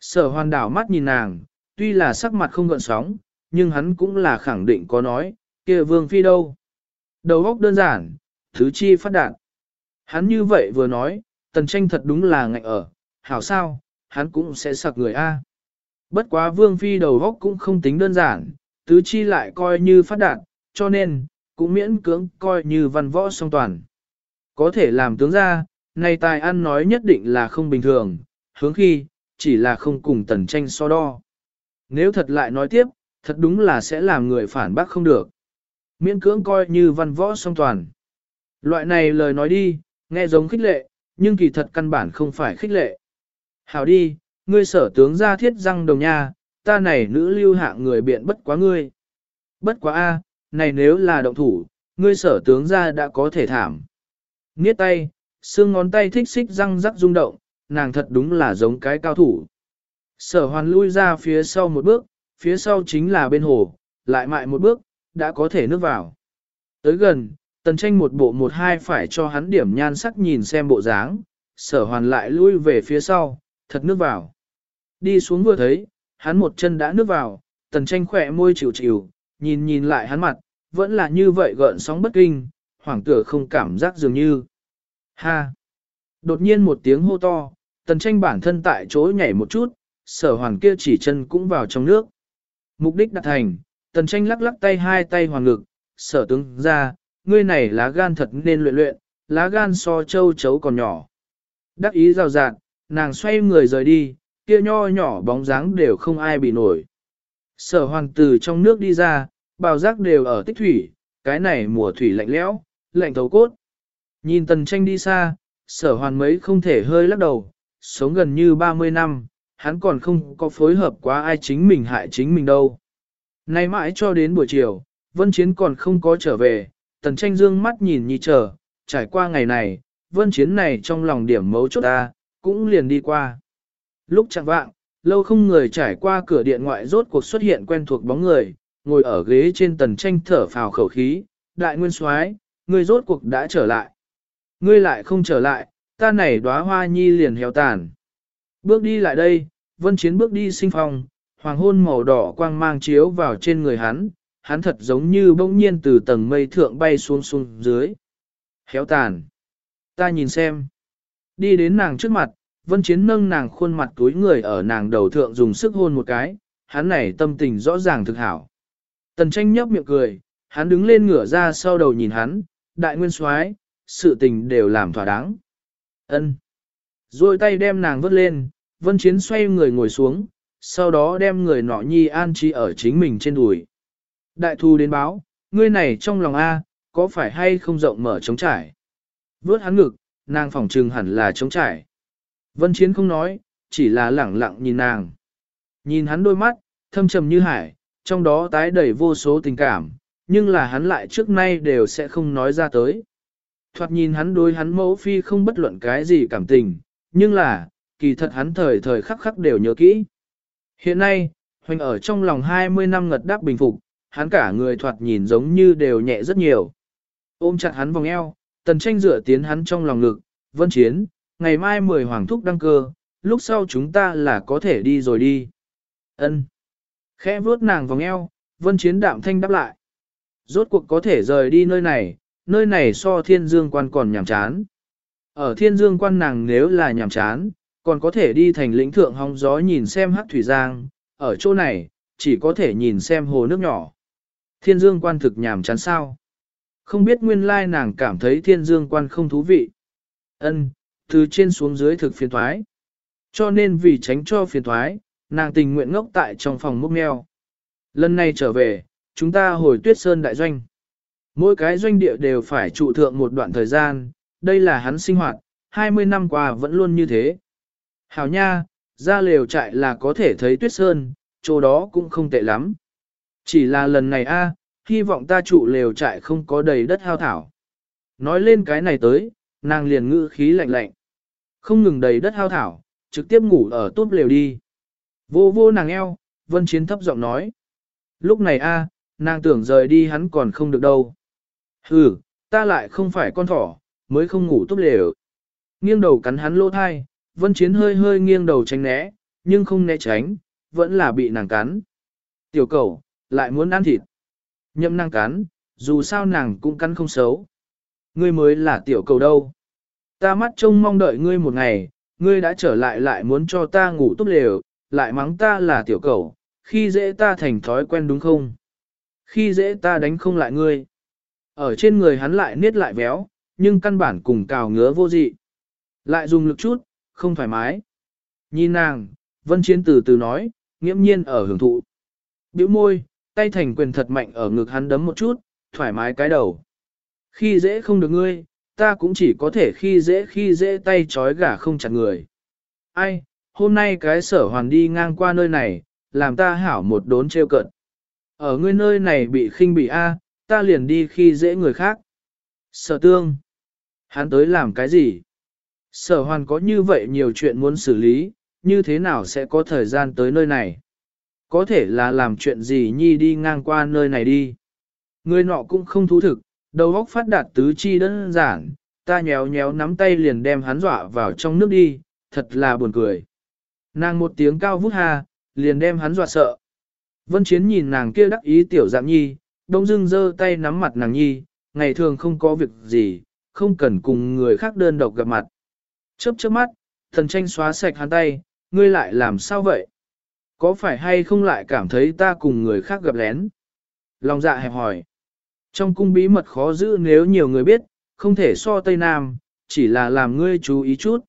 Sở hoàn đảo mắt nhìn nàng, tuy là sắc mặt không gợn sóng, nhưng hắn cũng là khẳng định có nói, kia vương phi đâu. Đầu óc đơn giản, thứ chi phát đạn. Hắn như vậy vừa nói, tần tranh thật đúng là ngạnh ở, hảo sao, hắn cũng sẽ sặc người A. Bất quá vương phi đầu góc cũng không tính đơn giản, tứ chi lại coi như phát đạt cho nên, cũng miễn cưỡng coi như văn võ song toàn. Có thể làm tướng ra, này tài ăn nói nhất định là không bình thường, hướng khi, chỉ là không cùng tần tranh so đo. Nếu thật lại nói tiếp, thật đúng là sẽ làm người phản bác không được. Miễn cưỡng coi như văn võ song toàn. Loại này lời nói đi, nghe giống khích lệ, nhưng kỳ thật căn bản không phải khích lệ. Hảo đi, ngươi sở tướng ra thiết răng đồng nha, ta này nữ lưu hạng người biện bất quá ngươi. Bất quá a, này nếu là động thủ, ngươi sở tướng ra đã có thể thảm. Niết tay, xương ngón tay thích xích răng rắc rung động, nàng thật đúng là giống cái cao thủ. Sở hoàn lui ra phía sau một bước, phía sau chính là bên hồ, lại mại một bước, đã có thể nước vào. Tới gần, tần tranh một bộ một hai phải cho hắn điểm nhan sắc nhìn xem bộ dáng, sở hoàn lại lui về phía sau, thật nước vào. Đi xuống vừa thấy, hắn một chân đã nước vào, tần tranh khỏe môi chịu chịu, nhìn nhìn lại hắn mặt, vẫn là như vậy gợn sóng bất kinh, hoảng tựa không cảm giác dường như. Ha! Đột nhiên một tiếng hô to, tần tranh bản thân tại chỗ nhảy một chút, sở hoàng kia chỉ chân cũng vào trong nước. Mục đích đạt thành, tần tranh lắc lắc tay hai tay hoàng ngực, sở tướng ra, ngươi này lá gan thật nên luyện luyện, lá gan so châu chấu còn nhỏ. Đắc ý rào rạt, nàng xoay người rời đi, kia nho nhỏ bóng dáng đều không ai bị nổi. Sở hoàng từ trong nước đi ra, bào giác đều ở tích thủy, cái này mùa thủy lạnh lẽo, lạnh thấu cốt. Nhìn tần tranh đi xa, sở hoàn mấy không thể hơi lắc đầu, sống gần như 30 năm, hắn còn không có phối hợp quá ai chính mình hại chính mình đâu. Nay mãi cho đến buổi chiều, Vân Chiến còn không có trở về, tần tranh dương mắt nhìn nhì chờ, trải qua ngày này, Vân Chiến này trong lòng điểm mấu chốt ta, cũng liền đi qua. Lúc chẳng vạng, lâu không người trải qua cửa điện ngoại rốt cuộc xuất hiện quen thuộc bóng người, ngồi ở ghế trên tần tranh thở phào khẩu khí, đại nguyên soái, người rốt cuộc đã trở lại. Ngươi lại không trở lại, ta này đóa hoa nhi liền héo tàn. Bước đi lại đây, vân chiến bước đi sinh phong, hoàng hôn màu đỏ quang mang chiếu vào trên người hắn, hắn thật giống như bỗng nhiên từ tầng mây thượng bay xuống xuống dưới. Héo tàn. Ta nhìn xem. Đi đến nàng trước mặt, vân chiến nâng nàng khuôn mặt túi người ở nàng đầu thượng dùng sức hôn một cái, hắn này tâm tình rõ ràng thực hảo. Tần tranh nhấp miệng cười, hắn đứng lên ngửa ra sau đầu nhìn hắn, đại nguyên soái, sự tình đều làm thỏa đáng. Ân. Rồi tay đem nàng vớt lên, vân chiến xoay người ngồi xuống, sau đó đem người nọ nhi an trí ở chính mình trên đùi. Đại thu đến báo, ngươi này trong lòng A, có phải hay không rộng mở trống trải? Vớt hắn ngực, nàng phỏng trừng hẳn là trống trải. Vân chiến không nói, chỉ là lẳng lặng nhìn nàng. Nhìn hắn đôi mắt, thâm trầm như hải, trong đó tái đầy vô số tình cảm, nhưng là hắn lại trước nay đều sẽ không nói ra tới. Thoạt nhìn hắn đối hắn mẫu phi không bất luận cái gì cảm tình, nhưng là, kỳ thật hắn thời thời khắc khắc đều nhớ kỹ. Hiện nay, hoành ở trong lòng 20 năm ngật đáp bình phục, hắn cả người thoạt nhìn giống như đều nhẹ rất nhiều. Ôm chặt hắn vòng eo, tần tranh dựa tiến hắn trong lòng ngực, vân chiến, ngày mai 10 hoàng thúc đăng cơ, lúc sau chúng ta là có thể đi rồi đi. ân Khẽ vuốt nàng vòng eo, vân chiến đạm thanh đáp lại. Rốt cuộc có thể rời đi nơi này, nơi này so thiên dương quan còn nhàm chán. Ở thiên dương quan nàng nếu là nhàm chán, còn có thể đi thành lĩnh thượng hóng gió nhìn xem hắc thủy giang, ở chỗ này, chỉ có thể nhìn xem hồ nước nhỏ. Thiên dương quan thực nhàm chán sao? Không biết nguyên lai nàng cảm thấy thiên dương quan không thú vị. Ân, từ trên xuống dưới thực phiền thoái. Cho nên vì tránh cho phiền thoái, nàng tình nguyện ngốc tại trong phòng múc mèo. Lần này trở về, chúng ta hồi tuyết sơn đại doanh. Mỗi cái doanh địa đều phải trụ thượng một đoạn thời gian, đây là hắn sinh hoạt, 20 năm qua vẫn luôn như thế. Hảo nha, ra lều trại là có thể thấy tuyết sơn, chỗ đó cũng không tệ lắm. Chỉ là lần này a, hy vọng ta trụ lều trại không có đầy đất hao thảo. Nói lên cái này tới, nàng liền ngữ khí lạnh lạnh. Không ngừng đầy đất hao thảo, trực tiếp ngủ ở tốt lều đi. Vô vô nàng eo, vân chiến thấp giọng nói. Lúc này a, nàng tưởng rời đi hắn còn không được đâu. Hừ, ta lại không phải con thỏ, mới không ngủ tốt lều. Nghiêng đầu cắn hắn lỗ thai, vân chiến hơi hơi nghiêng đầu tránh né, nhưng không né tránh, vẫn là bị nàng cắn. Tiểu cầu, lại muốn ăn thịt. Nhậm năng cắn, dù sao nàng cũng cắn không xấu. Ngươi mới là tiểu cầu đâu. Ta mắt trông mong đợi ngươi một ngày, ngươi đã trở lại lại muốn cho ta ngủ tốt lều, lại mắng ta là tiểu cầu, khi dễ ta thành thói quen đúng không? Khi dễ ta đánh không lại ngươi. Ở trên người hắn lại niết lại véo, nhưng căn bản cùng cào ngứa vô dị. Lại dùng lực chút, không thoải mái. Nhìn nàng, Vân Chiến từ từ nói, nghiễm nhiên ở hưởng thụ. Biểu môi, tay thành quyền thật mạnh ở ngực hắn đấm một chút, thoải mái cái đầu. Khi dễ không được ngươi, ta cũng chỉ có thể khi dễ khi dễ tay trói gà không chặt người. Ai, hôm nay cái sở hoàn đi ngang qua nơi này, làm ta hảo một đốn trêu cận. Ở ngươi nơi này bị khinh bị A, ta liền đi khi dễ người khác. Sở tương. Hắn tới làm cái gì? Sở hoàn có như vậy nhiều chuyện muốn xử lý, như thế nào sẽ có thời gian tới nơi này? Có thể là làm chuyện gì nhi đi ngang qua nơi này đi. Người nọ cũng không thú thực, đầu óc phát đạt tứ chi đơn giản, ta nhéo nhéo nắm tay liền đem hắn dọa vào trong nước đi, thật là buồn cười. Nàng một tiếng cao vút ha, liền đem hắn dọa sợ. Vân Chiến nhìn nàng kia đắc ý tiểu dạng nhi, đông dưng giơ tay nắm mặt nàng nhi, ngày thường không có việc gì, không cần cùng người khác đơn độc gặp mặt. Chớp chớp mắt, thần tranh xóa sạch hắn tay, ngươi lại làm sao vậy? Có phải hay không lại cảm thấy ta cùng người khác gặp lén? Lòng dạ hẹp hỏi. Trong cung bí mật khó giữ nếu nhiều người biết, không thể so Tây Nam, chỉ là làm ngươi chú ý chút.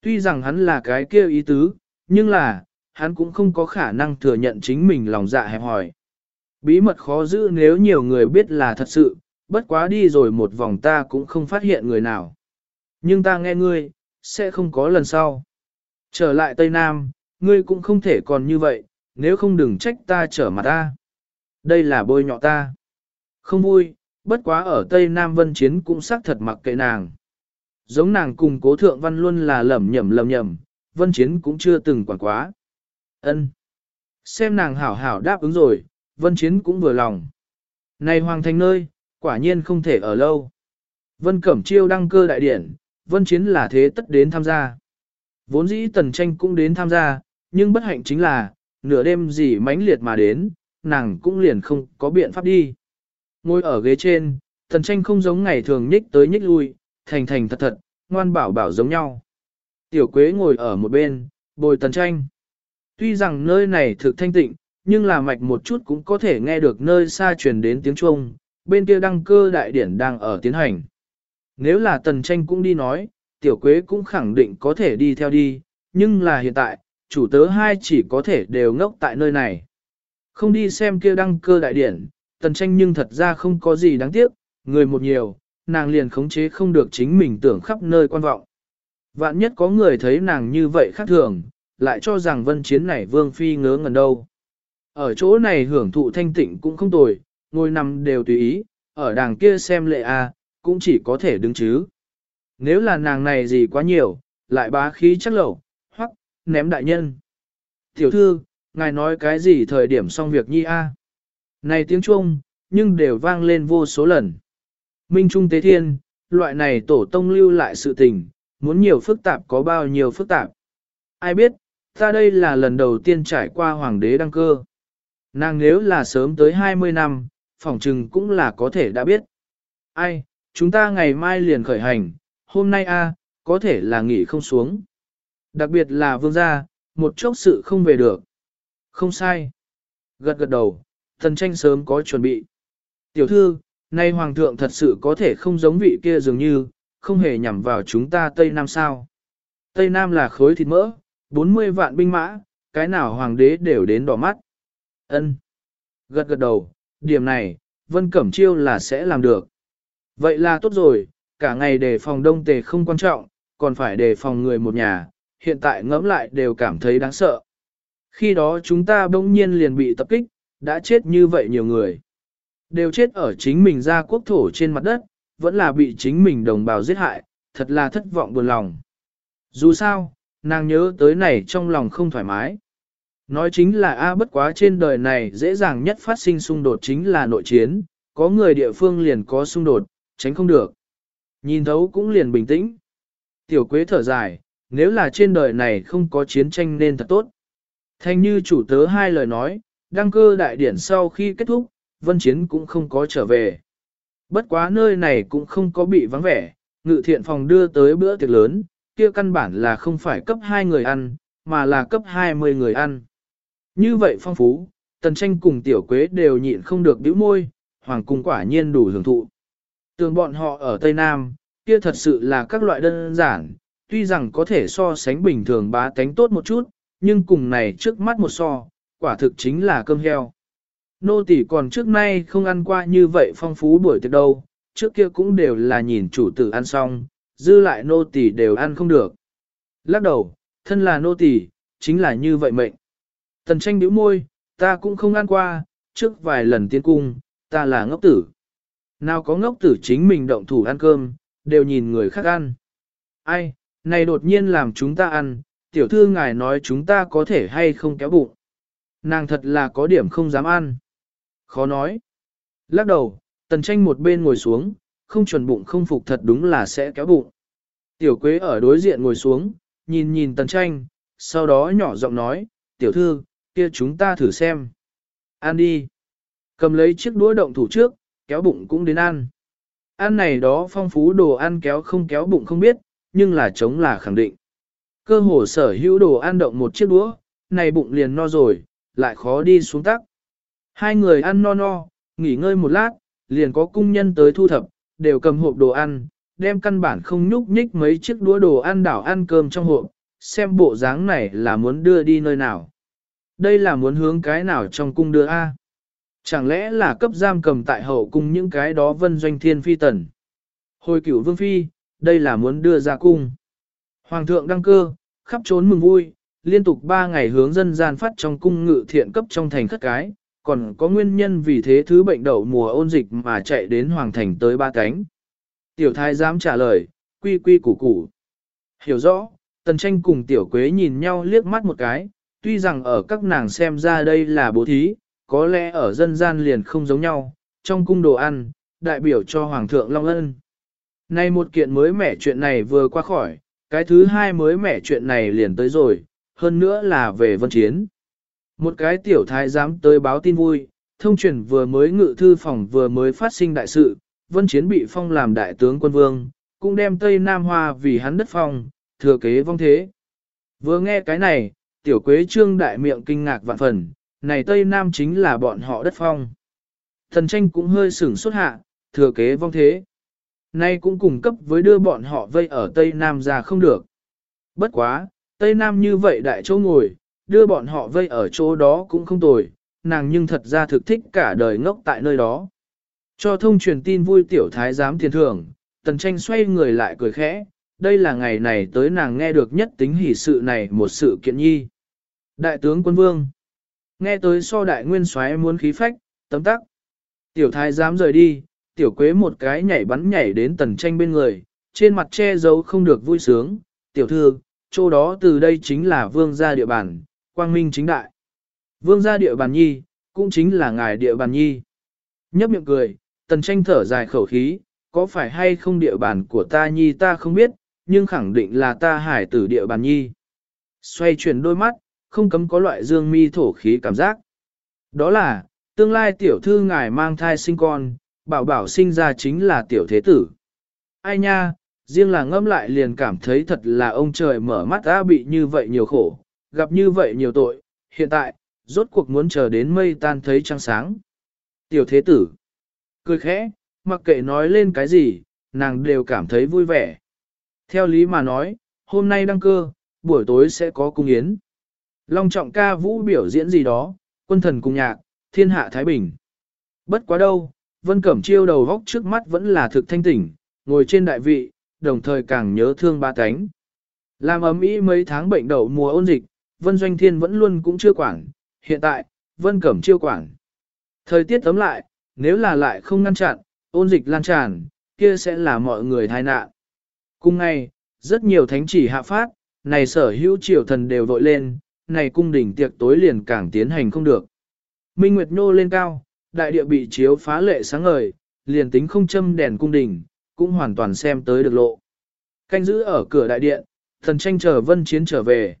Tuy rằng hắn là cái kia ý tứ, nhưng là, hắn cũng không có khả năng thừa nhận chính mình lòng dạ hẹp hỏi. Bí mật khó giữ nếu nhiều người biết là thật sự, bất quá đi rồi một vòng ta cũng không phát hiện người nào. Nhưng ta nghe ngươi, sẽ không có lần sau. Trở lại Tây Nam, ngươi cũng không thể còn như vậy, nếu không đừng trách ta trở mặt ta. Đây là bôi nhọ ta. Không vui, bất quá ở Tây Nam Vân Chiến cũng xác thật mặc kệ nàng. Giống nàng cùng cố thượng văn luôn là lầm nhầm lầm nhầm, Vân Chiến cũng chưa từng quản quá. ân Xem nàng hảo hảo đáp ứng rồi, Vân Chiến cũng vừa lòng. Này hoàng thành nơi, quả nhiên không thể ở lâu. Vân Cẩm Chiêu đăng cơ đại điển, Vân Chiến là thế tất đến tham gia. Vốn dĩ Tần Tranh cũng đến tham gia, nhưng bất hạnh chính là, nửa đêm gì mãnh liệt mà đến, nàng cũng liền không có biện pháp đi. Ngồi ở ghế trên, thần Tranh không giống ngày thường nhích tới nhích lui, thành thành thật thật, ngoan bảo bảo giống nhau. Tiểu Quế ngồi ở một bên, bồi Tần Tranh. Tuy rằng nơi này thực thanh tịnh, nhưng là mạch một chút cũng có thể nghe được nơi xa truyền đến tiếng chuông, bên kia đăng cơ đại điển đang ở tiến hành. Nếu là tần tranh cũng đi nói, tiểu quế cũng khẳng định có thể đi theo đi, nhưng là hiện tại, chủ tớ hai chỉ có thể đều ngốc tại nơi này. Không đi xem kia đăng cơ đại điển, tần tranh nhưng thật ra không có gì đáng tiếc, người một nhiều, nàng liền khống chế không được chính mình tưởng khắp nơi quan vọng. Vạn nhất có người thấy nàng như vậy khác thường, lại cho rằng vân chiến này vương phi ngớ ngẩn đâu. Ở chỗ này hưởng thụ thanh tịnh cũng không tồi, ngồi nằm đều tùy ý, ở đàng kia xem lệ a, cũng chỉ có thể đứng chứ. Nếu là nàng này gì quá nhiều, lại bá khí chắc lẩu, ném đại nhân. Tiểu thư, ngài nói cái gì thời điểm xong việc nhi a? Này tiếng chuông, nhưng đều vang lên vô số lần. Minh Trung Tế Thiên, loại này tổ tông lưu lại sự tình, muốn nhiều phức tạp có bao nhiêu phức tạp. Ai biết, ta đây là lần đầu tiên trải qua hoàng đế đăng cơ. Nàng nếu là sớm tới 20 năm, phỏng trừng cũng là có thể đã biết. Ai, chúng ta ngày mai liền khởi hành, hôm nay a có thể là nghỉ không xuống. Đặc biệt là vương gia, một chốc sự không về được. Không sai. Gật gật đầu, thần tranh sớm có chuẩn bị. Tiểu thư, nay hoàng thượng thật sự có thể không giống vị kia dường như, không hề nhằm vào chúng ta Tây Nam sao. Tây Nam là khối thịt mỡ, 40 vạn binh mã, cái nào hoàng đế đều đến đỏ mắt. Ân. Gật gật đầu, điểm này, Vân Cẩm Chiêu là sẽ làm được. Vậy là tốt rồi, cả ngày đề phòng đông tề không quan trọng, còn phải đề phòng người một nhà, hiện tại ngẫm lại đều cảm thấy đáng sợ. Khi đó chúng ta bỗng nhiên liền bị tập kích, đã chết như vậy nhiều người. Đều chết ở chính mình ra quốc thổ trên mặt đất, vẫn là bị chính mình đồng bào giết hại, thật là thất vọng buồn lòng. Dù sao, nàng nhớ tới này trong lòng không thoải mái. Nói chính là A bất quá trên đời này dễ dàng nhất phát sinh xung đột chính là nội chiến, có người địa phương liền có xung đột, tránh không được. Nhìn thấu cũng liền bình tĩnh. Tiểu quế thở dài, nếu là trên đời này không có chiến tranh nên thật tốt. Thanh như chủ tớ hai lời nói, đăng cơ đại điển sau khi kết thúc, vân chiến cũng không có trở về. Bất quá nơi này cũng không có bị vắng vẻ, ngự thiện phòng đưa tới bữa tiệc lớn, kia căn bản là không phải cấp 2 người ăn, mà là cấp 20 người ăn. Như vậy phong phú, tần tranh cùng tiểu quế đều nhịn không được bĩu môi, hoàng cung quả nhiên đủ hưởng thụ. Tường bọn họ ở Tây Nam, kia thật sự là các loại đơn giản, tuy rằng có thể so sánh bình thường bá tánh tốt một chút, nhưng cùng này trước mắt một so, quả thực chính là cơm heo. Nô tỷ còn trước nay không ăn qua như vậy phong phú buổi tiệc đâu, trước kia cũng đều là nhìn chủ tử ăn xong, dư lại nô tỷ đều ăn không được. Lắc đầu, thân là nô tỷ, chính là như vậy mệnh. Tần tranh bĩu môi, ta cũng không ăn qua, trước vài lần tiến cung, ta là ngốc tử. Nào có ngốc tử chính mình động thủ ăn cơm, đều nhìn người khác ăn. Ai, này đột nhiên làm chúng ta ăn, tiểu thư ngài nói chúng ta có thể hay không kéo bụng. Nàng thật là có điểm không dám ăn. Khó nói. Lắc đầu, tần tranh một bên ngồi xuống, không chuẩn bụng không phục thật đúng là sẽ kéo bụng. Tiểu quế ở đối diện ngồi xuống, nhìn nhìn tần tranh, sau đó nhỏ giọng nói, tiểu thư, kia chúng ta thử xem. Ăn đi. Cầm lấy chiếc đũa động thủ trước, kéo bụng cũng đến ăn. Ăn này đó phong phú đồ ăn kéo không kéo bụng không biết, nhưng là chống là khẳng định. Cơ hồ sở hữu đồ ăn động một chiếc đũa, này bụng liền no rồi, lại khó đi xuống tắc. Hai người ăn no no, nghỉ ngơi một lát, liền có cung nhân tới thu thập, đều cầm hộp đồ ăn, đem căn bản không nhúc nhích mấy chiếc đũa đồ ăn đảo ăn cơm trong hộp, xem bộ dáng này là muốn đưa đi nơi nào. Đây là muốn hướng cái nào trong cung đưa A. Chẳng lẽ là cấp giam cầm tại hậu cung những cái đó vân doanh thiên phi tần. Hồi cửu vương phi, đây là muốn đưa ra cung. Hoàng thượng đăng cơ, khắp trốn mừng vui, liên tục 3 ngày hướng dân gian phát trong cung ngự thiện cấp trong thành khất cái, còn có nguyên nhân vì thế thứ bệnh đậu mùa ôn dịch mà chạy đến hoàng thành tới ba cánh. Tiểu thái dám trả lời, quy quy củ củ. Hiểu rõ, tần tranh cùng tiểu quế nhìn nhau liếc mắt một cái, tuy rằng ở các nàng xem ra đây là bố thí, có lẽ ở dân gian liền không giống nhau, trong cung đồ ăn, đại biểu cho Hoàng thượng Long Ân. Nay một kiện mới mẻ chuyện này vừa qua khỏi, cái thứ hai mới mẻ chuyện này liền tới rồi, hơn nữa là về vân chiến. Một cái tiểu thái dám tới báo tin vui, thông truyền vừa mới ngự thư phòng vừa mới phát sinh đại sự, vân chiến bị phong làm đại tướng quân vương, cũng đem Tây Nam Hoa vì hắn đất phong, thừa kế vong thế. Vừa nghe cái này, tiểu quế trương đại miệng kinh ngạc vạn phần, này Tây Nam chính là bọn họ đất phong. Thần tranh cũng hơi sửng xuất hạ, thừa kế vong thế. Nay cũng cùng cấp với đưa bọn họ vây ở Tây Nam ra không được. Bất quá, Tây Nam như vậy đại chỗ ngồi, đưa bọn họ vây ở chỗ đó cũng không tồi, nàng nhưng thật ra thực thích cả đời ngốc tại nơi đó. Cho thông truyền tin vui tiểu thái giám tiền thưởng, tần tranh xoay người lại cười khẽ, đây là ngày này tới nàng nghe được nhất tính hỷ sự này một sự kiện nhi. Đại tướng quân vương, nghe tới so đại nguyên soái muốn khí phách, tấm tắc. Tiểu thái giám rời đi, tiểu quế một cái nhảy bắn nhảy đến tần tranh bên người, trên mặt che giấu không được vui sướng, tiểu thư, chỗ đó từ đây chính là vương gia địa bàn, quang minh chính đại. Vương gia địa bàn nhi, cũng chính là ngài địa bàn nhi. Nhấp miệng cười, tần tranh thở dài khẩu khí, có phải hay không địa bàn của ta nhi ta không biết, nhưng khẳng định là ta hải tử địa bàn nhi. Xoay chuyển đôi mắt, không cấm có loại dương mi thổ khí cảm giác. Đó là, tương lai tiểu thư ngài mang thai sinh con, bảo bảo sinh ra chính là tiểu thế tử. Ai nha, riêng là ngâm lại liền cảm thấy thật là ông trời mở mắt đã bị như vậy nhiều khổ, gặp như vậy nhiều tội, hiện tại, rốt cuộc muốn chờ đến mây tan thấy trăng sáng. Tiểu thế tử, cười khẽ, mặc kệ nói lên cái gì, nàng đều cảm thấy vui vẻ. Theo lý mà nói, hôm nay đăng cơ, buổi tối sẽ có cung yến. Long trọng ca vũ biểu diễn gì đó, quân thần cùng nhạc, thiên hạ Thái Bình. Bất quá đâu, Vân Cẩm Chiêu đầu góc trước mắt vẫn là thực thanh tỉnh, ngồi trên đại vị, đồng thời càng nhớ thương ba cánh. Làm ấm ý mấy tháng bệnh đậu mùa ôn dịch, Vân Doanh Thiên vẫn luôn cũng chưa quản, hiện tại, Vân Cẩm Chiêu quản. Thời tiết tấm lại, nếu là lại không ngăn chặn, ôn dịch lan tràn, kia sẽ là mọi người tai nạn. Cùng ngày, rất nhiều thánh chỉ hạ phát, này sở hữu triều thần đều vội lên, này cung đỉnh tiệc tối liền càng tiến hành không được. Minh Nguyệt Nô lên cao, đại địa bị chiếu phá lệ sáng ngời, liền tính không châm đèn cung đình cũng hoàn toàn xem tới được lộ. Canh giữ ở cửa đại điện, thần tranh chờ vân chiến trở về.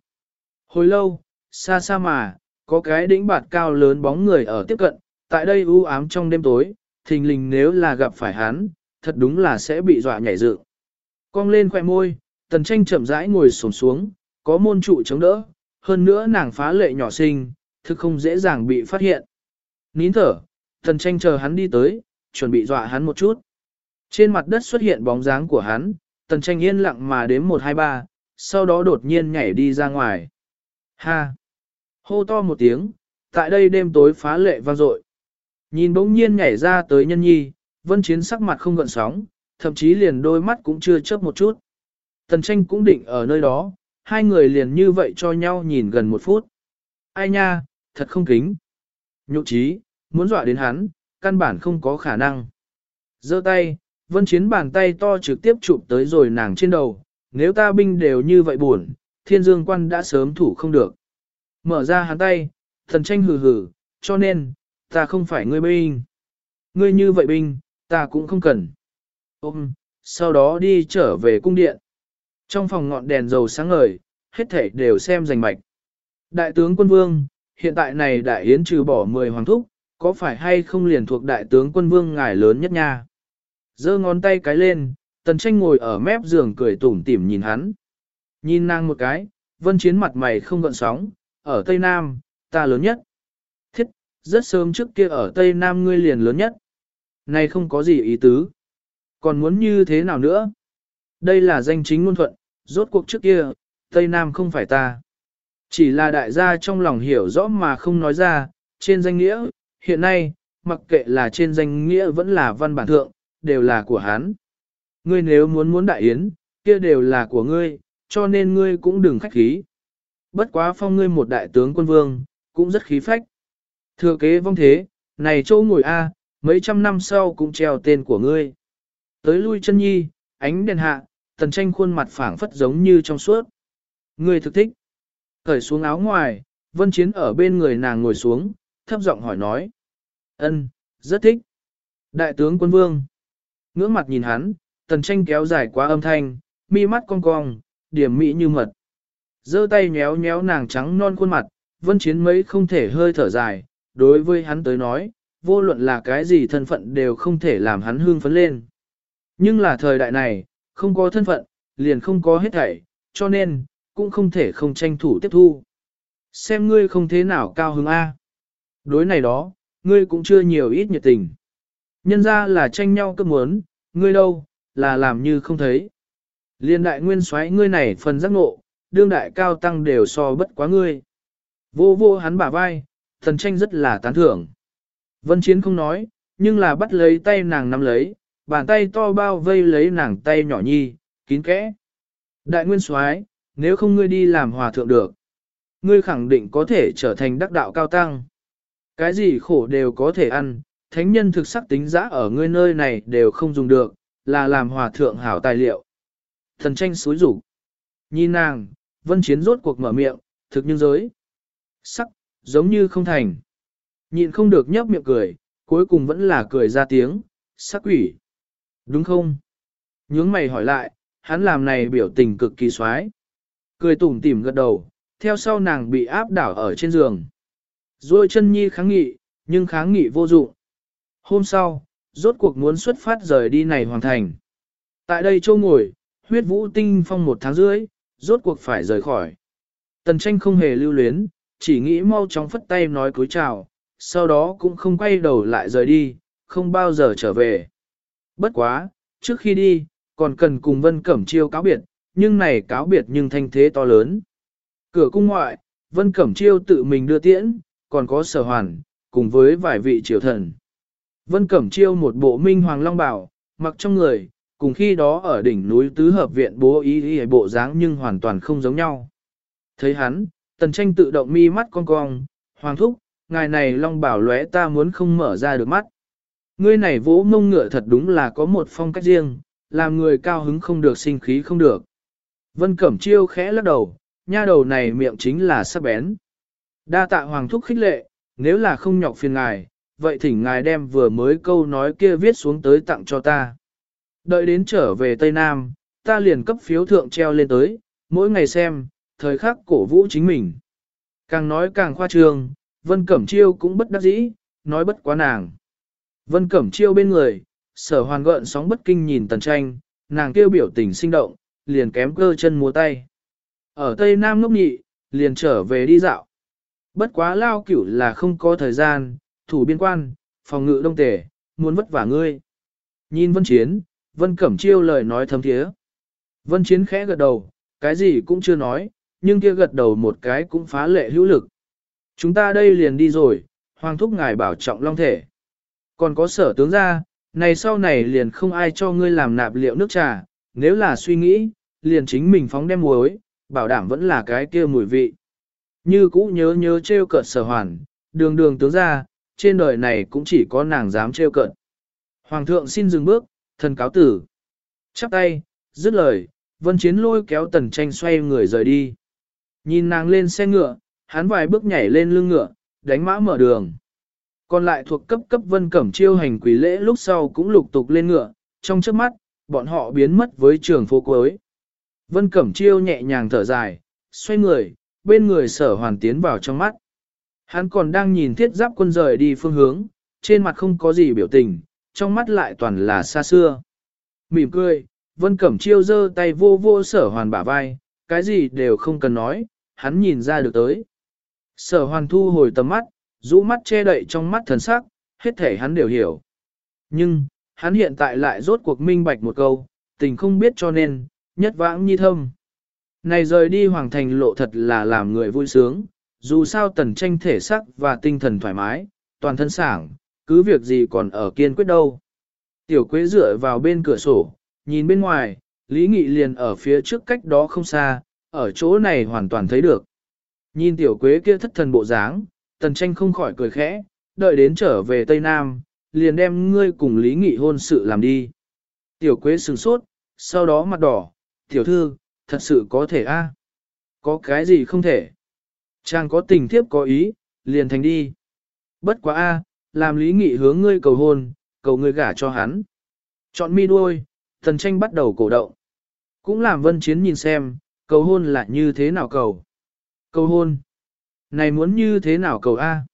Hồi lâu, xa xa mà, có cái đỉnh bạt cao lớn bóng người ở tiếp cận, tại đây u ám trong đêm tối, thình lình nếu là gặp phải hắn, thật đúng là sẽ bị dọa nhảy dựng. Cong lên khoẻ môi, tần tranh chậm rãi ngồi xổm xuống, có môn trụ chống đỡ, hơn nữa nàng phá lệ nhỏ sinh, thực không dễ dàng bị phát hiện. Nín thở, Thần tranh chờ hắn đi tới, chuẩn bị dọa hắn một chút. Trên mặt đất xuất hiện bóng dáng của hắn, tần tranh yên lặng mà đếm 1-2-3, sau đó đột nhiên nhảy đi ra ngoài. Ha! Hô to một tiếng, tại đây đêm tối phá lệ vang dội. Nhìn bỗng nhiên nhảy ra tới nhân nhi, vân chiến sắc mặt không gợn sóng, thậm chí liền đôi mắt cũng chưa chớp một chút. Tần tranh cũng định ở nơi đó, hai người liền như vậy cho nhau nhìn gần một phút. Ai nha, thật không kính. Nhục trí, muốn dọa đến hắn, căn bản không có khả năng. giơ tay, vân chiến bàn tay to trực tiếp chụp tới rồi nàng trên đầu, nếu ta binh đều như vậy buồn, thiên dương quan đã sớm thủ không được. Mở ra hắn tay, thần tranh hừ hừ, cho nên, ta không phải ngươi binh. Ngươi như vậy binh, ta cũng không cần. Ôm, sau đó đi trở về cung điện. Trong phòng ngọn đèn dầu sáng ngời, hết thảy đều xem rành mạch. Đại tướng quân vương, hiện tại này đại yến trừ bỏ 10 hoàng thúc, có phải hay không liền thuộc đại tướng quân vương ngài lớn nhất nha? giơ ngón tay cái lên, tần tranh ngồi ở mép giường cười tủm tỉm nhìn hắn. Nhìn nàng một cái, vân chiến mặt mày không gợn sóng, ở Tây Nam, ta lớn nhất. Thiết, rất sớm trước kia ở Tây Nam ngươi liền lớn nhất. Này không có gì ý tứ. Còn muốn như thế nào nữa? Đây là danh chính ngôn thuận, rốt cuộc trước kia, Tây Nam không phải ta. Chỉ là đại gia trong lòng hiểu rõ mà không nói ra, trên danh nghĩa, hiện nay, mặc kệ là trên danh nghĩa vẫn là văn bản thượng, đều là của hắn. Ngươi nếu muốn muốn đại yến, kia đều là của ngươi, cho nên ngươi cũng đừng khách khí. Bất quá phong ngươi một đại tướng quân vương, cũng rất khí phách. Thừa kế vong thế, này châu ngồi A, mấy trăm năm sau cũng treo tên của ngươi. Tới lui chân nhi, ánh đèn hạ, tần tranh khuôn mặt phảng phất giống như trong suốt. Ngươi thực thích. Cởi xuống áo ngoài, vân chiến ở bên người nàng ngồi xuống, thấp giọng hỏi nói. ân rất thích. Đại tướng quân vương. Ngưỡng mặt nhìn hắn, tần tranh kéo dài quá âm thanh, mi mắt cong cong, điểm mỹ như mật. giơ tay nhéo nhéo nàng trắng non khuôn mặt, vân chiến mấy không thể hơi thở dài, đối với hắn tới nói, vô luận là cái gì thân phận đều không thể làm hắn hương phấn lên. Nhưng là thời đại này, không có thân phận, liền không có hết thảy, cho nên, cũng không thể không tranh thủ tiếp thu. Xem ngươi không thế nào cao hứng A. Đối này đó, ngươi cũng chưa nhiều ít nhiệt tình. Nhân ra là tranh nhau cấp muốn, ngươi đâu, là làm như không thấy. Liên đại nguyên xoáy ngươi này phần giác ngộ, đương đại cao tăng đều so bất quá ngươi. Vô vô hắn bả vai, thần tranh rất là tán thưởng. Vân Chiến không nói, nhưng là bắt lấy tay nàng nắm lấy, bàn tay to bao vây lấy nàng tay nhỏ nhi, kín kẽ. Đại nguyên soái, nếu không ngươi đi làm hòa thượng được, ngươi khẳng định có thể trở thành đắc đạo cao tăng. Cái gì khổ đều có thể ăn, thánh nhân thực sắc tính giá ở ngươi nơi này đều không dùng được, là làm hòa thượng hảo tài liệu. Thần tranh xối rủ. Nhìn nàng, vân chiến rốt cuộc mở miệng, thực như giới. Sắc, giống như không thành. Nhịn không được nhấp miệng cười, cuối cùng vẫn là cười ra tiếng, sắc quỷ. Đúng không? Nhướng mày hỏi lại, hắn làm này biểu tình cực kỳ xoái. Cười tủm tỉm gật đầu, theo sau nàng bị áp đảo ở trên giường. Rồi chân nhi kháng nghị, nhưng kháng nghị vô dụng. Hôm sau, rốt cuộc muốn xuất phát rời đi này hoàn thành. Tại đây châu ngồi, huyết vũ tinh phong một tháng rưỡi, rốt cuộc phải rời khỏi. Tần tranh không hề lưu luyến, chỉ nghĩ mau chóng phất tay nói cúi chào, sau đó cũng không quay đầu lại rời đi, không bao giờ trở về. Bất quá, trước khi đi, còn cần cùng Vân Cẩm Chiêu cáo biệt, nhưng này cáo biệt nhưng thanh thế to lớn. Cửa cung ngoại, Vân Cẩm Chiêu tự mình đưa tiễn, còn có sở hoàn, cùng với vài vị triều thần. Vân Cẩm Chiêu một bộ minh hoàng long bảo, mặc trong người, cùng khi đó ở đỉnh núi tứ hợp viện bố ý ý bộ dáng nhưng hoàn toàn không giống nhau. Thấy hắn, tần tranh tự động mi mắt cong cong, hoàng thúc, ngài này long bảo lóe ta muốn không mở ra được mắt. Ngươi này vỗ mông ngựa thật đúng là có một phong cách riêng, làm người cao hứng không được sinh khí không được. Vân Cẩm Chiêu khẽ lắc đầu, nha đầu này miệng chính là sắc bén. Đa tạ hoàng thúc khích lệ, nếu là không nhọc phiền ngài, vậy thỉnh ngài đem vừa mới câu nói kia viết xuống tới tặng cho ta. Đợi đến trở về Tây Nam, ta liền cấp phiếu thượng treo lên tới, mỗi ngày xem, thời khắc cổ vũ chính mình. Càng nói càng khoa trương, Vân Cẩm Chiêu cũng bất đắc dĩ, nói bất quá nàng. Vân Cẩm Chiêu bên người, sở hoàn gợn sóng bất kinh nhìn tần tranh, nàng kêu biểu tình sinh động, liền kém cơ chân múa tay. Ở Tây Nam ngốc nhị, liền trở về đi dạo. Bất quá lao cửu là không có thời gian, thủ biên quan, phòng ngự đông tể, muốn vất vả ngươi. Nhìn Vân Chiến, Vân Cẩm Chiêu lời nói thấm thiế. Vân Chiến khẽ gật đầu, cái gì cũng chưa nói, nhưng kia gật đầu một cái cũng phá lệ hữu lực. Chúng ta đây liền đi rồi, hoàng thúc ngài bảo trọng long thể. Còn có sở tướng ra, này sau này liền không ai cho ngươi làm nạp liệu nước trà, nếu là suy nghĩ, liền chính mình phóng đem muối, bảo đảm vẫn là cái kia mùi vị. Như cũ nhớ nhớ trêu cợt sở hoàn, đường đường tướng ra, trên đời này cũng chỉ có nàng dám trêu cợt. Hoàng thượng xin dừng bước, thần cáo tử. Chắp tay, dứt lời, vân chiến lôi kéo tần tranh xoay người rời đi. Nhìn nàng lên xe ngựa, hắn vài bước nhảy lên lưng ngựa, đánh mã mở đường. Còn lại thuộc cấp cấp vân cẩm chiêu hành quỷ lễ lúc sau cũng lục tục lên ngựa, trong trước mắt, bọn họ biến mất với trường phố cuối. Vân cẩm chiêu nhẹ nhàng thở dài, xoay người, bên người sở hoàn tiến vào trong mắt. Hắn còn đang nhìn thiết giáp quân rời đi phương hướng, trên mặt không có gì biểu tình, trong mắt lại toàn là xa xưa. Mỉm cười, Vân Cẩm Chiêu giơ tay vô vô sở hoàn bả vai, cái gì đều không cần nói, hắn nhìn ra được tới. Sở hoàn thu hồi tầm mắt, rũ mắt che đậy trong mắt thần sắc, hết thể hắn đều hiểu. Nhưng, hắn hiện tại lại rốt cuộc minh bạch một câu, tình không biết cho nên, nhất vãng nhi thâm. Này rời đi hoàng thành lộ thật là làm người vui sướng, dù sao tần tranh thể sắc và tinh thần thoải mái, toàn thân sảng, cứ việc gì còn ở kiên quyết đâu. Tiểu quế dựa vào bên cửa sổ, nhìn bên ngoài, Lý Nghị liền ở phía trước cách đó không xa, ở chỗ này hoàn toàn thấy được. Nhìn tiểu quế kia thất thần bộ dáng, tần tranh không khỏi cười khẽ, đợi đến trở về Tây Nam, liền đem ngươi cùng Lý Nghị hôn sự làm đi. Tiểu quế sừng sốt, sau đó mặt đỏ, tiểu thư, thật sự có thể a? Có cái gì không thể? Chàng có tình thiếp có ý, liền thành đi. Bất quá a, làm Lý Nghị hướng ngươi cầu hôn, cầu ngươi gả cho hắn. Chọn mi đuôi, thần tranh bắt đầu cổ động. Cũng làm vân chiến nhìn xem, cầu hôn là như thế nào cầu. Cầu hôn. Này muốn như thế nào cầu A?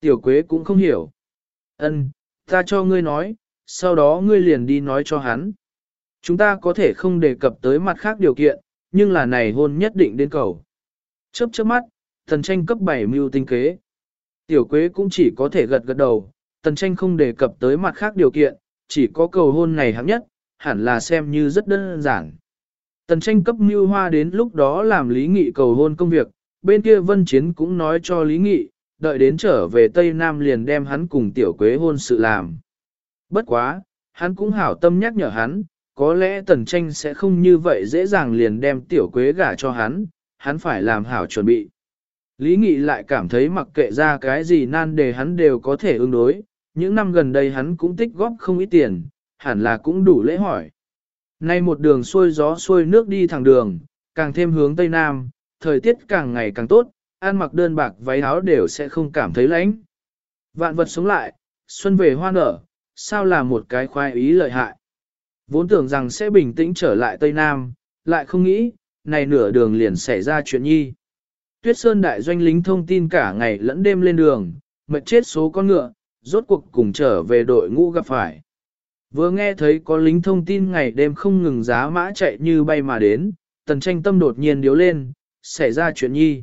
Tiểu quế cũng không hiểu. Ân, ta cho ngươi nói, sau đó ngươi liền đi nói cho hắn. Chúng ta có thể không đề cập tới mặt khác điều kiện, nhưng là này hôn nhất định đến cầu. Chớp chớp mắt, thần tranh cấp 7 mưu tinh kế. Tiểu quế cũng chỉ có thể gật gật đầu, tần tranh không đề cập tới mặt khác điều kiện, chỉ có cầu hôn này hạng nhất, hẳn là xem như rất đơn giản. Tần tranh cấp mưu hoa đến lúc đó làm lý nghị cầu hôn công việc, bên kia vân chiến cũng nói cho lý nghị, đợi đến trở về Tây Nam liền đem hắn cùng tiểu quế hôn sự làm. Bất quá, hắn cũng hảo tâm nhắc nhở hắn, có lẽ tần tranh sẽ không như vậy dễ dàng liền đem tiểu quế gả cho hắn, hắn phải làm hảo chuẩn bị. Lý Nghị lại cảm thấy mặc kệ ra cái gì nan đề hắn đều có thể ứng đối, những năm gần đây hắn cũng tích góp không ít tiền, hẳn là cũng đủ lễ hỏi. Nay một đường xuôi gió xuôi nước đi thẳng đường, càng thêm hướng Tây Nam, thời tiết càng ngày càng tốt, ăn mặc đơn bạc váy áo đều sẽ không cảm thấy lạnh. Vạn vật sống lại, xuân về hoa nở, sao là một cái khoái ý lợi hại. Vốn tưởng rằng sẽ bình tĩnh trở lại Tây Nam, lại không nghĩ, này nửa đường liền xảy ra chuyện nhi. Tuyết Sơn đại doanh lính thông tin cả ngày lẫn đêm lên đường, mệt chết số con ngựa, rốt cuộc cùng trở về đội ngũ gặp phải. Vừa nghe thấy có lính thông tin ngày đêm không ngừng giá mã chạy như bay mà đến, tần tranh tâm đột nhiên điếu lên, xảy ra chuyện nhi.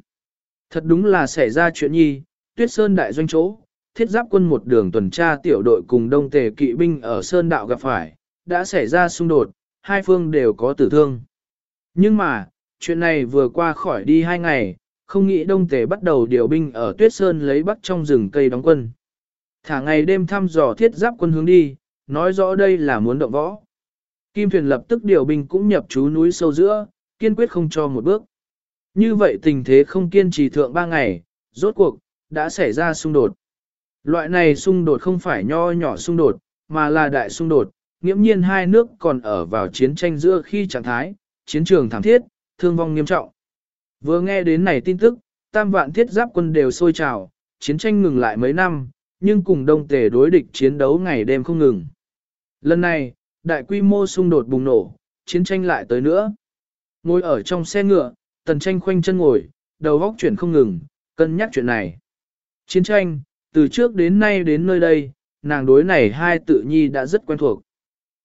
Thật đúng là xảy ra chuyện nhi, tuyết sơn đại doanh chỗ, thiết giáp quân một đường tuần tra tiểu đội cùng đông tề kỵ binh ở sơn đạo gặp phải, đã xảy ra xung đột, hai phương đều có tử thương. Nhưng mà, chuyện này vừa qua khỏi đi hai ngày, không nghĩ đông tề bắt đầu điều binh ở tuyết sơn lấy bắc trong rừng cây đóng quân. Thả ngày đêm thăm dò thiết giáp quân hướng đi, nói rõ đây là muốn động võ. Kim thuyền lập tức điều binh cũng nhập trú núi sâu giữa, kiên quyết không cho một bước. Như vậy tình thế không kiên trì thượng ba ngày, rốt cuộc, đã xảy ra xung đột. Loại này xung đột không phải nho nhỏ xung đột, mà là đại xung đột, nghiễm nhiên hai nước còn ở vào chiến tranh giữa khi trạng thái, chiến trường thảm thiết, thương vong nghiêm trọng. Vừa nghe đến này tin tức, tam vạn thiết giáp quân đều sôi trào, chiến tranh ngừng lại mấy năm, nhưng cùng đông tề đối địch chiến đấu ngày đêm không ngừng. Lần này, đại quy mô xung đột bùng nổ, chiến tranh lại tới nữa. Ngồi ở trong xe ngựa, tần tranh khoanh chân ngồi, đầu góc chuyển không ngừng, cân nhắc chuyện này. Chiến tranh, từ trước đến nay đến nơi đây, nàng đối này hai tự nhi đã rất quen thuộc.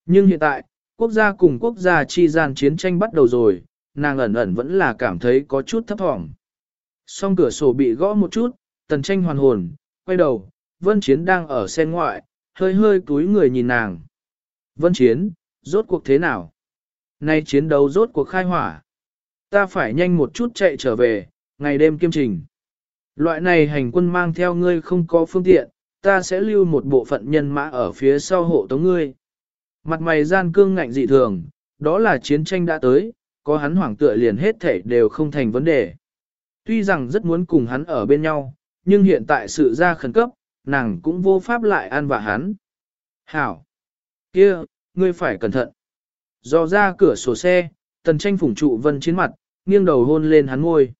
Nhưng hiện tại, quốc gia cùng quốc gia chi gian chiến tranh bắt đầu rồi, nàng ẩn ẩn vẫn là cảm thấy có chút thấp thỏm. Song cửa sổ bị gõ một chút, tần tranh hoàn hồn, quay đầu, vân chiến đang ở xe ngoại, hơi hơi túi người nhìn nàng. Vân chiến, rốt cuộc thế nào? Nay chiến đấu rốt cuộc khai hỏa. Ta phải nhanh một chút chạy trở về, ngày đêm kiêm trình. Loại này hành quân mang theo ngươi không có phương tiện, ta sẽ lưu một bộ phận nhân mã ở phía sau hộ tống ngươi. Mặt mày gian cương ngạnh dị thường, đó là chiến tranh đã tới, có hắn hoảng tựa liền hết thể đều không thành vấn đề. Tuy rằng rất muốn cùng hắn ở bên nhau, nhưng hiện tại sự ra khẩn cấp, nàng cũng vô pháp lại an vạ hắn. Hảo! kia, ngươi phải cẩn thận. Do ra cửa sổ xe, tần tranh phủng trụ vân chiến mặt, nghiêng đầu hôn lên hắn ngôi.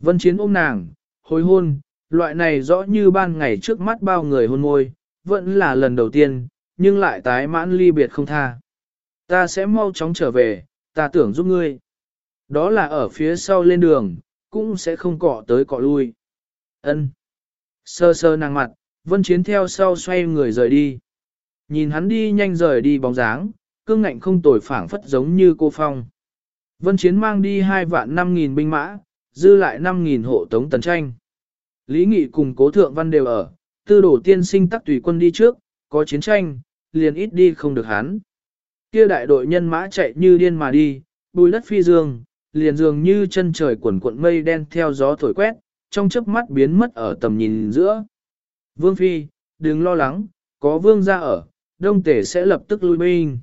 Vân chiến ôm nàng, hồi hôn, loại này rõ như ban ngày trước mắt bao người hôn môi, vẫn là lần đầu tiên, nhưng lại tái mãn ly biệt không tha. Ta sẽ mau chóng trở về, ta tưởng giúp ngươi. Đó là ở phía sau lên đường, cũng sẽ không cọ tới cọ lui. Ân. Sơ sơ nàng mặt, vân chiến theo sau xoay người rời đi. Nhìn hắn đi nhanh rời đi bóng dáng, cương ngạnh không tồi phảng phất giống như cô phong. Vân chiến mang đi hai vạn năm nghìn binh mã, dư lại năm nghìn hộ tống tần tranh. Lý Nghị cùng cố thượng văn đều ở, tư đổ tiên sinh tắc tùy quân đi trước, có chiến tranh, liền ít đi không được hắn. Kia đại đội nhân mã chạy như điên mà đi, bùi đất phi dương, liền dường như chân trời quần cuộn mây đen theo gió thổi quét, trong chớp mắt biến mất ở tầm nhìn giữa. Vương Phi, đừng lo lắng, có vương ra ở, đông tể sẽ lập tức lui binh.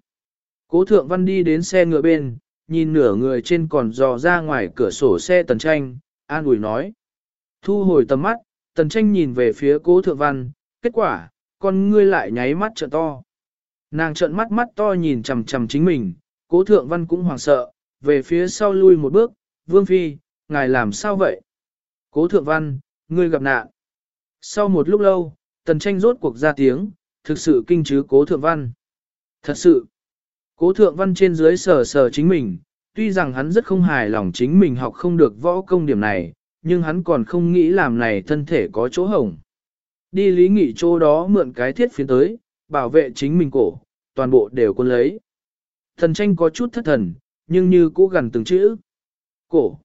Cố thượng văn đi đến xe ngựa bên, nhìn nửa người trên còn dò ra ngoài cửa sổ xe tần tranh, an ủi nói. Thu hồi tầm mắt, tần tranh nhìn về phía cố thượng văn, kết quả, con ngươi lại nháy mắt trợ to. Nàng trợn mắt mắt to nhìn chằm chằm chính mình, cố thượng văn cũng hoảng sợ, về phía sau lui một bước, vương phi, ngài làm sao vậy? Cố thượng văn, ngươi gặp nạn. Sau một lúc lâu, tần tranh rốt cuộc ra tiếng, thực sự kinh chứ cố thượng văn. Thật sự, cố thượng văn trên dưới sờ sờ chính mình, tuy rằng hắn rất không hài lòng chính mình học không được võ công điểm này, nhưng hắn còn không nghĩ làm này thân thể có chỗ hổng. Đi lý nghị chỗ đó mượn cái thiết phiến tới, bảo vệ chính mình cổ, toàn bộ đều quân lấy. Thần tranh có chút thất thần, nhưng như cũ gần từng chữ. Cổ.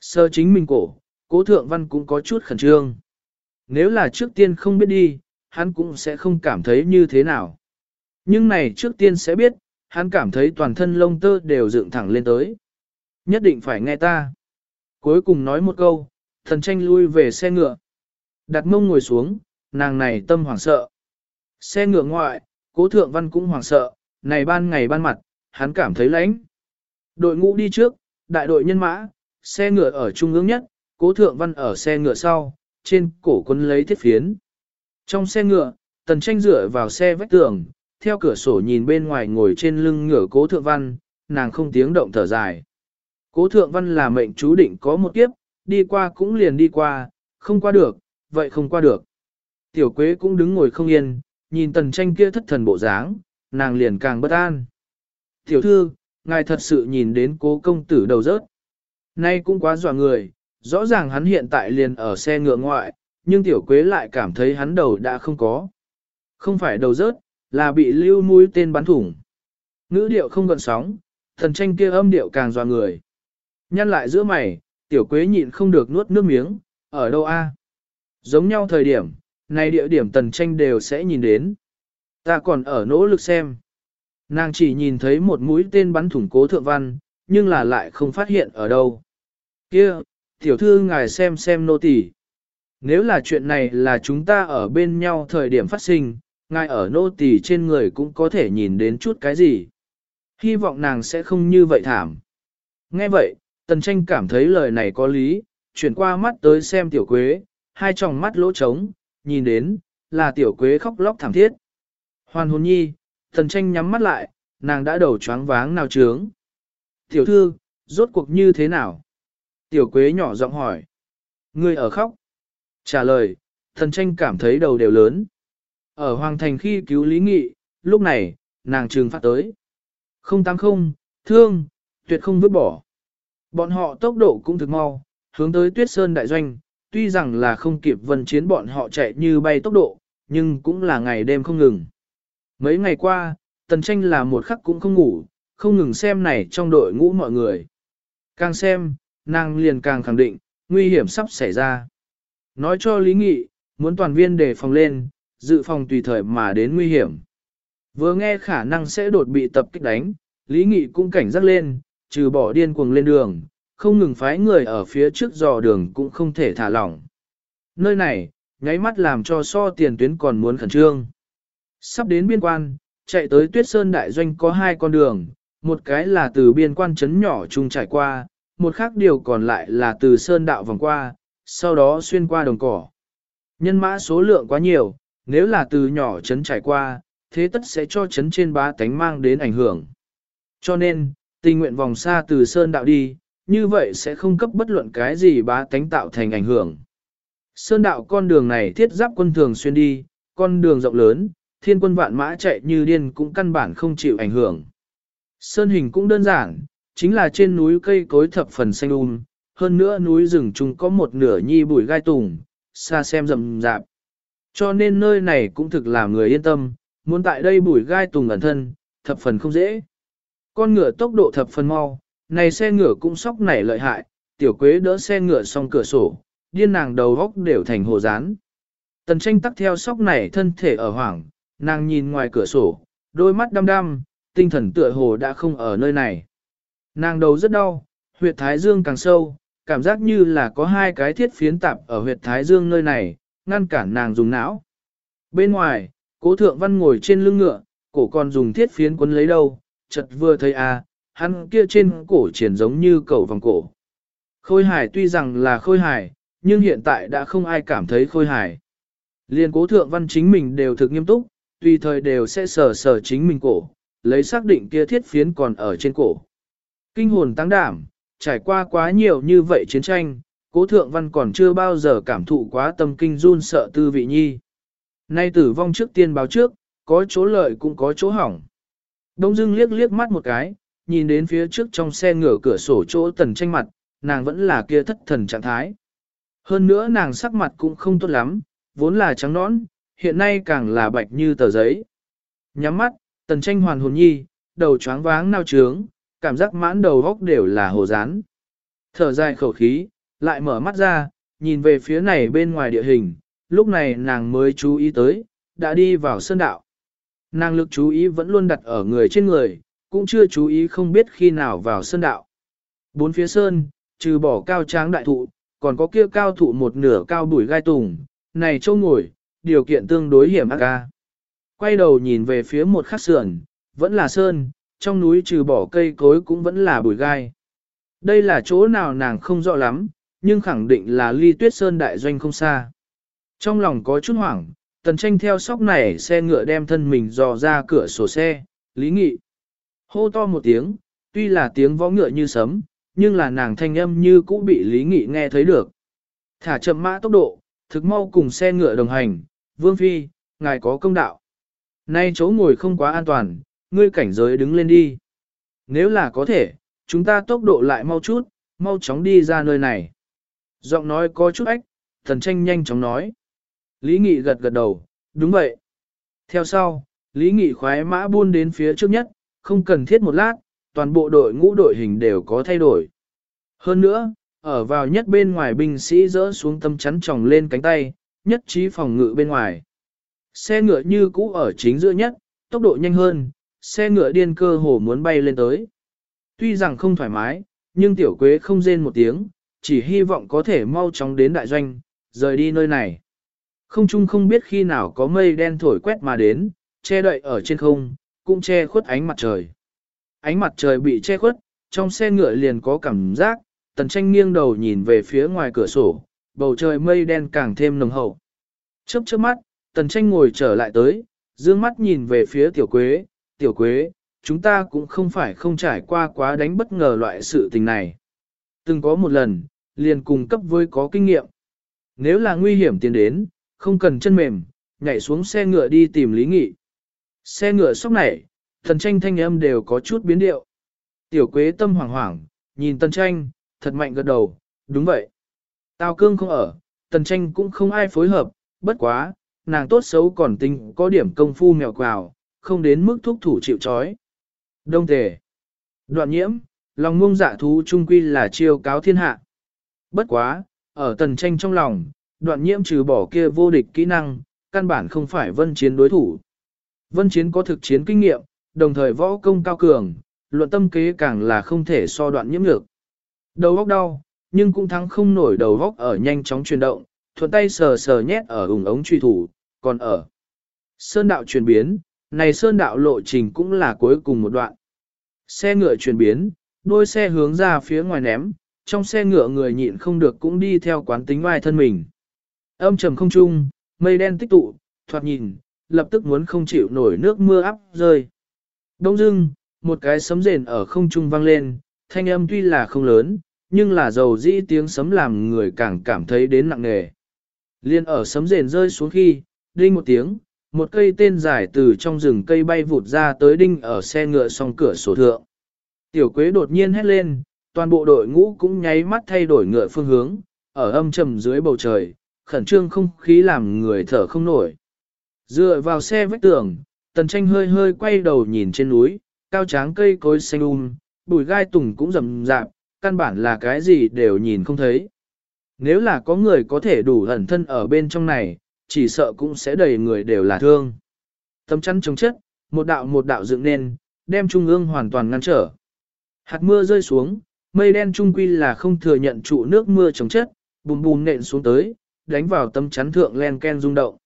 Sơ chính mình cổ, cố thượng văn cũng có chút khẩn trương. Nếu là trước tiên không biết đi, hắn cũng sẽ không cảm thấy như thế nào. Nhưng này trước tiên sẽ biết, hắn cảm thấy toàn thân lông tơ đều dựng thẳng lên tới. Nhất định phải nghe ta. Cuối cùng nói một câu, thần tranh lui về xe ngựa. Đặt mông ngồi xuống, nàng này tâm hoảng sợ. Xe ngựa ngoại, cố thượng văn cũng hoảng sợ, này ban ngày ban mặt, hắn cảm thấy lãnh. Đội ngũ đi trước, đại đội nhân mã, xe ngựa ở trung ương nhất, cố thượng văn ở xe ngựa sau, trên cổ quân lấy thiết phiến. Trong xe ngựa, tần tranh dựa vào xe vách tường, theo cửa sổ nhìn bên ngoài ngồi trên lưng ngựa cố thượng văn, nàng không tiếng động thở dài. Cố thượng văn là mệnh chú định có một kiếp, đi qua cũng liền đi qua, không qua được, vậy không qua được. Tiểu quế cũng đứng ngồi không yên, nhìn tần tranh kia thất thần bộ dáng, nàng liền càng bất an. Tiểu thư, ngài thật sự nhìn đến cố công tử đầu rớt. Nay cũng quá dọa người, rõ ràng hắn hiện tại liền ở xe ngựa ngoại, nhưng tiểu quế lại cảm thấy hắn đầu đã không có. Không phải đầu rớt, là bị lưu mũi tên bắn thủng. Ngữ điệu không gần sóng, thần tranh kia âm điệu càng dọa người. Nhăn lại giữa mày, tiểu quế nhịn không được nuốt nước miếng, ở đâu a? Giống nhau thời điểm, này địa điểm tần tranh đều sẽ nhìn đến. Ta còn ở nỗ lực xem. Nàng chỉ nhìn thấy một mũi tên bắn thủng cố thượng văn, nhưng là lại không phát hiện ở đâu. Kia, tiểu thư ngài xem xem nô tỳ. Nếu là chuyện này là chúng ta ở bên nhau thời điểm phát sinh, ngài ở nô tỳ trên người cũng có thể nhìn đến chút cái gì. Hy vọng nàng sẽ không như vậy thảm. Nghe vậy, tần tranh cảm thấy lời này có lý, chuyển qua mắt tới xem tiểu quế, hai tròng mắt lỗ trống, nhìn đến, là tiểu quế khóc lóc thảm thiết. Hoàn hồn nhi, thần tranh nhắm mắt lại, nàng đã đầu choáng váng nào trướng. Tiểu thư, rốt cuộc như thế nào? Tiểu quế nhỏ giọng hỏi. ngươi ở khóc. Trả lời, thần tranh cảm thấy đầu đều lớn. Ở Hoàng Thành khi cứu Lý Nghị, lúc này, nàng trừng phát tới. Không tăng không, thương, tuyệt không vứt bỏ. Bọn họ tốc độ cũng thực mau, hướng tới tuyết sơn đại doanh, tuy rằng là không kịp vân chiến bọn họ chạy như bay tốc độ, nhưng cũng là ngày đêm không ngừng. Mấy ngày qua, tần tranh là một khắc cũng không ngủ, không ngừng xem này trong đội ngũ mọi người. Càng xem, nàng liền càng khẳng định, nguy hiểm sắp xảy ra. Nói cho Lý Nghị, muốn toàn viên đề phòng lên, dự phòng tùy thời mà đến nguy hiểm. Vừa nghe khả năng sẽ đột bị tập kích đánh, Lý Nghị cũng cảnh giác lên, trừ bỏ điên cuồng lên đường, không ngừng phái người ở phía trước dò đường cũng không thể thả lỏng. Nơi này, nháy mắt làm cho so tiền tuyến còn muốn khẩn trương. Sắp đến biên quan, chạy tới tuyết sơn đại doanh có hai con đường, một cái là từ biên quan trấn nhỏ chung trải qua, một khác điều còn lại là từ sơn đạo vòng qua, sau đó xuyên qua đồng cỏ. Nhân mã số lượng quá nhiều, nếu là từ nhỏ trấn trải qua, thế tất sẽ cho trấn trên bá tánh mang đến ảnh hưởng. Cho nên, tình nguyện vòng xa từ sơn đạo đi, như vậy sẽ không cấp bất luận cái gì bá tánh tạo thành ảnh hưởng. Sơn đạo con đường này thiết giáp quân thường xuyên đi, con đường rộng lớn, thiên quân vạn mã chạy như điên cũng căn bản không chịu ảnh hưởng. Sơn hình cũng đơn giản, chính là trên núi cây cối thập phần xanh um, hơn nữa núi rừng chung có một nửa nhi bụi gai tùng, xa xem rậm rạp. Cho nên nơi này cũng thực làm người yên tâm, muốn tại đây bụi gai tùng ẩn thân, thập phần không dễ. Con ngựa tốc độ thập phần mau, này xe ngựa cũng sóc nảy lợi hại, tiểu quế đỡ xe ngựa xong cửa sổ, điên nàng đầu góc đều thành hồ rán. Tần tranh tắc theo sóc nảy thân thể ở hoảng, nàng nhìn ngoài cửa sổ, đôi mắt đăm đăm, tinh thần tựa hồ đã không ở nơi này. Nàng đầu rất đau, huyệt thái dương càng sâu, cảm giác như là có hai cái thiết phiến tạp ở huyệt thái dương nơi này, ngăn cản nàng dùng não. Bên ngoài, cố thượng văn ngồi trên lưng ngựa, cổ còn dùng thiết phiến quấn lấy đâu, chật vừa thấy à, hắn kia trên cổ triển giống như cầu vòng cổ. Khôi hải tuy rằng là khôi hải, nhưng hiện tại đã không ai cảm thấy khôi hải. Liên cố thượng văn chính mình đều thực nghiêm túc, tùy thời đều sẽ sờ sờ chính mình cổ, lấy xác định kia thiết phiến còn ở trên cổ. Kinh hồn tăng đảm, trải qua quá nhiều như vậy chiến tranh, cố thượng văn còn chưa bao giờ cảm thụ quá tâm kinh run sợ tư vị nhi. Nay tử vong trước tiên báo trước, có chỗ lợi cũng có chỗ hỏng. Đông dưng liếc liếc mắt một cái, nhìn đến phía trước trong xe ngửa cửa sổ chỗ tần tranh mặt, nàng vẫn là kia thất thần trạng thái. Hơn nữa nàng sắc mặt cũng không tốt lắm, vốn là trắng nõn, hiện nay càng là bạch như tờ giấy. Nhắm mắt, tần tranh hoàn hồn nhi, đầu choáng váng nao trướng, cảm giác mãn đầu góc đều là hồ rán. Thở dài khẩu khí, lại mở mắt ra, nhìn về phía này bên ngoài địa hình, lúc này nàng mới chú ý tới, đã đi vào sơn đạo. Nàng lực chú ý vẫn luôn đặt ở người trên người, cũng chưa chú ý không biết khi nào vào sơn đạo. Bốn phía sơn, trừ bỏ cao tráng đại thụ, còn có kia cao thụ một nửa cao bùi gai tùng, này châu ngồi, điều kiện tương đối hiểm ác ca. Quay đầu nhìn về phía một khắc sườn, vẫn là sơn, trong núi trừ bỏ cây cối cũng vẫn là bùi gai. Đây là chỗ nào nàng không rõ lắm, nhưng khẳng định là ly tuyết sơn đại doanh không xa. Trong lòng có chút hoảng, tần tranh theo sóc này xe ngựa đem thân mình dò ra cửa sổ xe, lý nghị. Hô to một tiếng, tuy là tiếng võ ngựa như sấm, nhưng là nàng thanh âm như cũ bị Lý Nghị nghe thấy được. Thả chậm mã tốc độ, thực mau cùng xe ngựa đồng hành, Vương Phi, ngài có công đạo. Nay chỗ ngồi không quá an toàn, ngươi cảnh giới đứng lên đi. Nếu là có thể, chúng ta tốc độ lại mau chút, mau chóng đi ra nơi này. Giọng nói có chút ách, thần tranh nhanh chóng nói. Lý Nghị gật gật đầu, đúng vậy. Theo sau, Lý Nghị khoái mã buôn đến phía trước nhất, không cần thiết một lát, toàn bộ đội ngũ đội hình đều có thay đổi. Hơn nữa, ở vào nhất bên ngoài binh sĩ dỡ xuống tâm chắn tròng lên cánh tay, nhất trí phòng ngự bên ngoài. Xe ngựa như cũ ở chính giữa nhất, tốc độ nhanh hơn, xe ngựa điên cơ hồ muốn bay lên tới. Tuy rằng không thoải mái, nhưng tiểu quế không rên một tiếng, chỉ hy vọng có thể mau chóng đến đại doanh, rời đi nơi này. Không chung không biết khi nào có mây đen thổi quét mà đến, che đậy ở trên không, cũng che khuất ánh mặt trời. Ánh mặt trời bị che khuất, trong xe ngựa liền có cảm giác, tần tranh nghiêng đầu nhìn về phía ngoài cửa sổ, bầu trời mây đen càng thêm nồng hậu. Chớp chớp mắt, tần tranh ngồi trở lại tới, dương mắt nhìn về phía tiểu quế, tiểu quế, chúng ta cũng không phải không trải qua quá đánh bất ngờ loại sự tình này. Từng có một lần, liền cùng cấp với có kinh nghiệm. Nếu là nguy hiểm tiến đến, không cần chân mềm, nhảy xuống xe ngựa đi tìm Lý Nghị. Xe ngựa sóc nảy, thần tranh thanh âm đều có chút biến điệu. Tiểu quế tâm hoảng hoảng, nhìn tần tranh, thật mạnh gật đầu, đúng vậy. Tào cương không ở, tần tranh cũng không ai phối hợp, bất quá, nàng tốt xấu còn tinh có điểm công phu mèo quào, không đến mức thúc thủ chịu chói. Đông tề. Đoạn nhiễm, lòng ngông dạ thú trung quy là chiêu cáo thiên hạ. Bất quá, ở tần tranh trong lòng, đoạn nhiễm trừ bỏ kia vô địch kỹ năng, căn bản không phải vân chiến đối thủ. Vân chiến có thực chiến kinh nghiệm, đồng thời võ công cao cường, luận tâm kế càng là không thể so đoạn nhiễm được. Đầu góc đau, nhưng cũng thắng không nổi đầu góc ở nhanh chóng chuyển động, thuận tay sờ sờ nhét ở ủng ống truy thủ, còn ở. Sơn đạo chuyển biến, này sơn đạo lộ trình cũng là cuối cùng một đoạn. Xe ngựa chuyển biến, đôi xe hướng ra phía ngoài ném, trong xe ngựa người nhịn không được cũng đi theo quán tính ngoài thân mình. Âm trầm không trung, mây đen tích tụ, thoạt nhìn, lập tức muốn không chịu nổi nước mưa áp rơi. Đông dưng, một cái sấm rền ở không trung vang lên, thanh âm tuy là không lớn, nhưng là dầu dĩ tiếng sấm làm người càng cảm thấy đến nặng nề. Liên ở sấm rền rơi xuống khi, đinh một tiếng, một cây tên dài từ trong rừng cây bay vụt ra tới đinh ở xe ngựa song cửa sổ thượng. Tiểu quế đột nhiên hét lên, toàn bộ đội ngũ cũng nháy mắt thay đổi ngựa phương hướng, ở âm trầm dưới bầu trời, khẩn trương không khí làm người thở không nổi. Dựa vào xe vách tường, tần tranh hơi hơi quay đầu nhìn trên núi, cao tráng cây cối xanh um, bùi gai tùng cũng rầm rạp, căn bản là cái gì đều nhìn không thấy. Nếu là có người có thể đủ ẩn thân ở bên trong này, chỉ sợ cũng sẽ đầy người đều là thương. Tâm chắn chống chất, một đạo một đạo dựng nên, đem trung ương hoàn toàn ngăn trở. Hạt mưa rơi xuống, mây đen trung quy là không thừa nhận trụ nước mưa chống chất, bùm bùm nện xuống tới, đánh vào tâm chắn thượng len ken rung động.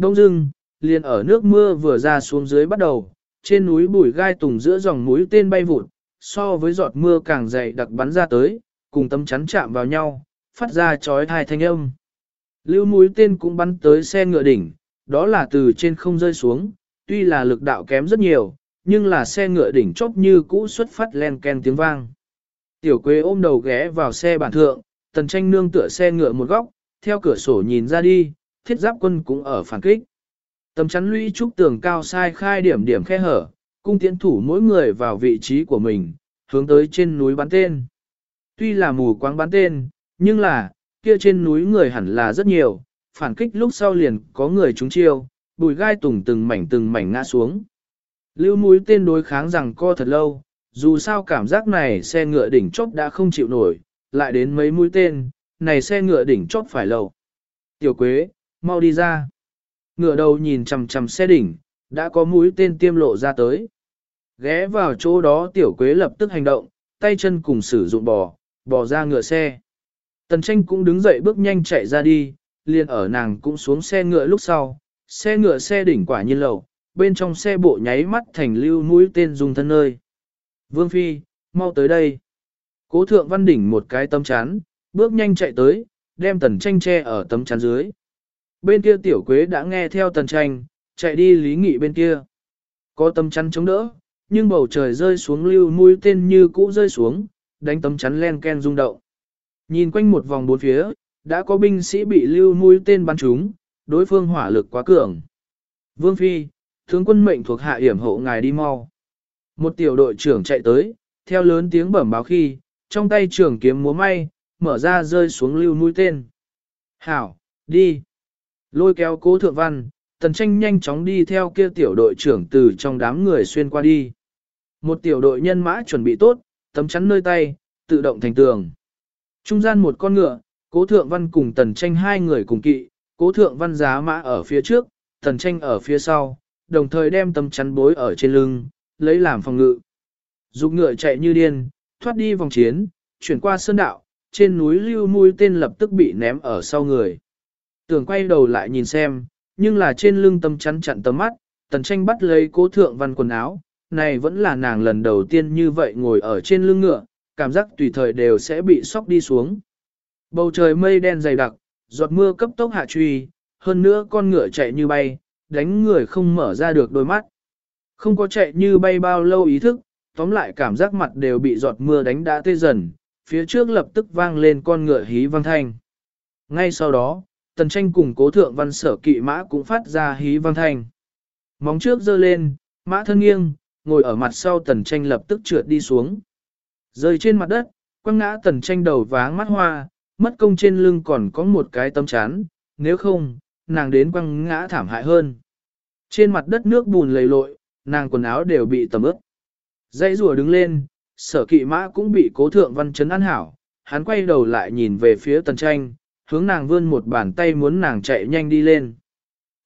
Đông dưng, liền ở nước mưa vừa ra xuống dưới bắt đầu, trên núi bụi gai tùng giữa dòng núi tên bay vụt, so với giọt mưa càng dày đặc bắn ra tới, cùng tấm chắn chạm vào nhau, phát ra chói thai thanh âm. Lưu mũi tên cũng bắn tới xe ngựa đỉnh, đó là từ trên không rơi xuống, tuy là lực đạo kém rất nhiều, nhưng là xe ngựa đỉnh chóp như cũ xuất phát len ken tiếng vang. Tiểu quế ôm đầu ghé vào xe bản thượng, tần tranh nương tựa xe ngựa một góc, theo cửa sổ nhìn ra đi, thiết giáp quân cũng ở phản kích. Tầm chắn lũy trúc tường cao sai khai điểm điểm khe hở, cung tiến thủ mỗi người vào vị trí của mình, hướng tới trên núi bắn tên. Tuy là mù quáng bắn tên, nhưng là, kia trên núi người hẳn là rất nhiều, phản kích lúc sau liền có người trúng chiêu, bùi gai tùng từng mảnh từng mảnh ngã xuống. Lưu mũi tên đối kháng rằng co thật lâu, dù sao cảm giác này xe ngựa đỉnh chóp đã không chịu nổi, lại đến mấy mũi tên, này xe ngựa đỉnh chóp phải lâu. Tiểu Quế, mau đi ra. Ngựa đầu nhìn chằm chằm xe đỉnh, đã có mũi tên tiêm lộ ra tới. Ghé vào chỗ đó Tiểu Quế lập tức hành động, tay chân cùng sử dụng bò, bò ra ngựa xe. Tần tranh cũng đứng dậy bước nhanh chạy ra đi, liền ở nàng cũng xuống xe ngựa lúc sau, xe ngựa xe đỉnh quả nhiên lầu, bên trong xe bộ nháy mắt thành lưu mũi tên dùng thân nơi. Vương Phi, mau tới đây. Cố thượng văn đỉnh một cái tấm chán, bước nhanh chạy tới, đem tần tranh che ở tấm chắn dưới. Bên kia tiểu quế đã nghe theo tần tranh, chạy đi lý nghị bên kia. Có tấm chắn chống đỡ, nhưng bầu trời rơi xuống lưu mũi tên như cũ rơi xuống, đánh tấm chắn len ken rung động. Nhìn quanh một vòng bốn phía, đã có binh sĩ bị lưu mũi tên bắn trúng, đối phương hỏa lực quá cường. Vương Phi, tướng quân mệnh thuộc hạ hiểm hộ ngài đi mau. Một tiểu đội trưởng chạy tới, theo lớn tiếng bẩm báo khi, trong tay trưởng kiếm múa may, mở ra rơi xuống lưu mũi tên. Hảo, đi. Lôi kéo cố thượng văn, tần tranh nhanh chóng đi theo kia tiểu đội trưởng từ trong đám người xuyên qua đi. Một tiểu đội nhân mã chuẩn bị tốt, tấm chắn nơi tay, tự động thành tường. Trung gian một con ngựa, cố thượng văn cùng tần tranh hai người cùng kỵ, cố thượng văn giá mã ở phía trước, tần tranh ở phía sau, đồng thời đem tấm chắn bối ở trên lưng, lấy làm phòng ngự. Dục ngựa chạy như điên, thoát đi vòng chiến, chuyển qua sơn đạo, trên núi lưu mũi tên lập tức bị ném ở sau người. Tưởng quay đầu lại nhìn xem, nhưng là trên lưng tâm chắn chặn tầm mắt, tần tranh bắt lấy cố thượng văn quần áo, này vẫn là nàng lần đầu tiên như vậy ngồi ở trên lưng ngựa, cảm giác tùy thời đều sẽ bị sóc đi xuống. Bầu trời mây đen dày đặc, giọt mưa cấp tốc hạ truy, hơn nữa con ngựa chạy như bay, đánh người không mở ra được đôi mắt. Không có chạy như bay bao lâu ý thức, tóm lại cảm giác mặt đều bị giọt mưa đánh đã tê dần, phía trước lập tức vang lên con ngựa hí vang thanh. Ngay sau đó, tần tranh cùng cố thượng văn sở kỵ mã cũng phát ra hí vang thanh. Móng trước giơ lên, mã thân nghiêng, ngồi ở mặt sau tần tranh lập tức trượt đi xuống. Rơi trên mặt đất, quăng ngã tần tranh đầu váng mắt hoa, mất công trên lưng còn có một cái tấm chán, nếu không, nàng đến quăng ngã thảm hại hơn. Trên mặt đất nước bùn lầy lội, nàng quần áo đều bị tầm ướt. Dãy rùa đứng lên, sở kỵ mã cũng bị cố thượng văn chấn ăn hảo, hắn quay đầu lại nhìn về phía tần tranh, hướng nàng vươn một bàn tay muốn nàng chạy nhanh đi lên.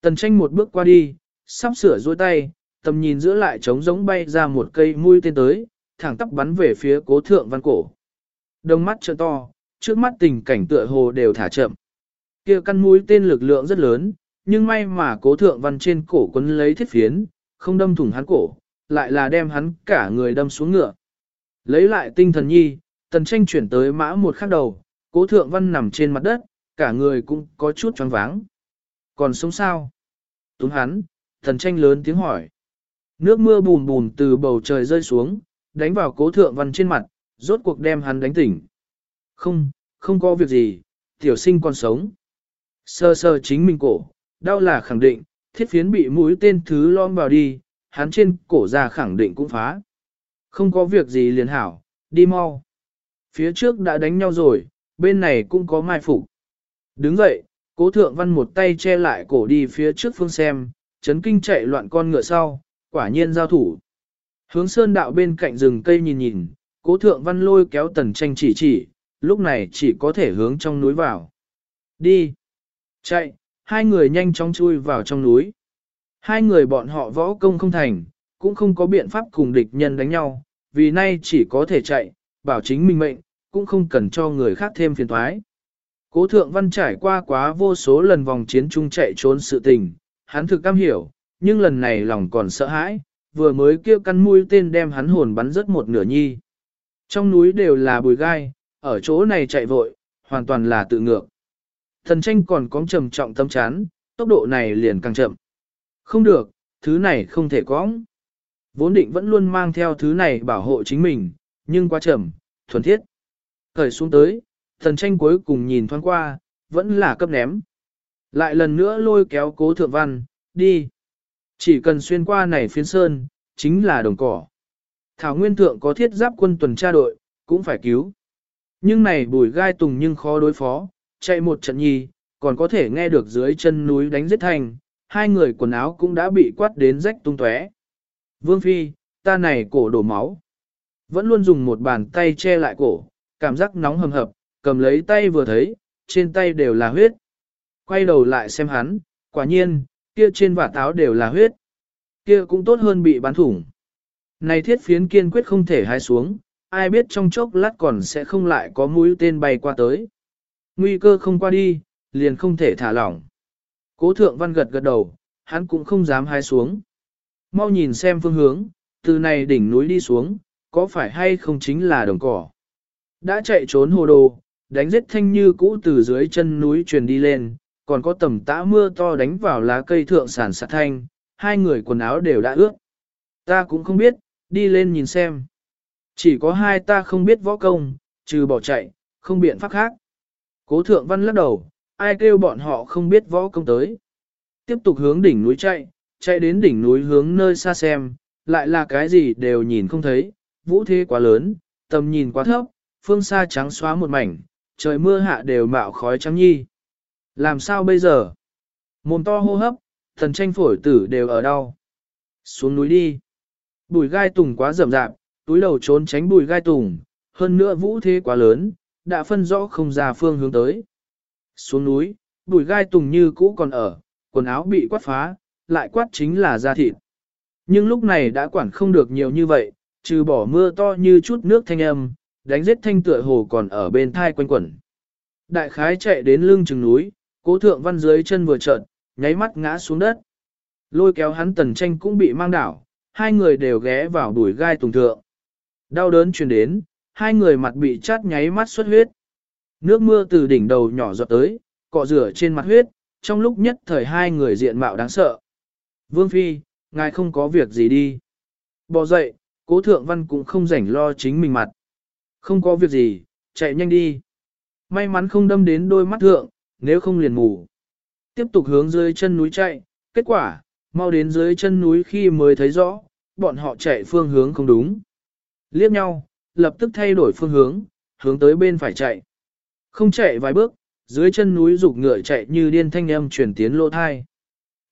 Tần tranh một bước qua đi, sắp sửa duỗi tay, tầm nhìn giữa lại trống giống bay ra một cây mũi tên tới, thẳng tắp bắn về phía cố thượng văn cổ. Đông mắt trợ to, trước mắt tình cảnh tựa hồ đều thả chậm. kia căn mũi tên lực lượng rất lớn, nhưng may mà cố thượng văn trên cổ quấn lấy thiết phiến, không đâm thủng hắn cổ, lại là đem hắn cả người đâm xuống ngựa. Lấy lại tinh thần nhi, tần tranh chuyển tới mã một khắc đầu, cố thượng văn nằm trên mặt đất, cả người cũng có chút choáng váng. Còn sống sao? Túng hắn, thần tranh lớn tiếng hỏi. Nước mưa bùn bùn từ bầu trời rơi xuống, đánh vào cố thượng văn trên mặt, rốt cuộc đem hắn đánh tỉnh. Không, không có việc gì, tiểu sinh còn sống. Sơ sơ chính mình cổ, đau là khẳng định, thiết phiến bị mũi tên thứ lom vào đi, hắn trên cổ ra khẳng định cũng phá. Không có việc gì liền hảo, đi mau. Phía trước đã đánh nhau rồi, bên này cũng có mai phục. Đứng dậy, cố thượng văn một tay che lại cổ đi phía trước phương xem, chấn kinh chạy loạn con ngựa sau, quả nhiên giao thủ. Hướng sơn đạo bên cạnh rừng cây nhìn nhìn, cố thượng văn lôi kéo tần tranh chỉ chỉ, lúc này chỉ có thể hướng trong núi vào. Đi! Chạy! Hai người nhanh chóng chui vào trong núi. Hai người bọn họ võ công không thành, cũng không có biện pháp cùng địch nhân đánh nhau, vì nay chỉ có thể chạy, bảo chính mình mệnh, cũng không cần cho người khác thêm phiền toái. Cố thượng văn trải qua quá vô số lần vòng chiến chung chạy trốn sự tình, hắn thực cam hiểu, nhưng lần này lòng còn sợ hãi, vừa mới kêu căn mũi tên đem hắn hồn bắn rất một nửa nhi. Trong núi đều là bùi gai, ở chỗ này chạy vội, hoàn toàn là tự ngược. Thần tranh còn có trầm trọng tâm chán, tốc độ này liền càng chậm. Không được, thứ này không thể có. Vốn định vẫn luôn mang theo thứ này bảo hộ chính mình, nhưng quá chậm, thuần thiết. Thời xuống tới, thần tranh cuối cùng nhìn thoáng qua, vẫn là cấp ném. Lại lần nữa lôi kéo cố thượng văn, đi. Chỉ cần xuyên qua này phiến sơn, chính là đồng cỏ. Thảo Nguyên Thượng có thiết giáp quân tuần tra đội, cũng phải cứu. Nhưng này bùi gai tùng nhưng khó đối phó, chạy một trận nhi, còn có thể nghe được dưới chân núi đánh giết thành, hai người quần áo cũng đã bị quát đến rách tung tóe. Vương Phi, ta này cổ đổ máu. Vẫn luôn dùng một bàn tay che lại cổ, cảm giác nóng hầm hập, cầm lấy tay vừa thấy, trên tay đều là huyết. Quay đầu lại xem hắn, quả nhiên, kia trên vả táo đều là huyết. Kia cũng tốt hơn bị bắn thủng. Này thiết phiến kiên quyết không thể hái xuống, ai biết trong chốc lát còn sẽ không lại có mũi tên bay qua tới. Nguy cơ không qua đi, liền không thể thả lỏng. Cố thượng văn gật gật đầu, hắn cũng không dám hái xuống. Mau nhìn xem phương hướng, từ này đỉnh núi đi xuống, có phải hay không chính là đồng cỏ. Đã chạy trốn hồ đồ, đánh giết thanh như cũ từ dưới chân núi truyền đi lên, còn có tầm tã mưa to đánh vào lá cây thượng sản sạt thanh, hai người quần áo đều đã ướt. Ta cũng không biết, đi lên nhìn xem. Chỉ có hai ta không biết võ công, trừ bỏ chạy, không biện pháp khác. Cố thượng văn lắc đầu, ai kêu bọn họ không biết võ công tới. Tiếp tục hướng đỉnh núi chạy, chạy đến đỉnh núi hướng nơi xa xem, lại là cái gì đều nhìn không thấy, vũ thế quá lớn, tầm nhìn quá thấp, phương xa trắng xóa một mảnh, trời mưa hạ đều mạo khói trắng nhi. Làm sao bây giờ? Mồm to hô hấp, thần tranh phổi tử đều ở đâu? Xuống núi đi. Bùi gai tùng quá rậm rạp, túi đầu trốn tránh bùi gai tùng, hơn nữa vũ thế quá lớn, đã phân rõ không ra phương hướng tới. Xuống núi, bùi gai tùng như cũ còn ở, quần áo bị quát phá, lại quát chính là da thịt. Nhưng lúc này đã quản không được nhiều như vậy, trừ bỏ mưa to như chút nước thanh âm, đánh giết thanh tựa hồ còn ở bên thai quanh quẩn. Đại khái chạy đến lưng chừng núi, cố thượng văn dưới chân vừa trợn, nháy mắt ngã xuống đất. Lôi kéo hắn tần tranh cũng bị mang đảo, hai người đều ghé vào đuổi gai tùng thượng. Đau đớn truyền đến, hai người mặt bị chát nháy mắt xuất huyết. Nước mưa từ đỉnh đầu nhỏ giọt tới, cọ rửa trên mặt huyết, trong lúc nhất thời hai người diện mạo đáng sợ. Vương Phi, ngài không có việc gì đi. Bỏ dậy, cố thượng văn cũng không rảnh lo chính mình mặt. Không có việc gì, chạy nhanh đi. May mắn không đâm đến đôi mắt thượng, nếu không liền mù. Tiếp tục hướng dưới chân núi chạy, kết quả, mau đến dưới chân núi khi mới thấy rõ, bọn họ chạy phương hướng không đúng. Liếc nhau, lập tức thay đổi phương hướng, hướng tới bên phải chạy. Không chạy vài bước, dưới chân núi rục ngựa chạy như điên thanh âm chuyển tiến lỗ thai.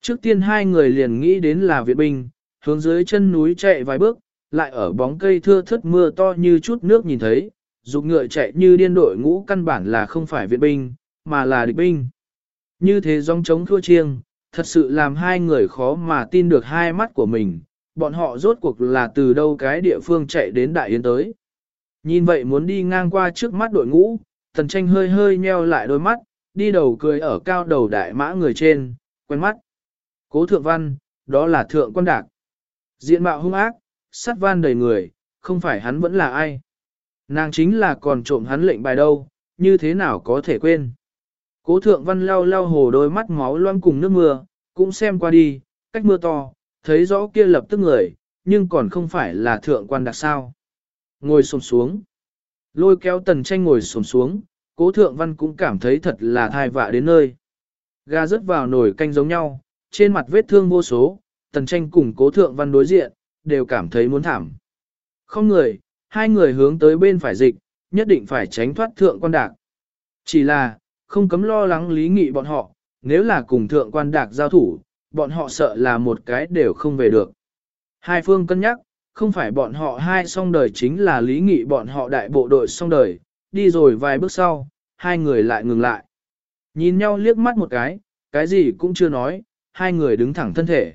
Trước tiên hai người liền nghĩ đến là viện binh, hướng dưới chân núi chạy vài bước, lại ở bóng cây thưa thớt mưa to như chút nước nhìn thấy, dục ngựa chạy như điên đội ngũ căn bản là không phải viện binh, mà là địch binh. Như thế dòng chống thua chiêng, thật sự làm hai người khó mà tin được hai mắt của mình, bọn họ rốt cuộc là từ đâu cái địa phương chạy đến Đại Yến tới. Nhìn vậy muốn đi ngang qua trước mắt đội ngũ, thần tranh hơi hơi nheo lại đôi mắt, đi đầu cười ở cao đầu đại mã người trên, quen mắt. Cố thượng văn, đó là thượng quan đạc. Diện mạo hung ác, sát van đầy người, không phải hắn vẫn là ai. Nàng chính là còn trộm hắn lệnh bài đâu, như thế nào có thể quên. Cố thượng văn lau lau hồ đôi mắt máu loang cùng nước mưa, cũng xem qua đi, cách mưa to, thấy rõ kia lập tức người, nhưng còn không phải là thượng quan đặc sao. Ngồi sồm xuống. Lôi kéo tần tranh ngồi sồm xuống, cố thượng văn cũng cảm thấy thật là thai vạ đến nơi. Ga rớt vào nồi canh giống nhau, trên mặt vết thương vô số, tần tranh cùng cố thượng văn đối diện, đều cảm thấy muốn thảm. Không người, hai người hướng tới bên phải dịch, nhất định phải tránh thoát thượng quan đạc. Chỉ là, không cấm lo lắng lý nghị bọn họ, nếu là cùng thượng quan đạc giao thủ, bọn họ sợ là một cái đều không về được. Hai phương cân nhắc, không phải bọn họ hai song đời chính là lý nghị bọn họ đại bộ đội song đời, đi rồi vài bước sau, hai người lại ngừng lại. Nhìn nhau liếc mắt một cái, cái gì cũng chưa nói, hai người đứng thẳng thân thể.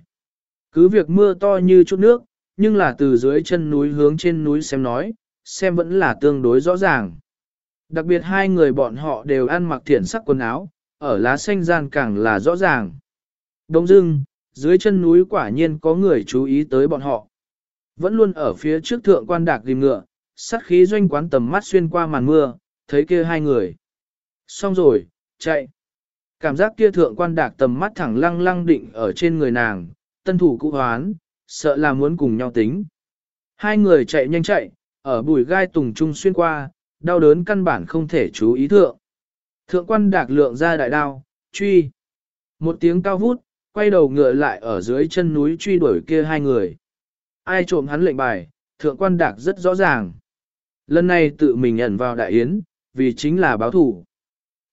Cứ việc mưa to như chút nước, nhưng là từ dưới chân núi hướng trên núi xem nói, xem vẫn là tương đối rõ ràng. Đặc biệt hai người bọn họ đều ăn mặc thiển sắc quần áo, ở lá xanh gian càng là rõ ràng. Đông dưng, dưới chân núi quả nhiên có người chú ý tới bọn họ. Vẫn luôn ở phía trước thượng quan đạc tìm ngựa, sát khí doanh quán tầm mắt xuyên qua màn mưa, thấy kia hai người. Xong rồi, chạy. Cảm giác kia thượng quan đạc tầm mắt thẳng lăng lăng định ở trên người nàng, tân thủ cụ hoán, sợ là muốn cùng nhau tính. Hai người chạy nhanh chạy, ở bùi gai tùng trung xuyên qua, đau đớn căn bản không thể chú ý thượng. Thượng quan đạc lượng ra đại đao, truy. Một tiếng cao vút, quay đầu ngựa lại ở dưới chân núi truy đuổi kia hai người. Ai trộm hắn lệnh bài, thượng quan đạc rất rõ ràng. Lần này tự mình ẩn vào đại yến, vì chính là báo thủ.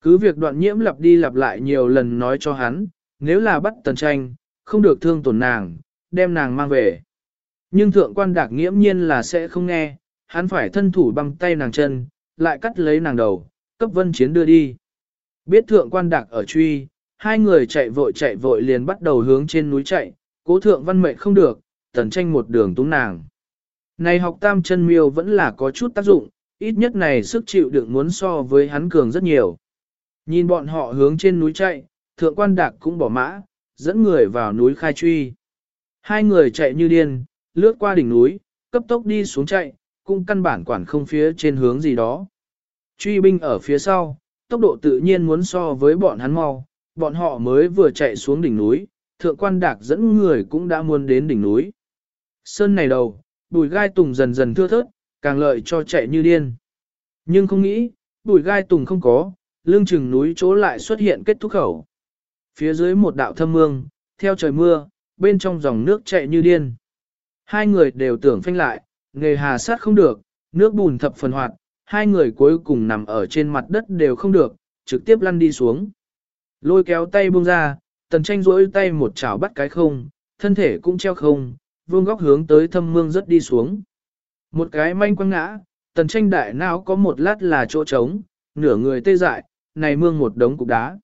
Cứ việc đoạn nhiễm lặp đi lặp lại nhiều lần nói cho hắn, nếu là bắt tần tranh, không được thương tổn nàng, đem nàng mang về. Nhưng thượng quan đạc nghiễm nhiên là sẽ không nghe, hắn phải thân thủ băng tay nàng chân, lại cắt lấy nàng đầu, cấp vân chiến đưa đi. Biết thượng quan đạc ở truy, hai người chạy vội chạy vội liền bắt đầu hướng trên núi chạy, cố thượng văn mệnh không được, tần tranh một đường túng nàng. Này học tam chân miêu vẫn là có chút tác dụng, ít nhất này sức chịu đựng muốn so với hắn cường rất nhiều. Nhìn bọn họ hướng trên núi chạy, thượng quan đạc cũng bỏ mã, dẫn người vào núi khai truy. Hai người chạy như điên, lướt qua đỉnh núi, cấp tốc đi xuống chạy, cũng căn bản quản không phía trên hướng gì đó. Truy binh ở phía sau, tốc độ tự nhiên muốn so với bọn hắn mau, bọn họ mới vừa chạy xuống đỉnh núi, thượng quan đạc dẫn người cũng đã muốn đến đỉnh núi. Sơn này đầu, bùi gai tùng dần dần thưa thớt, càng lợi cho chạy như điên. Nhưng không nghĩ, bụi gai tùng không có, lưng chừng núi chỗ lại xuất hiện kết thúc khẩu. Phía dưới một đạo thâm mương, theo trời mưa, bên trong dòng nước chạy như điên. Hai người đều tưởng phanh lại, nghề hà sát không được, nước bùn thập phần hoạt, hai người cuối cùng nằm ở trên mặt đất đều không được, trực tiếp lăn đi xuống. Lôi kéo tay buông ra, tần tranh rỗi tay một chảo bắt cái không, thân thể cũng treo không, vuông góc hướng tới thâm mương rất đi xuống. Một cái manh quăng ngã, tần tranh đại não có một lát là chỗ trống, nửa người tê dại, này mương một đống cục đá.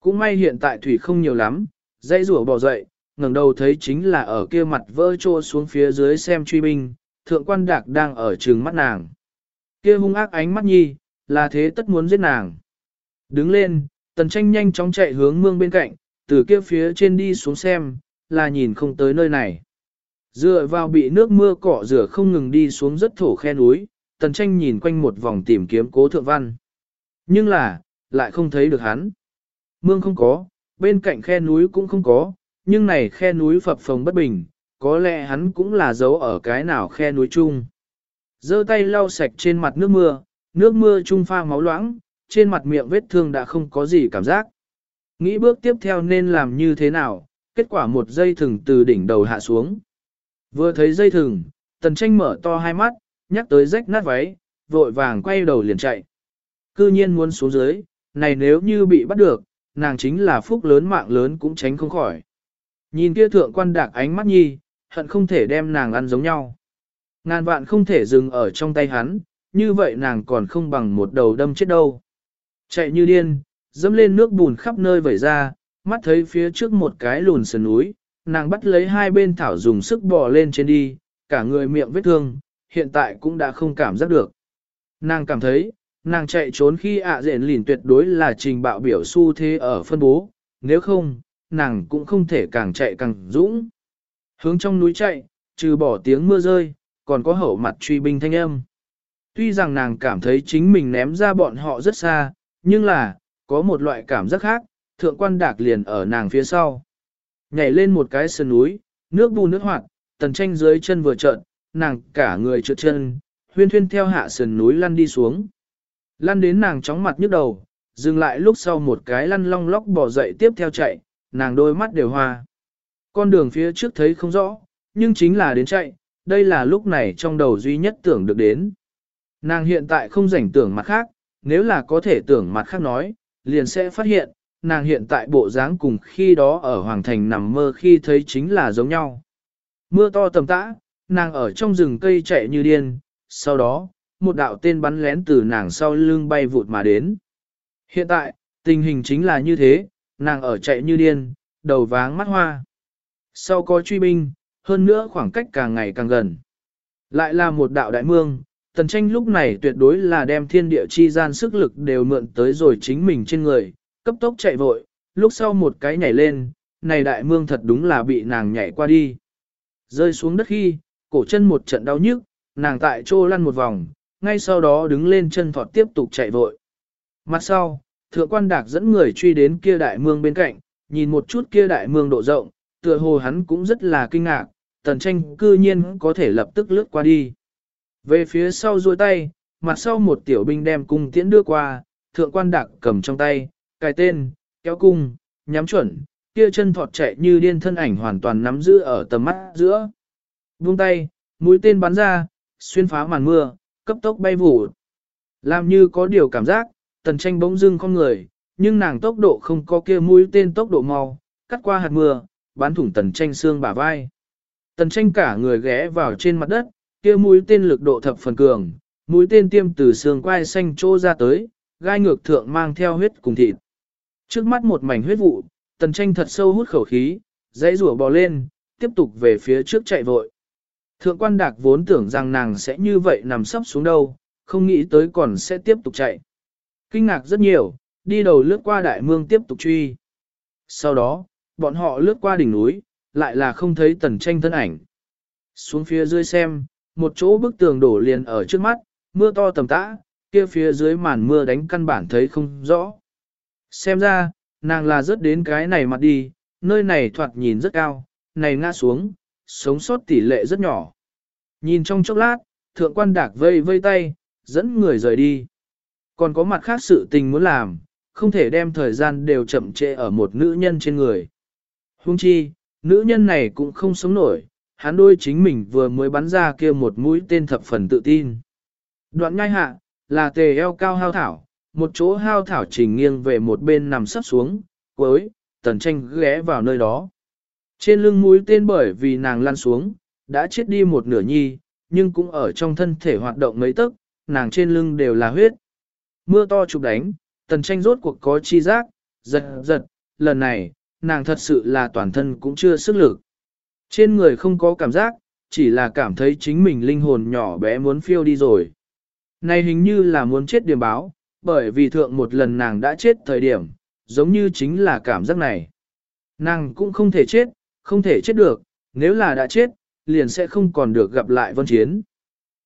Cũng may hiện tại thủy không nhiều lắm, dây rủa bò dậy, ngẩng đầu thấy chính là ở kia mặt vỡ trô xuống phía dưới xem truy binh, thượng quan đạc đang ở trường mắt nàng. Kia hung ác ánh mắt nhi, là thế tất muốn giết nàng. Đứng lên, tần tranh nhanh chóng chạy hướng mương bên cạnh, từ kia phía trên đi xuống xem, là nhìn không tới nơi này. Dựa vào bị nước mưa cọ rửa không ngừng đi xuống rất thổ khe núi, tần tranh nhìn quanh một vòng tìm kiếm cố thượng văn. Nhưng là, lại không thấy được hắn. Mương không có, bên cạnh khe núi cũng không có, nhưng này khe núi phập phồng bất bình, có lẽ hắn cũng là giấu ở cái nào khe núi chung. giơ tay lau sạch trên mặt nước mưa, nước mưa trung pha máu loãng, trên mặt miệng vết thương đã không có gì cảm giác. Nghĩ bước tiếp theo nên làm như thế nào, kết quả một dây thừng từ đỉnh đầu hạ xuống. Vừa thấy dây thừng, tần tranh mở to hai mắt, nhắc tới rách nát váy, vội vàng quay đầu liền chạy. Cư nhiên muốn xuống dưới, này nếu như bị bắt được, nàng chính là phúc lớn mạng lớn cũng tránh không khỏi. Nhìn kia thượng quan đạc ánh mắt nhi, hận không thể đem nàng ăn giống nhau. Ngàn vạn không thể dừng ở trong tay hắn, như vậy nàng còn không bằng một đầu đâm chết đâu. Chạy như điên, dẫm lên nước bùn khắp nơi vẩy ra, mắt thấy phía trước một cái lùn sườn núi, nàng bắt lấy hai bên thảo dùng sức bò lên trên đi, cả người miệng vết thương, hiện tại cũng đã không cảm giác được. Nàng cảm thấy, nàng chạy trốn khi ạ à lìn tuyệt đối là trình bạo biểu su thế ở phân bố, nếu không, nàng cũng không thể càng chạy càng dũng. Hướng trong núi chạy, trừ bỏ tiếng mưa rơi, còn có hậu mặt truy binh thanh âm. Tuy rằng nàng cảm thấy chính mình ném ra bọn họ rất xa, nhưng là, có một loại cảm giác khác, thượng quan đạc liền ở nàng phía sau. Nhảy lên một cái sườn núi, nước bù nước hoạt, tần tranh dưới chân vừa trợn, nàng cả người trượt chân, huyên thuyên theo hạ sườn núi lăn đi xuống. Lăn đến nàng chóng mặt nhức đầu, dừng lại lúc sau một cái lăn long lóc bỏ dậy tiếp theo chạy, nàng đôi mắt đều hoa. Con đường phía trước thấy không rõ, nhưng chính là đến chạy, đây là lúc này trong đầu duy nhất tưởng được đến. Nàng hiện tại không rảnh tưởng mặt khác, nếu là có thể tưởng mặt khác nói, liền sẽ phát hiện, nàng hiện tại bộ dáng cùng khi đó ở Hoàng Thành nằm mơ khi thấy chính là giống nhau. Mưa to tầm tã, nàng ở trong rừng cây chạy như điên, sau đó, một đạo tên bắn lén từ nàng sau lưng bay vụt mà đến. Hiện tại, tình hình chính là như thế, nàng ở chạy như điên, đầu váng mắt hoa. Sau có truy binh, hơn nữa khoảng cách càng ngày càng gần. Lại là một đạo đại mương, tần tranh lúc này tuyệt đối là đem thiên địa chi gian sức lực đều mượn tới rồi chính mình trên người, cấp tốc chạy vội, lúc sau một cái nhảy lên, này đại mương thật đúng là bị nàng nhảy qua đi. Rơi xuống đất khi, cổ chân một trận đau nhức, nàng tại chỗ lăn một vòng, ngay sau đó đứng lên chân thọt tiếp tục chạy vội. Mặt sau, thượng quan đạc dẫn người truy đến kia đại mương bên cạnh, nhìn một chút kia đại mương độ rộng, tựa hồ hắn cũng rất là kinh ngạc, tần tranh cư nhiên có thể lập tức lướt qua đi. Về phía sau duỗi tay, mặt sau một tiểu binh đem cung tiễn đưa qua, thượng quan đạc cầm trong tay, cài tên, kéo cung, nhắm chuẩn, kia chân thọt chạy như điên thân ảnh hoàn toàn nắm giữ ở tầm mắt giữa. Buông tay, mũi tên bắn ra, xuyên phá màn mưa, cấp tốc bay vụ. Làm như có điều cảm giác, tần tranh bỗng dưng con người, nhưng nàng tốc độ không có kia mũi tên tốc độ mau, cắt qua hạt mưa, bắn thủng tần tranh xương bả vai. Tần tranh cả người ghé vào trên mặt đất, kia mũi tên lực độ thập phần cường, mũi tên tiêm từ xương quai xanh trô ra tới, gai ngược thượng mang theo huyết cùng thịt. Trước mắt một mảnh huyết vụ, tần tranh thật sâu hút khẩu khí, dãy rủa bò lên, tiếp tục về phía trước chạy vội. Thượng quan đạc vốn tưởng rằng nàng sẽ như vậy nằm sấp xuống đâu, không nghĩ tới còn sẽ tiếp tục chạy. Kinh ngạc rất nhiều, đi đầu lướt qua đại mương tiếp tục truy. Sau đó, bọn họ lướt qua đỉnh núi, lại là không thấy tần tranh thân ảnh. Xuống phía dưới xem, một chỗ bức tường đổ liền ở trước mắt, mưa to tầm tã, kia phía dưới màn mưa đánh căn bản thấy không rõ. Xem ra, nàng là rớt đến cái này mặt đi, nơi này thoạt nhìn rất cao, này ngã xuống, sống sót tỷ lệ rất nhỏ. Nhìn trong chốc lát, thượng quan đạc vây vây tay, dẫn người rời đi. Còn có mặt khác sự tình muốn làm, không thể đem thời gian đều chậm trễ ở một nữ nhân trên người. Hung chi, nữ nhân này cũng không sống nổi, hắn đôi chính mình vừa mới bắn ra kia một mũi tên thập phần tự tin. Đoạn ngay hạ, là tề eo cao hao thảo, một chỗ hao thảo trình nghiêng về một bên nằm sắp xuống, cuối, tần tranh ghé vào nơi đó. Trên lưng mũi tên bởi vì nàng lăn xuống, đã chết đi một nửa nhi, nhưng cũng ở trong thân thể hoạt động mấy tức nàng trên lưng đều là huyết. Mưa to chụp đánh, tần tranh rốt cuộc có chi giác, giật giật, lần này, nàng thật sự là toàn thân cũng chưa sức lực. Trên người không có cảm giác, chỉ là cảm thấy chính mình linh hồn nhỏ bé muốn phiêu đi rồi. Này hình như là muốn chết điểm báo, bởi vì thượng một lần nàng đã chết thời điểm, giống như chính là cảm giác này. Nàng cũng không thể chết, không thể chết được, nếu là đã chết, liền sẽ không còn được gặp lại vân chiến.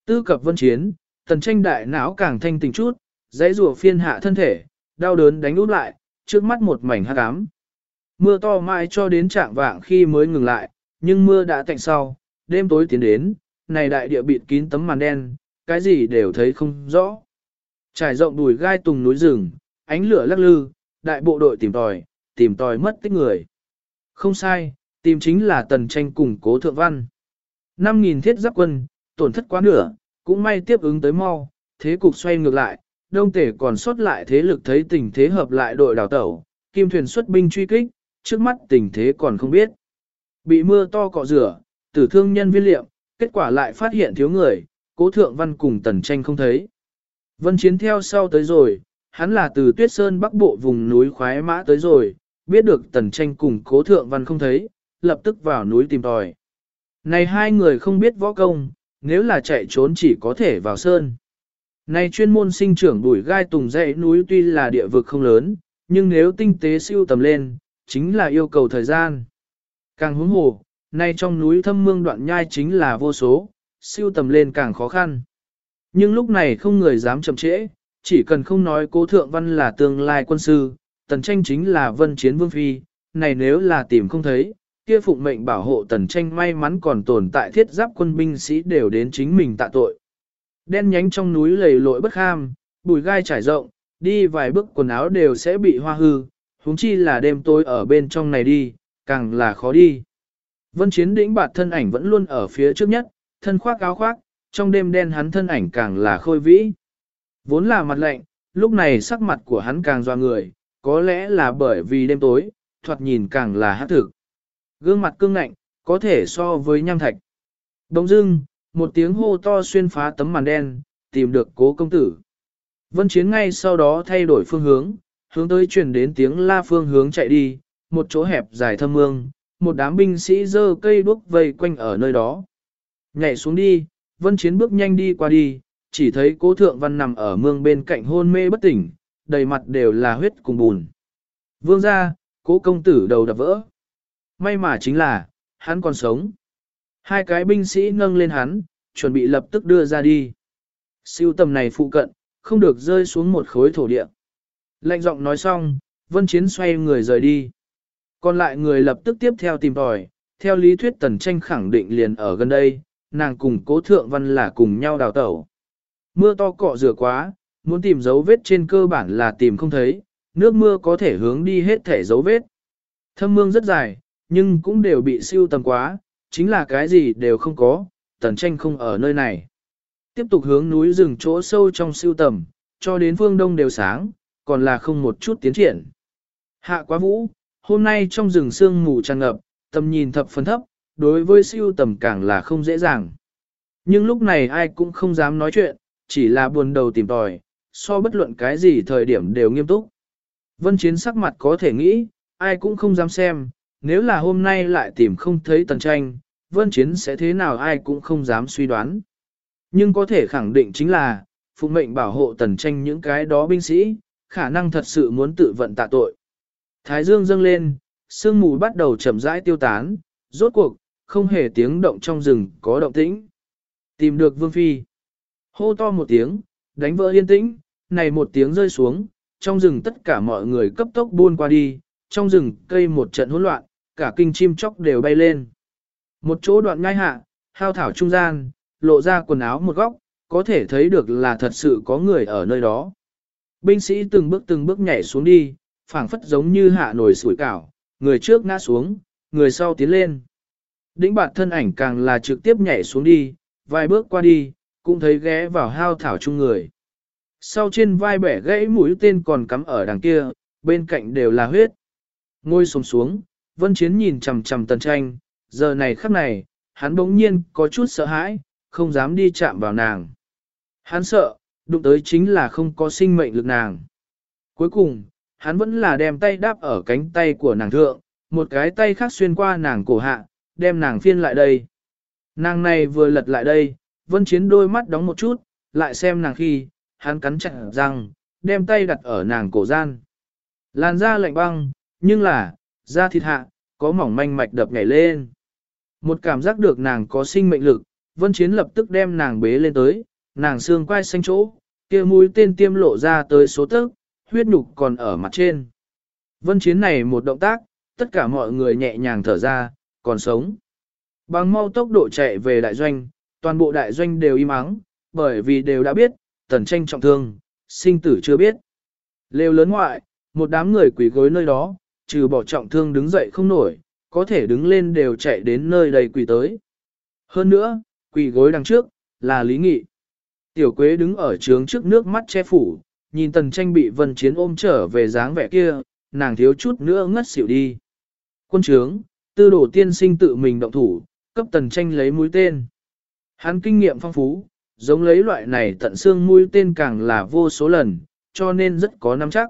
Tư cập vân chiến, tần tranh đại não càng thanh tình chút, dãy rùa phiên hạ thân thể, đau đớn đánh út lại, trước mắt một mảnh hắc ám. Mưa to mãi cho đến trạng vạng khi mới ngừng lại, nhưng mưa đã tạnh sau, đêm tối tiến đến, này đại địa bịt kín tấm màn đen, cái gì đều thấy không rõ. Trải rộng đùi gai tùng núi rừng, ánh lửa lắc lư, đại bộ đội tìm tòi, tìm tòi mất tích người. Không sai, tìm chính là tần tranh cùng cố thượng văn. 5.000 thiết giáp quân, tổn thất quá nửa, cũng may tiếp ứng tới mau, thế cục xoay ngược lại, đông tể còn sót lại thế lực thấy tình thế hợp lại đội đào tẩu, kim thuyền xuất binh truy kích, trước mắt tình thế còn không biết. Bị mưa to cọ rửa, tử thương nhân viên liệm, kết quả lại phát hiện thiếu người, cố thượng văn cùng tần tranh không thấy. Vân chiến theo sau tới rồi, hắn là từ tuyết sơn bắc bộ vùng núi khoái mã tới rồi, biết được tần tranh cùng cố thượng văn không thấy, lập tức vào núi tìm tòi. Này hai người không biết võ công, nếu là chạy trốn chỉ có thể vào sơn. Này chuyên môn sinh trưởng bùi gai tùng dãy núi tuy là địa vực không lớn, nhưng nếu tinh tế siêu tầm lên, chính là yêu cầu thời gian. Càng hướng hồ, nay trong núi thâm mương đoạn nhai chính là vô số, siêu tầm lên càng khó khăn. Nhưng lúc này không người dám chậm trễ, chỉ cần không nói cố thượng văn là tương lai quân sư, tần tranh chính là vân chiến vương phi, này nếu là tìm không thấy, kia phụng mệnh bảo hộ tần tranh may mắn còn tồn tại thiết giáp quân binh sĩ đều đến chính mình tạ tội. Đen nhánh trong núi lầy lội bất kham, bùi gai trải rộng, đi vài bước quần áo đều sẽ bị hoa hư, huống chi là đêm tối ở bên trong này đi, càng là khó đi. Vân chiến đĩnh bạt thân ảnh vẫn luôn ở phía trước nhất, thân khoác áo khoác, trong đêm đen hắn thân ảnh càng là khôi vĩ. Vốn là mặt lạnh, lúc này sắc mặt của hắn càng doa người, có lẽ là bởi vì đêm tối, thoạt nhìn càng là hát thực. Gương mặt cương ngạnh, có thể so với nham thạch. Đông dưng, một tiếng hô to xuyên phá tấm màn đen, tìm được cố công tử. Vân Chiến ngay sau đó thay đổi phương hướng, hướng tới chuyển đến tiếng la phương hướng chạy đi, một chỗ hẹp dài thâm mương, một đám binh sĩ dơ cây đuốc vây quanh ở nơi đó. Nhảy xuống đi, Vân Chiến bước nhanh đi qua đi, chỉ thấy cố thượng văn nằm ở mương bên cạnh hôn mê bất tỉnh, đầy mặt đều là huyết cùng bùn. Vương ra, cố công tử đầu đập vỡ. May mà chính là, hắn còn sống. Hai cái binh sĩ nâng lên hắn, chuẩn bị lập tức đưa ra đi. Siêu tầm này phụ cận, không được rơi xuống một khối thổ địa. Lệnh giọng nói xong, vân chiến xoay người rời đi. Còn lại người lập tức tiếp theo tìm tòi, theo lý thuyết tần tranh khẳng định liền ở gần đây, nàng cùng cố thượng văn là cùng nhau đào tẩu. Mưa to cọ rửa quá, muốn tìm dấu vết trên cơ bản là tìm không thấy, nước mưa có thể hướng đi hết thể dấu vết. Thâm mương rất dài, nhưng cũng đều bị siêu tầm quá, chính là cái gì đều không có, tần tranh không ở nơi này. Tiếp tục hướng núi rừng chỗ sâu trong siêu tầm, cho đến phương đông đều sáng, còn là không một chút tiến triển. Hạ quá vũ, hôm nay trong rừng sương mù tràn ngập, tầm nhìn thập phần thấp, đối với siêu tầm càng là không dễ dàng. Nhưng lúc này ai cũng không dám nói chuyện, chỉ là buồn đầu tìm tòi, so bất luận cái gì thời điểm đều nghiêm túc. Vân Chiến sắc mặt có thể nghĩ, ai cũng không dám xem, nếu là hôm nay lại tìm không thấy tần tranh, Vân Chiến sẽ thế nào ai cũng không dám suy đoán. Nhưng có thể khẳng định chính là, phụ mệnh bảo hộ tần tranh những cái đó binh sĩ, khả năng thật sự muốn tự vận tạ tội. Thái dương dâng lên, sương mù bắt đầu chậm rãi tiêu tán, rốt cuộc, không hề tiếng động trong rừng có động tĩnh. Tìm được Vương Phi. Hô to một tiếng, đánh vỡ yên tĩnh, này một tiếng rơi xuống, trong rừng tất cả mọi người cấp tốc buôn qua đi, trong rừng cây một trận hỗn loạn, cả kinh chim chóc đều bay lên. Một chỗ đoạn ngai hạ, hao thảo trung gian, lộ ra quần áo một góc, có thể thấy được là thật sự có người ở nơi đó. Binh sĩ từng bước từng bước nhảy xuống đi, phảng phất giống như hạ nổi sủi cảo, người trước ngã xuống, người sau tiến lên. Đĩnh bạt thân ảnh càng là trực tiếp nhảy xuống đi, vài bước qua đi, cũng thấy ghé vào hao thảo chung người. Sau trên vai bẻ gãy mũi tên còn cắm ở đằng kia, bên cạnh đều là huyết. Ngôi xuống xuống, vân chiến nhìn chằm chằm tần tranh, giờ này khắc này, hắn bỗng nhiên có chút sợ hãi, không dám đi chạm vào nàng. Hắn sợ, đụng tới chính là không có sinh mệnh lực nàng. Cuối cùng, hắn vẫn là đem tay đáp ở cánh tay của nàng thượng, một cái tay khác xuyên qua nàng cổ hạ, đem nàng phiên lại đây. Nàng này vừa lật lại đây, vân chiến đôi mắt đóng một chút, lại xem nàng khi, hắn cắn chặt răng, đem tay đặt ở nàng cổ gian. Làn da lạnh băng, nhưng là, da thịt hạ, có mỏng manh mạch đập nhảy lên. Một cảm giác được nàng có sinh mệnh lực, vân chiến lập tức đem nàng bế lên tới, nàng xương quai xanh chỗ, kia mũi tên tiêm lộ ra tới số tức, huyết nhục còn ở mặt trên. Vân chiến này một động tác, tất cả mọi người nhẹ nhàng thở ra, còn sống. Bằng mau tốc độ chạy về đại doanh, toàn bộ đại doanh đều im ắng, bởi vì đều đã biết, tần tranh trọng thương, sinh tử chưa biết. Lêu lớn ngoại, một đám người quỷ gối nơi đó, trừ bỏ trọng thương đứng dậy không nổi, có thể đứng lên đều chạy đến nơi đầy quỷ tới. Hơn nữa, quỷ gối đằng trước, là Lý Nghị. Tiểu Quế đứng ở trướng trước nước mắt che phủ, nhìn tần tranh bị vân chiến ôm trở về dáng vẻ kia, nàng thiếu chút nữa ngất xỉu đi. Quân trướng, tư đổ tiên sinh tự mình động thủ, cấp tần tranh lấy mũi tên. Hắn kinh nghiệm phong phú, giống lấy loại này tận xương mũi tên càng là vô số lần, cho nên rất có nắm chắc.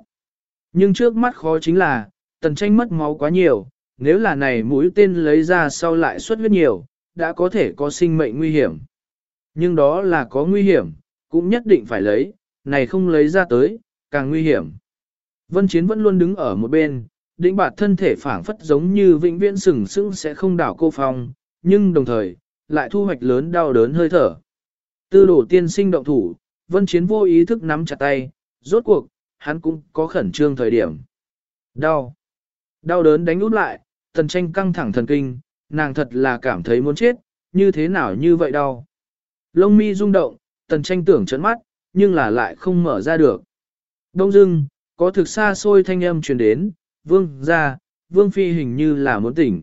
Nhưng trước mắt khó chính là, tần tranh mất máu quá nhiều, nếu là này mũi tên lấy ra sau lại xuất huyết nhiều, đã có thể có sinh mệnh nguy hiểm. Nhưng đó là có nguy hiểm, cũng nhất định phải lấy, này không lấy ra tới, càng nguy hiểm. Vân Chiến vẫn luôn đứng ở một bên, định bạt thân thể phảng phất giống như vĩnh viễn sừng sững sẽ không đảo cô phong, nhưng đồng thời, lại thu hoạch lớn đau đớn hơi thở. Tư đổ tiên sinh động thủ, Vân Chiến vô ý thức nắm chặt tay, rốt cuộc, hắn cũng có khẩn trương thời điểm. Đau. Đau đớn đánh út lại, tần tranh căng thẳng thần kinh, nàng thật là cảm thấy muốn chết, như thế nào như vậy đau. Lông mi rung động, tần tranh tưởng trấn mắt, nhưng là lại không mở ra được. Đông dưng, có thực xa xôi thanh âm truyền đến, vương ra, vương phi hình như là muốn tỉnh.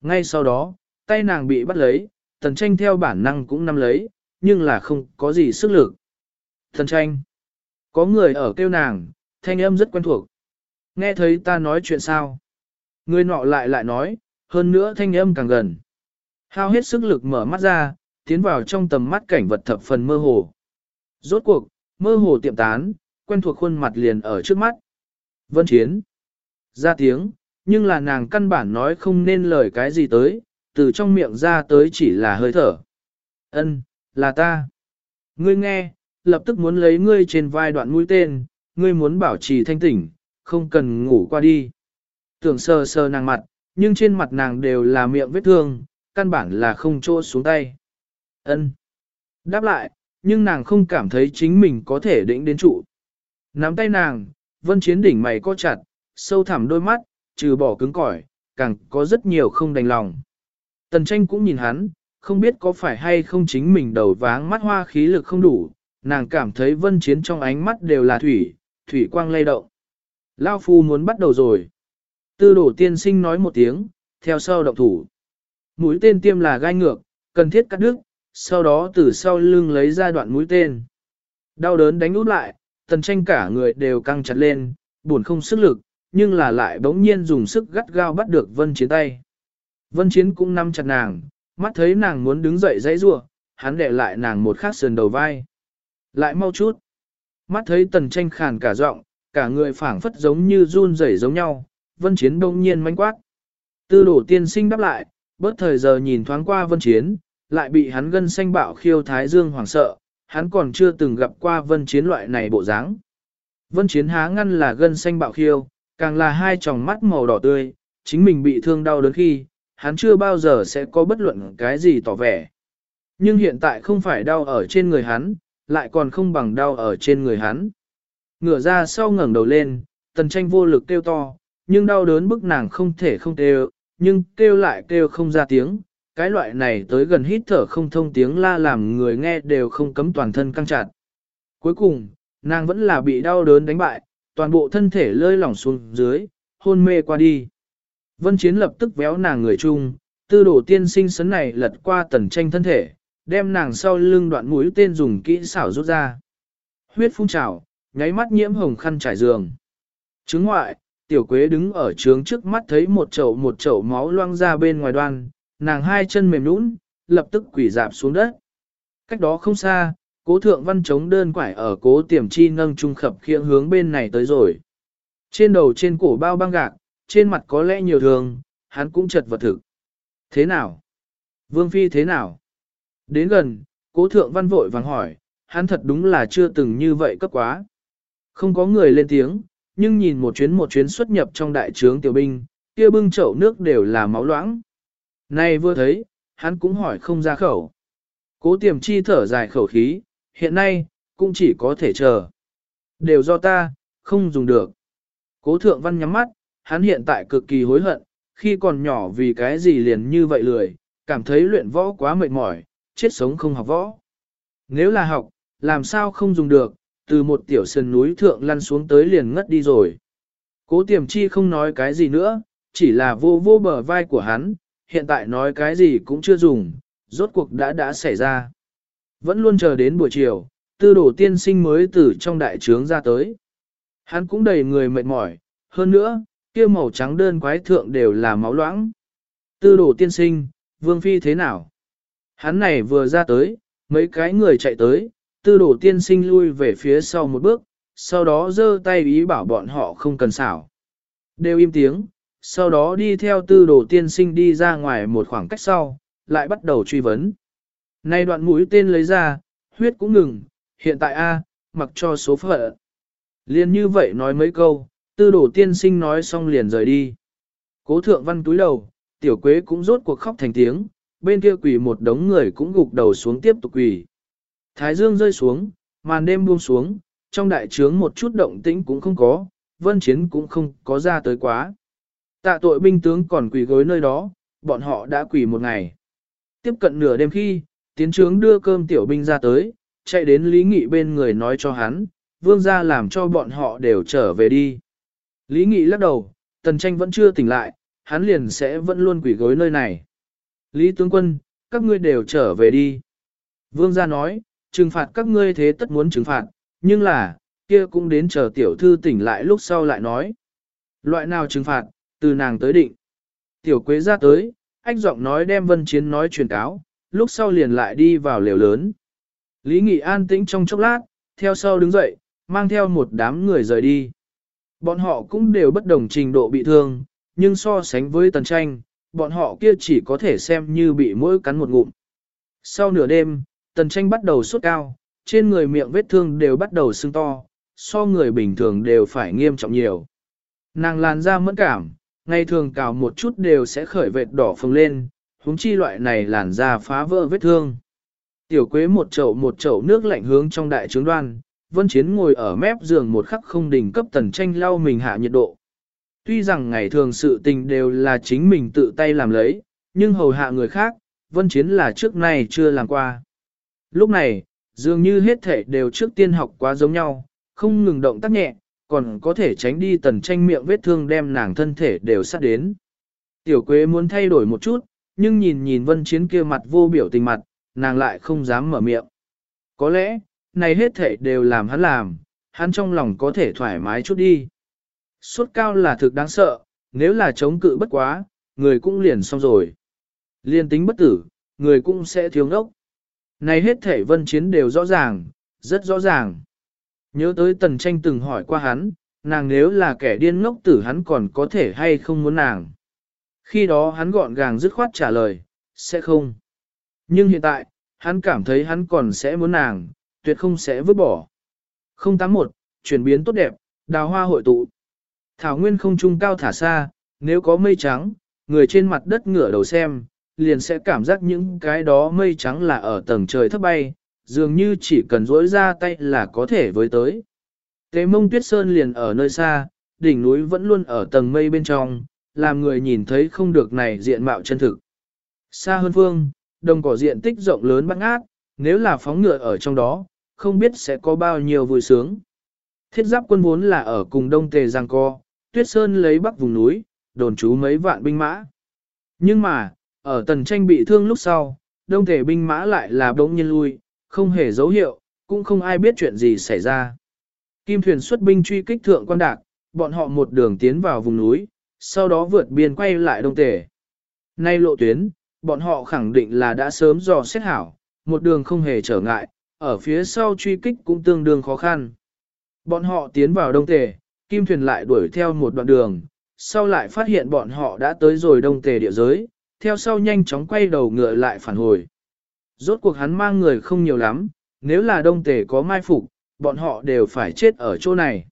Ngay sau đó, tay nàng bị bắt lấy, tần tranh theo bản năng cũng nắm lấy, nhưng là không có gì sức lực. Tần tranh, có người ở kêu nàng, thanh âm rất quen thuộc. Nghe thấy ta nói chuyện sao? Người nọ lại lại nói, hơn nữa thanh âm càng gần. Hao hết sức lực mở mắt ra, tiến vào trong tầm mắt cảnh vật thập phần mơ hồ. Rốt cuộc, mơ hồ tiệm tán, quen thuộc khuôn mặt liền ở trước mắt. Vân Chiến. Ra tiếng, nhưng là nàng căn bản nói không nên lời cái gì tới, từ trong miệng ra tới chỉ là hơi thở. Ân, là ta. Ngươi nghe, lập tức muốn lấy ngươi trên vai đoạn mũi tên, ngươi muốn bảo trì thanh tỉnh, không cần ngủ qua đi. Tưởng sờ sờ nàng mặt, nhưng trên mặt nàng đều là miệng vết thương, căn bản là không chỗ xuống tay. Ân. Đáp lại, nhưng nàng không cảm thấy chính mình có thể đỉnh đến trụ. Nắm tay nàng, vân chiến đỉnh mày co chặt, sâu thẳm đôi mắt, trừ bỏ cứng cỏi, càng có rất nhiều không đành lòng. Tần tranh cũng nhìn hắn, không biết có phải hay không chính mình đầu váng mắt hoa khí lực không đủ, nàng cảm thấy vân chiến trong ánh mắt đều là thủy, thủy quang lay động. Lao phu muốn bắt đầu rồi. Tư đổ tiên sinh nói một tiếng, theo sau động thủ. Mũi tên tiêm là gai ngược, cần thiết cắt đứt, sau đó từ sau lưng lấy ra đoạn mũi tên. Đau đớn đánh út lại, tần tranh cả người đều căng chặt lên, buồn không sức lực, nhưng là lại bỗng nhiên dùng sức gắt gao bắt được vân chiến tay. Vân chiến cũng nắm chặt nàng, mắt thấy nàng muốn đứng dậy dãy rua, hắn để lại nàng một khắc sườn đầu vai. Lại mau chút. Mắt thấy tần tranh khàn cả giọng, cả người phảng phất giống như run rẩy giống nhau, vân chiến đông nhiên manh quát. Tư đổ tiên sinh đáp lại, bớt thời giờ nhìn thoáng qua vân chiến, lại bị hắn gân xanh bạo khiêu thái dương hoảng sợ, hắn còn chưa từng gặp qua vân chiến loại này bộ dáng. Vân chiến há ngăn là gân xanh bạo khiêu, càng là hai tròng mắt màu đỏ tươi, chính mình bị thương đau đớn khi, hắn chưa bao giờ sẽ có bất luận cái gì tỏ vẻ. Nhưng hiện tại không phải đau ở trên người hắn, lại còn không bằng đau ở trên người hắn. Ngửa ra sau ngẩng đầu lên, tần tranh vô lực kêu to, nhưng đau đớn bức nàng không thể không kêu, nhưng kêu lại kêu không ra tiếng, cái loại này tới gần hít thở không thông tiếng la làm người nghe đều không cấm toàn thân căng chặt. Cuối cùng, nàng vẫn là bị đau đớn đánh bại, toàn bộ thân thể lơi lỏng xuống dưới, hôn mê qua đi. Vân Chiến lập tức véo nàng người chung, tư đổ tiên sinh sấn này lật qua tần tranh thân thể, đem nàng sau lưng đoạn mũi tên dùng kỹ xảo rút ra. Huyết phun trào, nháy mắt nhiễm hồng khăn trải giường. Trứng ngoại, tiểu quế đứng ở trướng trước mắt thấy một chậu một chậu máu loang ra bên ngoài đoan, nàng hai chân mềm nũng, lập tức quỷ dạp xuống đất. Cách đó không xa, cố thượng văn chống đơn quải ở cố tiềm chi nâng trung khập khiễng hướng bên này tới rồi. Trên đầu trên cổ bao băng gạc, trên mặt có lẽ nhiều thường, hắn cũng chật vật thực. Thế nào? Vương Phi thế nào? Đến gần, cố thượng văn vội vàng hỏi, hắn thật đúng là chưa từng như vậy cấp quá. Không có người lên tiếng, nhưng nhìn một chuyến một chuyến xuất nhập trong đại trướng tiểu binh, kia bưng chậu nước đều là máu loãng. Nay vừa thấy, hắn cũng hỏi không ra khẩu. Cố tiềm chi thở dài khẩu khí, hiện nay, cũng chỉ có thể chờ. Đều do ta, không dùng được. Cố thượng văn nhắm mắt, hắn hiện tại cực kỳ hối hận, khi còn nhỏ vì cái gì liền như vậy lười, cảm thấy luyện võ quá mệt mỏi, chết sống không học võ. Nếu là học, làm sao không dùng được, từ một tiểu sân núi thượng lăn xuống tới liền ngất đi rồi. Cố tiềm chi không nói cái gì nữa, chỉ là vô vô bờ vai của hắn, hiện tại nói cái gì cũng chưa dùng, rốt cuộc đã đã xảy ra. Vẫn luôn chờ đến buổi chiều, tư đổ tiên sinh mới từ trong đại trướng ra tới. Hắn cũng đầy người mệt mỏi, hơn nữa, kia màu trắng đơn quái thượng đều là máu loãng. Tư đổ tiên sinh, vương phi thế nào? Hắn này vừa ra tới, mấy cái người chạy tới, tư Đồ tiên sinh lui về phía sau một bước, sau đó giơ tay ý bảo bọn họ không cần xảo. Đều im tiếng, sau đó đi theo tư đồ tiên sinh đi ra ngoài một khoảng cách sau, lại bắt đầu truy vấn. Nay đoạn mũi tên lấy ra, huyết cũng ngừng, hiện tại A, mặc cho số phận. Liên như vậy nói mấy câu, tư đồ tiên sinh nói xong liền rời đi. Cố thượng văn túi đầu, tiểu quế cũng rốt cuộc khóc thành tiếng, bên kia quỳ một đống người cũng gục đầu xuống tiếp tục quỳ. Thái dương rơi xuống, màn đêm buông xuống, trong đại trướng một chút động tĩnh cũng không có, vân chiến cũng không có ra tới quá. Tạ tội binh tướng còn quỳ gối nơi đó, bọn họ đã quỳ một ngày. Tiếp cận nửa đêm khi, tiến trướng đưa cơm tiểu binh ra tới, chạy đến Lý Nghị bên người nói cho hắn, vương gia làm cho bọn họ đều trở về đi. Lý Nghị lắc đầu, tần tranh vẫn chưa tỉnh lại, hắn liền sẽ vẫn luôn quỷ gối nơi này. Lý tướng quân, các ngươi đều trở về đi. Vương gia nói, trừng phạt các ngươi thế tất muốn trừng phạt, nhưng là, kia cũng đến chờ tiểu thư tỉnh lại lúc sau lại nói. Loại nào trừng phạt, từ nàng tới định. Tiểu quế ra tới, ách giọng nói đem vân chiến nói truyền cáo, lúc sau liền lại đi vào lều lớn. Lý Nghị an tĩnh trong chốc lát, theo sau đứng dậy, mang theo một đám người rời đi. Bọn họ cũng đều bất đồng trình độ bị thương, nhưng so sánh với tần tranh, bọn họ kia chỉ có thể xem như bị mũi cắn một ngụm. Sau nửa đêm, tần tranh bắt đầu sốt cao, trên người miệng vết thương đều bắt đầu sưng to, so người bình thường đều phải nghiêm trọng nhiều. Nàng làn da mẫn cảm, ngày thường cào một chút đều sẽ khởi vệt đỏ phồng lên, huống chi loại này làn da phá vỡ vết thương. Tiểu quế một chậu một chậu nước lạnh hướng trong đại trướng đoan, vân chiến ngồi ở mép giường một khắc không đỉnh cấp tần tranh lau mình hạ nhiệt độ. Tuy rằng ngày thường sự tình đều là chính mình tự tay làm lấy, nhưng hầu hạ người khác, vân chiến là trước nay chưa làm qua. Lúc này, dường như hết thể đều trước tiên học quá giống nhau, không ngừng động tác nhẹ, còn có thể tránh đi tần tranh miệng vết thương đem nàng thân thể đều sát đến. Tiểu quế muốn thay đổi một chút, nhưng nhìn nhìn vân chiến kia mặt vô biểu tình mặt, nàng lại không dám mở miệng. Có lẽ, này hết thể đều làm hắn làm, hắn trong lòng có thể thoải mái chút đi. Suốt cao là thực đáng sợ, nếu là chống cự bất quá, người cũng liền xong rồi. Liên tính bất tử, người cũng sẽ thiếu ngốc. Này hết thể vân chiến đều rõ ràng, rất rõ ràng. Nhớ tới tần tranh từng hỏi qua hắn, nàng nếu là kẻ điên ngốc tử hắn còn có thể hay không muốn nàng. Khi đó hắn gọn gàng dứt khoát trả lời, sẽ không. Nhưng hiện tại, hắn cảm thấy hắn còn sẽ muốn nàng, tuyệt không sẽ vứt bỏ. 081, chuyển biến tốt đẹp, đào hoa hội tụ. Thảo nguyên không trung cao thả xa, nếu có mây trắng, người trên mặt đất ngửa đầu xem, liền sẽ cảm giác những cái đó mây trắng là ở tầng trời thấp bay, dường như chỉ cần rỗi ra tay là có thể với tới. Tế mông tuyết sơn liền ở nơi xa, đỉnh núi vẫn luôn ở tầng mây bên trong, làm người nhìn thấy không được này diện mạo chân thực. Xa hơn phương, đồng cỏ diện tích rộng lớn bắt ngát, nếu là phóng ngựa ở trong đó, không biết sẽ có bao nhiêu vui sướng. Thiết giáp quân vốn là ở cùng đông tề giang co, tuyết sơn lấy bắc vùng núi, đồn trú mấy vạn binh mã. Nhưng mà, ở tần tranh bị thương lúc sau, đông thể binh mã lại là đống nhiên lui, không hề dấu hiệu, cũng không ai biết chuyện gì xảy ra. Kim thuyền xuất binh truy kích thượng quan đạc, bọn họ một đường tiến vào vùng núi, sau đó vượt biên quay lại đông thể. Nay lộ tuyến, bọn họ khẳng định là đã sớm dò xét hảo, một đường không hề trở ngại, ở phía sau truy kích cũng tương đương khó khăn. Bọn họ tiến vào đông tề, kim thuyền lại đuổi theo một đoạn đường, sau lại phát hiện bọn họ đã tới rồi đông tề địa giới, theo sau nhanh chóng quay đầu ngựa lại phản hồi. Rốt cuộc hắn mang người không nhiều lắm, nếu là đông tề có mai phục, bọn họ đều phải chết ở chỗ này.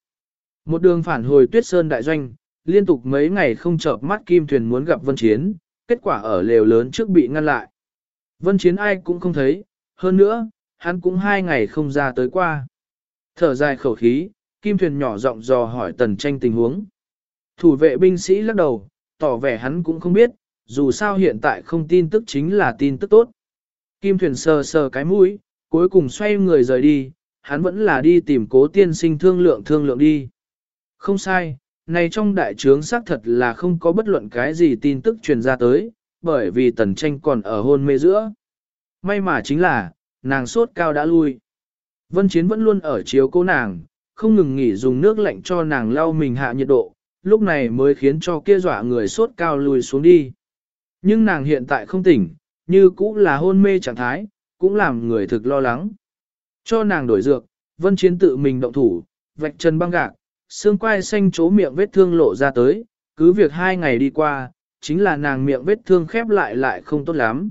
Một đường phản hồi tuyết sơn đại doanh, liên tục mấy ngày không chợp mắt kim thuyền muốn gặp vân chiến, kết quả ở lều lớn trước bị ngăn lại. Vân chiến ai cũng không thấy, hơn nữa, hắn cũng hai ngày không ra tới qua. Thở dài khẩu khí, kim thuyền nhỏ giọng dò hỏi tần tranh tình huống. Thủ vệ binh sĩ lắc đầu, tỏ vẻ hắn cũng không biết, dù sao hiện tại không tin tức chính là tin tức tốt. Kim thuyền sờ sờ cái mũi, cuối cùng xoay người rời đi, hắn vẫn là đi tìm cố tiên sinh thương lượng thương lượng đi. Không sai, này trong đại trướng xác thật là không có bất luận cái gì tin tức truyền ra tới, bởi vì tần tranh còn ở hôn mê giữa. May mà chính là, nàng sốt cao đã lui. Vân Chiến vẫn luôn ở chiếu cô nàng, không ngừng nghỉ dùng nước lạnh cho nàng lau mình hạ nhiệt độ, lúc này mới khiến cho kia dọa người sốt cao lùi xuống đi. Nhưng nàng hiện tại không tỉnh, như cũ là hôn mê trạng thái, cũng làm người thực lo lắng. Cho nàng đổi dược, Vân Chiến tự mình động thủ, vạch chân băng gạc, xương quai xanh chỗ miệng vết thương lộ ra tới, cứ việc hai ngày đi qua, chính là nàng miệng vết thương khép lại lại không tốt lắm.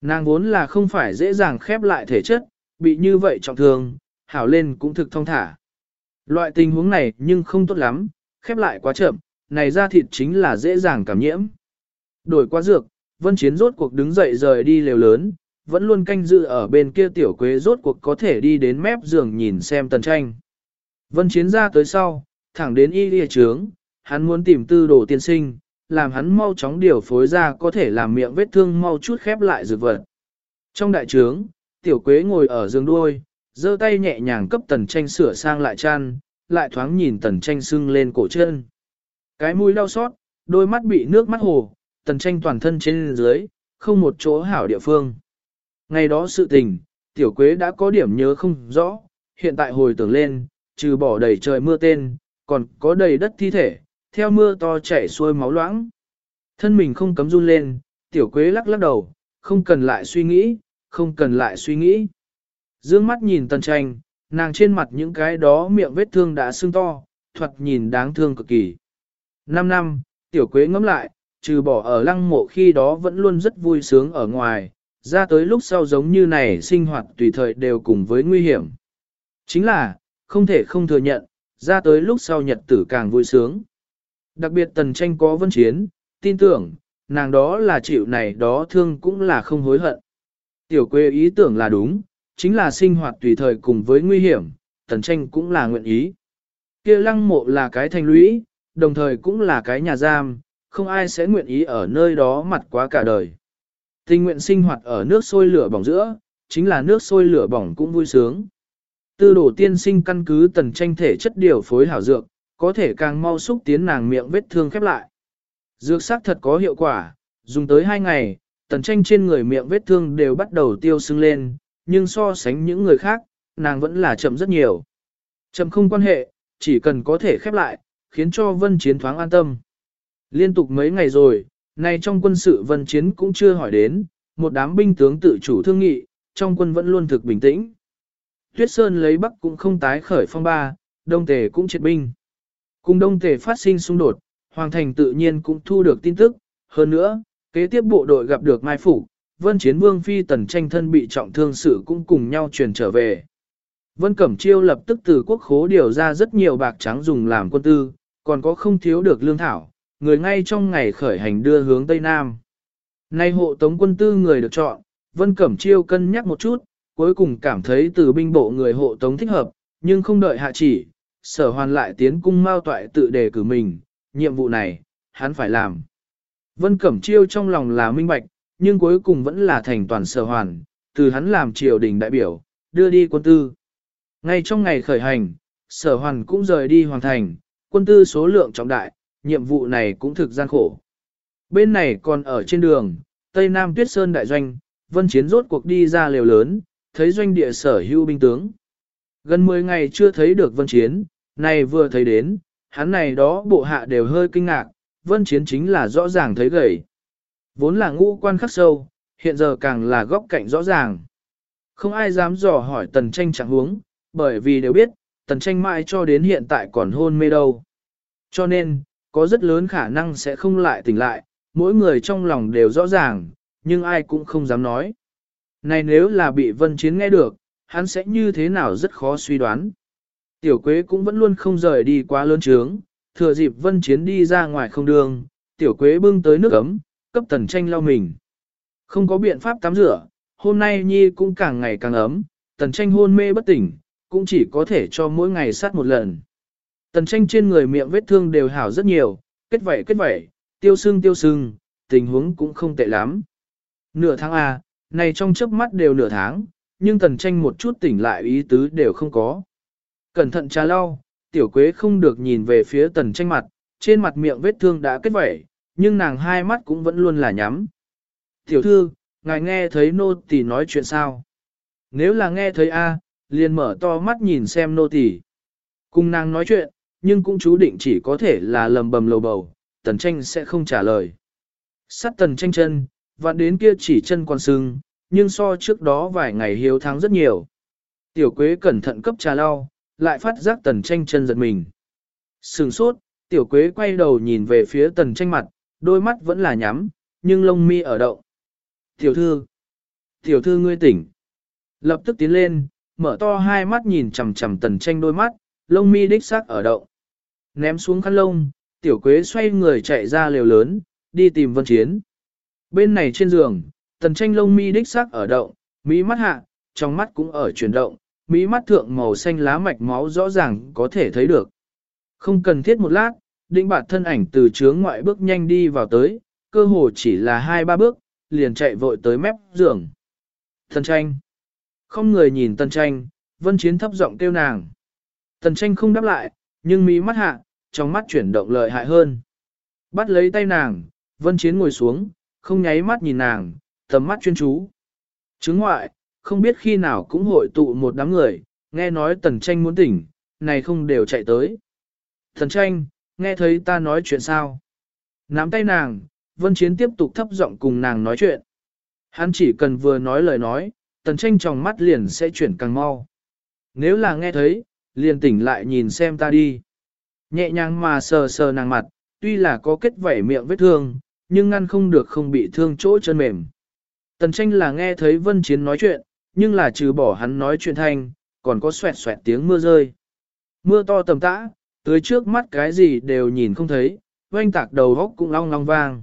Nàng vốn là không phải dễ dàng khép lại thể chất, bị như vậy trọng thương, hảo lên cũng thực thông thả. Loại tình huống này nhưng không tốt lắm, khép lại quá chậm, này ra thịt chính là dễ dàng cảm nhiễm. Đổi qua dược, Vân Chiến rốt cuộc đứng dậy rời đi lều lớn, vẫn luôn canh dự ở bên kia tiểu quế rốt cuộc có thể đi đến mép giường nhìn xem tần tranh. Vân Chiến ra tới sau, thẳng đến y lìa trướng, hắn muốn tìm tư đồ tiên sinh, làm hắn mau chóng điều phối ra có thể làm miệng vết thương mau chút khép lại dược vật. Trong đại trướng, tiểu quế ngồi ở giường đuôi, giơ tay nhẹ nhàng cấp tần tranh sửa sang lại chăn, lại thoáng nhìn tần tranh sưng lên cổ chân. Cái mũi đau xót, đôi mắt bị nước mắt hồ, tần tranh toàn thân trên dưới, không một chỗ hảo địa phương. Ngày đó sự tình, tiểu quế đã có điểm nhớ không rõ, hiện tại hồi tưởng lên, trừ bỏ đầy trời mưa tên, còn có đầy đất thi thể, theo mưa to chảy xuôi máu loãng. Thân mình không cấm run lên, tiểu quế lắc lắc đầu, không cần lại suy nghĩ, không cần lại suy nghĩ. Dương mắt nhìn tần tranh, nàng trên mặt những cái đó miệng vết thương đã sưng to, thuật nhìn đáng thương cực kỳ. Năm năm, tiểu quế ngẫm lại, trừ bỏ ở lăng mộ khi đó vẫn luôn rất vui sướng ở ngoài, ra tới lúc sau giống như này sinh hoạt tùy thời đều cùng với nguy hiểm. Chính là, không thể không thừa nhận, ra tới lúc sau nhật tử càng vui sướng. Đặc biệt tần tranh có vân chiến, tin tưởng, nàng đó là chịu này đó thương cũng là không hối hận. Tiểu quê ý tưởng là đúng, chính là sinh hoạt tùy thời cùng với nguy hiểm, tần tranh cũng là nguyện ý. kia lăng mộ là cái thành lũy, đồng thời cũng là cái nhà giam, không ai sẽ nguyện ý ở nơi đó mặt quá cả đời. Tình nguyện sinh hoạt ở nước sôi lửa bỏng giữa, chính là nước sôi lửa bỏng cũng vui sướng. Tư đổ tiên sinh căn cứ tần tranh thể chất điều phối hảo dược, có thể càng mau xúc tiến nàng miệng vết thương khép lại. Dược sắc thật có hiệu quả, dùng tới 2 ngày, tần tranh trên người miệng vết thương đều bắt đầu tiêu sưng lên, nhưng so sánh những người khác, nàng vẫn là chậm rất nhiều. Chậm không quan hệ, chỉ cần có thể khép lại, khiến cho vân chiến thoáng an tâm. Liên tục mấy ngày rồi, nay trong quân sự vân chiến cũng chưa hỏi đến, một đám binh tướng tự chủ thương nghị, trong quân vẫn luôn thực bình tĩnh. Tuyết Sơn lấy Bắc cũng không tái khởi phong ba, Đông Tề cũng triệt binh. Cùng Đông Tề phát sinh xung đột, Hoàng Thành tự nhiên cũng thu được tin tức, hơn nữa, kế tiếp bộ đội gặp được Mai Phủ, Vân Chiến Vương Phi tần tranh thân bị trọng thương sự cũng cùng nhau truyền trở về. Vân Cẩm Chiêu lập tức từ quốc khố điều ra rất nhiều bạc trắng dùng làm quân tư, còn có không thiếu được lương thảo, người ngay trong ngày khởi hành đưa hướng Tây Nam. Nay hộ tống quân tư người được chọn, Vân Cẩm Chiêu cân nhắc một chút, cuối cùng cảm thấy từ binh bộ người hộ tống thích hợp, nhưng không đợi hạ chỉ, sở hoàn lại tiến cung mao toại tự đề cử mình, nhiệm vụ này, hắn phải làm. Vân Cẩm Chiêu trong lòng là minh bạch, nhưng cuối cùng vẫn là thành toàn sở hoàn, từ hắn làm triều đình đại biểu, đưa đi quân tư. Ngay trong ngày khởi hành, sở hoàn cũng rời đi hoàn thành, quân tư số lượng trọng đại, nhiệm vụ này cũng thực gian khổ. Bên này còn ở trên đường, Tây Nam Tuyết Sơn đại doanh, vân chiến rốt cuộc đi ra liều lớn, thấy doanh địa sở hữu binh tướng. Gần 10 ngày chưa thấy được vân chiến, này vừa thấy đến, hắn này đó bộ hạ đều hơi kinh ngạc, vân chiến chính là rõ ràng thấy gầy. Vốn là ngũ quan khắc sâu, hiện giờ càng là góc cạnh rõ ràng. Không ai dám dò hỏi tần tranh chẳng huống, bởi vì đều biết, tần tranh mãi cho đến hiện tại còn hôn mê đâu. Cho nên, có rất lớn khả năng sẽ không lại tỉnh lại, mỗi người trong lòng đều rõ ràng, nhưng ai cũng không dám nói. Này nếu là bị vân chiến nghe được, hắn sẽ như thế nào rất khó suy đoán. Tiểu quế cũng vẫn luôn không rời đi quá lớn trướng, thừa dịp vân chiến đi ra ngoài không đường, tiểu quế bưng tới nước ấm, cấp tần tranh lau mình. Không có biện pháp tắm rửa, hôm nay nhi cũng càng ngày càng ấm, tần tranh hôn mê bất tỉnh, cũng chỉ có thể cho mỗi ngày sát một lần. Tần tranh trên người miệng vết thương đều hảo rất nhiều, kết vẩy kết vẩy, tiêu sưng tiêu sưng, tình huống cũng không tệ lắm. Nửa tháng A, này trong chớp mắt đều nửa tháng, nhưng tần tranh một chút tỉnh lại ý tứ đều không có. Cẩn thận trà lau, tiểu quế không được nhìn về phía tần tranh mặt, trên mặt miệng vết thương đã kết vẩy, nhưng nàng hai mắt cũng vẫn luôn là nhắm. Tiểu thư, ngài nghe thấy nô tỳ nói chuyện sao? Nếu là nghe thấy A, liền mở to mắt nhìn xem nô tỳ. Cùng nàng nói chuyện, nhưng cũng chú định chỉ có thể là lầm bầm lầu bầu, tần tranh sẽ không trả lời. Sắt tần tranh chân, vạn đến kia chỉ chân còn sưng, nhưng so trước đó vài ngày hiếu thắng rất nhiều. Tiểu quế cẩn thận cấp trà lau, lại phát giác tần tranh chân giật mình. Sừng sốt, tiểu quế quay đầu nhìn về phía tần tranh mặt, đôi mắt vẫn là nhắm, nhưng lông mi ở động. Tiểu thư, tiểu thư ngươi tỉnh. Lập tức tiến lên, mở to hai mắt nhìn chằm chằm tần tranh đôi mắt, lông mi đích xác ở đậu Ném xuống khăn lông, tiểu quế xoay người chạy ra lều lớn, đi tìm vân chiến. Bên này trên giường, tần tranh lông mi đích sắc ở động, mí mắt hạ, trong mắt cũng ở chuyển động, mí mắt thượng màu xanh lá mạch máu rõ ràng có thể thấy được. Không cần thiết một lát, định bạt thân ảnh từ chướng ngoại bước nhanh đi vào tới, cơ hồ chỉ là hai ba bước, liền chạy vội tới mép giường. Tần tranh. Không người nhìn tần tranh, vân chiến thấp giọng kêu nàng. Tần tranh không đáp lại, nhưng mỹ mắt hạ, trong mắt chuyển động lợi hại hơn. Bắt lấy tay nàng, vân chiến ngồi xuống, không nháy mắt nhìn nàng, tầm mắt chuyên chú. Chứng ngoại, không biết khi nào cũng hội tụ một đám người, nghe nói tần tranh muốn tỉnh, này không đều chạy tới. Tần tranh, nghe thấy ta nói chuyện sao? Nắm tay nàng, vân chiến tiếp tục thấp giọng cùng nàng nói chuyện. Hắn chỉ cần vừa nói lời nói, tần tranh trong mắt liền sẽ chuyển càng mau. Nếu là nghe thấy, liền tỉnh lại nhìn xem ta đi. Nhẹ nhàng mà sờ sờ nàng mặt, tuy là có kết vảy miệng vết thương, nhưng ngăn không được không bị thương chỗ chân mềm. Tần tranh là nghe thấy vân chiến nói chuyện, nhưng là trừ bỏ hắn nói chuyện thanh, còn có xoẹt xoẹt tiếng mưa rơi. Mưa to tầm tã, tới trước mắt cái gì đều nhìn không thấy, oanh tạc đầu góc cũng long long vang.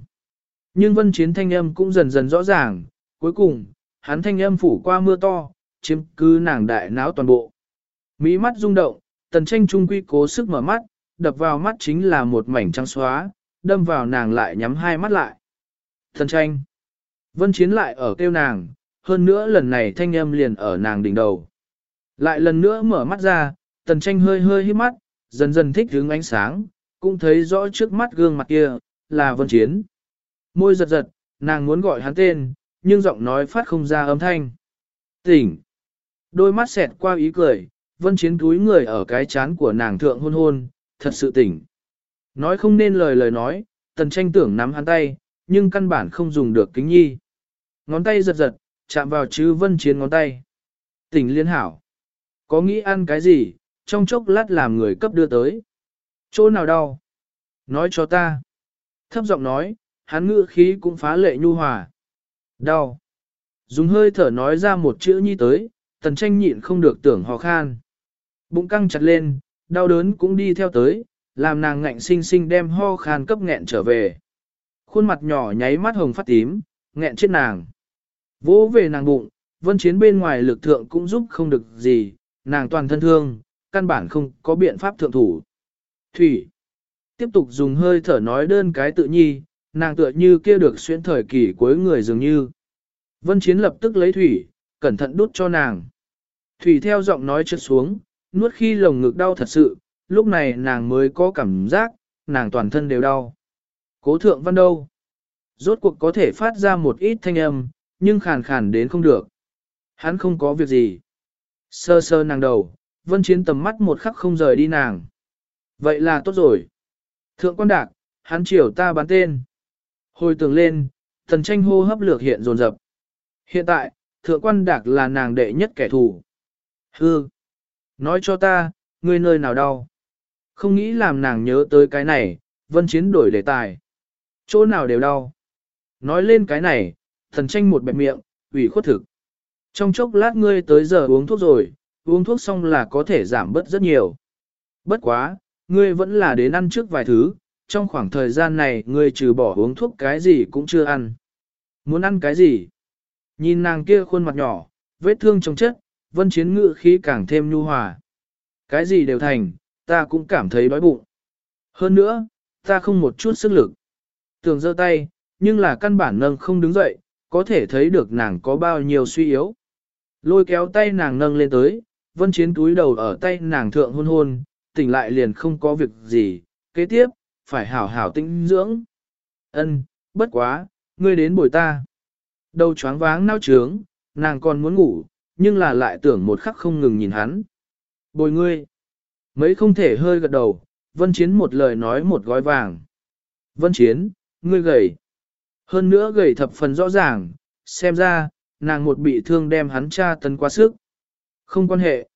Nhưng vân chiến thanh âm cũng dần dần rõ ràng, cuối cùng, hắn thanh âm phủ qua mưa to, chiếm cứ nàng đại náo toàn bộ. Mỹ mắt rung động, tần tranh trung quy cố sức mở mắt, đập vào mắt chính là một mảnh trắng xóa, đâm vào nàng lại nhắm hai mắt lại. Tần tranh. Vân chiến lại ở kêu nàng, hơn nữa lần này thanh âm liền ở nàng đỉnh đầu. Lại lần nữa mở mắt ra, tần tranh hơi hơi hít mắt, dần dần thích hướng ánh sáng, cũng thấy rõ trước mắt gương mặt kia, là vân chiến. Môi giật giật, nàng muốn gọi hắn tên, nhưng giọng nói phát không ra âm thanh. Tỉnh. Đôi mắt xẹt qua ý cười, vân chiến túi người ở cái chán của nàng thượng hôn hôn, thật sự tỉnh. Nói không nên lời lời nói, tần tranh tưởng nắm hắn tay, nhưng căn bản không dùng được kính nhi. Ngón tay giật giật, chạm vào chứ vân chiến ngón tay. Tỉnh liên hảo. Có nghĩ ăn cái gì, trong chốc lát làm người cấp đưa tới. Chỗ nào đau? Nói cho ta. Thấp giọng nói, hắn ngữ khí cũng phá lệ nhu hòa. Đau. Dùng hơi thở nói ra một chữ nhi tới, tần tranh nhịn không được tưởng hò khan. Bụng căng chặt lên, đau đớn cũng đi theo tới, làm nàng ngạnh sinh sinh đem ho khan cấp nghẹn trở về. Khuôn mặt nhỏ nháy mắt hồng phát tím, nghẹn chết nàng. Vỗ về nàng bụng, vân chiến bên ngoài lực thượng cũng giúp không được gì, nàng toàn thân thương, căn bản không có biện pháp thượng thủ. Thủy. Tiếp tục dùng hơi thở nói đơn cái tự nhi, nàng tựa như kia được xuyên thời kỳ cuối người dường như. Vân Chiến lập tức lấy thủy, cẩn thận đút cho nàng. Thủy theo giọng nói trượt xuống, nuốt khi lồng ngực đau thật sự, lúc này nàng mới có cảm giác, nàng toàn thân đều đau. Cố thượng văn đâu? Rốt cuộc có thể phát ra một ít thanh âm, nhưng khàn khàn đến không được. Hắn không có việc gì. Sơ sơ nàng đầu, vân chiến tầm mắt một khắc không rời đi nàng. Vậy là tốt rồi. Thượng quan đạc, hắn chiều ta bán tên. Hồi tưởng lên, thần tranh hô hấp lược hiện dồn dập. Hiện tại, thượng quan đạc là nàng đệ nhất kẻ thù. Hư! Nói cho ta, ngươi nơi nào đau? Không nghĩ làm nàng nhớ tới cái này, vân chiến đổi đề tài. Chỗ nào đều đau. Nói lên cái này, thần tranh một bẹp miệng, ủy khuất thực. Trong chốc lát ngươi tới giờ uống thuốc rồi, uống thuốc xong là có thể giảm bớt rất nhiều. Bất quá, ngươi vẫn là đến ăn trước vài thứ, trong khoảng thời gian này ngươi trừ bỏ uống thuốc cái gì cũng chưa ăn. Muốn ăn cái gì? Nhìn nàng kia khuôn mặt nhỏ, vết thương trong chất, vân chiến ngự khí càng thêm nhu hòa. Cái gì đều thành, ta cũng cảm thấy đói bụng. Hơn nữa, ta không một chút sức lực. Tường giơ tay, nhưng là căn bản nâng không đứng dậy, có thể thấy được nàng có bao nhiêu suy yếu. Lôi kéo tay nàng nâng lên tới, vân chiến túi đầu ở tay nàng thượng hôn hôn, tỉnh lại liền không có việc gì, kế tiếp, phải hảo hảo tinh dưỡng. Ân, bất quá, ngươi đến bồi ta. Đầu choáng váng nao trướng, nàng còn muốn ngủ, nhưng là lại tưởng một khắc không ngừng nhìn hắn. Bồi ngươi. Mấy không thể hơi gật đầu, Vân Chiến một lời nói một gói vàng. Vân Chiến, ngươi gầy. Hơn nữa gầy thập phần rõ ràng, xem ra, nàng một bị thương đem hắn tra tấn quá sức. Không quan hệ.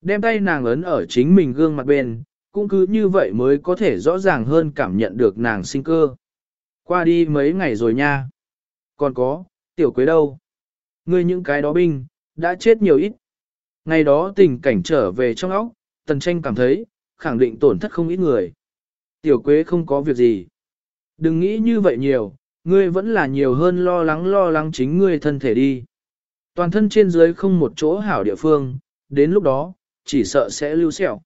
Đem tay nàng ấn ở chính mình gương mặt bên, cũng cứ như vậy mới có thể rõ ràng hơn cảm nhận được nàng sinh cơ. Qua đi mấy ngày rồi nha. Còn có, tiểu quế đâu? Ngươi những cái đó binh, đã chết nhiều ít. Ngày đó tình cảnh trở về trong óc, tần tranh cảm thấy, khẳng định tổn thất không ít người. Tiểu quế không có việc gì. Đừng nghĩ như vậy nhiều, ngươi vẫn là nhiều hơn lo lắng lo lắng chính ngươi thân thể đi. Toàn thân trên dưới không một chỗ hảo địa phương, đến lúc đó, chỉ sợ sẽ lưu sẹo.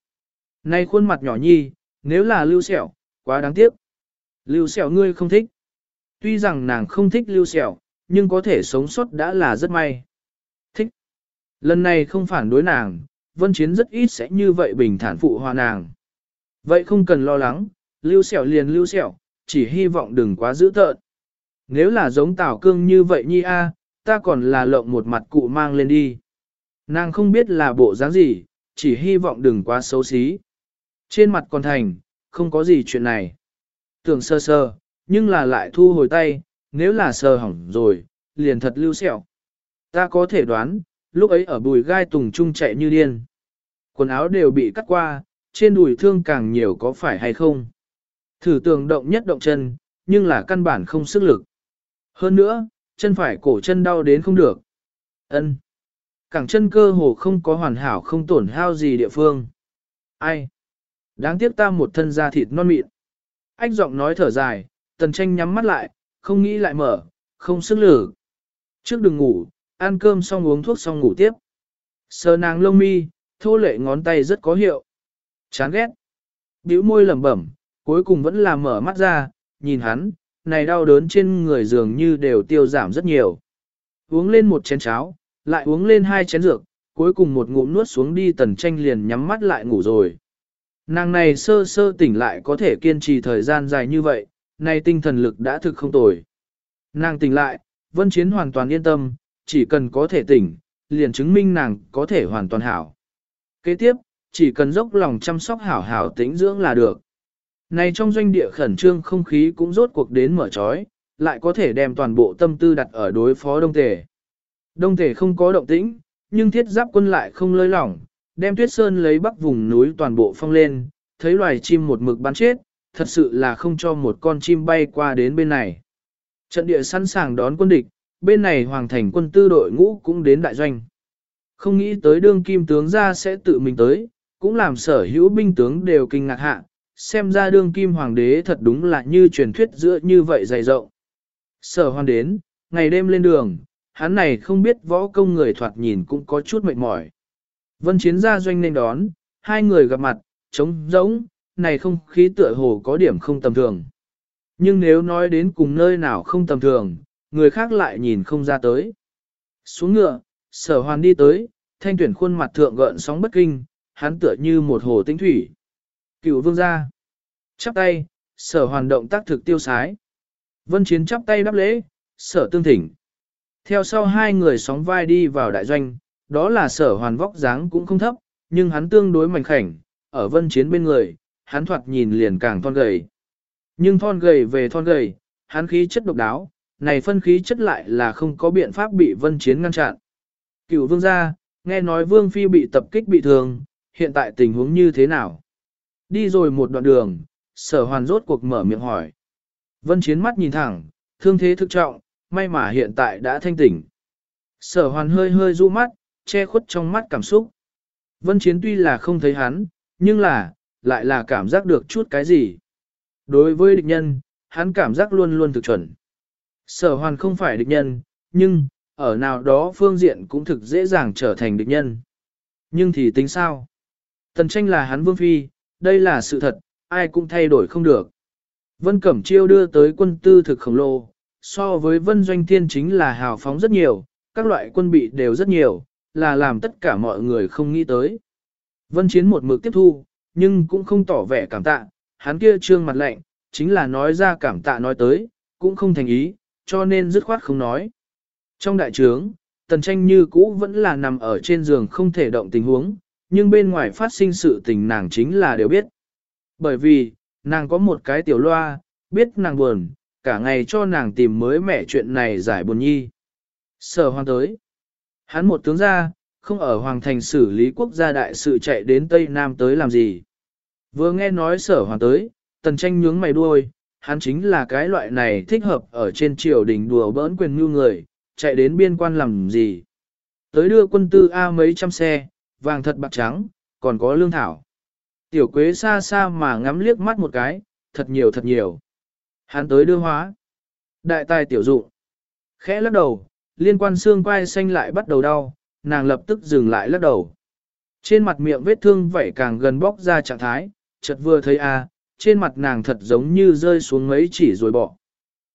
Nay khuôn mặt nhỏ nhi, nếu là lưu sẹo, quá đáng tiếc. Lưu sẹo ngươi không thích. Tuy rằng nàng không thích lưu sẹo, nhưng có thể sống sót đã là rất may. Lần này không phản đối nàng, vân chiến rất ít sẽ như vậy bình thản phụ hòa nàng. Vậy không cần lo lắng, lưu sẹo liền lưu sẹo, chỉ hy vọng đừng quá dữ tợn. Nếu là giống tảo cương như vậy nhi a, ta còn là lộng một mặt cụ mang lên đi. Nàng không biết là bộ dáng gì, chỉ hy vọng đừng quá xấu xí. Trên mặt còn thành, không có gì chuyện này. Tưởng sơ sơ, nhưng là lại thu hồi tay, nếu là sơ hỏng rồi, liền thật lưu sẹo. Ta có thể đoán, lúc ấy ở bùi gai tùng trung chạy như điên. Quần áo đều bị cắt qua, trên đùi thương càng nhiều có phải hay không. Thử tường động nhất động chân, nhưng là căn bản không sức lực. Hơn nữa, chân phải cổ chân đau đến không được. ân Cẳng chân cơ hồ không có hoàn hảo không tổn hao gì địa phương. Ai? Đáng tiếc ta một thân da thịt non mịn. Ách giọng nói thở dài, tần tranh nhắm mắt lại, không nghĩ lại mở, không sức lử. Trước đừng ngủ, ăn cơm xong uống thuốc xong ngủ tiếp. Sờ nàng lông mi, thô lệ ngón tay rất có hiệu. Chán ghét. bĩu môi lẩm bẩm, cuối cùng vẫn là mở mắt ra, nhìn hắn, này đau đớn trên người dường như đều tiêu giảm rất nhiều. Uống lên một chén cháo, lại uống lên hai chén dược, cuối cùng một ngụm nuốt xuống đi tần tranh liền nhắm mắt lại ngủ rồi. Nàng này sơ sơ tỉnh lại có thể kiên trì thời gian dài như vậy, nay tinh thần lực đã thực không tồi. Nàng tỉnh lại, vân chiến hoàn toàn yên tâm, chỉ cần có thể tỉnh, liền chứng minh nàng có thể hoàn toàn hảo. Kế tiếp, chỉ cần dốc lòng chăm sóc hảo hảo tĩnh dưỡng là được. Này trong doanh địa khẩn trương không khí cũng rốt cuộc đến mở trói, lại có thể đem toàn bộ tâm tư đặt ở đối phó đông tề. Đông tề không có động tĩnh, nhưng thiết giáp quân lại không lơi lỏng, đem tuyết sơn lấy bắc vùng núi toàn bộ phong lên, thấy loài chim một mực bắn chết, thật sự là không cho một con chim bay qua đến bên này. Trận địa sẵn sàng đón quân địch, bên này hoàng thành quân tư đội ngũ cũng đến đại doanh. Không nghĩ tới đương kim tướng ra sẽ tự mình tới, cũng làm sở hữu binh tướng đều kinh ngạc hạ, xem ra đương kim hoàng đế thật đúng là như truyền thuyết giữa như vậy dày rộng. Sở hoàng đến, ngày đêm lên đường, hắn này không biết võ công người thoạt nhìn cũng có chút mệt mỏi. Vân chiến gia doanh nên đón, hai người gặp mặt, trống rỗng, này không khí tựa hồ có điểm không tầm thường. Nhưng nếu nói đến cùng nơi nào không tầm thường, người khác lại nhìn không ra tới. Xuống ngựa, sở hoàn đi tới, thanh tuyển khuôn mặt thượng gợn sóng bất kinh, hắn tựa như một hồ tinh thủy. Cựu vương gia. Chắp tay, sở hoàn động tác thực tiêu sái. Vân chiến chắp tay đáp lễ, sở tương thỉnh. Theo sau hai người sóng vai đi vào đại doanh, đó là sở hoàn vóc dáng cũng không thấp, nhưng hắn tương đối mảnh khảnh, ở vân chiến bên người, hắn thoạt nhìn liền càng thon gầy. Nhưng thon gầy về thon gầy, hắn khí chất độc đáo, này phân khí chất lại là không có biện pháp bị vân chiến ngăn chặn. Cựu vương gia, nghe nói vương phi bị tập kích bị thương, hiện tại tình huống như thế nào? Đi rồi một đoạn đường, sở hoàn rốt cuộc mở miệng hỏi. Vân chiến mắt nhìn thẳng, thương thế thực trọng, may mà hiện tại đã thanh tỉnh. Sở hoàn hơi hơi du mắt, che khuất trong mắt cảm xúc. Vân chiến tuy là không thấy hắn, nhưng là, lại là cảm giác được chút cái gì. Đối với địch nhân, hắn cảm giác luôn luôn thực chuẩn. Sở hoàn không phải địch nhân, nhưng, ở nào đó phương diện cũng thực dễ dàng trở thành địch nhân. Nhưng thì tính sao? Tần tranh là hắn vương phi, đây là sự thật, ai cũng thay đổi không được. Vân Cẩm Chiêu đưa tới quân tư thực khổng lồ, so với Vân Doanh Thiên chính là hào phóng rất nhiều, các loại quân bị đều rất nhiều, là làm tất cả mọi người không nghĩ tới. Vân Chiến một mực tiếp thu, nhưng cũng không tỏ vẻ cảm tạ, hắn kia trương mặt lạnh, chính là nói ra cảm tạ nói tới, cũng không thành ý, cho nên dứt khoát không nói. Trong đại trướng, tần tranh như cũ vẫn là nằm ở trên giường không thể động tình huống, nhưng bên ngoài phát sinh sự tình nàng chính là đều biết. Bởi vì, nàng có một cái tiểu loa, biết nàng buồn, cả ngày cho nàng tìm mới mẻ chuyện này giải buồn nhi. Sở hoàng tới. Hắn một tướng ra, không ở hoàng thành xử lý quốc gia đại sự chạy đến Tây Nam tới làm gì. Vừa nghe nói sở hoàng tới, tần tranh nhướng mày đuôi, hắn chính là cái loại này thích hợp ở trên triều đình đùa bỡn quyền mưu người, chạy đến biên quan làm gì. Tới đưa quân tư A mấy trăm xe, vàng thật bạc trắng, còn có lương thảo. Tiểu quế xa xa mà ngắm liếc mắt một cái, thật nhiều thật nhiều. Hắn tới đưa hóa. Đại tài tiểu dụ Khẽ lắc đầu, liên quan xương quai xanh lại bắt đầu đau, nàng lập tức dừng lại lắc đầu. Trên mặt miệng vết thương vảy càng gần bóc ra trạng thái, chợt vừa thấy a, trên mặt nàng thật giống như rơi xuống mấy chỉ rồi bỏ.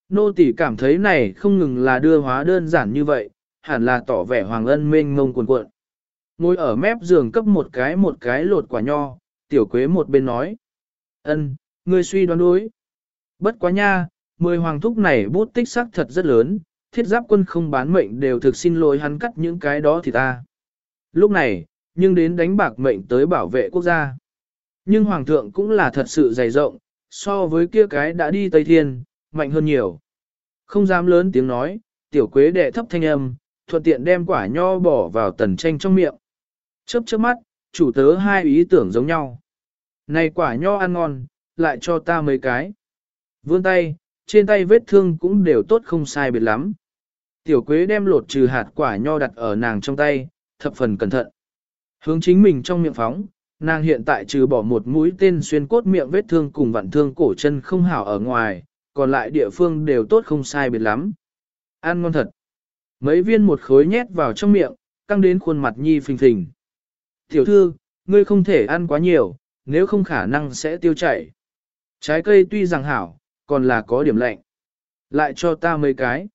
Nô tỷ cảm thấy này không ngừng là đưa hóa đơn giản như vậy, hẳn là tỏ vẻ hoàng ân mênh ngông cuồn cuộn. Ngồi ở mép giường cấp một cái một cái lột quả nho, tiểu quế một bên nói. ân, ngươi suy đoán đối. Bất quá nha, mười hoàng thúc này bút tích sắc thật rất lớn, thiết giáp quân không bán mệnh đều thực xin lỗi hắn cắt những cái đó thì ta. Lúc này, nhưng đến đánh bạc mệnh tới bảo vệ quốc gia. Nhưng hoàng thượng cũng là thật sự dày rộng, so với kia cái đã đi Tây Thiên, mạnh hơn nhiều. Không dám lớn tiếng nói, tiểu quế đệ thấp thanh âm, thuận tiện đem quả nho bỏ vào tần tranh trong miệng. Chớp chớp mắt, chủ tớ hai ý tưởng giống nhau. Này quả nho ăn ngon, lại cho ta mấy cái. Vươn tay, trên tay vết thương cũng đều tốt không sai biệt lắm. Tiểu quế đem lột trừ hạt quả nho đặt ở nàng trong tay, thập phần cẩn thận. Hướng chính mình trong miệng phóng, nàng hiện tại trừ bỏ một mũi tên xuyên cốt miệng vết thương cùng vặn thương cổ chân không hảo ở ngoài, còn lại địa phương đều tốt không sai biệt lắm. Ăn ngon thật. Mấy viên một khối nhét vào trong miệng, căng đến khuôn mặt nhi phình phình. Tiểu thư, ngươi không thể ăn quá nhiều, nếu không khả năng sẽ tiêu chảy. Trái cây tuy rằng hảo, còn là có điểm lạnh. Lại cho ta mấy cái.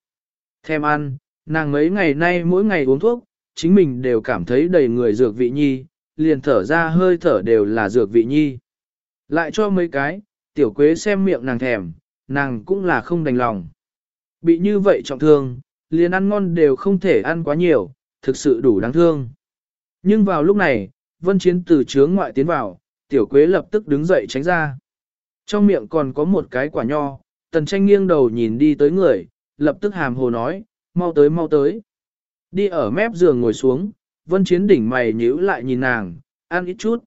Thèm ăn, nàng mấy ngày nay mỗi ngày uống thuốc, chính mình đều cảm thấy đầy người dược vị nhi, liền thở ra hơi thở đều là dược vị nhi. Lại cho mấy cái, tiểu quế xem miệng nàng thèm, nàng cũng là không đành lòng. Bị như vậy trọng thương, liền ăn ngon đều không thể ăn quá nhiều, thực sự đủ đáng thương. Nhưng vào lúc này, vân chiến từ chướng ngoại tiến vào, tiểu quế lập tức đứng dậy tránh ra. Trong miệng còn có một cái quả nho, tần tranh nghiêng đầu nhìn đi tới người, lập tức hàm hồ nói, mau tới mau tới. Đi ở mép giường ngồi xuống, vân chiến đỉnh mày nhíu lại nhìn nàng, ăn ít chút.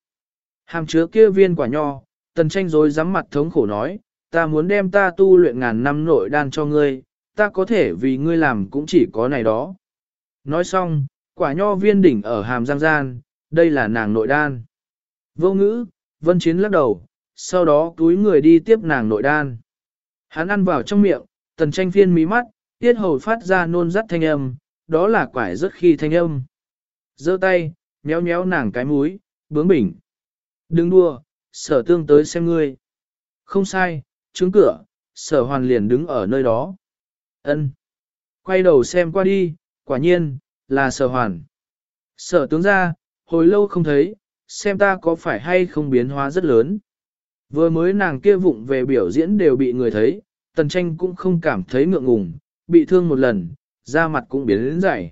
Hàm chứa kia viên quả nho, tần tranh rồi rắm mặt thống khổ nói, ta muốn đem ta tu luyện ngàn năm nội đan cho ngươi, ta có thể vì ngươi làm cũng chỉ có này đó. Nói xong, quả nho viên đỉnh ở hàm giang gian, đây là nàng nội đan. Vô ngữ, vân chiến lắc đầu, sau đó túi người đi tiếp nàng nội đan. Hắn ăn vào trong miệng, tần tranh phiên mí mắt, tiết hầu phát ra nôn rắt thanh âm, đó là quải rất khi thanh âm giơ tay, méo méo nàng cái mũi, bướng bỉnh. Đừng đua, sở tương tới xem ngươi. Không sai, trứng cửa, sở hoàn liền đứng ở nơi đó. ân Quay đầu xem qua đi, quả nhiên, là sở hoàn. Sở tướng ra, hồi lâu không thấy, xem ta có phải hay không biến hóa rất lớn. Vừa mới nàng kia vụng về biểu diễn đều bị người thấy, tần tranh cũng không cảm thấy ngượng ngùng, bị thương một lần, da mặt cũng biến đến dày.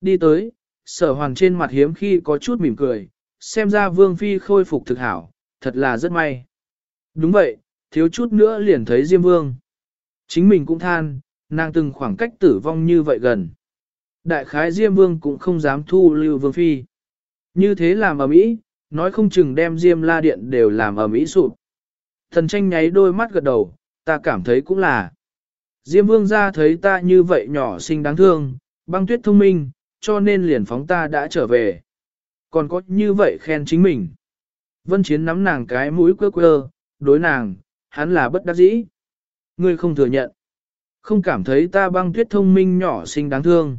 Đi tới, sở hoàn trên mặt hiếm khi có chút mỉm cười, xem ra vương phi khôi phục thực hảo, thật là rất may. Đúng vậy, thiếu chút nữa liền thấy Diêm Vương. Chính mình cũng than, nàng từng khoảng cách tử vong như vậy gần. Đại khái Diêm Vương cũng không dám thu lưu Vương Phi. Như thế làm ở Mỹ, nói không chừng đem Diêm La Điện đều làm ở Mỹ sụp. Thần tranh nháy đôi mắt gật đầu, ta cảm thấy cũng là. Diêm Vương ra thấy ta như vậy nhỏ xinh đáng thương, băng tuyết thông minh, cho nên liền phóng ta đã trở về. Còn có như vậy khen chính mình. Vân Chiến nắm nàng cái mũi quơ quơ, đối nàng, hắn là bất đắc dĩ. Ngươi không thừa nhận. Không cảm thấy ta băng tuyết thông minh nhỏ xinh đáng thương.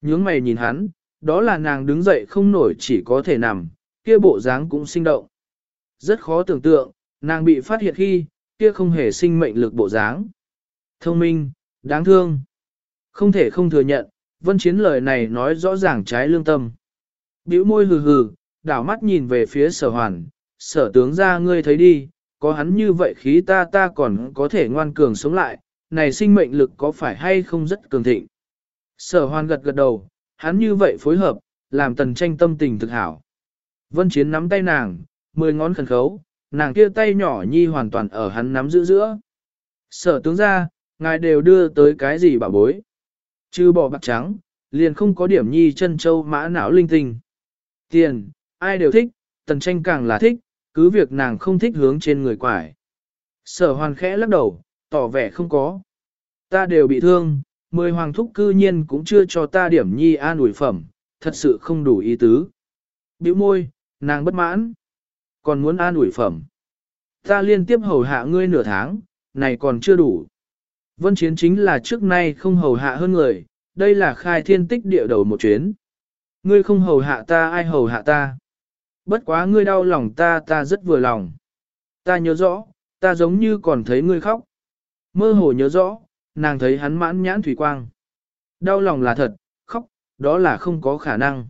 Nhướng mày nhìn hắn, đó là nàng đứng dậy không nổi chỉ có thể nằm, kia bộ dáng cũng sinh động. Rất khó tưởng tượng, nàng bị phát hiện khi, kia không hề sinh mệnh lực bộ dáng. Thông minh, đáng thương. Không thể không thừa nhận, vân chiến lời này nói rõ ràng trái lương tâm. Biểu môi hừ hừ, đảo mắt nhìn về phía sở hoàn, sở tướng ra ngươi thấy đi, có hắn như vậy khí ta ta còn có thể ngoan cường sống lại, này sinh mệnh lực có phải hay không rất cường thịnh. Sở hoàn gật gật đầu, hắn như vậy phối hợp, làm tần tranh tâm tình thực hảo. Vân Chiến nắm tay nàng, mười ngón khẩn khấu, nàng kia tay nhỏ nhi hoàn toàn ở hắn nắm giữ giữa. Sở tướng ra, ngài đều đưa tới cái gì bảo bối. Chứ bỏ bạc trắng, liền không có điểm nhi chân châu mã não linh tinh. Tiền, ai đều thích, tần tranh càng là thích, cứ việc nàng không thích hướng trên người quải. Sở hoàn khẽ lắc đầu, tỏ vẻ không có. Ta đều bị thương, mười hoàng thúc cư nhiên cũng chưa cho ta điểm nhi an ủi phẩm, thật sự không đủ ý tứ. Biểu môi, nàng bất mãn. Còn muốn an ủi phẩm. Ta liên tiếp hầu hạ ngươi nửa tháng, này còn chưa đủ. Vân chiến chính là trước nay không hầu hạ hơn người, đây là khai thiên tích địa đầu một chuyến. Ngươi không hầu hạ ta ai hầu hạ ta. Bất quá ngươi đau lòng ta ta rất vừa lòng. Ta nhớ rõ, ta giống như còn thấy ngươi khóc. Mơ hồ nhớ rõ, nàng thấy hắn mãn nhãn thủy quang. Đau lòng là thật, khóc, đó là không có khả năng.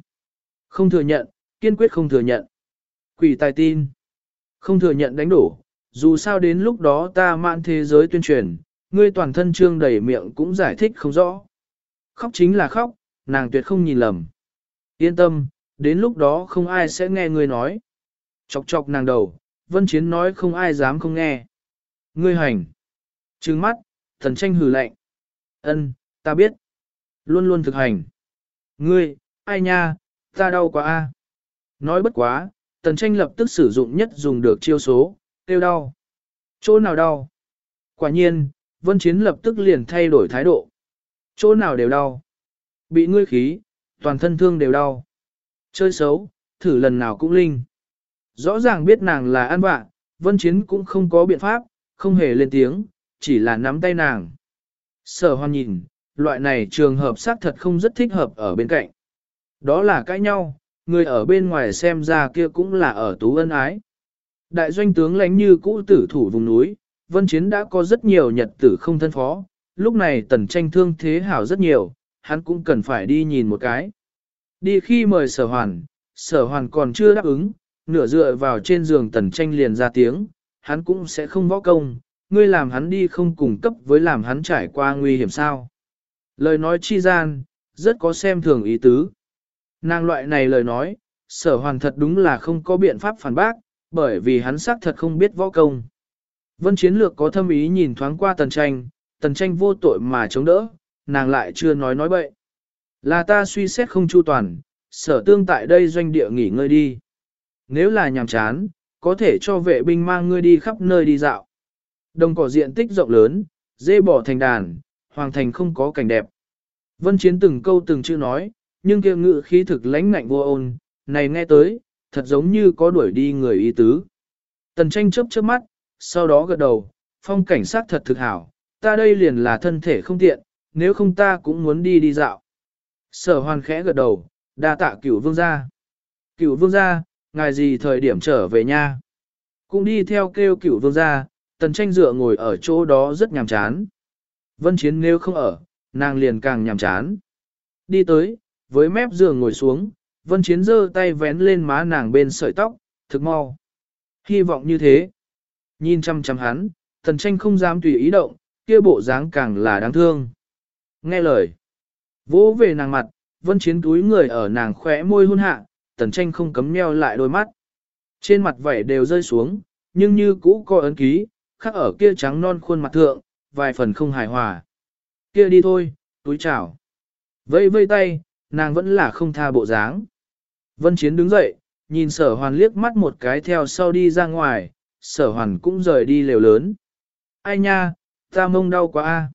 Không thừa nhận, kiên quyết không thừa nhận. Quỷ tài tin. Không thừa nhận đánh đổ, dù sao đến lúc đó ta mãn thế giới tuyên truyền, ngươi toàn thân trương đầy miệng cũng giải thích không rõ. Khóc chính là khóc, nàng tuyệt không nhìn lầm. Yên tâm, đến lúc đó không ai sẽ nghe ngươi nói. Chọc chọc nàng đầu, vân chiến nói không ai dám không nghe. Ngươi hành. Trừng mắt, thần tranh hừ lạnh. Ân, ta biết. Luôn luôn thực hành. Ngươi, ai nha, ta đau quá a. Nói bất quá, tần tranh lập tức sử dụng nhất dùng được chiêu số, tiêu đau. Chỗ nào đau? Quả nhiên, vân chiến lập tức liền thay đổi thái độ. Chỗ nào đều đau. Bị ngươi khí, toàn thân thương đều đau. Chơi xấu, thử lần nào cũng linh. Rõ ràng biết nàng là ăn vạ, vân chiến cũng không có biện pháp, không hề lên tiếng, chỉ là nắm tay nàng. Sở hoan nhìn, loại này trường hợp xác thật không rất thích hợp ở bên cạnh. Đó là cãi nhau, người ở bên ngoài xem ra kia cũng là ở tú ân ái. Đại doanh tướng lãnh như cũ tử thủ vùng núi, vân chiến đã có rất nhiều nhật tử không thân phó, lúc này tần tranh thương thế hảo rất nhiều, hắn cũng cần phải đi nhìn một cái. Đi khi mời sở hoàn, sở hoàn còn chưa đáp ứng, nửa dựa vào trên giường tần tranh liền ra tiếng, hắn cũng sẽ không võ công, ngươi làm hắn đi không cùng cấp với làm hắn trải qua nguy hiểm sao. Lời nói chi gian, rất có xem thường ý tứ. Nàng loại này lời nói, sở hoàn thật đúng là không có biện pháp phản bác, bởi vì hắn xác thật không biết võ công. Vân chiến lược có thâm ý nhìn thoáng qua tần tranh, tần tranh vô tội mà chống đỡ, nàng lại chưa nói nói bậy. Là ta suy xét không chu toàn, sở tương tại đây doanh địa nghỉ ngơi đi. Nếu là nhàm chán, có thể cho vệ binh mang ngươi đi khắp nơi đi dạo. Đồng cỏ diện tích rộng lớn, dê bỏ thành đàn, hoàng thành không có cảnh đẹp. Vân Chiến từng câu từng chữ nói, nhưng kia ngự khí thực lãnh ngạnh vô ôn, này nghe tới, thật giống như có đuổi đi người ý tứ. Tần tranh chớp chớp mắt, sau đó gật đầu, phong cảnh sát thật thực hảo, ta đây liền là thân thể không tiện, nếu không ta cũng muốn đi đi dạo. Sở hoàn khẽ gật đầu, đa tạ cửu vương gia. Cửu vương gia, ngài gì thời điểm trở về nha? Cũng đi theo kêu cửu vương gia, tần tranh dựa ngồi ở chỗ đó rất nhàm chán. Vân Chiến nếu không ở, nàng liền càng nhàm chán. Đi tới, với mép giường ngồi xuống, Vân Chiến giơ tay vén lên má nàng bên sợi tóc, thực mau. Hy vọng như thế. Nhìn chăm chăm hắn, tần tranh không dám tùy ý động, kia bộ dáng càng là đáng thương. Nghe lời. Vỗ về nàng mặt, Vân Chiến túi người ở nàng khỏe môi hôn hạ, tần tranh không cấm nheo lại đôi mắt. Trên mặt vảy đều rơi xuống, nhưng như cũ có ấn ký, khắc ở kia trắng non khuôn mặt thượng, vài phần không hài hòa. Kia đi thôi, túi chảo. Vây vây tay, nàng vẫn là không tha bộ dáng. Vân Chiến đứng dậy, nhìn sở hoàn liếc mắt một cái theo sau đi ra ngoài, sở hoàn cũng rời đi lều lớn. Ai nha, ta mông đau quá a.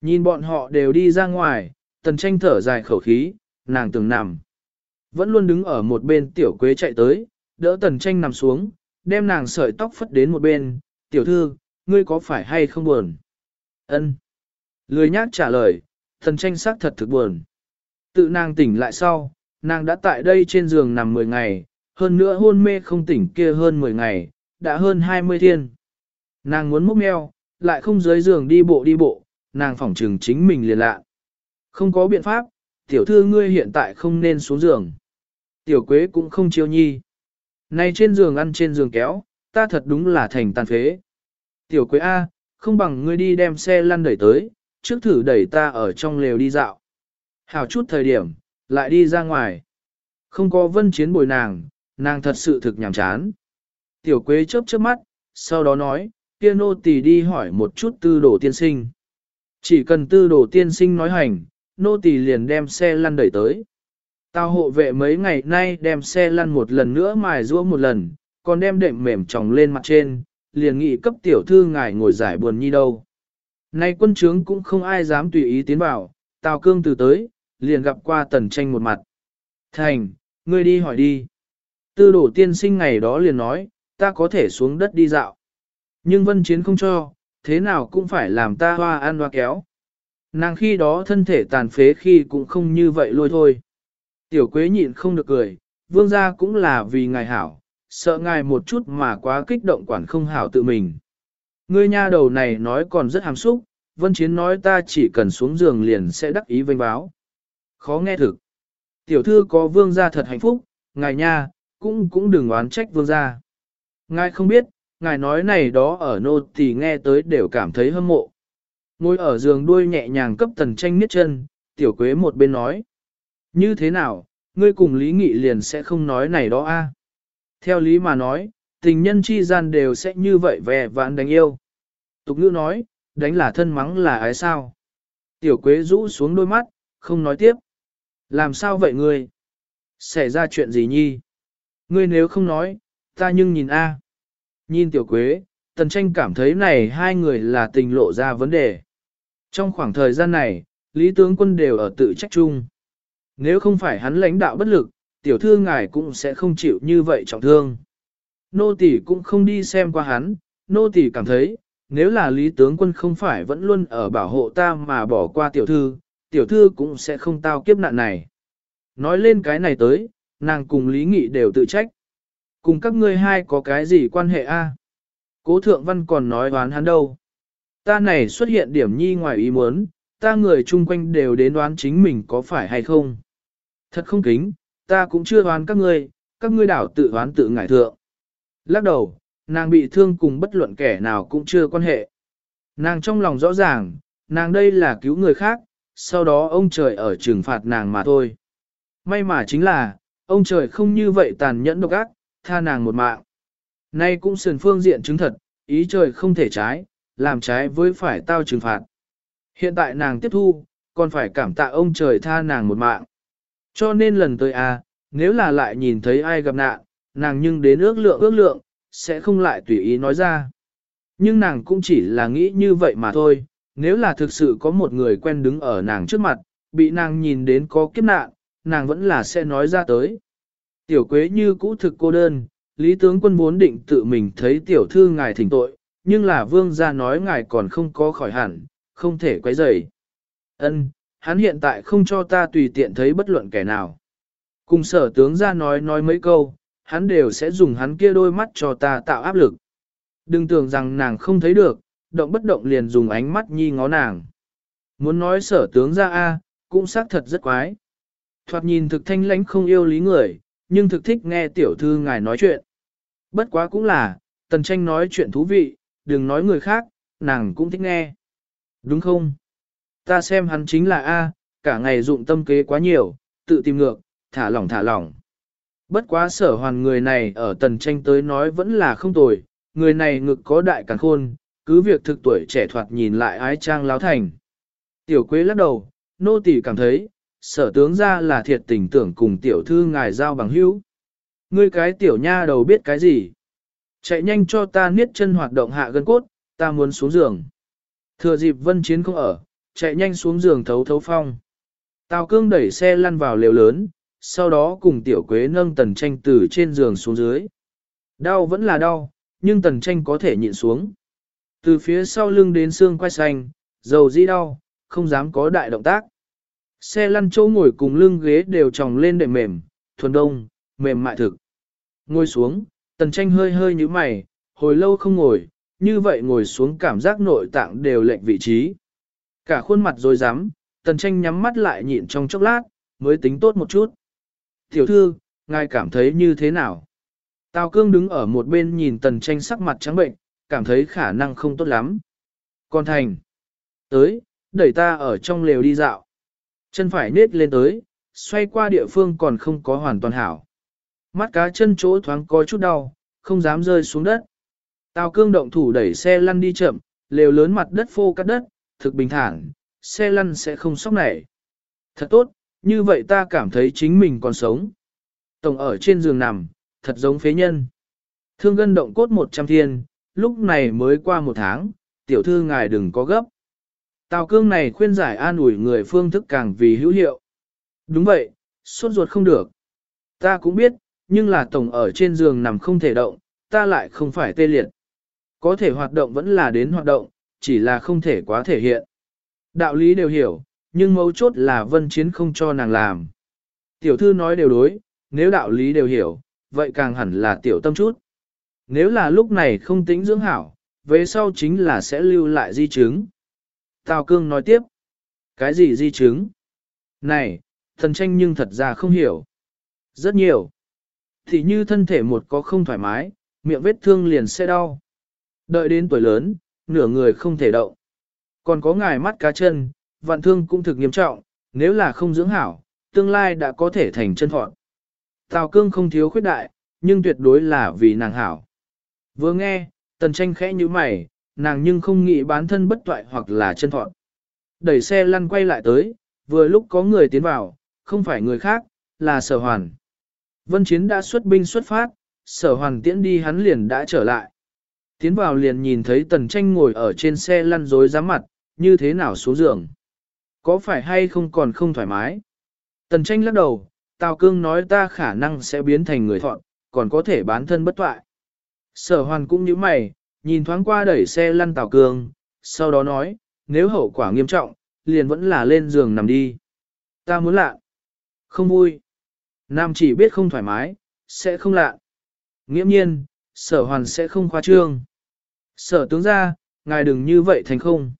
Nhìn bọn họ đều đi ra ngoài, tần tranh thở dài khẩu khí, nàng từng nằm. Vẫn luôn đứng ở một bên tiểu quế chạy tới, đỡ tần tranh nằm xuống, đem nàng sợi tóc phất đến một bên, tiểu thư, ngươi có phải hay không buồn? Ân. Lười nhác trả lời, tần tranh xác thật thực buồn. Tự nàng tỉnh lại sau, nàng đã tại đây trên giường nằm 10 ngày, hơn nữa hôn mê không tỉnh kia hơn 10 ngày, đã hơn 20 thiên. Nàng muốn múc meo, lại không dưới giường đi bộ đi bộ, nàng phỏng trừng chính mình liền lạ. Không có biện pháp, tiểu thư ngươi hiện tại không nên xuống giường. Tiểu quế cũng không chiêu nhi. Này trên giường ăn trên giường kéo, ta thật đúng là thành tàn phế. Tiểu quế A, không bằng ngươi đi đem xe lăn đẩy tới, trước thử đẩy ta ở trong lều đi dạo. hào chút thời điểm, lại đi ra ngoài. Không có vân chiến bồi nàng, nàng thật sự thực nhàm chán. Tiểu quế chớp chớp mắt, sau đó nói, kia nô tỳ đi hỏi một chút tư đồ tiên sinh. Chỉ cần tư đồ tiên sinh nói hành, nô tỳ liền đem xe lăn đẩy tới. Tao hộ vệ mấy ngày nay đem xe lăn một lần nữa mài rũa một lần, còn đem đệm mềm tròng lên mặt trên, liền nghị cấp tiểu thư ngài ngồi giải buồn nhi đâu. Nay quân trướng cũng không ai dám tùy ý tiến vào, Tào Cương từ tới, liền gặp qua tần tranh một mặt. Thành, ngươi đi hỏi đi. Tư đổ tiên sinh ngày đó liền nói, ta có thể xuống đất đi dạo. Nhưng vân chiến không cho, thế nào cũng phải làm ta hoa ăn hoa kéo. Nàng khi đó thân thể tàn phế khi cũng không như vậy lôi thôi. Tiểu quế nhịn không được cười, vương gia cũng là vì ngài hảo, sợ ngài một chút mà quá kích động quản không hảo tự mình. Ngươi nha đầu này nói còn rất hàm xúc, vân chiến nói ta chỉ cần xuống giường liền sẽ đắc ý vênh báo. Khó nghe thực. Tiểu thư có vương gia thật hạnh phúc, ngài nha, cũng cũng đừng oán trách vương gia. Ngài không biết, ngài nói này đó ở nô thì nghe tới đều cảm thấy hâm mộ. Ngồi ở giường đuôi nhẹ nhàng cấp tần tranh miết chân, tiểu quế một bên nói. Như thế nào, ngươi cùng Lý Nghị liền sẽ không nói này đó a? Theo lý mà nói, tình nhân chi gian đều sẽ như vậy vẻ vãn đánh yêu. Tục ngữ nói, đánh là thân mắng là ái sao. Tiểu quế rũ xuống đôi mắt, không nói tiếp. Làm sao vậy ngươi? Xảy ra chuyện gì nhi? Ngươi nếu không nói, ta nhưng nhìn a. À. Nhìn tiểu quế, tần tranh cảm thấy này hai người là tình lộ ra vấn đề. Trong khoảng thời gian này, Lý tướng quân đều ở tự trách chung. Nếu không phải hắn lãnh đạo bất lực, tiểu thư ngài cũng sẽ không chịu như vậy trọng thương. Nô tỷ cũng không đi xem qua hắn, nô tỷ cảm thấy, nếu là lý tướng quân không phải vẫn luôn ở bảo hộ ta mà bỏ qua tiểu thư, tiểu thư cũng sẽ không tao kiếp nạn này. Nói lên cái này tới, nàng cùng lý nghị đều tự trách. Cùng các ngươi hai có cái gì quan hệ a? Cố thượng văn còn nói đoán hắn đâu. Ta này xuất hiện điểm nhi ngoài ý muốn, ta người chung quanh đều đến đoán chính mình có phải hay không. Thật không kính, ta cũng chưa đoán các ngươi, các ngươi đảo tự đoán tự ngải thượng. Lắc đầu, nàng bị thương cùng bất luận kẻ nào cũng chưa quan hệ. Nàng trong lòng rõ ràng, nàng đây là cứu người khác, sau đó ông trời ở trừng phạt nàng mà thôi. May mà chính là, ông trời không như vậy tàn nhẫn độc ác, tha nàng một mạng. Nay cũng sườn phương diện chứng thật, ý trời không thể trái, làm trái với phải tao trừng phạt. Hiện tại nàng tiếp thu, còn phải cảm tạ ông trời tha nàng một mạng. Cho nên lần tới à, nếu là lại nhìn thấy ai gặp nạn, nàng nhưng đến ước lượng ước lượng, sẽ không lại tùy ý nói ra. Nhưng nàng cũng chỉ là nghĩ như vậy mà thôi, nếu là thực sự có một người quen đứng ở nàng trước mặt, bị nàng nhìn đến có kiếp nạn, nàng vẫn là sẽ nói ra tới. Tiểu quế như cũ thực cô đơn, lý tướng quân vốn định tự mình thấy tiểu thư ngài thỉnh tội, nhưng là vương gia nói ngài còn không có khỏi hẳn, không thể quấy rầy. Ân, hắn hiện tại không cho ta tùy tiện thấy bất luận kẻ nào. Cùng sở tướng ra nói nói mấy câu, hắn đều sẽ dùng hắn kia đôi mắt cho ta tạo áp lực. Đừng tưởng rằng nàng không thấy được, động bất động liền dùng ánh mắt nhi ngó nàng. Muốn nói sở tướng ra A, cũng xác thật rất quái. Thoạt nhìn thực thanh lãnh không yêu lý người, nhưng thực thích nghe tiểu thư ngài nói chuyện. Bất quá cũng là, tần tranh nói chuyện thú vị, đừng nói người khác, nàng cũng thích nghe. Đúng không? Ta xem hắn chính là A, cả ngày dụng tâm kế quá nhiều, tự tìm ngược, thả lỏng thả lỏng. Bất quá sở hoàn người này ở tần tranh tới nói vẫn là không tồi, người này ngực có đại càng khôn, cứ việc thực tuổi trẻ thoạt nhìn lại ái trang láo thành. Tiểu quế lắc đầu, nô tỳ cảm thấy, sở tướng ra là thiệt tình tưởng cùng tiểu thư ngài giao bằng hữu. Ngươi cái tiểu nha đầu biết cái gì? Chạy nhanh cho ta niết chân hoạt động hạ gân cốt, ta muốn xuống giường. Thừa dịp vân chiến không ở, chạy nhanh xuống giường thấu thấu phong. Tào cương đẩy xe lăn vào lều lớn, sau đó cùng tiểu quế nâng tần tranh từ trên giường xuống dưới. Đau vẫn là đau, nhưng tần tranh có thể nhịn xuống. Từ phía sau lưng đến xương quay xanh, dầu di đau, không dám có đại động tác. Xe lăn chỗ ngồi cùng lưng ghế đều tròng lên để mềm, thuần đông, mềm mại thực. Ngồi xuống, tần tranh hơi hơi như mày, hồi lâu không ngồi, như vậy ngồi xuống cảm giác nội tạng đều lệnh vị trí. Cả khuôn mặt rồi dám, tần tranh nhắm mắt lại nhịn trong chốc lát, mới tính tốt một chút. Tiểu thư, ngài cảm thấy như thế nào? Tào cương đứng ở một bên nhìn tần tranh sắc mặt trắng bệnh, cảm thấy khả năng không tốt lắm. Còn thành, tới, đẩy ta ở trong lều đi dạo. Chân phải nết lên tới, xoay qua địa phương còn không có hoàn toàn hảo. Mắt cá chân chỗ thoáng có chút đau, không dám rơi xuống đất. Tào cương động thủ đẩy xe lăn đi chậm, lều lớn mặt đất phô cắt đất, thực bình thản, xe lăn sẽ không sóc nảy. Thật tốt, như vậy ta cảm thấy chính mình còn sống. Tổng ở trên giường nằm, thật giống phế nhân. Thương gân động cốt một trăm thiên, lúc này mới qua một tháng, tiểu thư ngài đừng có gấp. Tào cương này khuyên giải an ủi người phương thức càng vì hữu hiệu. Đúng vậy, sốt ruột không được. Ta cũng biết, nhưng là tổng ở trên giường nằm không thể động, ta lại không phải tê liệt. Có thể hoạt động vẫn là đến hoạt động, chỉ là không thể quá thể hiện. Đạo lý đều hiểu, nhưng mấu chốt là vân chiến không cho nàng làm. Tiểu thư nói đều đối, nếu đạo lý đều hiểu, vậy càng hẳn là tiểu tâm chút. Nếu là lúc này không tính dưỡng hảo, về sau chính là sẽ lưu lại di chứng. Tào Cương nói tiếp. Cái gì di chứng? Này, thần tranh nhưng thật ra không hiểu. Rất nhiều. Thì như thân thể một có không thoải mái, miệng vết thương liền sẽ đau. Đợi đến tuổi lớn, nửa người không thể động. Còn có ngài mắt cá chân, vạn thương cũng thực nghiêm trọng, nếu là không dưỡng hảo, tương lai đã có thể thành chân thọn. Tào cương không thiếu khuyết đại, nhưng tuyệt đối là vì nàng hảo. Vừa nghe, tần tranh khẽ như mày, nàng nhưng không nghĩ bán thân bất toại hoặc là chân thọn. Đẩy xe lăn quay lại tới, vừa lúc có người tiến vào, không phải người khác, là sở hoàn. Vân Chiến đã xuất binh xuất phát, sở hoàn tiễn đi hắn liền đã trở lại. Tiến vào liền nhìn thấy tần tranh ngồi ở trên xe lăn rối rắm mặt, như thế nào xuống giường. Có phải hay không còn không thoải mái? Tần tranh lắc đầu, Tào Cương nói ta khả năng sẽ biến thành người thọn, còn có thể bán thân bất toại. Sở hoàn cũng như mày, nhìn thoáng qua đẩy xe lăn Tào Cương, sau đó nói, nếu hậu quả nghiêm trọng, liền vẫn là lên giường nằm đi. Ta muốn lạ. Không vui. Nam chỉ biết không thoải mái, sẽ không lạ. Nghiễm nhiên, sở hoàn sẽ không khoa trương. Sở tướng ra, ngài đừng như vậy thành không.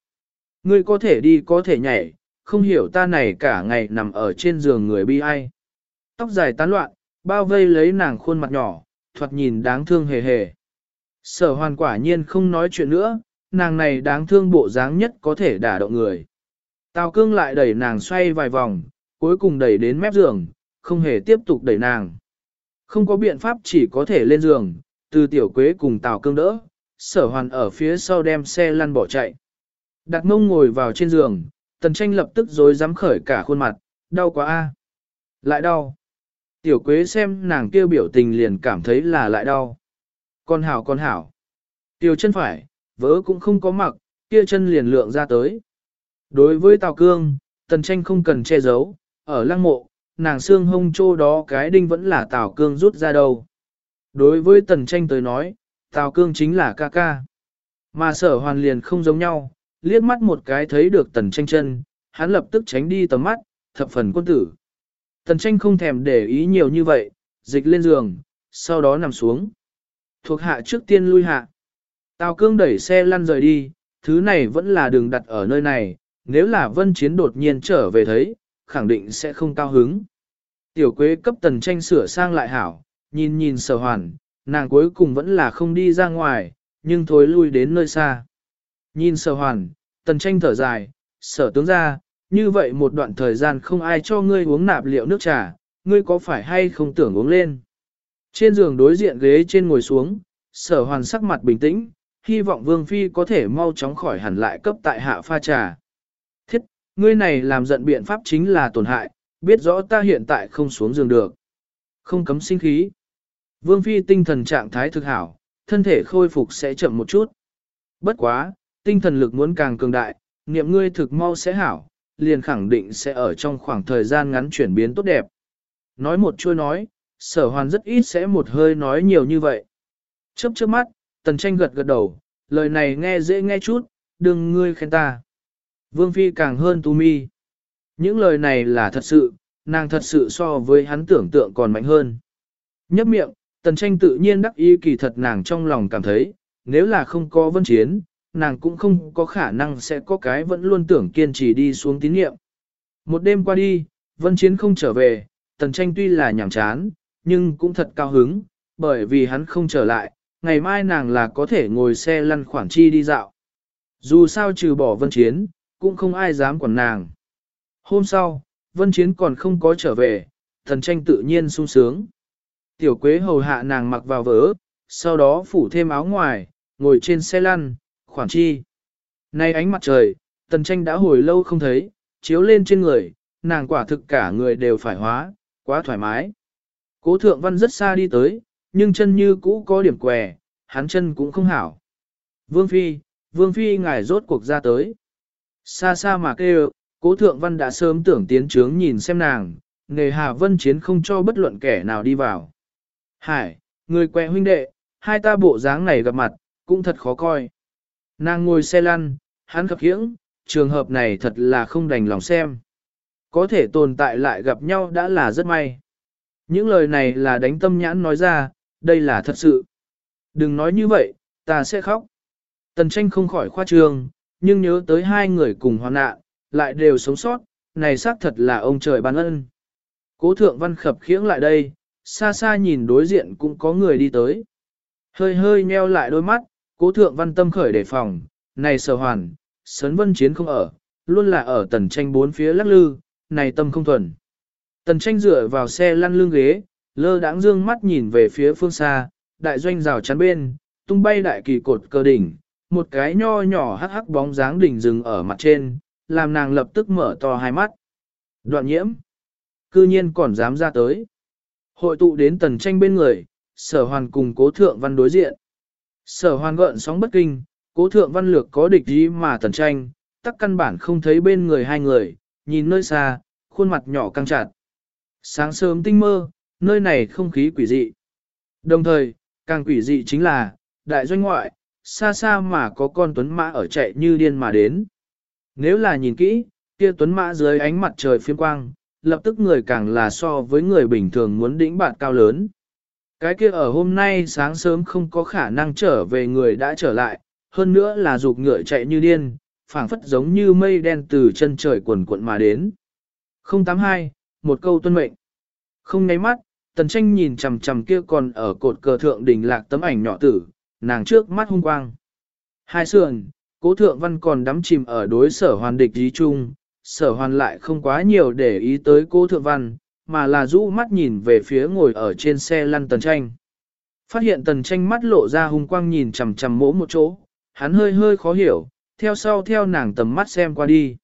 Ngươi có thể đi có thể nhảy, không hiểu ta này cả ngày nằm ở trên giường người bi ai. Tóc dài tán loạn, bao vây lấy nàng khuôn mặt nhỏ, thoạt nhìn đáng thương hề hề. Sở hoàn quả nhiên không nói chuyện nữa, nàng này đáng thương bộ dáng nhất có thể đả động người. Tào cương lại đẩy nàng xoay vài vòng, cuối cùng đẩy đến mép giường, không hề tiếp tục đẩy nàng. Không có biện pháp chỉ có thể lên giường, từ tiểu quế cùng Tào cương đỡ, sở hoàn ở phía sau đem xe lăn bỏ chạy. Đặt mông ngồi vào trên giường, tần tranh lập tức dối dám khởi cả khuôn mặt, đau quá a, Lại đau. Tiểu quế xem nàng kêu biểu tình liền cảm thấy là lại đau. Con hảo con hảo. Tiểu chân phải, vỡ cũng không có mặc, kia chân liền lượng ra tới. Đối với Tào Cương, tần tranh không cần che giấu, ở lăng mộ, nàng xương hông trô đó cái đinh vẫn là Tào Cương rút ra đầu. Đối với tần tranh tới nói, Tào Cương chính là ca ca. Mà sở hoàn liền không giống nhau, liếc mắt một cái thấy được tần tranh chân, hắn lập tức tránh đi tầm mắt, thập phần quân tử. Tần tranh không thèm để ý nhiều như vậy, dịch lên giường, sau đó nằm xuống. Thuộc hạ trước tiên lui hạ. Tào cương đẩy xe lăn rời đi, thứ này vẫn là đường đặt ở nơi này, nếu là vân chiến đột nhiên trở về thấy, khẳng định sẽ không cao hứng. Tiểu quế cấp tần tranh sửa sang lại hảo, nhìn nhìn sở hoàn, nàng cuối cùng vẫn là không đi ra ngoài, nhưng thối lui đến nơi xa. Nhìn sở hoàn, tần tranh thở dài, sở tướng ra, như vậy một đoạn thời gian không ai cho ngươi uống nạp liệu nước trà, ngươi có phải hay không tưởng uống lên. Trên giường đối diện ghế trên ngồi xuống, sở hoàn sắc mặt bình tĩnh, hy vọng vương phi có thể mau chóng khỏi hẳn lại cấp tại hạ pha trà. Thiết, ngươi này làm giận biện pháp chính là tổn hại, biết rõ ta hiện tại không xuống giường được. Không cấm sinh khí. Vương phi tinh thần trạng thái thực hảo, thân thể khôi phục sẽ chậm một chút. Bất quá, tinh thần lực muốn càng cường đại, niệm ngươi thực mau sẽ hảo, liền khẳng định sẽ ở trong khoảng thời gian ngắn chuyển biến tốt đẹp. Nói một chuôi nói, sở hoàn rất ít sẽ một hơi nói nhiều như vậy. Chớp chớp mắt, tần tranh gật gật đầu, lời này nghe dễ nghe chút, đừng ngươi khen ta. Vương Phi càng hơn tu mi. Những lời này là thật sự, nàng thật sự so với hắn tưởng tượng còn mạnh hơn. Nhấp miệng, tần tranh tự nhiên đắc ý kỳ thật nàng trong lòng cảm thấy, nếu là không có vân chiến, nàng cũng không có khả năng sẽ có cái vẫn luôn tưởng kiên trì đi xuống tín nhiệm. Một đêm qua đi, vân chiến không trở về, tần tranh tuy là nhảm chán, nhưng cũng thật cao hứng, bởi vì hắn không trở lại, ngày mai nàng là có thể ngồi xe lăn khoảng chi đi dạo. Dù sao trừ bỏ vân chiến, cũng không ai dám quản nàng. Hôm sau, vân chiến còn không có trở về, thần tranh tự nhiên sung sướng. Tiểu quế hầu hạ nàng mặc vào vỡ, sau đó phủ thêm áo ngoài, ngồi trên xe lăn, khoảng chi. Nay ánh mặt trời, tần tranh đã hồi lâu không thấy, chiếu lên trên người, nàng quả thực cả người đều phải hóa, quá thoải mái. Cố thượng văn rất xa đi tới, nhưng chân như cũ có điểm què, hắn chân cũng không hảo. Vương Phi, Vương Phi ngài rốt cuộc ra tới. Xa xa mà kêu, cố thượng văn đã sớm tưởng tiến trướng nhìn xem nàng, nghề hà vân chiến không cho bất luận kẻ nào đi vào. Hải, người què huynh đệ, hai ta bộ dáng này gặp mặt, cũng thật khó coi. Nàng ngồi xe lăn, hắn khập khiễng, trường hợp này thật là không đành lòng xem. Có thể tồn tại lại gặp nhau đã là rất may. Những lời này là đánh tâm nhãn nói ra, đây là thật sự. Đừng nói như vậy, ta sẽ khóc. Tần tranh không khỏi khoa trương, nhưng nhớ tới hai người cùng hoàn nạn, lại đều sống sót, này xác thật là ông trời ban ân. Cố thượng văn khập khiễng lại đây, xa xa nhìn đối diện cũng có người đi tới. Hơi hơi nheo lại đôi mắt, cố thượng văn tâm khởi đề phòng, này sở hoàn, sấn vân chiến không ở, luôn là ở tần tranh bốn phía lắc lư, này tâm không thuần. Tần tranh dựa vào xe lăn lưng ghế, lơ đãng dương mắt nhìn về phía phương xa, đại doanh rào chắn bên, tung bay đại kỳ cột cơ đỉnh, một cái nho nhỏ hắc hắc bóng dáng đỉnh dừng ở mặt trên, làm nàng lập tức mở to hai mắt. Đoạn nhiễm, cư nhiên còn dám ra tới. Hội tụ đến tần tranh bên người, sở hoàn cùng cố thượng văn đối diện. Sở hoàn gợn sóng bất kinh, cố thượng văn lược có địch ý mà tần tranh, tắc căn bản không thấy bên người hai người, nhìn nơi xa, khuôn mặt nhỏ căng chặt. Sáng sớm tinh mơ, nơi này không khí quỷ dị. Đồng thời, càng quỷ dị chính là, đại doanh ngoại, xa xa mà có con tuấn mã ở chạy như điên mà đến. Nếu là nhìn kỹ, kia tuấn mã dưới ánh mặt trời phiêm quang, lập tức người càng là so với người bình thường muốn đỉnh bạn cao lớn. Cái kia ở hôm nay sáng sớm không có khả năng trở về người đã trở lại, hơn nữa là dục ngựa chạy như điên, phảng phất giống như mây đen từ chân trời quần cuộn mà đến. 082, một câu tuân mệnh. Không nháy mắt, tần tranh nhìn chằm chằm kia còn ở cột cờ thượng đỉnh lạc tấm ảnh nhỏ tử, nàng trước mắt hung quang. Hai sườn, cố thượng văn còn đắm chìm ở đối sở hoàn địch dí chung, sở hoàn lại không quá nhiều để ý tới cố thượng văn, mà là rũ mắt nhìn về phía ngồi ở trên xe lăn tần tranh. Phát hiện tần tranh mắt lộ ra hung quang nhìn chằm chằm mỗ một chỗ, hắn hơi hơi khó hiểu, theo sau theo nàng tầm mắt xem qua đi.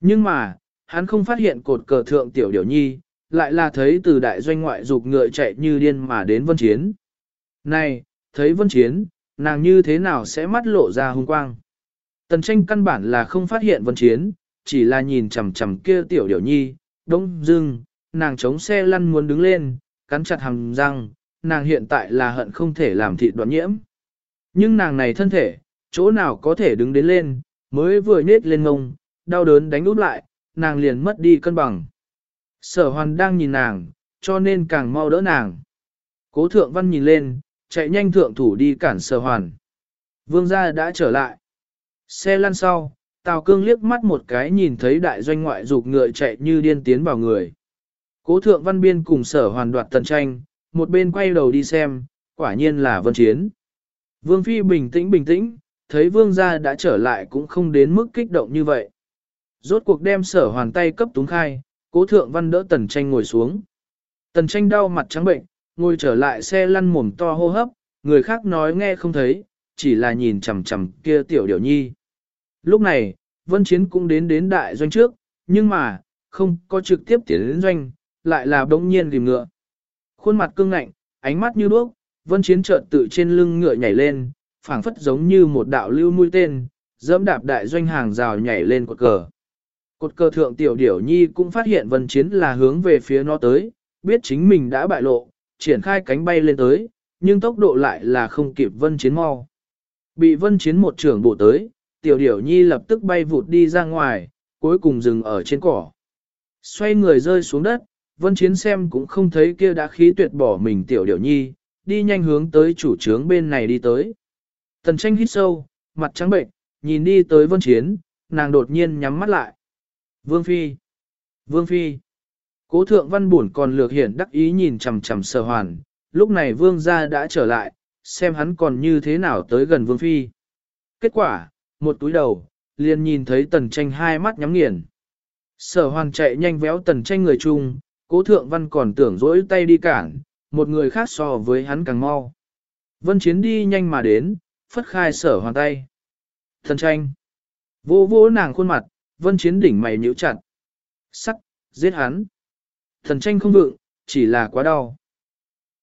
Nhưng mà, hắn không phát hiện cột cờ thượng tiểu điểu nhi, lại là thấy từ đại doanh ngoại dục ngựa chạy như điên mà đến vân chiến. Này, thấy vân chiến, nàng như thế nào sẽ mắt lộ ra hung quang. Tần tranh căn bản là không phát hiện vân chiến, chỉ là nhìn chằm chằm kia tiểu điểu nhi, đông dưng, nàng chống xe lăn muốn đứng lên, cắn chặt hàm răng, nàng hiện tại là hận không thể làm thịt đoạn nhiễm. Nhưng nàng này thân thể, chỗ nào có thể đứng đến lên, mới vừa nết lên ngông, đau đớn đánh út lại, nàng liền mất đi cân bằng. Sở hoàn đang nhìn nàng, cho nên càng mau đỡ nàng. Cố thượng văn nhìn lên, chạy nhanh thượng thủ đi cản sở hoàn. Vương gia đã trở lại. Xe lăn sau, Tào Cương liếc mắt một cái nhìn thấy đại doanh ngoại dục ngựa chạy như điên tiến vào người. Cố thượng văn biên cùng sở hoàn đoạt tần tranh, một bên quay đầu đi xem, quả nhiên là vân chiến. Vương Phi bình tĩnh bình tĩnh, thấy vương gia đã trở lại cũng không đến mức kích động như vậy. Rốt cuộc đem sở hoàn tay cấp túng khai, cố thượng văn đỡ tần tranh ngồi xuống. Tần tranh đau mặt trắng bệnh, ngồi trở lại xe lăn mồm to hô hấp, người khác nói nghe không thấy, chỉ là nhìn chằm chằm kia tiểu điểu nhi. Lúc này, vân chiến cũng đến đến đại doanh trước, nhưng mà, không có trực tiếp tiến đến doanh, lại là đống nhiên tìm ngựa. Khuôn mặt cương ngạnh, ánh mắt như đuốc, vân chiến chợt tự trên lưng ngựa nhảy lên, phảng phất giống như một đạo lưu mũi tên, dẫm đạp đại doanh hàng rào nhảy lên cột cờ. Cột cờ thượng tiểu điểu nhi cũng phát hiện vân chiến là hướng về phía nó tới, biết chính mình đã bại lộ, triển khai cánh bay lên tới, nhưng tốc độ lại là không kịp vân chiến mau. Bị vân chiến một trưởng bộ tới, tiểu điểu nhi lập tức bay vụt đi ra ngoài, cuối cùng dừng ở trên cỏ. Xoay người rơi xuống đất, vân chiến xem cũng không thấy kia đã khí tuyệt bỏ mình tiểu điểu nhi, đi nhanh hướng tới chủ trướng bên này đi tới. Tần tranh hít sâu, mặt trắng bệnh, nhìn đi tới vân chiến, nàng đột nhiên nhắm mắt lại. Vương Phi! Vương Phi! Cố thượng văn buồn còn lược hiển đắc ý nhìn chằm chằm sở hoàn, lúc này vương gia đã trở lại, xem hắn còn như thế nào tới gần vương phi. Kết quả, một túi đầu, liền nhìn thấy tần tranh hai mắt nhắm nghiền. Sở hoàn chạy nhanh véo tần tranh người chung, cố thượng văn còn tưởng rỗi tay đi cản, một người khác so với hắn càng mau. Vân chiến đi nhanh mà đến, phất khai sở hoàn tay. Tần tranh. Vô vô nàng khuôn mặt, vân chiến đỉnh mày nhíu chặt. Sắc, giết hắn. Thần tranh không vượng, chỉ là quá đau.